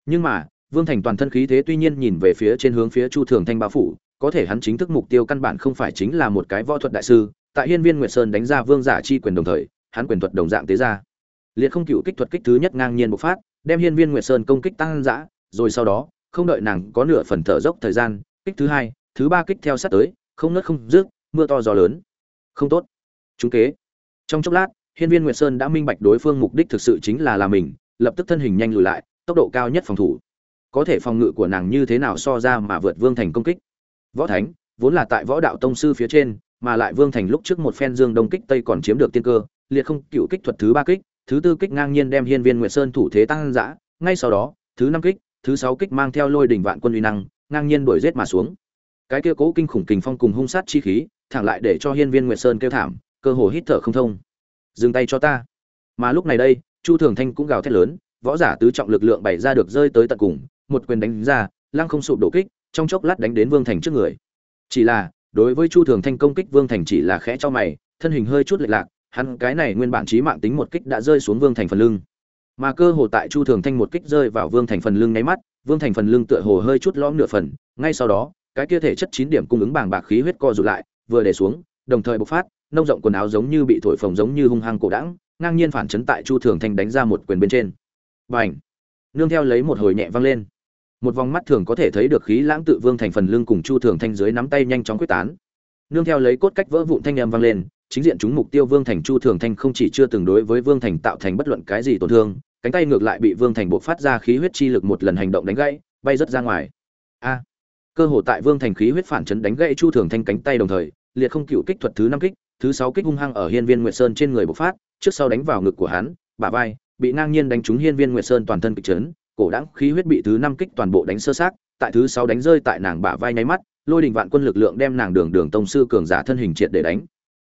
Nhưng mà, vương thành toàn thân khí thế tuy nhiên nhìn về phía trên hướng phía chu thường thanh bao phủ, có thể hắn chính thức mục tiêu căn bản không phải chính là một cái võ thuật đại sư, tại hiên viên nguyệt sơn đánh ra vương giả chi quyền đồng thời, hắn quyền thuật đồng dạng tế ra. Liệt không cựu kích thuật kích thứ nhất ngang nhiên bộc phát, đem hiên viên nguyệt sơn công kích tăng dã, rồi sau đó không đợi nàng có nửa phần thở dốc thời gian, kích thứ hai, thứ ba kích theo sát tới, không nớt không rước mưa to gió lớn. Không tốt. Chúng kế. Trong chốc lát, hiên viên nguyệt sơn đã minh bạch đối phương mục đích thực sự chính là là mình, lập tức thân hình nhanh lùi lại, tốc độ cao nhất phòng thủ. Có thể phòng ngự của nàng như thế nào so ra mà vượt vương thành công kích? Võ thánh, vốn là tại võ đạo tông sư phía trên, mà lại vương thành lúc trước một phen dương đông kích tây còn chiếm được tiên cơ, liệt không, cựu kích thuật thứ ba kích, thứ tư kích ngang nhiên đem hiên viên nguyệt sơn thủ thế tăng dã, ngay sau đó, thứ năm kích thứ sáu kích mang theo lôi đỉnh vạn quân uy năng, ngang nhiên đuổi giết mà xuống. Cái kia cố kinh khủng kình phong cùng hung sát chi khí, thẳng lại để cho hiên viên nguyệt sơn kêu thảm, cơ hồ hít thở không thông. Dừng tay cho ta. Mà lúc này đây, chu thường thanh cũng gào thét lớn, võ giả tứ trọng lực lượng bày ra được rơi tới tận cùng, một quyền đánh ra, lăng không sụp đổ kích, trong chốc lát đánh đến vương thành trước người. Chỉ là, đối với chu thường thanh công kích vương thành chỉ là khẽ cho mày, thân hình hơi chút lệch lạc, hắn cái này nguyên bản chí mạng tính một kích đã rơi xuống vương thành phần lưng mà cơ hồ tại chu thường thanh một kích rơi vào vương thành phần lưng nháy mắt, vương thành phần lưng tựa hồ hơi chút lõm nửa phần, ngay sau đó, cái kia thể chất chín điểm cung ứng bảng bạc khí huyết co rụt lại, vừa để xuống, đồng thời bộc phát, nông rộng quần áo giống như bị thổi phồng giống như hung hăng cổ đẳng ngang nhiên phản chấn tại chu thường thanh đánh ra một quyền bên trên. Bành! Nương theo lấy một hồi nhẹ vang lên. Một vòng mắt thường có thể thấy được khí lãng tự vương thành phần lưng cùng chu thường thanh dưới nắm tay nhanh chóng quyết tán. Nương theo lấy cốt cách vỡ vụn thanh em vang lên, chính diện chúng mục tiêu vương thành chu thường thanh không chỉ chưa từng đối với vương thành tạo thành bất luận cái gì tổn thương cánh tay ngược lại bị vương thành buộc phát ra khí huyết chi lực một lần hành động đánh gãy, bay rất ra ngoài. A! Cơ hội tại vương thành khí huyết phản chấn đánh gãy chu thường thanh cánh tay đồng thời, liệt không cựu kích thuật thứ năm kích, thứ sáu kích hung hăng ở hiên viên nguyệt sơn trên người bộc phát, trước sau đánh vào ngực của hắn, bả vai, bị ngang nhiên đánh trúng hiên viên nguyệt sơn toàn thân kịch chấn, cổ đãng khí huyết bị thứ năm kích toàn bộ đánh sơ sát tại thứ sáu đánh rơi tại nàng bả vai nháy mắt, lôi đình vạn quân lực lượng đem nàng đường đường tông sư cường giả thân hình triệt để đánh,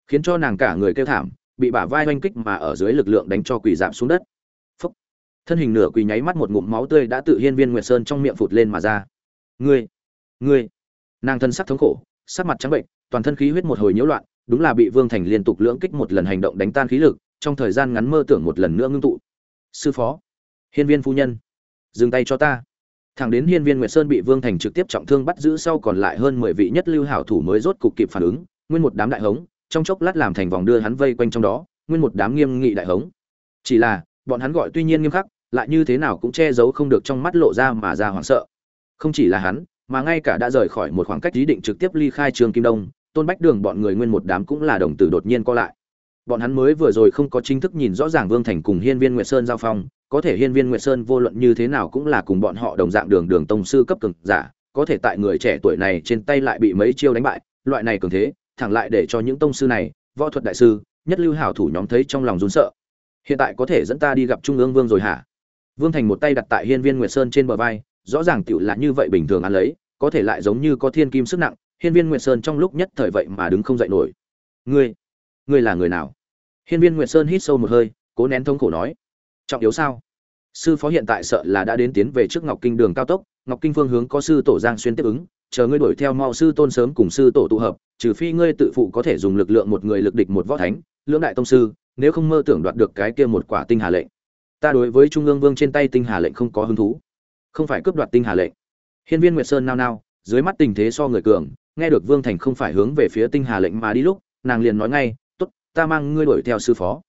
khiến cho nàng cả người kêu thảm, bị bả vai oanh kích mà ở dưới lực lượng đánh cho quỳ rạp xuống đất thân hình nửa quỳ nháy mắt một ngụm máu tươi đã tự hiên viên nguyệt sơn trong miệng phụt lên mà ra. Ngươi ngươi. Nàng thân sắc thống khổ, sắc mặt trắng bệnh, toàn thân khí huyết một hồi nhiễu loạn, đúng là bị vương thành liên tục lưỡng kích một lần hành động đánh tan khí lực, trong thời gian ngắn mơ tưởng một lần nữa ngưng tụ. Sư phó, hiên viên phu nhân, dừng tay cho ta. Thẳng đến hiên viên nguyệt sơn bị vương thành trực tiếp trọng thương bắt giữ sau còn lại hơn mười vị nhất lưu hảo thủ mới rốt cục kịp phản ứng, nguyên một đám đại hống, trong chốc lát làm thành vòng đưa hắn vây quanh trong đó, nguyên một đám nghiêm nghị đại hống. Chỉ là, bọn hắn gọi tuy nhiên nghiêm khắc lại như thế nào cũng che giấu không được trong mắt lộ ra mà ra hoảng sợ. Không chỉ là hắn, mà ngay cả đã rời khỏi một khoảng cách ý định trực tiếp ly khai trường kim đông, tôn bách đường bọn người nguyên một đám cũng là đồng tử đột nhiên co lại. Bọn hắn mới vừa rồi không có chính thức nhìn rõ ràng vương thành cùng hiên viên nguyệt sơn giao phong, có thể hiên viên nguyệt sơn vô luận như thế nào cũng là cùng bọn họ đồng dạng đường đường tông sư cấp cường giả, có thể tại người trẻ tuổi này trên tay lại bị mấy chiêu đánh bại, loại này cường thế, thẳng lại để cho những tông sư này, võ thuật đại sư, nhất lưu hảo thủ nhóm thấy trong lòng run sợ. Hiện tại có thể dẫn ta đi gặp trung ương vương rồi hả? Vương thành một tay đặt tại hiên viên nguyệt sơn trên bờ vai, rõ ràng tiểu là như vậy bình thường ăn lấy, có thể lại giống như có thiên kim sức nặng, hiên viên nguyệt sơn trong lúc nhất thời vậy mà đứng không dậy nổi. Ngươi ngươi là người nào? Hiên viên nguyệt sơn hít sâu một hơi, cố nén thống khổ nói. Trọng yếu sao? Sư phó hiện tại sợ là đã đến tiến về trước ngọc kinh đường cao tốc, ngọc kinh phương hướng có sư tổ giang xuyên tiếp ứng, chờ ngươi đuổi theo mau sư tôn sớm cùng sư tổ tụ hợp, trừ phi ngươi tự phụ có thể dùng lực lượng một người lực địch một võ thánh, lưỡng đại tông sư, nếu không mơ tưởng đoạt được cái kia một quả tinh hà lệnh ta đối với trung ương vương trên tay tinh hà lệnh không có hứng thú. Không phải cướp đoạt tinh hà lệnh. Hiên viên nguyệt sơn nao nao dưới mắt tình thế so người cường nghe được vương thành không phải hướng về phía tinh hà lệnh mà đi lúc nàng liền nói ngay tốt ta mang ngươi đuổi theo sư phó.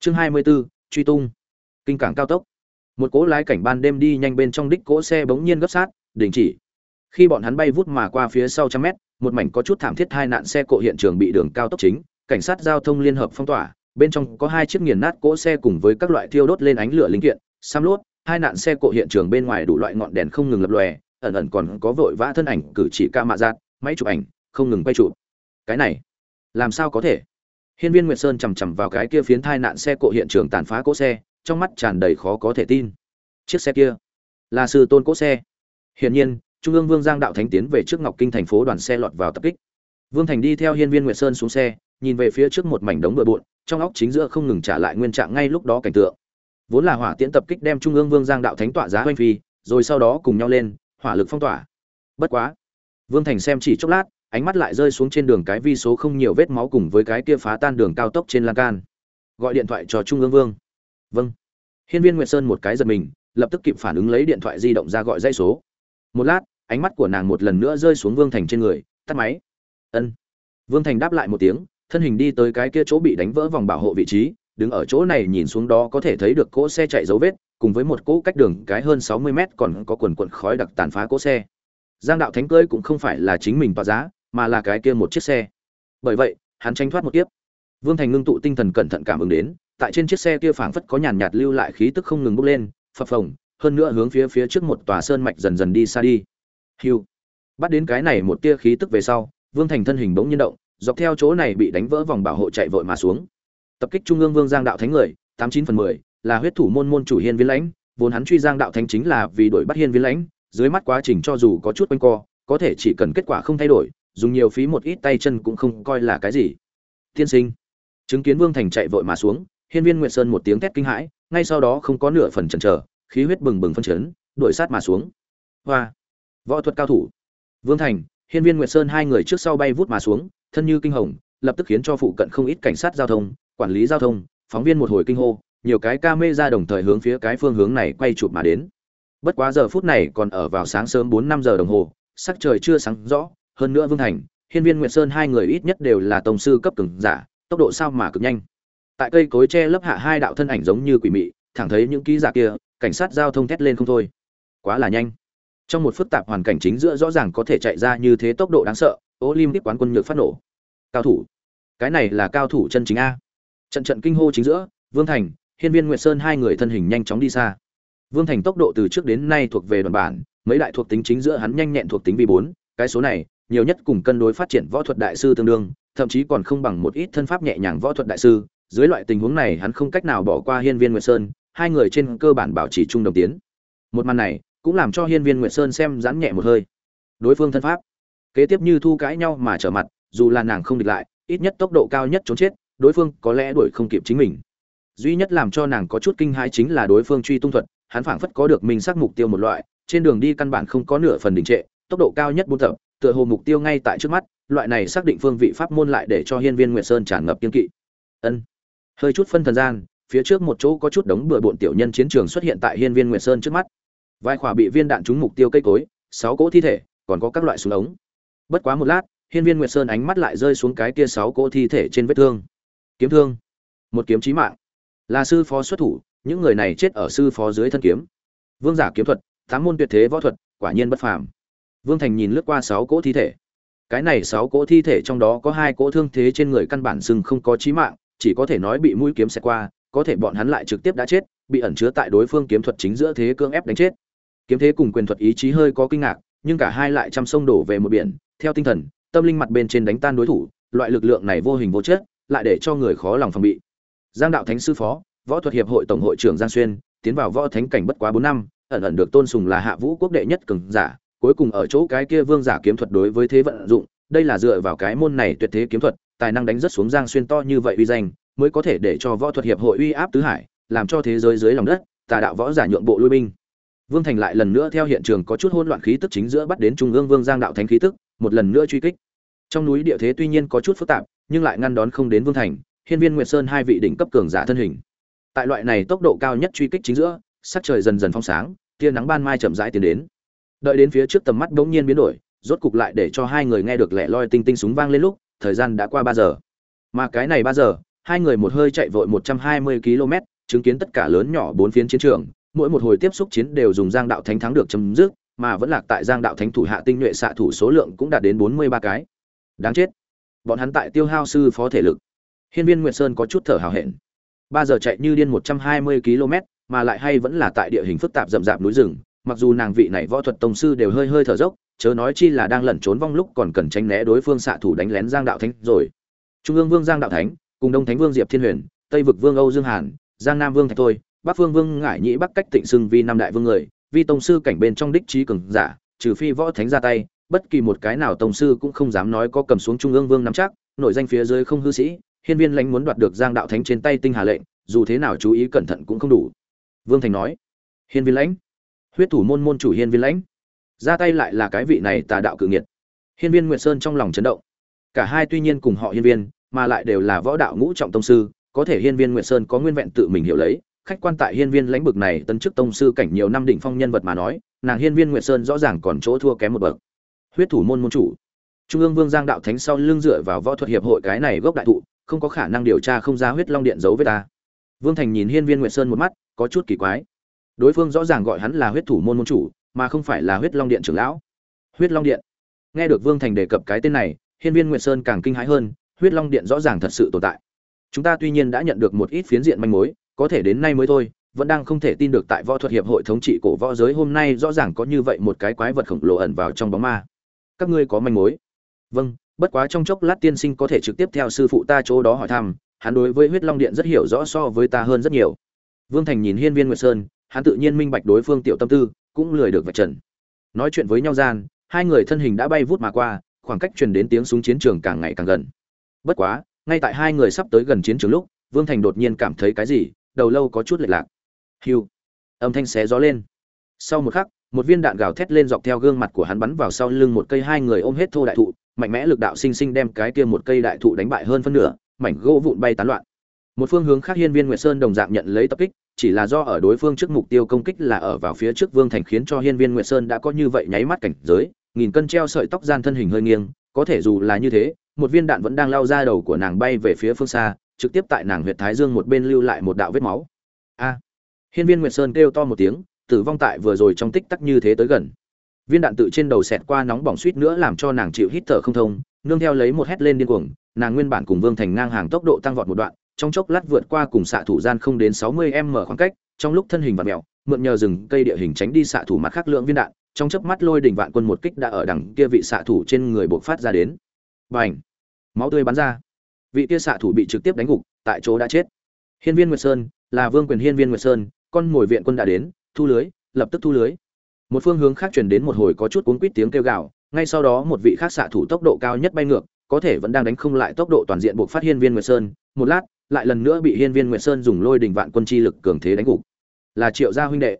Chương hai mươi 24, truy tung. Kinh cảng cao tốc. Một cỗ lái cảnh ban đêm đi nhanh bên trong đích cỗ xe bỗng nhiên gấp sát đình chỉ. Khi bọn hắn bay vút mà qua phía sau trăm mét một mảnh có chút thảm thiết hai nạn xe cộ hiện trường bị đường cao tốc chính cảnh sát giao thông liên hợp phong tỏa bên trong có hai chiếc nghiền nát cỗ xe cùng với các loại thiêu đốt lên ánh lửa linh kiện, xăm lốt, hai nạn xe cộ hiện trường bên ngoài đủ loại ngọn đèn không ngừng lập lòe, ẩn ẩn còn có vội vã thân ảnh cử chỉ ca mạ giạt máy chụp ảnh, không ngừng quay chụp. Cái này, làm sao có thể? Hiên viên nguyệt sơn chằm chằm vào cái kia phiến thai nạn xe cộ hiện trường tàn phá cỗ xe, trong mắt tràn đầy khó có thể tin. Chiếc xe kia là sư tôn cỗ xe. Hiển nhiên, trung ương vương giang đạo thánh tiến về trước ngọc kinh thành phố đoàn xe lọt vào tập kích. Vương thành đi theo hiên viên nguyệt sơn xuống xe, nhìn về phía trước một mảnh đống bừa bộn trong óc chính giữa không ngừng trả lại nguyên trạng ngay lúc đó cảnh tượng. Vốn là hỏa tiễn tập kích đem trung ương vương giang đạo thánh tọa giá hoanh phi, rồi sau đó cùng nhau lên, hỏa lực phong tỏa. Bất quá, vương thành xem chỉ chốc lát, ánh mắt lại rơi xuống trên đường cái vi số không nhiều vết máu cùng với cái kia phá tan đường cao tốc trên lan can. Gọi điện thoại cho trung ương vương. Vâng. Hiên viên nguyệt sơn một cái giật mình, lập tức kịp phản ứng lấy điện thoại di động ra gọi dây số. Một lát, ánh mắt của nàng một lần nữa rơi xuống vương thành trên người, tắt máy. Ân. Vương thành đáp lại một tiếng thân hình đi tới cái kia chỗ bị đánh vỡ vòng bảo hộ vị trí, đứng ở chỗ này nhìn xuống đó có thể thấy được cỗ xe chạy dấu vết, cùng với một cỗ cách đường cái hơn sáu mươi mét còn có quần quần khói đặc tàn phá cỗ xe. Giang đạo thánh cưỡi cũng không phải là chính mình tỏa giá, mà là cái kia một chiếc xe. Bởi vậy, hắn tranh thoát một tiếp vương thành ngưng tụ tinh thần cẩn thận cảm ứng đến, tại trên chiếc xe kia phảng phất có nhàn nhạt lưu lại khí tức không ngừng bốc lên, phập phồng, hơn nữa hướng phía phía trước một tòa sơn mạch dần dần đi xa đi. Hiu. Bắt đến cái này một tia khí tức về sau, vương thành thân hình bỗng nhiên động dọc theo chỗ này bị đánh vỡ vòng bảo hộ chạy vội mà xuống. Tập kích trung ương vương giang đạo thánh người, tám chín phần mười, là huyết thủ môn môn chủ hiên viên lãnh, vốn hắn truy giang đạo thánh chính là vì đuổi bắt hiên viên lãnh, dưới mắt quá trình cho dù có chút quanh co, có thể chỉ cần kết quả không thay đổi, dùng nhiều phí một ít tay chân cũng không coi là cái gì. Tiên sinh, chứng kiến vương thành chạy vội mà xuống, hiên viên nguyệt sơn một tiếng thét kinh hãi, ngay sau đó không có nửa phần chần chờ, khí huyết bừng bừng phân chấn, đuổi sát mà xuống. Hoa, võ thuật cao thủ. Vương thành, hiên viên nguyệt sơn hai người trước sau bay vút mà xuống thân như kinh hồng, lập tức khiến cho phụ cận không ít cảnh sát giao thông, quản lý giao thông, phóng viên một hồi kinh hô, nhiều cái camera đồng thời hướng phía cái phương hướng này quay chụp mà đến. Bất quá giờ phút này còn ở vào sáng sớm bốn năm giờ đồng hồ, sắc trời chưa sáng rõ, hơn nữa vương thành, hiên viên nguyệt sơn hai người ít nhất đều là tổng sư cấp cường giả, tốc độ sao mà cực nhanh. Tại cây cối che lấp hạ hai đạo thân ảnh giống như quỷ mị, thẳng thấy những ký giả kia, cảnh sát giao thông thét lên không thôi. Quá là nhanh. Trong một phức tạp hoàn cảnh chính giữa rõ ràng có thể chạy ra như thế tốc độ đáng sợ olympic quán quân nhược phát nổ. Cao thủ. Cái này là cao thủ chân chính a. Trận trận kinh hô chính giữa, vương thành, hiên viên nguyệt sơn hai người thân hình nhanh chóng đi xa. Vương thành tốc độ từ trước đến nay thuộc về đoàn bản, mấy đại thuộc tính chính giữa hắn nhanh nhẹn thuộc tính vi bốn, cái số này, nhiều nhất cùng cân đối phát triển võ thuật đại sư tương đương, thậm chí còn không bằng một ít thân pháp nhẹ nhàng võ thuật đại sư. Dưới loại tình huống này hắn không cách nào bỏ qua hiên viên nguyệt sơn, hai người trên cơ bản bảo trì chung đồng tiến. Một màn này, cũng làm cho hiên viên nguyệt sơn xem giãn nhẹ một hơi. Đối phương thân pháp kế tiếp như thu cãi nhau mà trở mặt, dù là nàng không địch lại, ít nhất tốc độ cao nhất trốn chết, đối phương có lẽ đuổi không kịp chính mình. Duy nhất làm cho nàng có chút kinh hãi chính là đối phương truy tung thuật, hắn phảng phất có được mình xác mục tiêu một loại, trên đường đi căn bản không có nửa phần đình trệ, tốc độ cao nhất buôn tập, tựa hồ mục tiêu ngay tại trước mắt, loại này xác định phương vị pháp môn lại để cho hiên viên nguyệt sơn tràn ngập kiên kỵ. Ân. Hơi chút phân thần gian, phía trước một chỗ có chút đống bừa bộn tiểu nhân chiến trường xuất hiện tại hiên viên nguyệt sơn trước mắt. Vài khỏa bị viên đạn trúng mục tiêu cây cối, sáu cỗ thi thể, còn có các loại súng ống bất quá một lát, hiên viên nguyệt sơn ánh mắt lại rơi xuống cái kia sáu cỗ thi thể trên vết thương. Kiếm thương, một kiếm chí mạng. Là sư phó xuất thủ, những người này chết ở sư phó dưới thân kiếm. Vương giả kiếm thuật, tám môn tuyệt thế võ thuật, quả nhiên bất phàm. Vương thành nhìn lướt qua sáu cỗ thi thể. Cái này sáu cỗ thi thể trong đó có hai cỗ thương thế trên người căn bản sưng không có chí mạng, chỉ có thể nói bị mũi kiếm xẹt qua, có thể bọn hắn lại trực tiếp đã chết, bị ẩn chứa tại đối phương kiếm thuật chính giữa thế cưỡng ép đánh chết. Kiếm thế cùng quyền thuật ý chí hơi có kinh ngạc nhưng cả hai lại chăm sông đổ về một biển, theo tinh thần, tâm linh mặt bên trên đánh tan đối thủ, loại lực lượng này vô hình vô chất, lại để cho người khó lòng phòng bị. Giang đạo thánh sư phó, võ thuật hiệp hội tổng hội trưởng giang xuyên, tiến vào võ thánh cảnh bất quá bốn năm, ẩn ẩn được tôn sùng là hạ vũ quốc đệ nhất cường giả, cuối cùng ở chỗ cái kia vương giả kiếm thuật đối với thế vận dụng, đây là dựa vào cái môn này tuyệt thế kiếm thuật, tài năng đánh rất xuống giang xuyên to như vậy uy danh, mới có thể để cho võ thuật hiệp hội uy áp tứ hải, làm cho thế giới dưới lòng đất, tà đạo võ giả nhượng bộ lui binh vương thành lại lần nữa theo hiện trường có chút hỗn loạn khí tức chính giữa bắt đến trung ương vương giang đạo thánh khí tức, một lần nữa truy kích. Trong núi địa thế tuy nhiên có chút phức tạp, nhưng lại ngăn đón không đến vương thành, hiên viên nguyệt sơn hai vị đỉnh cấp cường giả thân hình. Tại loại này tốc độ cao nhất truy kích chính giữa, sắc trời dần dần phong sáng, tia nắng ban mai chậm rãi tiến đến. Đợi đến phía trước tầm mắt bỗng nhiên biến đổi, rốt cục lại để cho hai người nghe được lẻ loi tinh tinh súng vang lên lúc, thời gian đã qua ba giờ. Mà cái này ba giờ, hai người một hơi chạy vội một trăm hai mươi km chứng kiến tất cả lớn nhỏ bốn phiến chiến trường mỗi một hồi tiếp xúc chiến đều dùng giang đạo thánh thắng được chấm dứt, mà vẫn lạc tại giang đạo thánh thủ hạ tinh nhuệ xạ thủ số lượng cũng đạt đến bốn mươi ba cái. Đáng chết. Bọn hắn tại tiêu hao sư phó thể lực. Hiên viên nguyệt sơn có chút thở hào hẹn. Ba giờ chạy như điên một trăm hai mươi km, mà lại hay vẫn là tại địa hình phức tạp rậm rạp núi rừng, mặc dù nàng vị này võ thuật tông sư đều hơi hơi thở dốc, chớ nói chi là đang lẩn trốn vong lúc còn cần tránh né đối phương xạ thủ đánh lén giang đạo thánh rồi. Trung ương vương giang đạo thánh, cùng đông thánh vương diệp thiên huyền, tây vực vương âu dương hàn, giang nam vương thạch thôi bắc phương vương ngải nhĩ bắc cách tịnh xưng vi năm đại vương người, vi tông sư cảnh bên trong đích trí cường giả, trừ phi võ thánh ra tay, bất kỳ một cái nào tông sư cũng không dám nói có cầm xuống trung ương vương nắm chắc, nội danh phía dưới không hư sĩ, hiên viên lãnh muốn đoạt được giang đạo thánh trên tay tinh hà lệnh, dù thế nào chú ý cẩn thận cũng không đủ. Vương thành nói, hiên viên lãnh, huyết thủ môn môn chủ hiên viên lãnh, ra tay lại là cái vị này tà đạo cự nghiệt. Hiên viên nguyệt sơn trong lòng chấn động. Cả hai tuy nhiên cùng họ hiên viên, mà lại đều là võ đạo ngũ trọng tông sư, có thể hiên viên nguyệt sơn có nguyên vẹn tự mình hiểu lấy khách quan tại hiên viên lãnh bực này tân chức tông sư cảnh nhiều năm đỉnh phong nhân vật mà nói, nàng hiên viên nguyệt sơn rõ ràng còn chỗ thua kém một bậc. Huyết thủ môn môn chủ. Trung ương vương giang đạo thánh sau lưng dựa vào võ thuật hiệp hội cái này gốc đại thụ, không có khả năng điều tra không ra huyết long điện giấu với ta. Vương thành nhìn hiên viên nguyệt sơn một mắt, có chút kỳ quái. Đối phương rõ ràng gọi hắn là huyết thủ môn môn chủ, mà không phải là huyết long điện trưởng lão. Huyết long điện. Nghe được vương thành đề cập cái tên này, hiên viên nguyệt sơn càng kinh hãi hơn, huyết long điện rõ ràng thật sự tồn tại. Chúng ta tuy nhiên đã nhận được một ít phiến diện manh mối có thể đến nay mới thôi, vẫn đang không thể tin được tại võ thuật hiệp hội thống trị cổ võ giới hôm nay rõ ràng có như vậy một cái quái vật khổng lồ ẩn vào trong bóng ma. Các ngươi có manh mối? Vâng bất quá trong chốc lát tiên sinh có thể trực tiếp theo sư phụ ta chỗ đó hỏi thăm, hắn đối với huyết long điện rất hiểu rõ so với ta hơn rất nhiều. Vương thành nhìn hiên viên nguyệt sơn, hắn tự nhiên minh bạch đối phương tiểu tâm tư, cũng lười được vạch trần. Nói chuyện với nhau gian, hai người thân hình đã bay vút mà qua, khoảng cách truyền đến tiếng súng chiến trường càng ngày càng gần. Bất quá, ngay tại hai người sắp tới gần chiến trường lúc, vương thành đột nhiên cảm thấy cái gì đầu lâu có chút lệch lạc. Hiu âm thanh xé gió lên. Sau một khắc, một viên đạn gào thét lên dọc theo gương mặt của hắn bắn vào sau lưng một cây hai người ôm hết thô đại thụ, mạnh mẽ lực đạo sinh sinh đem cái kia một cây đại thụ đánh bại hơn phân nửa, mảnh gỗ vụn bay tán loạn. Một phương hướng khác hiên viên nguyệt sơn đồng dạng nhận lấy tập kích, chỉ là do ở đối phương trước mục tiêu công kích là ở vào phía trước vương thành khiến cho hiên viên nguyệt sơn đã có như vậy nháy mắt cảnh giới, nghìn cân treo sợi tóc gian thân hình hơi nghiêng, có thể dù là như thế, một viên đạn vẫn đang lao ra đầu của nàng bay về phía phương xa trực tiếp tại nàng huyệt thái dương một bên lưu lại một đạo vết máu. A. Hiên viên nguyệt sơn kêu to một tiếng, tử vong tại vừa rồi trong tích tắc như thế tới gần. Viên đạn tự trên đầu xẹt qua nóng bỏng suýt nữa làm cho nàng chịu hít thở không thông, nương theo lấy một hét lên điên cuồng, nàng nguyên bản cùng vương thành ngang hàng tốc độ tăng vọt một đoạn, trong chốc lát vượt qua cùng xạ thủ gian không đến sáu mươi m khoảng cách, trong lúc thân hình vặn mèo, mượn nhờ rừng cây địa hình tránh đi xạ thủ mặt khác lượng viên đạn, trong chớp mắt lôi đỉnh vạn quân một kích đã ở đằng kia vị xạ thủ trên người bộc phát ra đến. Bành! Máu tươi bắn ra vị kia xạ thủ bị trực tiếp đánh gục, tại chỗ đã chết. Hiên viên nguyệt sơn, là vương quyền hiên viên nguyệt sơn, con ngồi viện quân đã đến, thu lưới, lập tức thu lưới. Một phương hướng khác truyền đến một hồi có chút cuốn quýt tiếng kêu gào, ngay sau đó một vị khác xạ thủ tốc độ cao nhất bay ngược, có thể vẫn đang đánh không lại tốc độ toàn diện buộc phát hiên viên nguyệt sơn. Một lát, lại lần nữa bị hiên viên nguyệt sơn dùng lôi đình vạn quân chi lực cường thế đánh gục. Là triệu gia huynh đệ.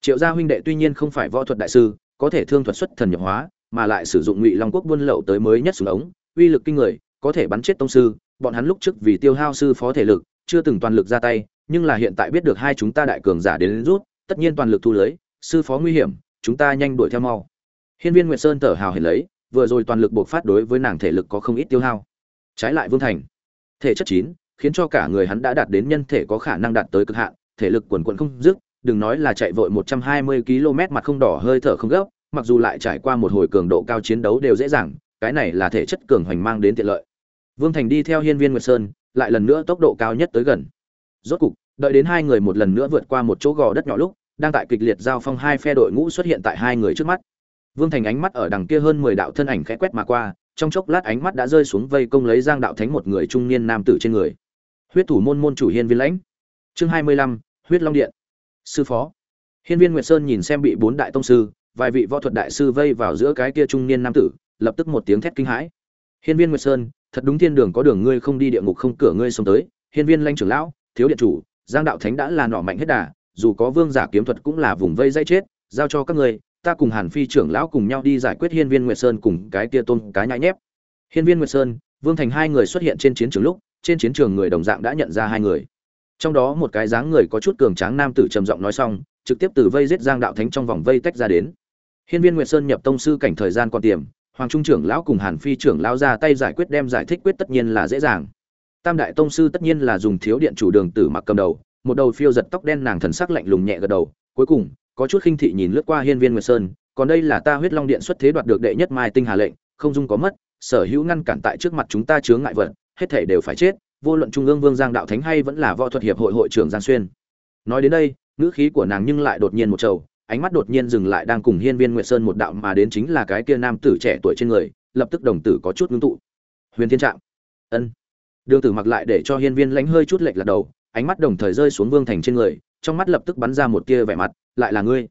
Triệu gia huynh đệ tuy nhiên không phải võ thuật đại sư, có thể thương thuật xuất thần nhập hóa, mà lại sử dụng ngụy long quốc buôn lậu tới mới nhất súng ống, uy lực kinh người, có thể bắn chết tông sư bọn hắn lúc trước vì tiêu hao sư phó thể lực chưa từng toàn lực ra tay nhưng là hiện tại biết được hai chúng ta đại cường giả đến, đến rút tất nhiên toàn lực thu lưới sư phó nguy hiểm chúng ta nhanh đuổi theo mau. Hiên viên nguyệt sơn thở hào hển lấy vừa rồi toàn lực buộc phát đối với nàng thể lực có không ít tiêu hao. Trái lại vương thành thể chất chín khiến cho cả người hắn đã đạt đến nhân thể có khả năng đạt tới cực hạn thể lực quần quần không dứt đừng nói là chạy vội 120 km mặt không đỏ hơi thở không gấp mặc dù lại trải qua một hồi cường độ cao chiến đấu đều dễ dàng cái này là thể chất cường hoành mang đến tiện lợi vương thành đi theo hiên viên nguyệt sơn, lại lần nữa tốc độ cao nhất tới gần. Rốt cục, đợi đến hai người một lần nữa vượt qua một chỗ gò đất nhỏ lúc, đang tại kịch liệt giao phong hai phe đội ngũ xuất hiện tại hai người trước mắt. Vương thành ánh mắt ở đằng kia hơn mười đạo thân ảnh khẽ quét mà qua, trong chốc lát ánh mắt đã rơi xuống vây công lấy giang đạo thánh một người trung niên nam tử trên người. Huyết thủ môn môn chủ hiên viên lãnh. Chương hai mươi lăm, huyết long điện. Sư phó. Hiên viên nguyệt sơn nhìn xem bị bốn đại tông sư, vài vị võ thuật đại sư vây vào giữa cái kia trung niên nam tử, lập tức một tiếng thét kinh hãi. Hiên viên nguyệt sơn thật đúng thiên đường có đường ngươi không đi địa ngục không cửa ngươi sống tới, hiên viên lãnh trưởng lão, thiếu điện chủ, giang đạo thánh đã là nọ mạnh hết đà, dù có vương giả kiếm thuật cũng là vùng vây dây chết, giao cho các ngươi, ta cùng hàn phi trưởng lão cùng nhau đi giải quyết hiên viên nguyệt sơn cùng cái kia tôn cái nhãi nhép. Hiên viên nguyệt sơn, vương thành hai người xuất hiện trên chiến trường lúc, trên chiến trường người đồng dạng đã nhận ra hai người. Trong đó một cái dáng người có chút cường tráng nam tử trầm giọng nói xong, trực tiếp từ vây giết giang đạo thánh trong vòng vây tách ra đến. Hiên viên nguyệt sơn nhập tông sư cảnh thời gian còn tiềm hoàng trung trưởng lão cùng hàn phi trưởng lão ra tay giải quyết đem giải thích quyết tất nhiên là dễ dàng. Tam đại tông sư tất nhiên là dùng thiếu điện chủ đường tử mặc cầm đầu, một đầu phiêu giật tóc đen nàng thần sắc lạnh lùng nhẹ gật đầu, cuối cùng, có chút khinh thị nhìn lướt qua hiên viên nguyệt sơn, còn đây là ta huyết long điện xuất thế đoạt được đệ nhất mai tinh hà lệnh, không dung có mất, sở hữu ngăn cản tại trước mặt chúng ta chướng ngại vật, hết thể đều phải chết, vô luận trung ương vương giang đạo thánh hay vẫn là võ thuật hiệp hội hội trưởng giang xuyên. Nói đến đây, ngữ khí của nàng nhưng lại đột nhiên một trầu ánh mắt đột nhiên dừng lại đang cùng hiên viên nguyệt sơn một đạo mà đến chính là cái kia nam tử trẻ tuổi trên người, lập tức đồng tử có chút ngưng tụ. Huyền thiên trạm ân. Đường tử mặc lại để cho hiên viên lánh hơi chút lệch lật đầu, ánh mắt đồng thời rơi xuống vương thành trên người, trong mắt lập tức bắn ra một tia vẻ mặt, lại là ngươi?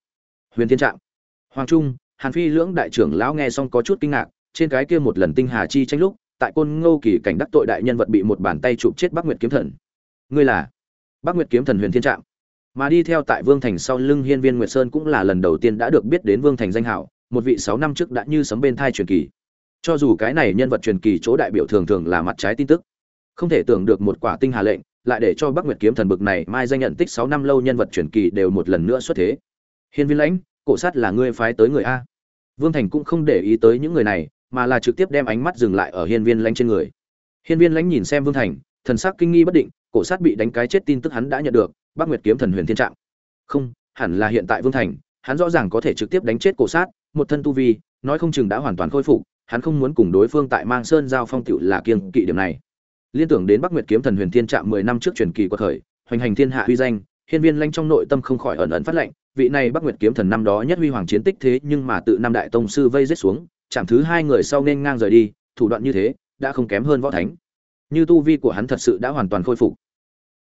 Huyền thiên trạm hoàng trung, hàn phi lưỡng đại trưởng lão nghe xong có chút kinh ngạc, trên cái kia một lần tinh hà chi tranh lúc, tại côn ngô kỳ cảnh đắc tội đại nhân vật bị một bàn tay chụp chết bắc nguyệt kiếm thần. Ngươi là? Bắc nguyệt kiếm thần huyền thiên trạm mà đi theo tại vương thành sau lưng hiên viên nguyệt sơn cũng là lần đầu tiên đã được biết đến vương thành danh hảo, một vị sáu năm trước đã như sấm bên thai truyền kỳ. Cho dù cái này nhân vật truyền kỳ chỗ đại biểu thường thường là mặt trái tin tức, không thể tưởng được một quả tinh hà lệnh, lại để cho bắc nguyệt kiếm thần bực này mai danh nhận tích sáu năm lâu nhân vật truyền kỳ đều một lần nữa xuất thế. Hiên viên lãnh, cổ sát là ngươi phái tới người a. Vương thành cũng không để ý tới những người này, mà là trực tiếp đem ánh mắt dừng lại ở hiên viên lãnh trên người. Hiên viên lãnh nhìn xem vương thành, thần sắc kinh nghi bất định, cổ sát bị đánh cái chết tin tức hắn đã nhận được bắc nguyệt kiếm thần huyền thiên trạng. Không, hẳn là hiện tại vương thành, hắn rõ ràng có thể trực tiếp đánh chết cổ sát, một thân tu vi, nói không chừng đã hoàn toàn khôi phục, hắn không muốn cùng đối phương tại mang sơn giao phong tựu là kiêng kỵ điểm này. Liên tưởng đến bắc nguyệt kiếm thần huyền thiên trạm mười năm trước truyền kỳ quật khởi hoành hành thiên hạ uy danh, hiên viên lanh trong nội tâm không khỏi ẩn ẩn phát lệnh, vị này bắc nguyệt kiếm thần năm đó nhất huy hoàng chiến tích thế nhưng mà tự năm đại tông sư vây giết xuống, chạm thứ hai người sau nên ngang rời đi, thủ đoạn như thế, đã không kém hơn võ thánh. Như tu vi của hắn thật sự đã hoàn toàn khôi phục.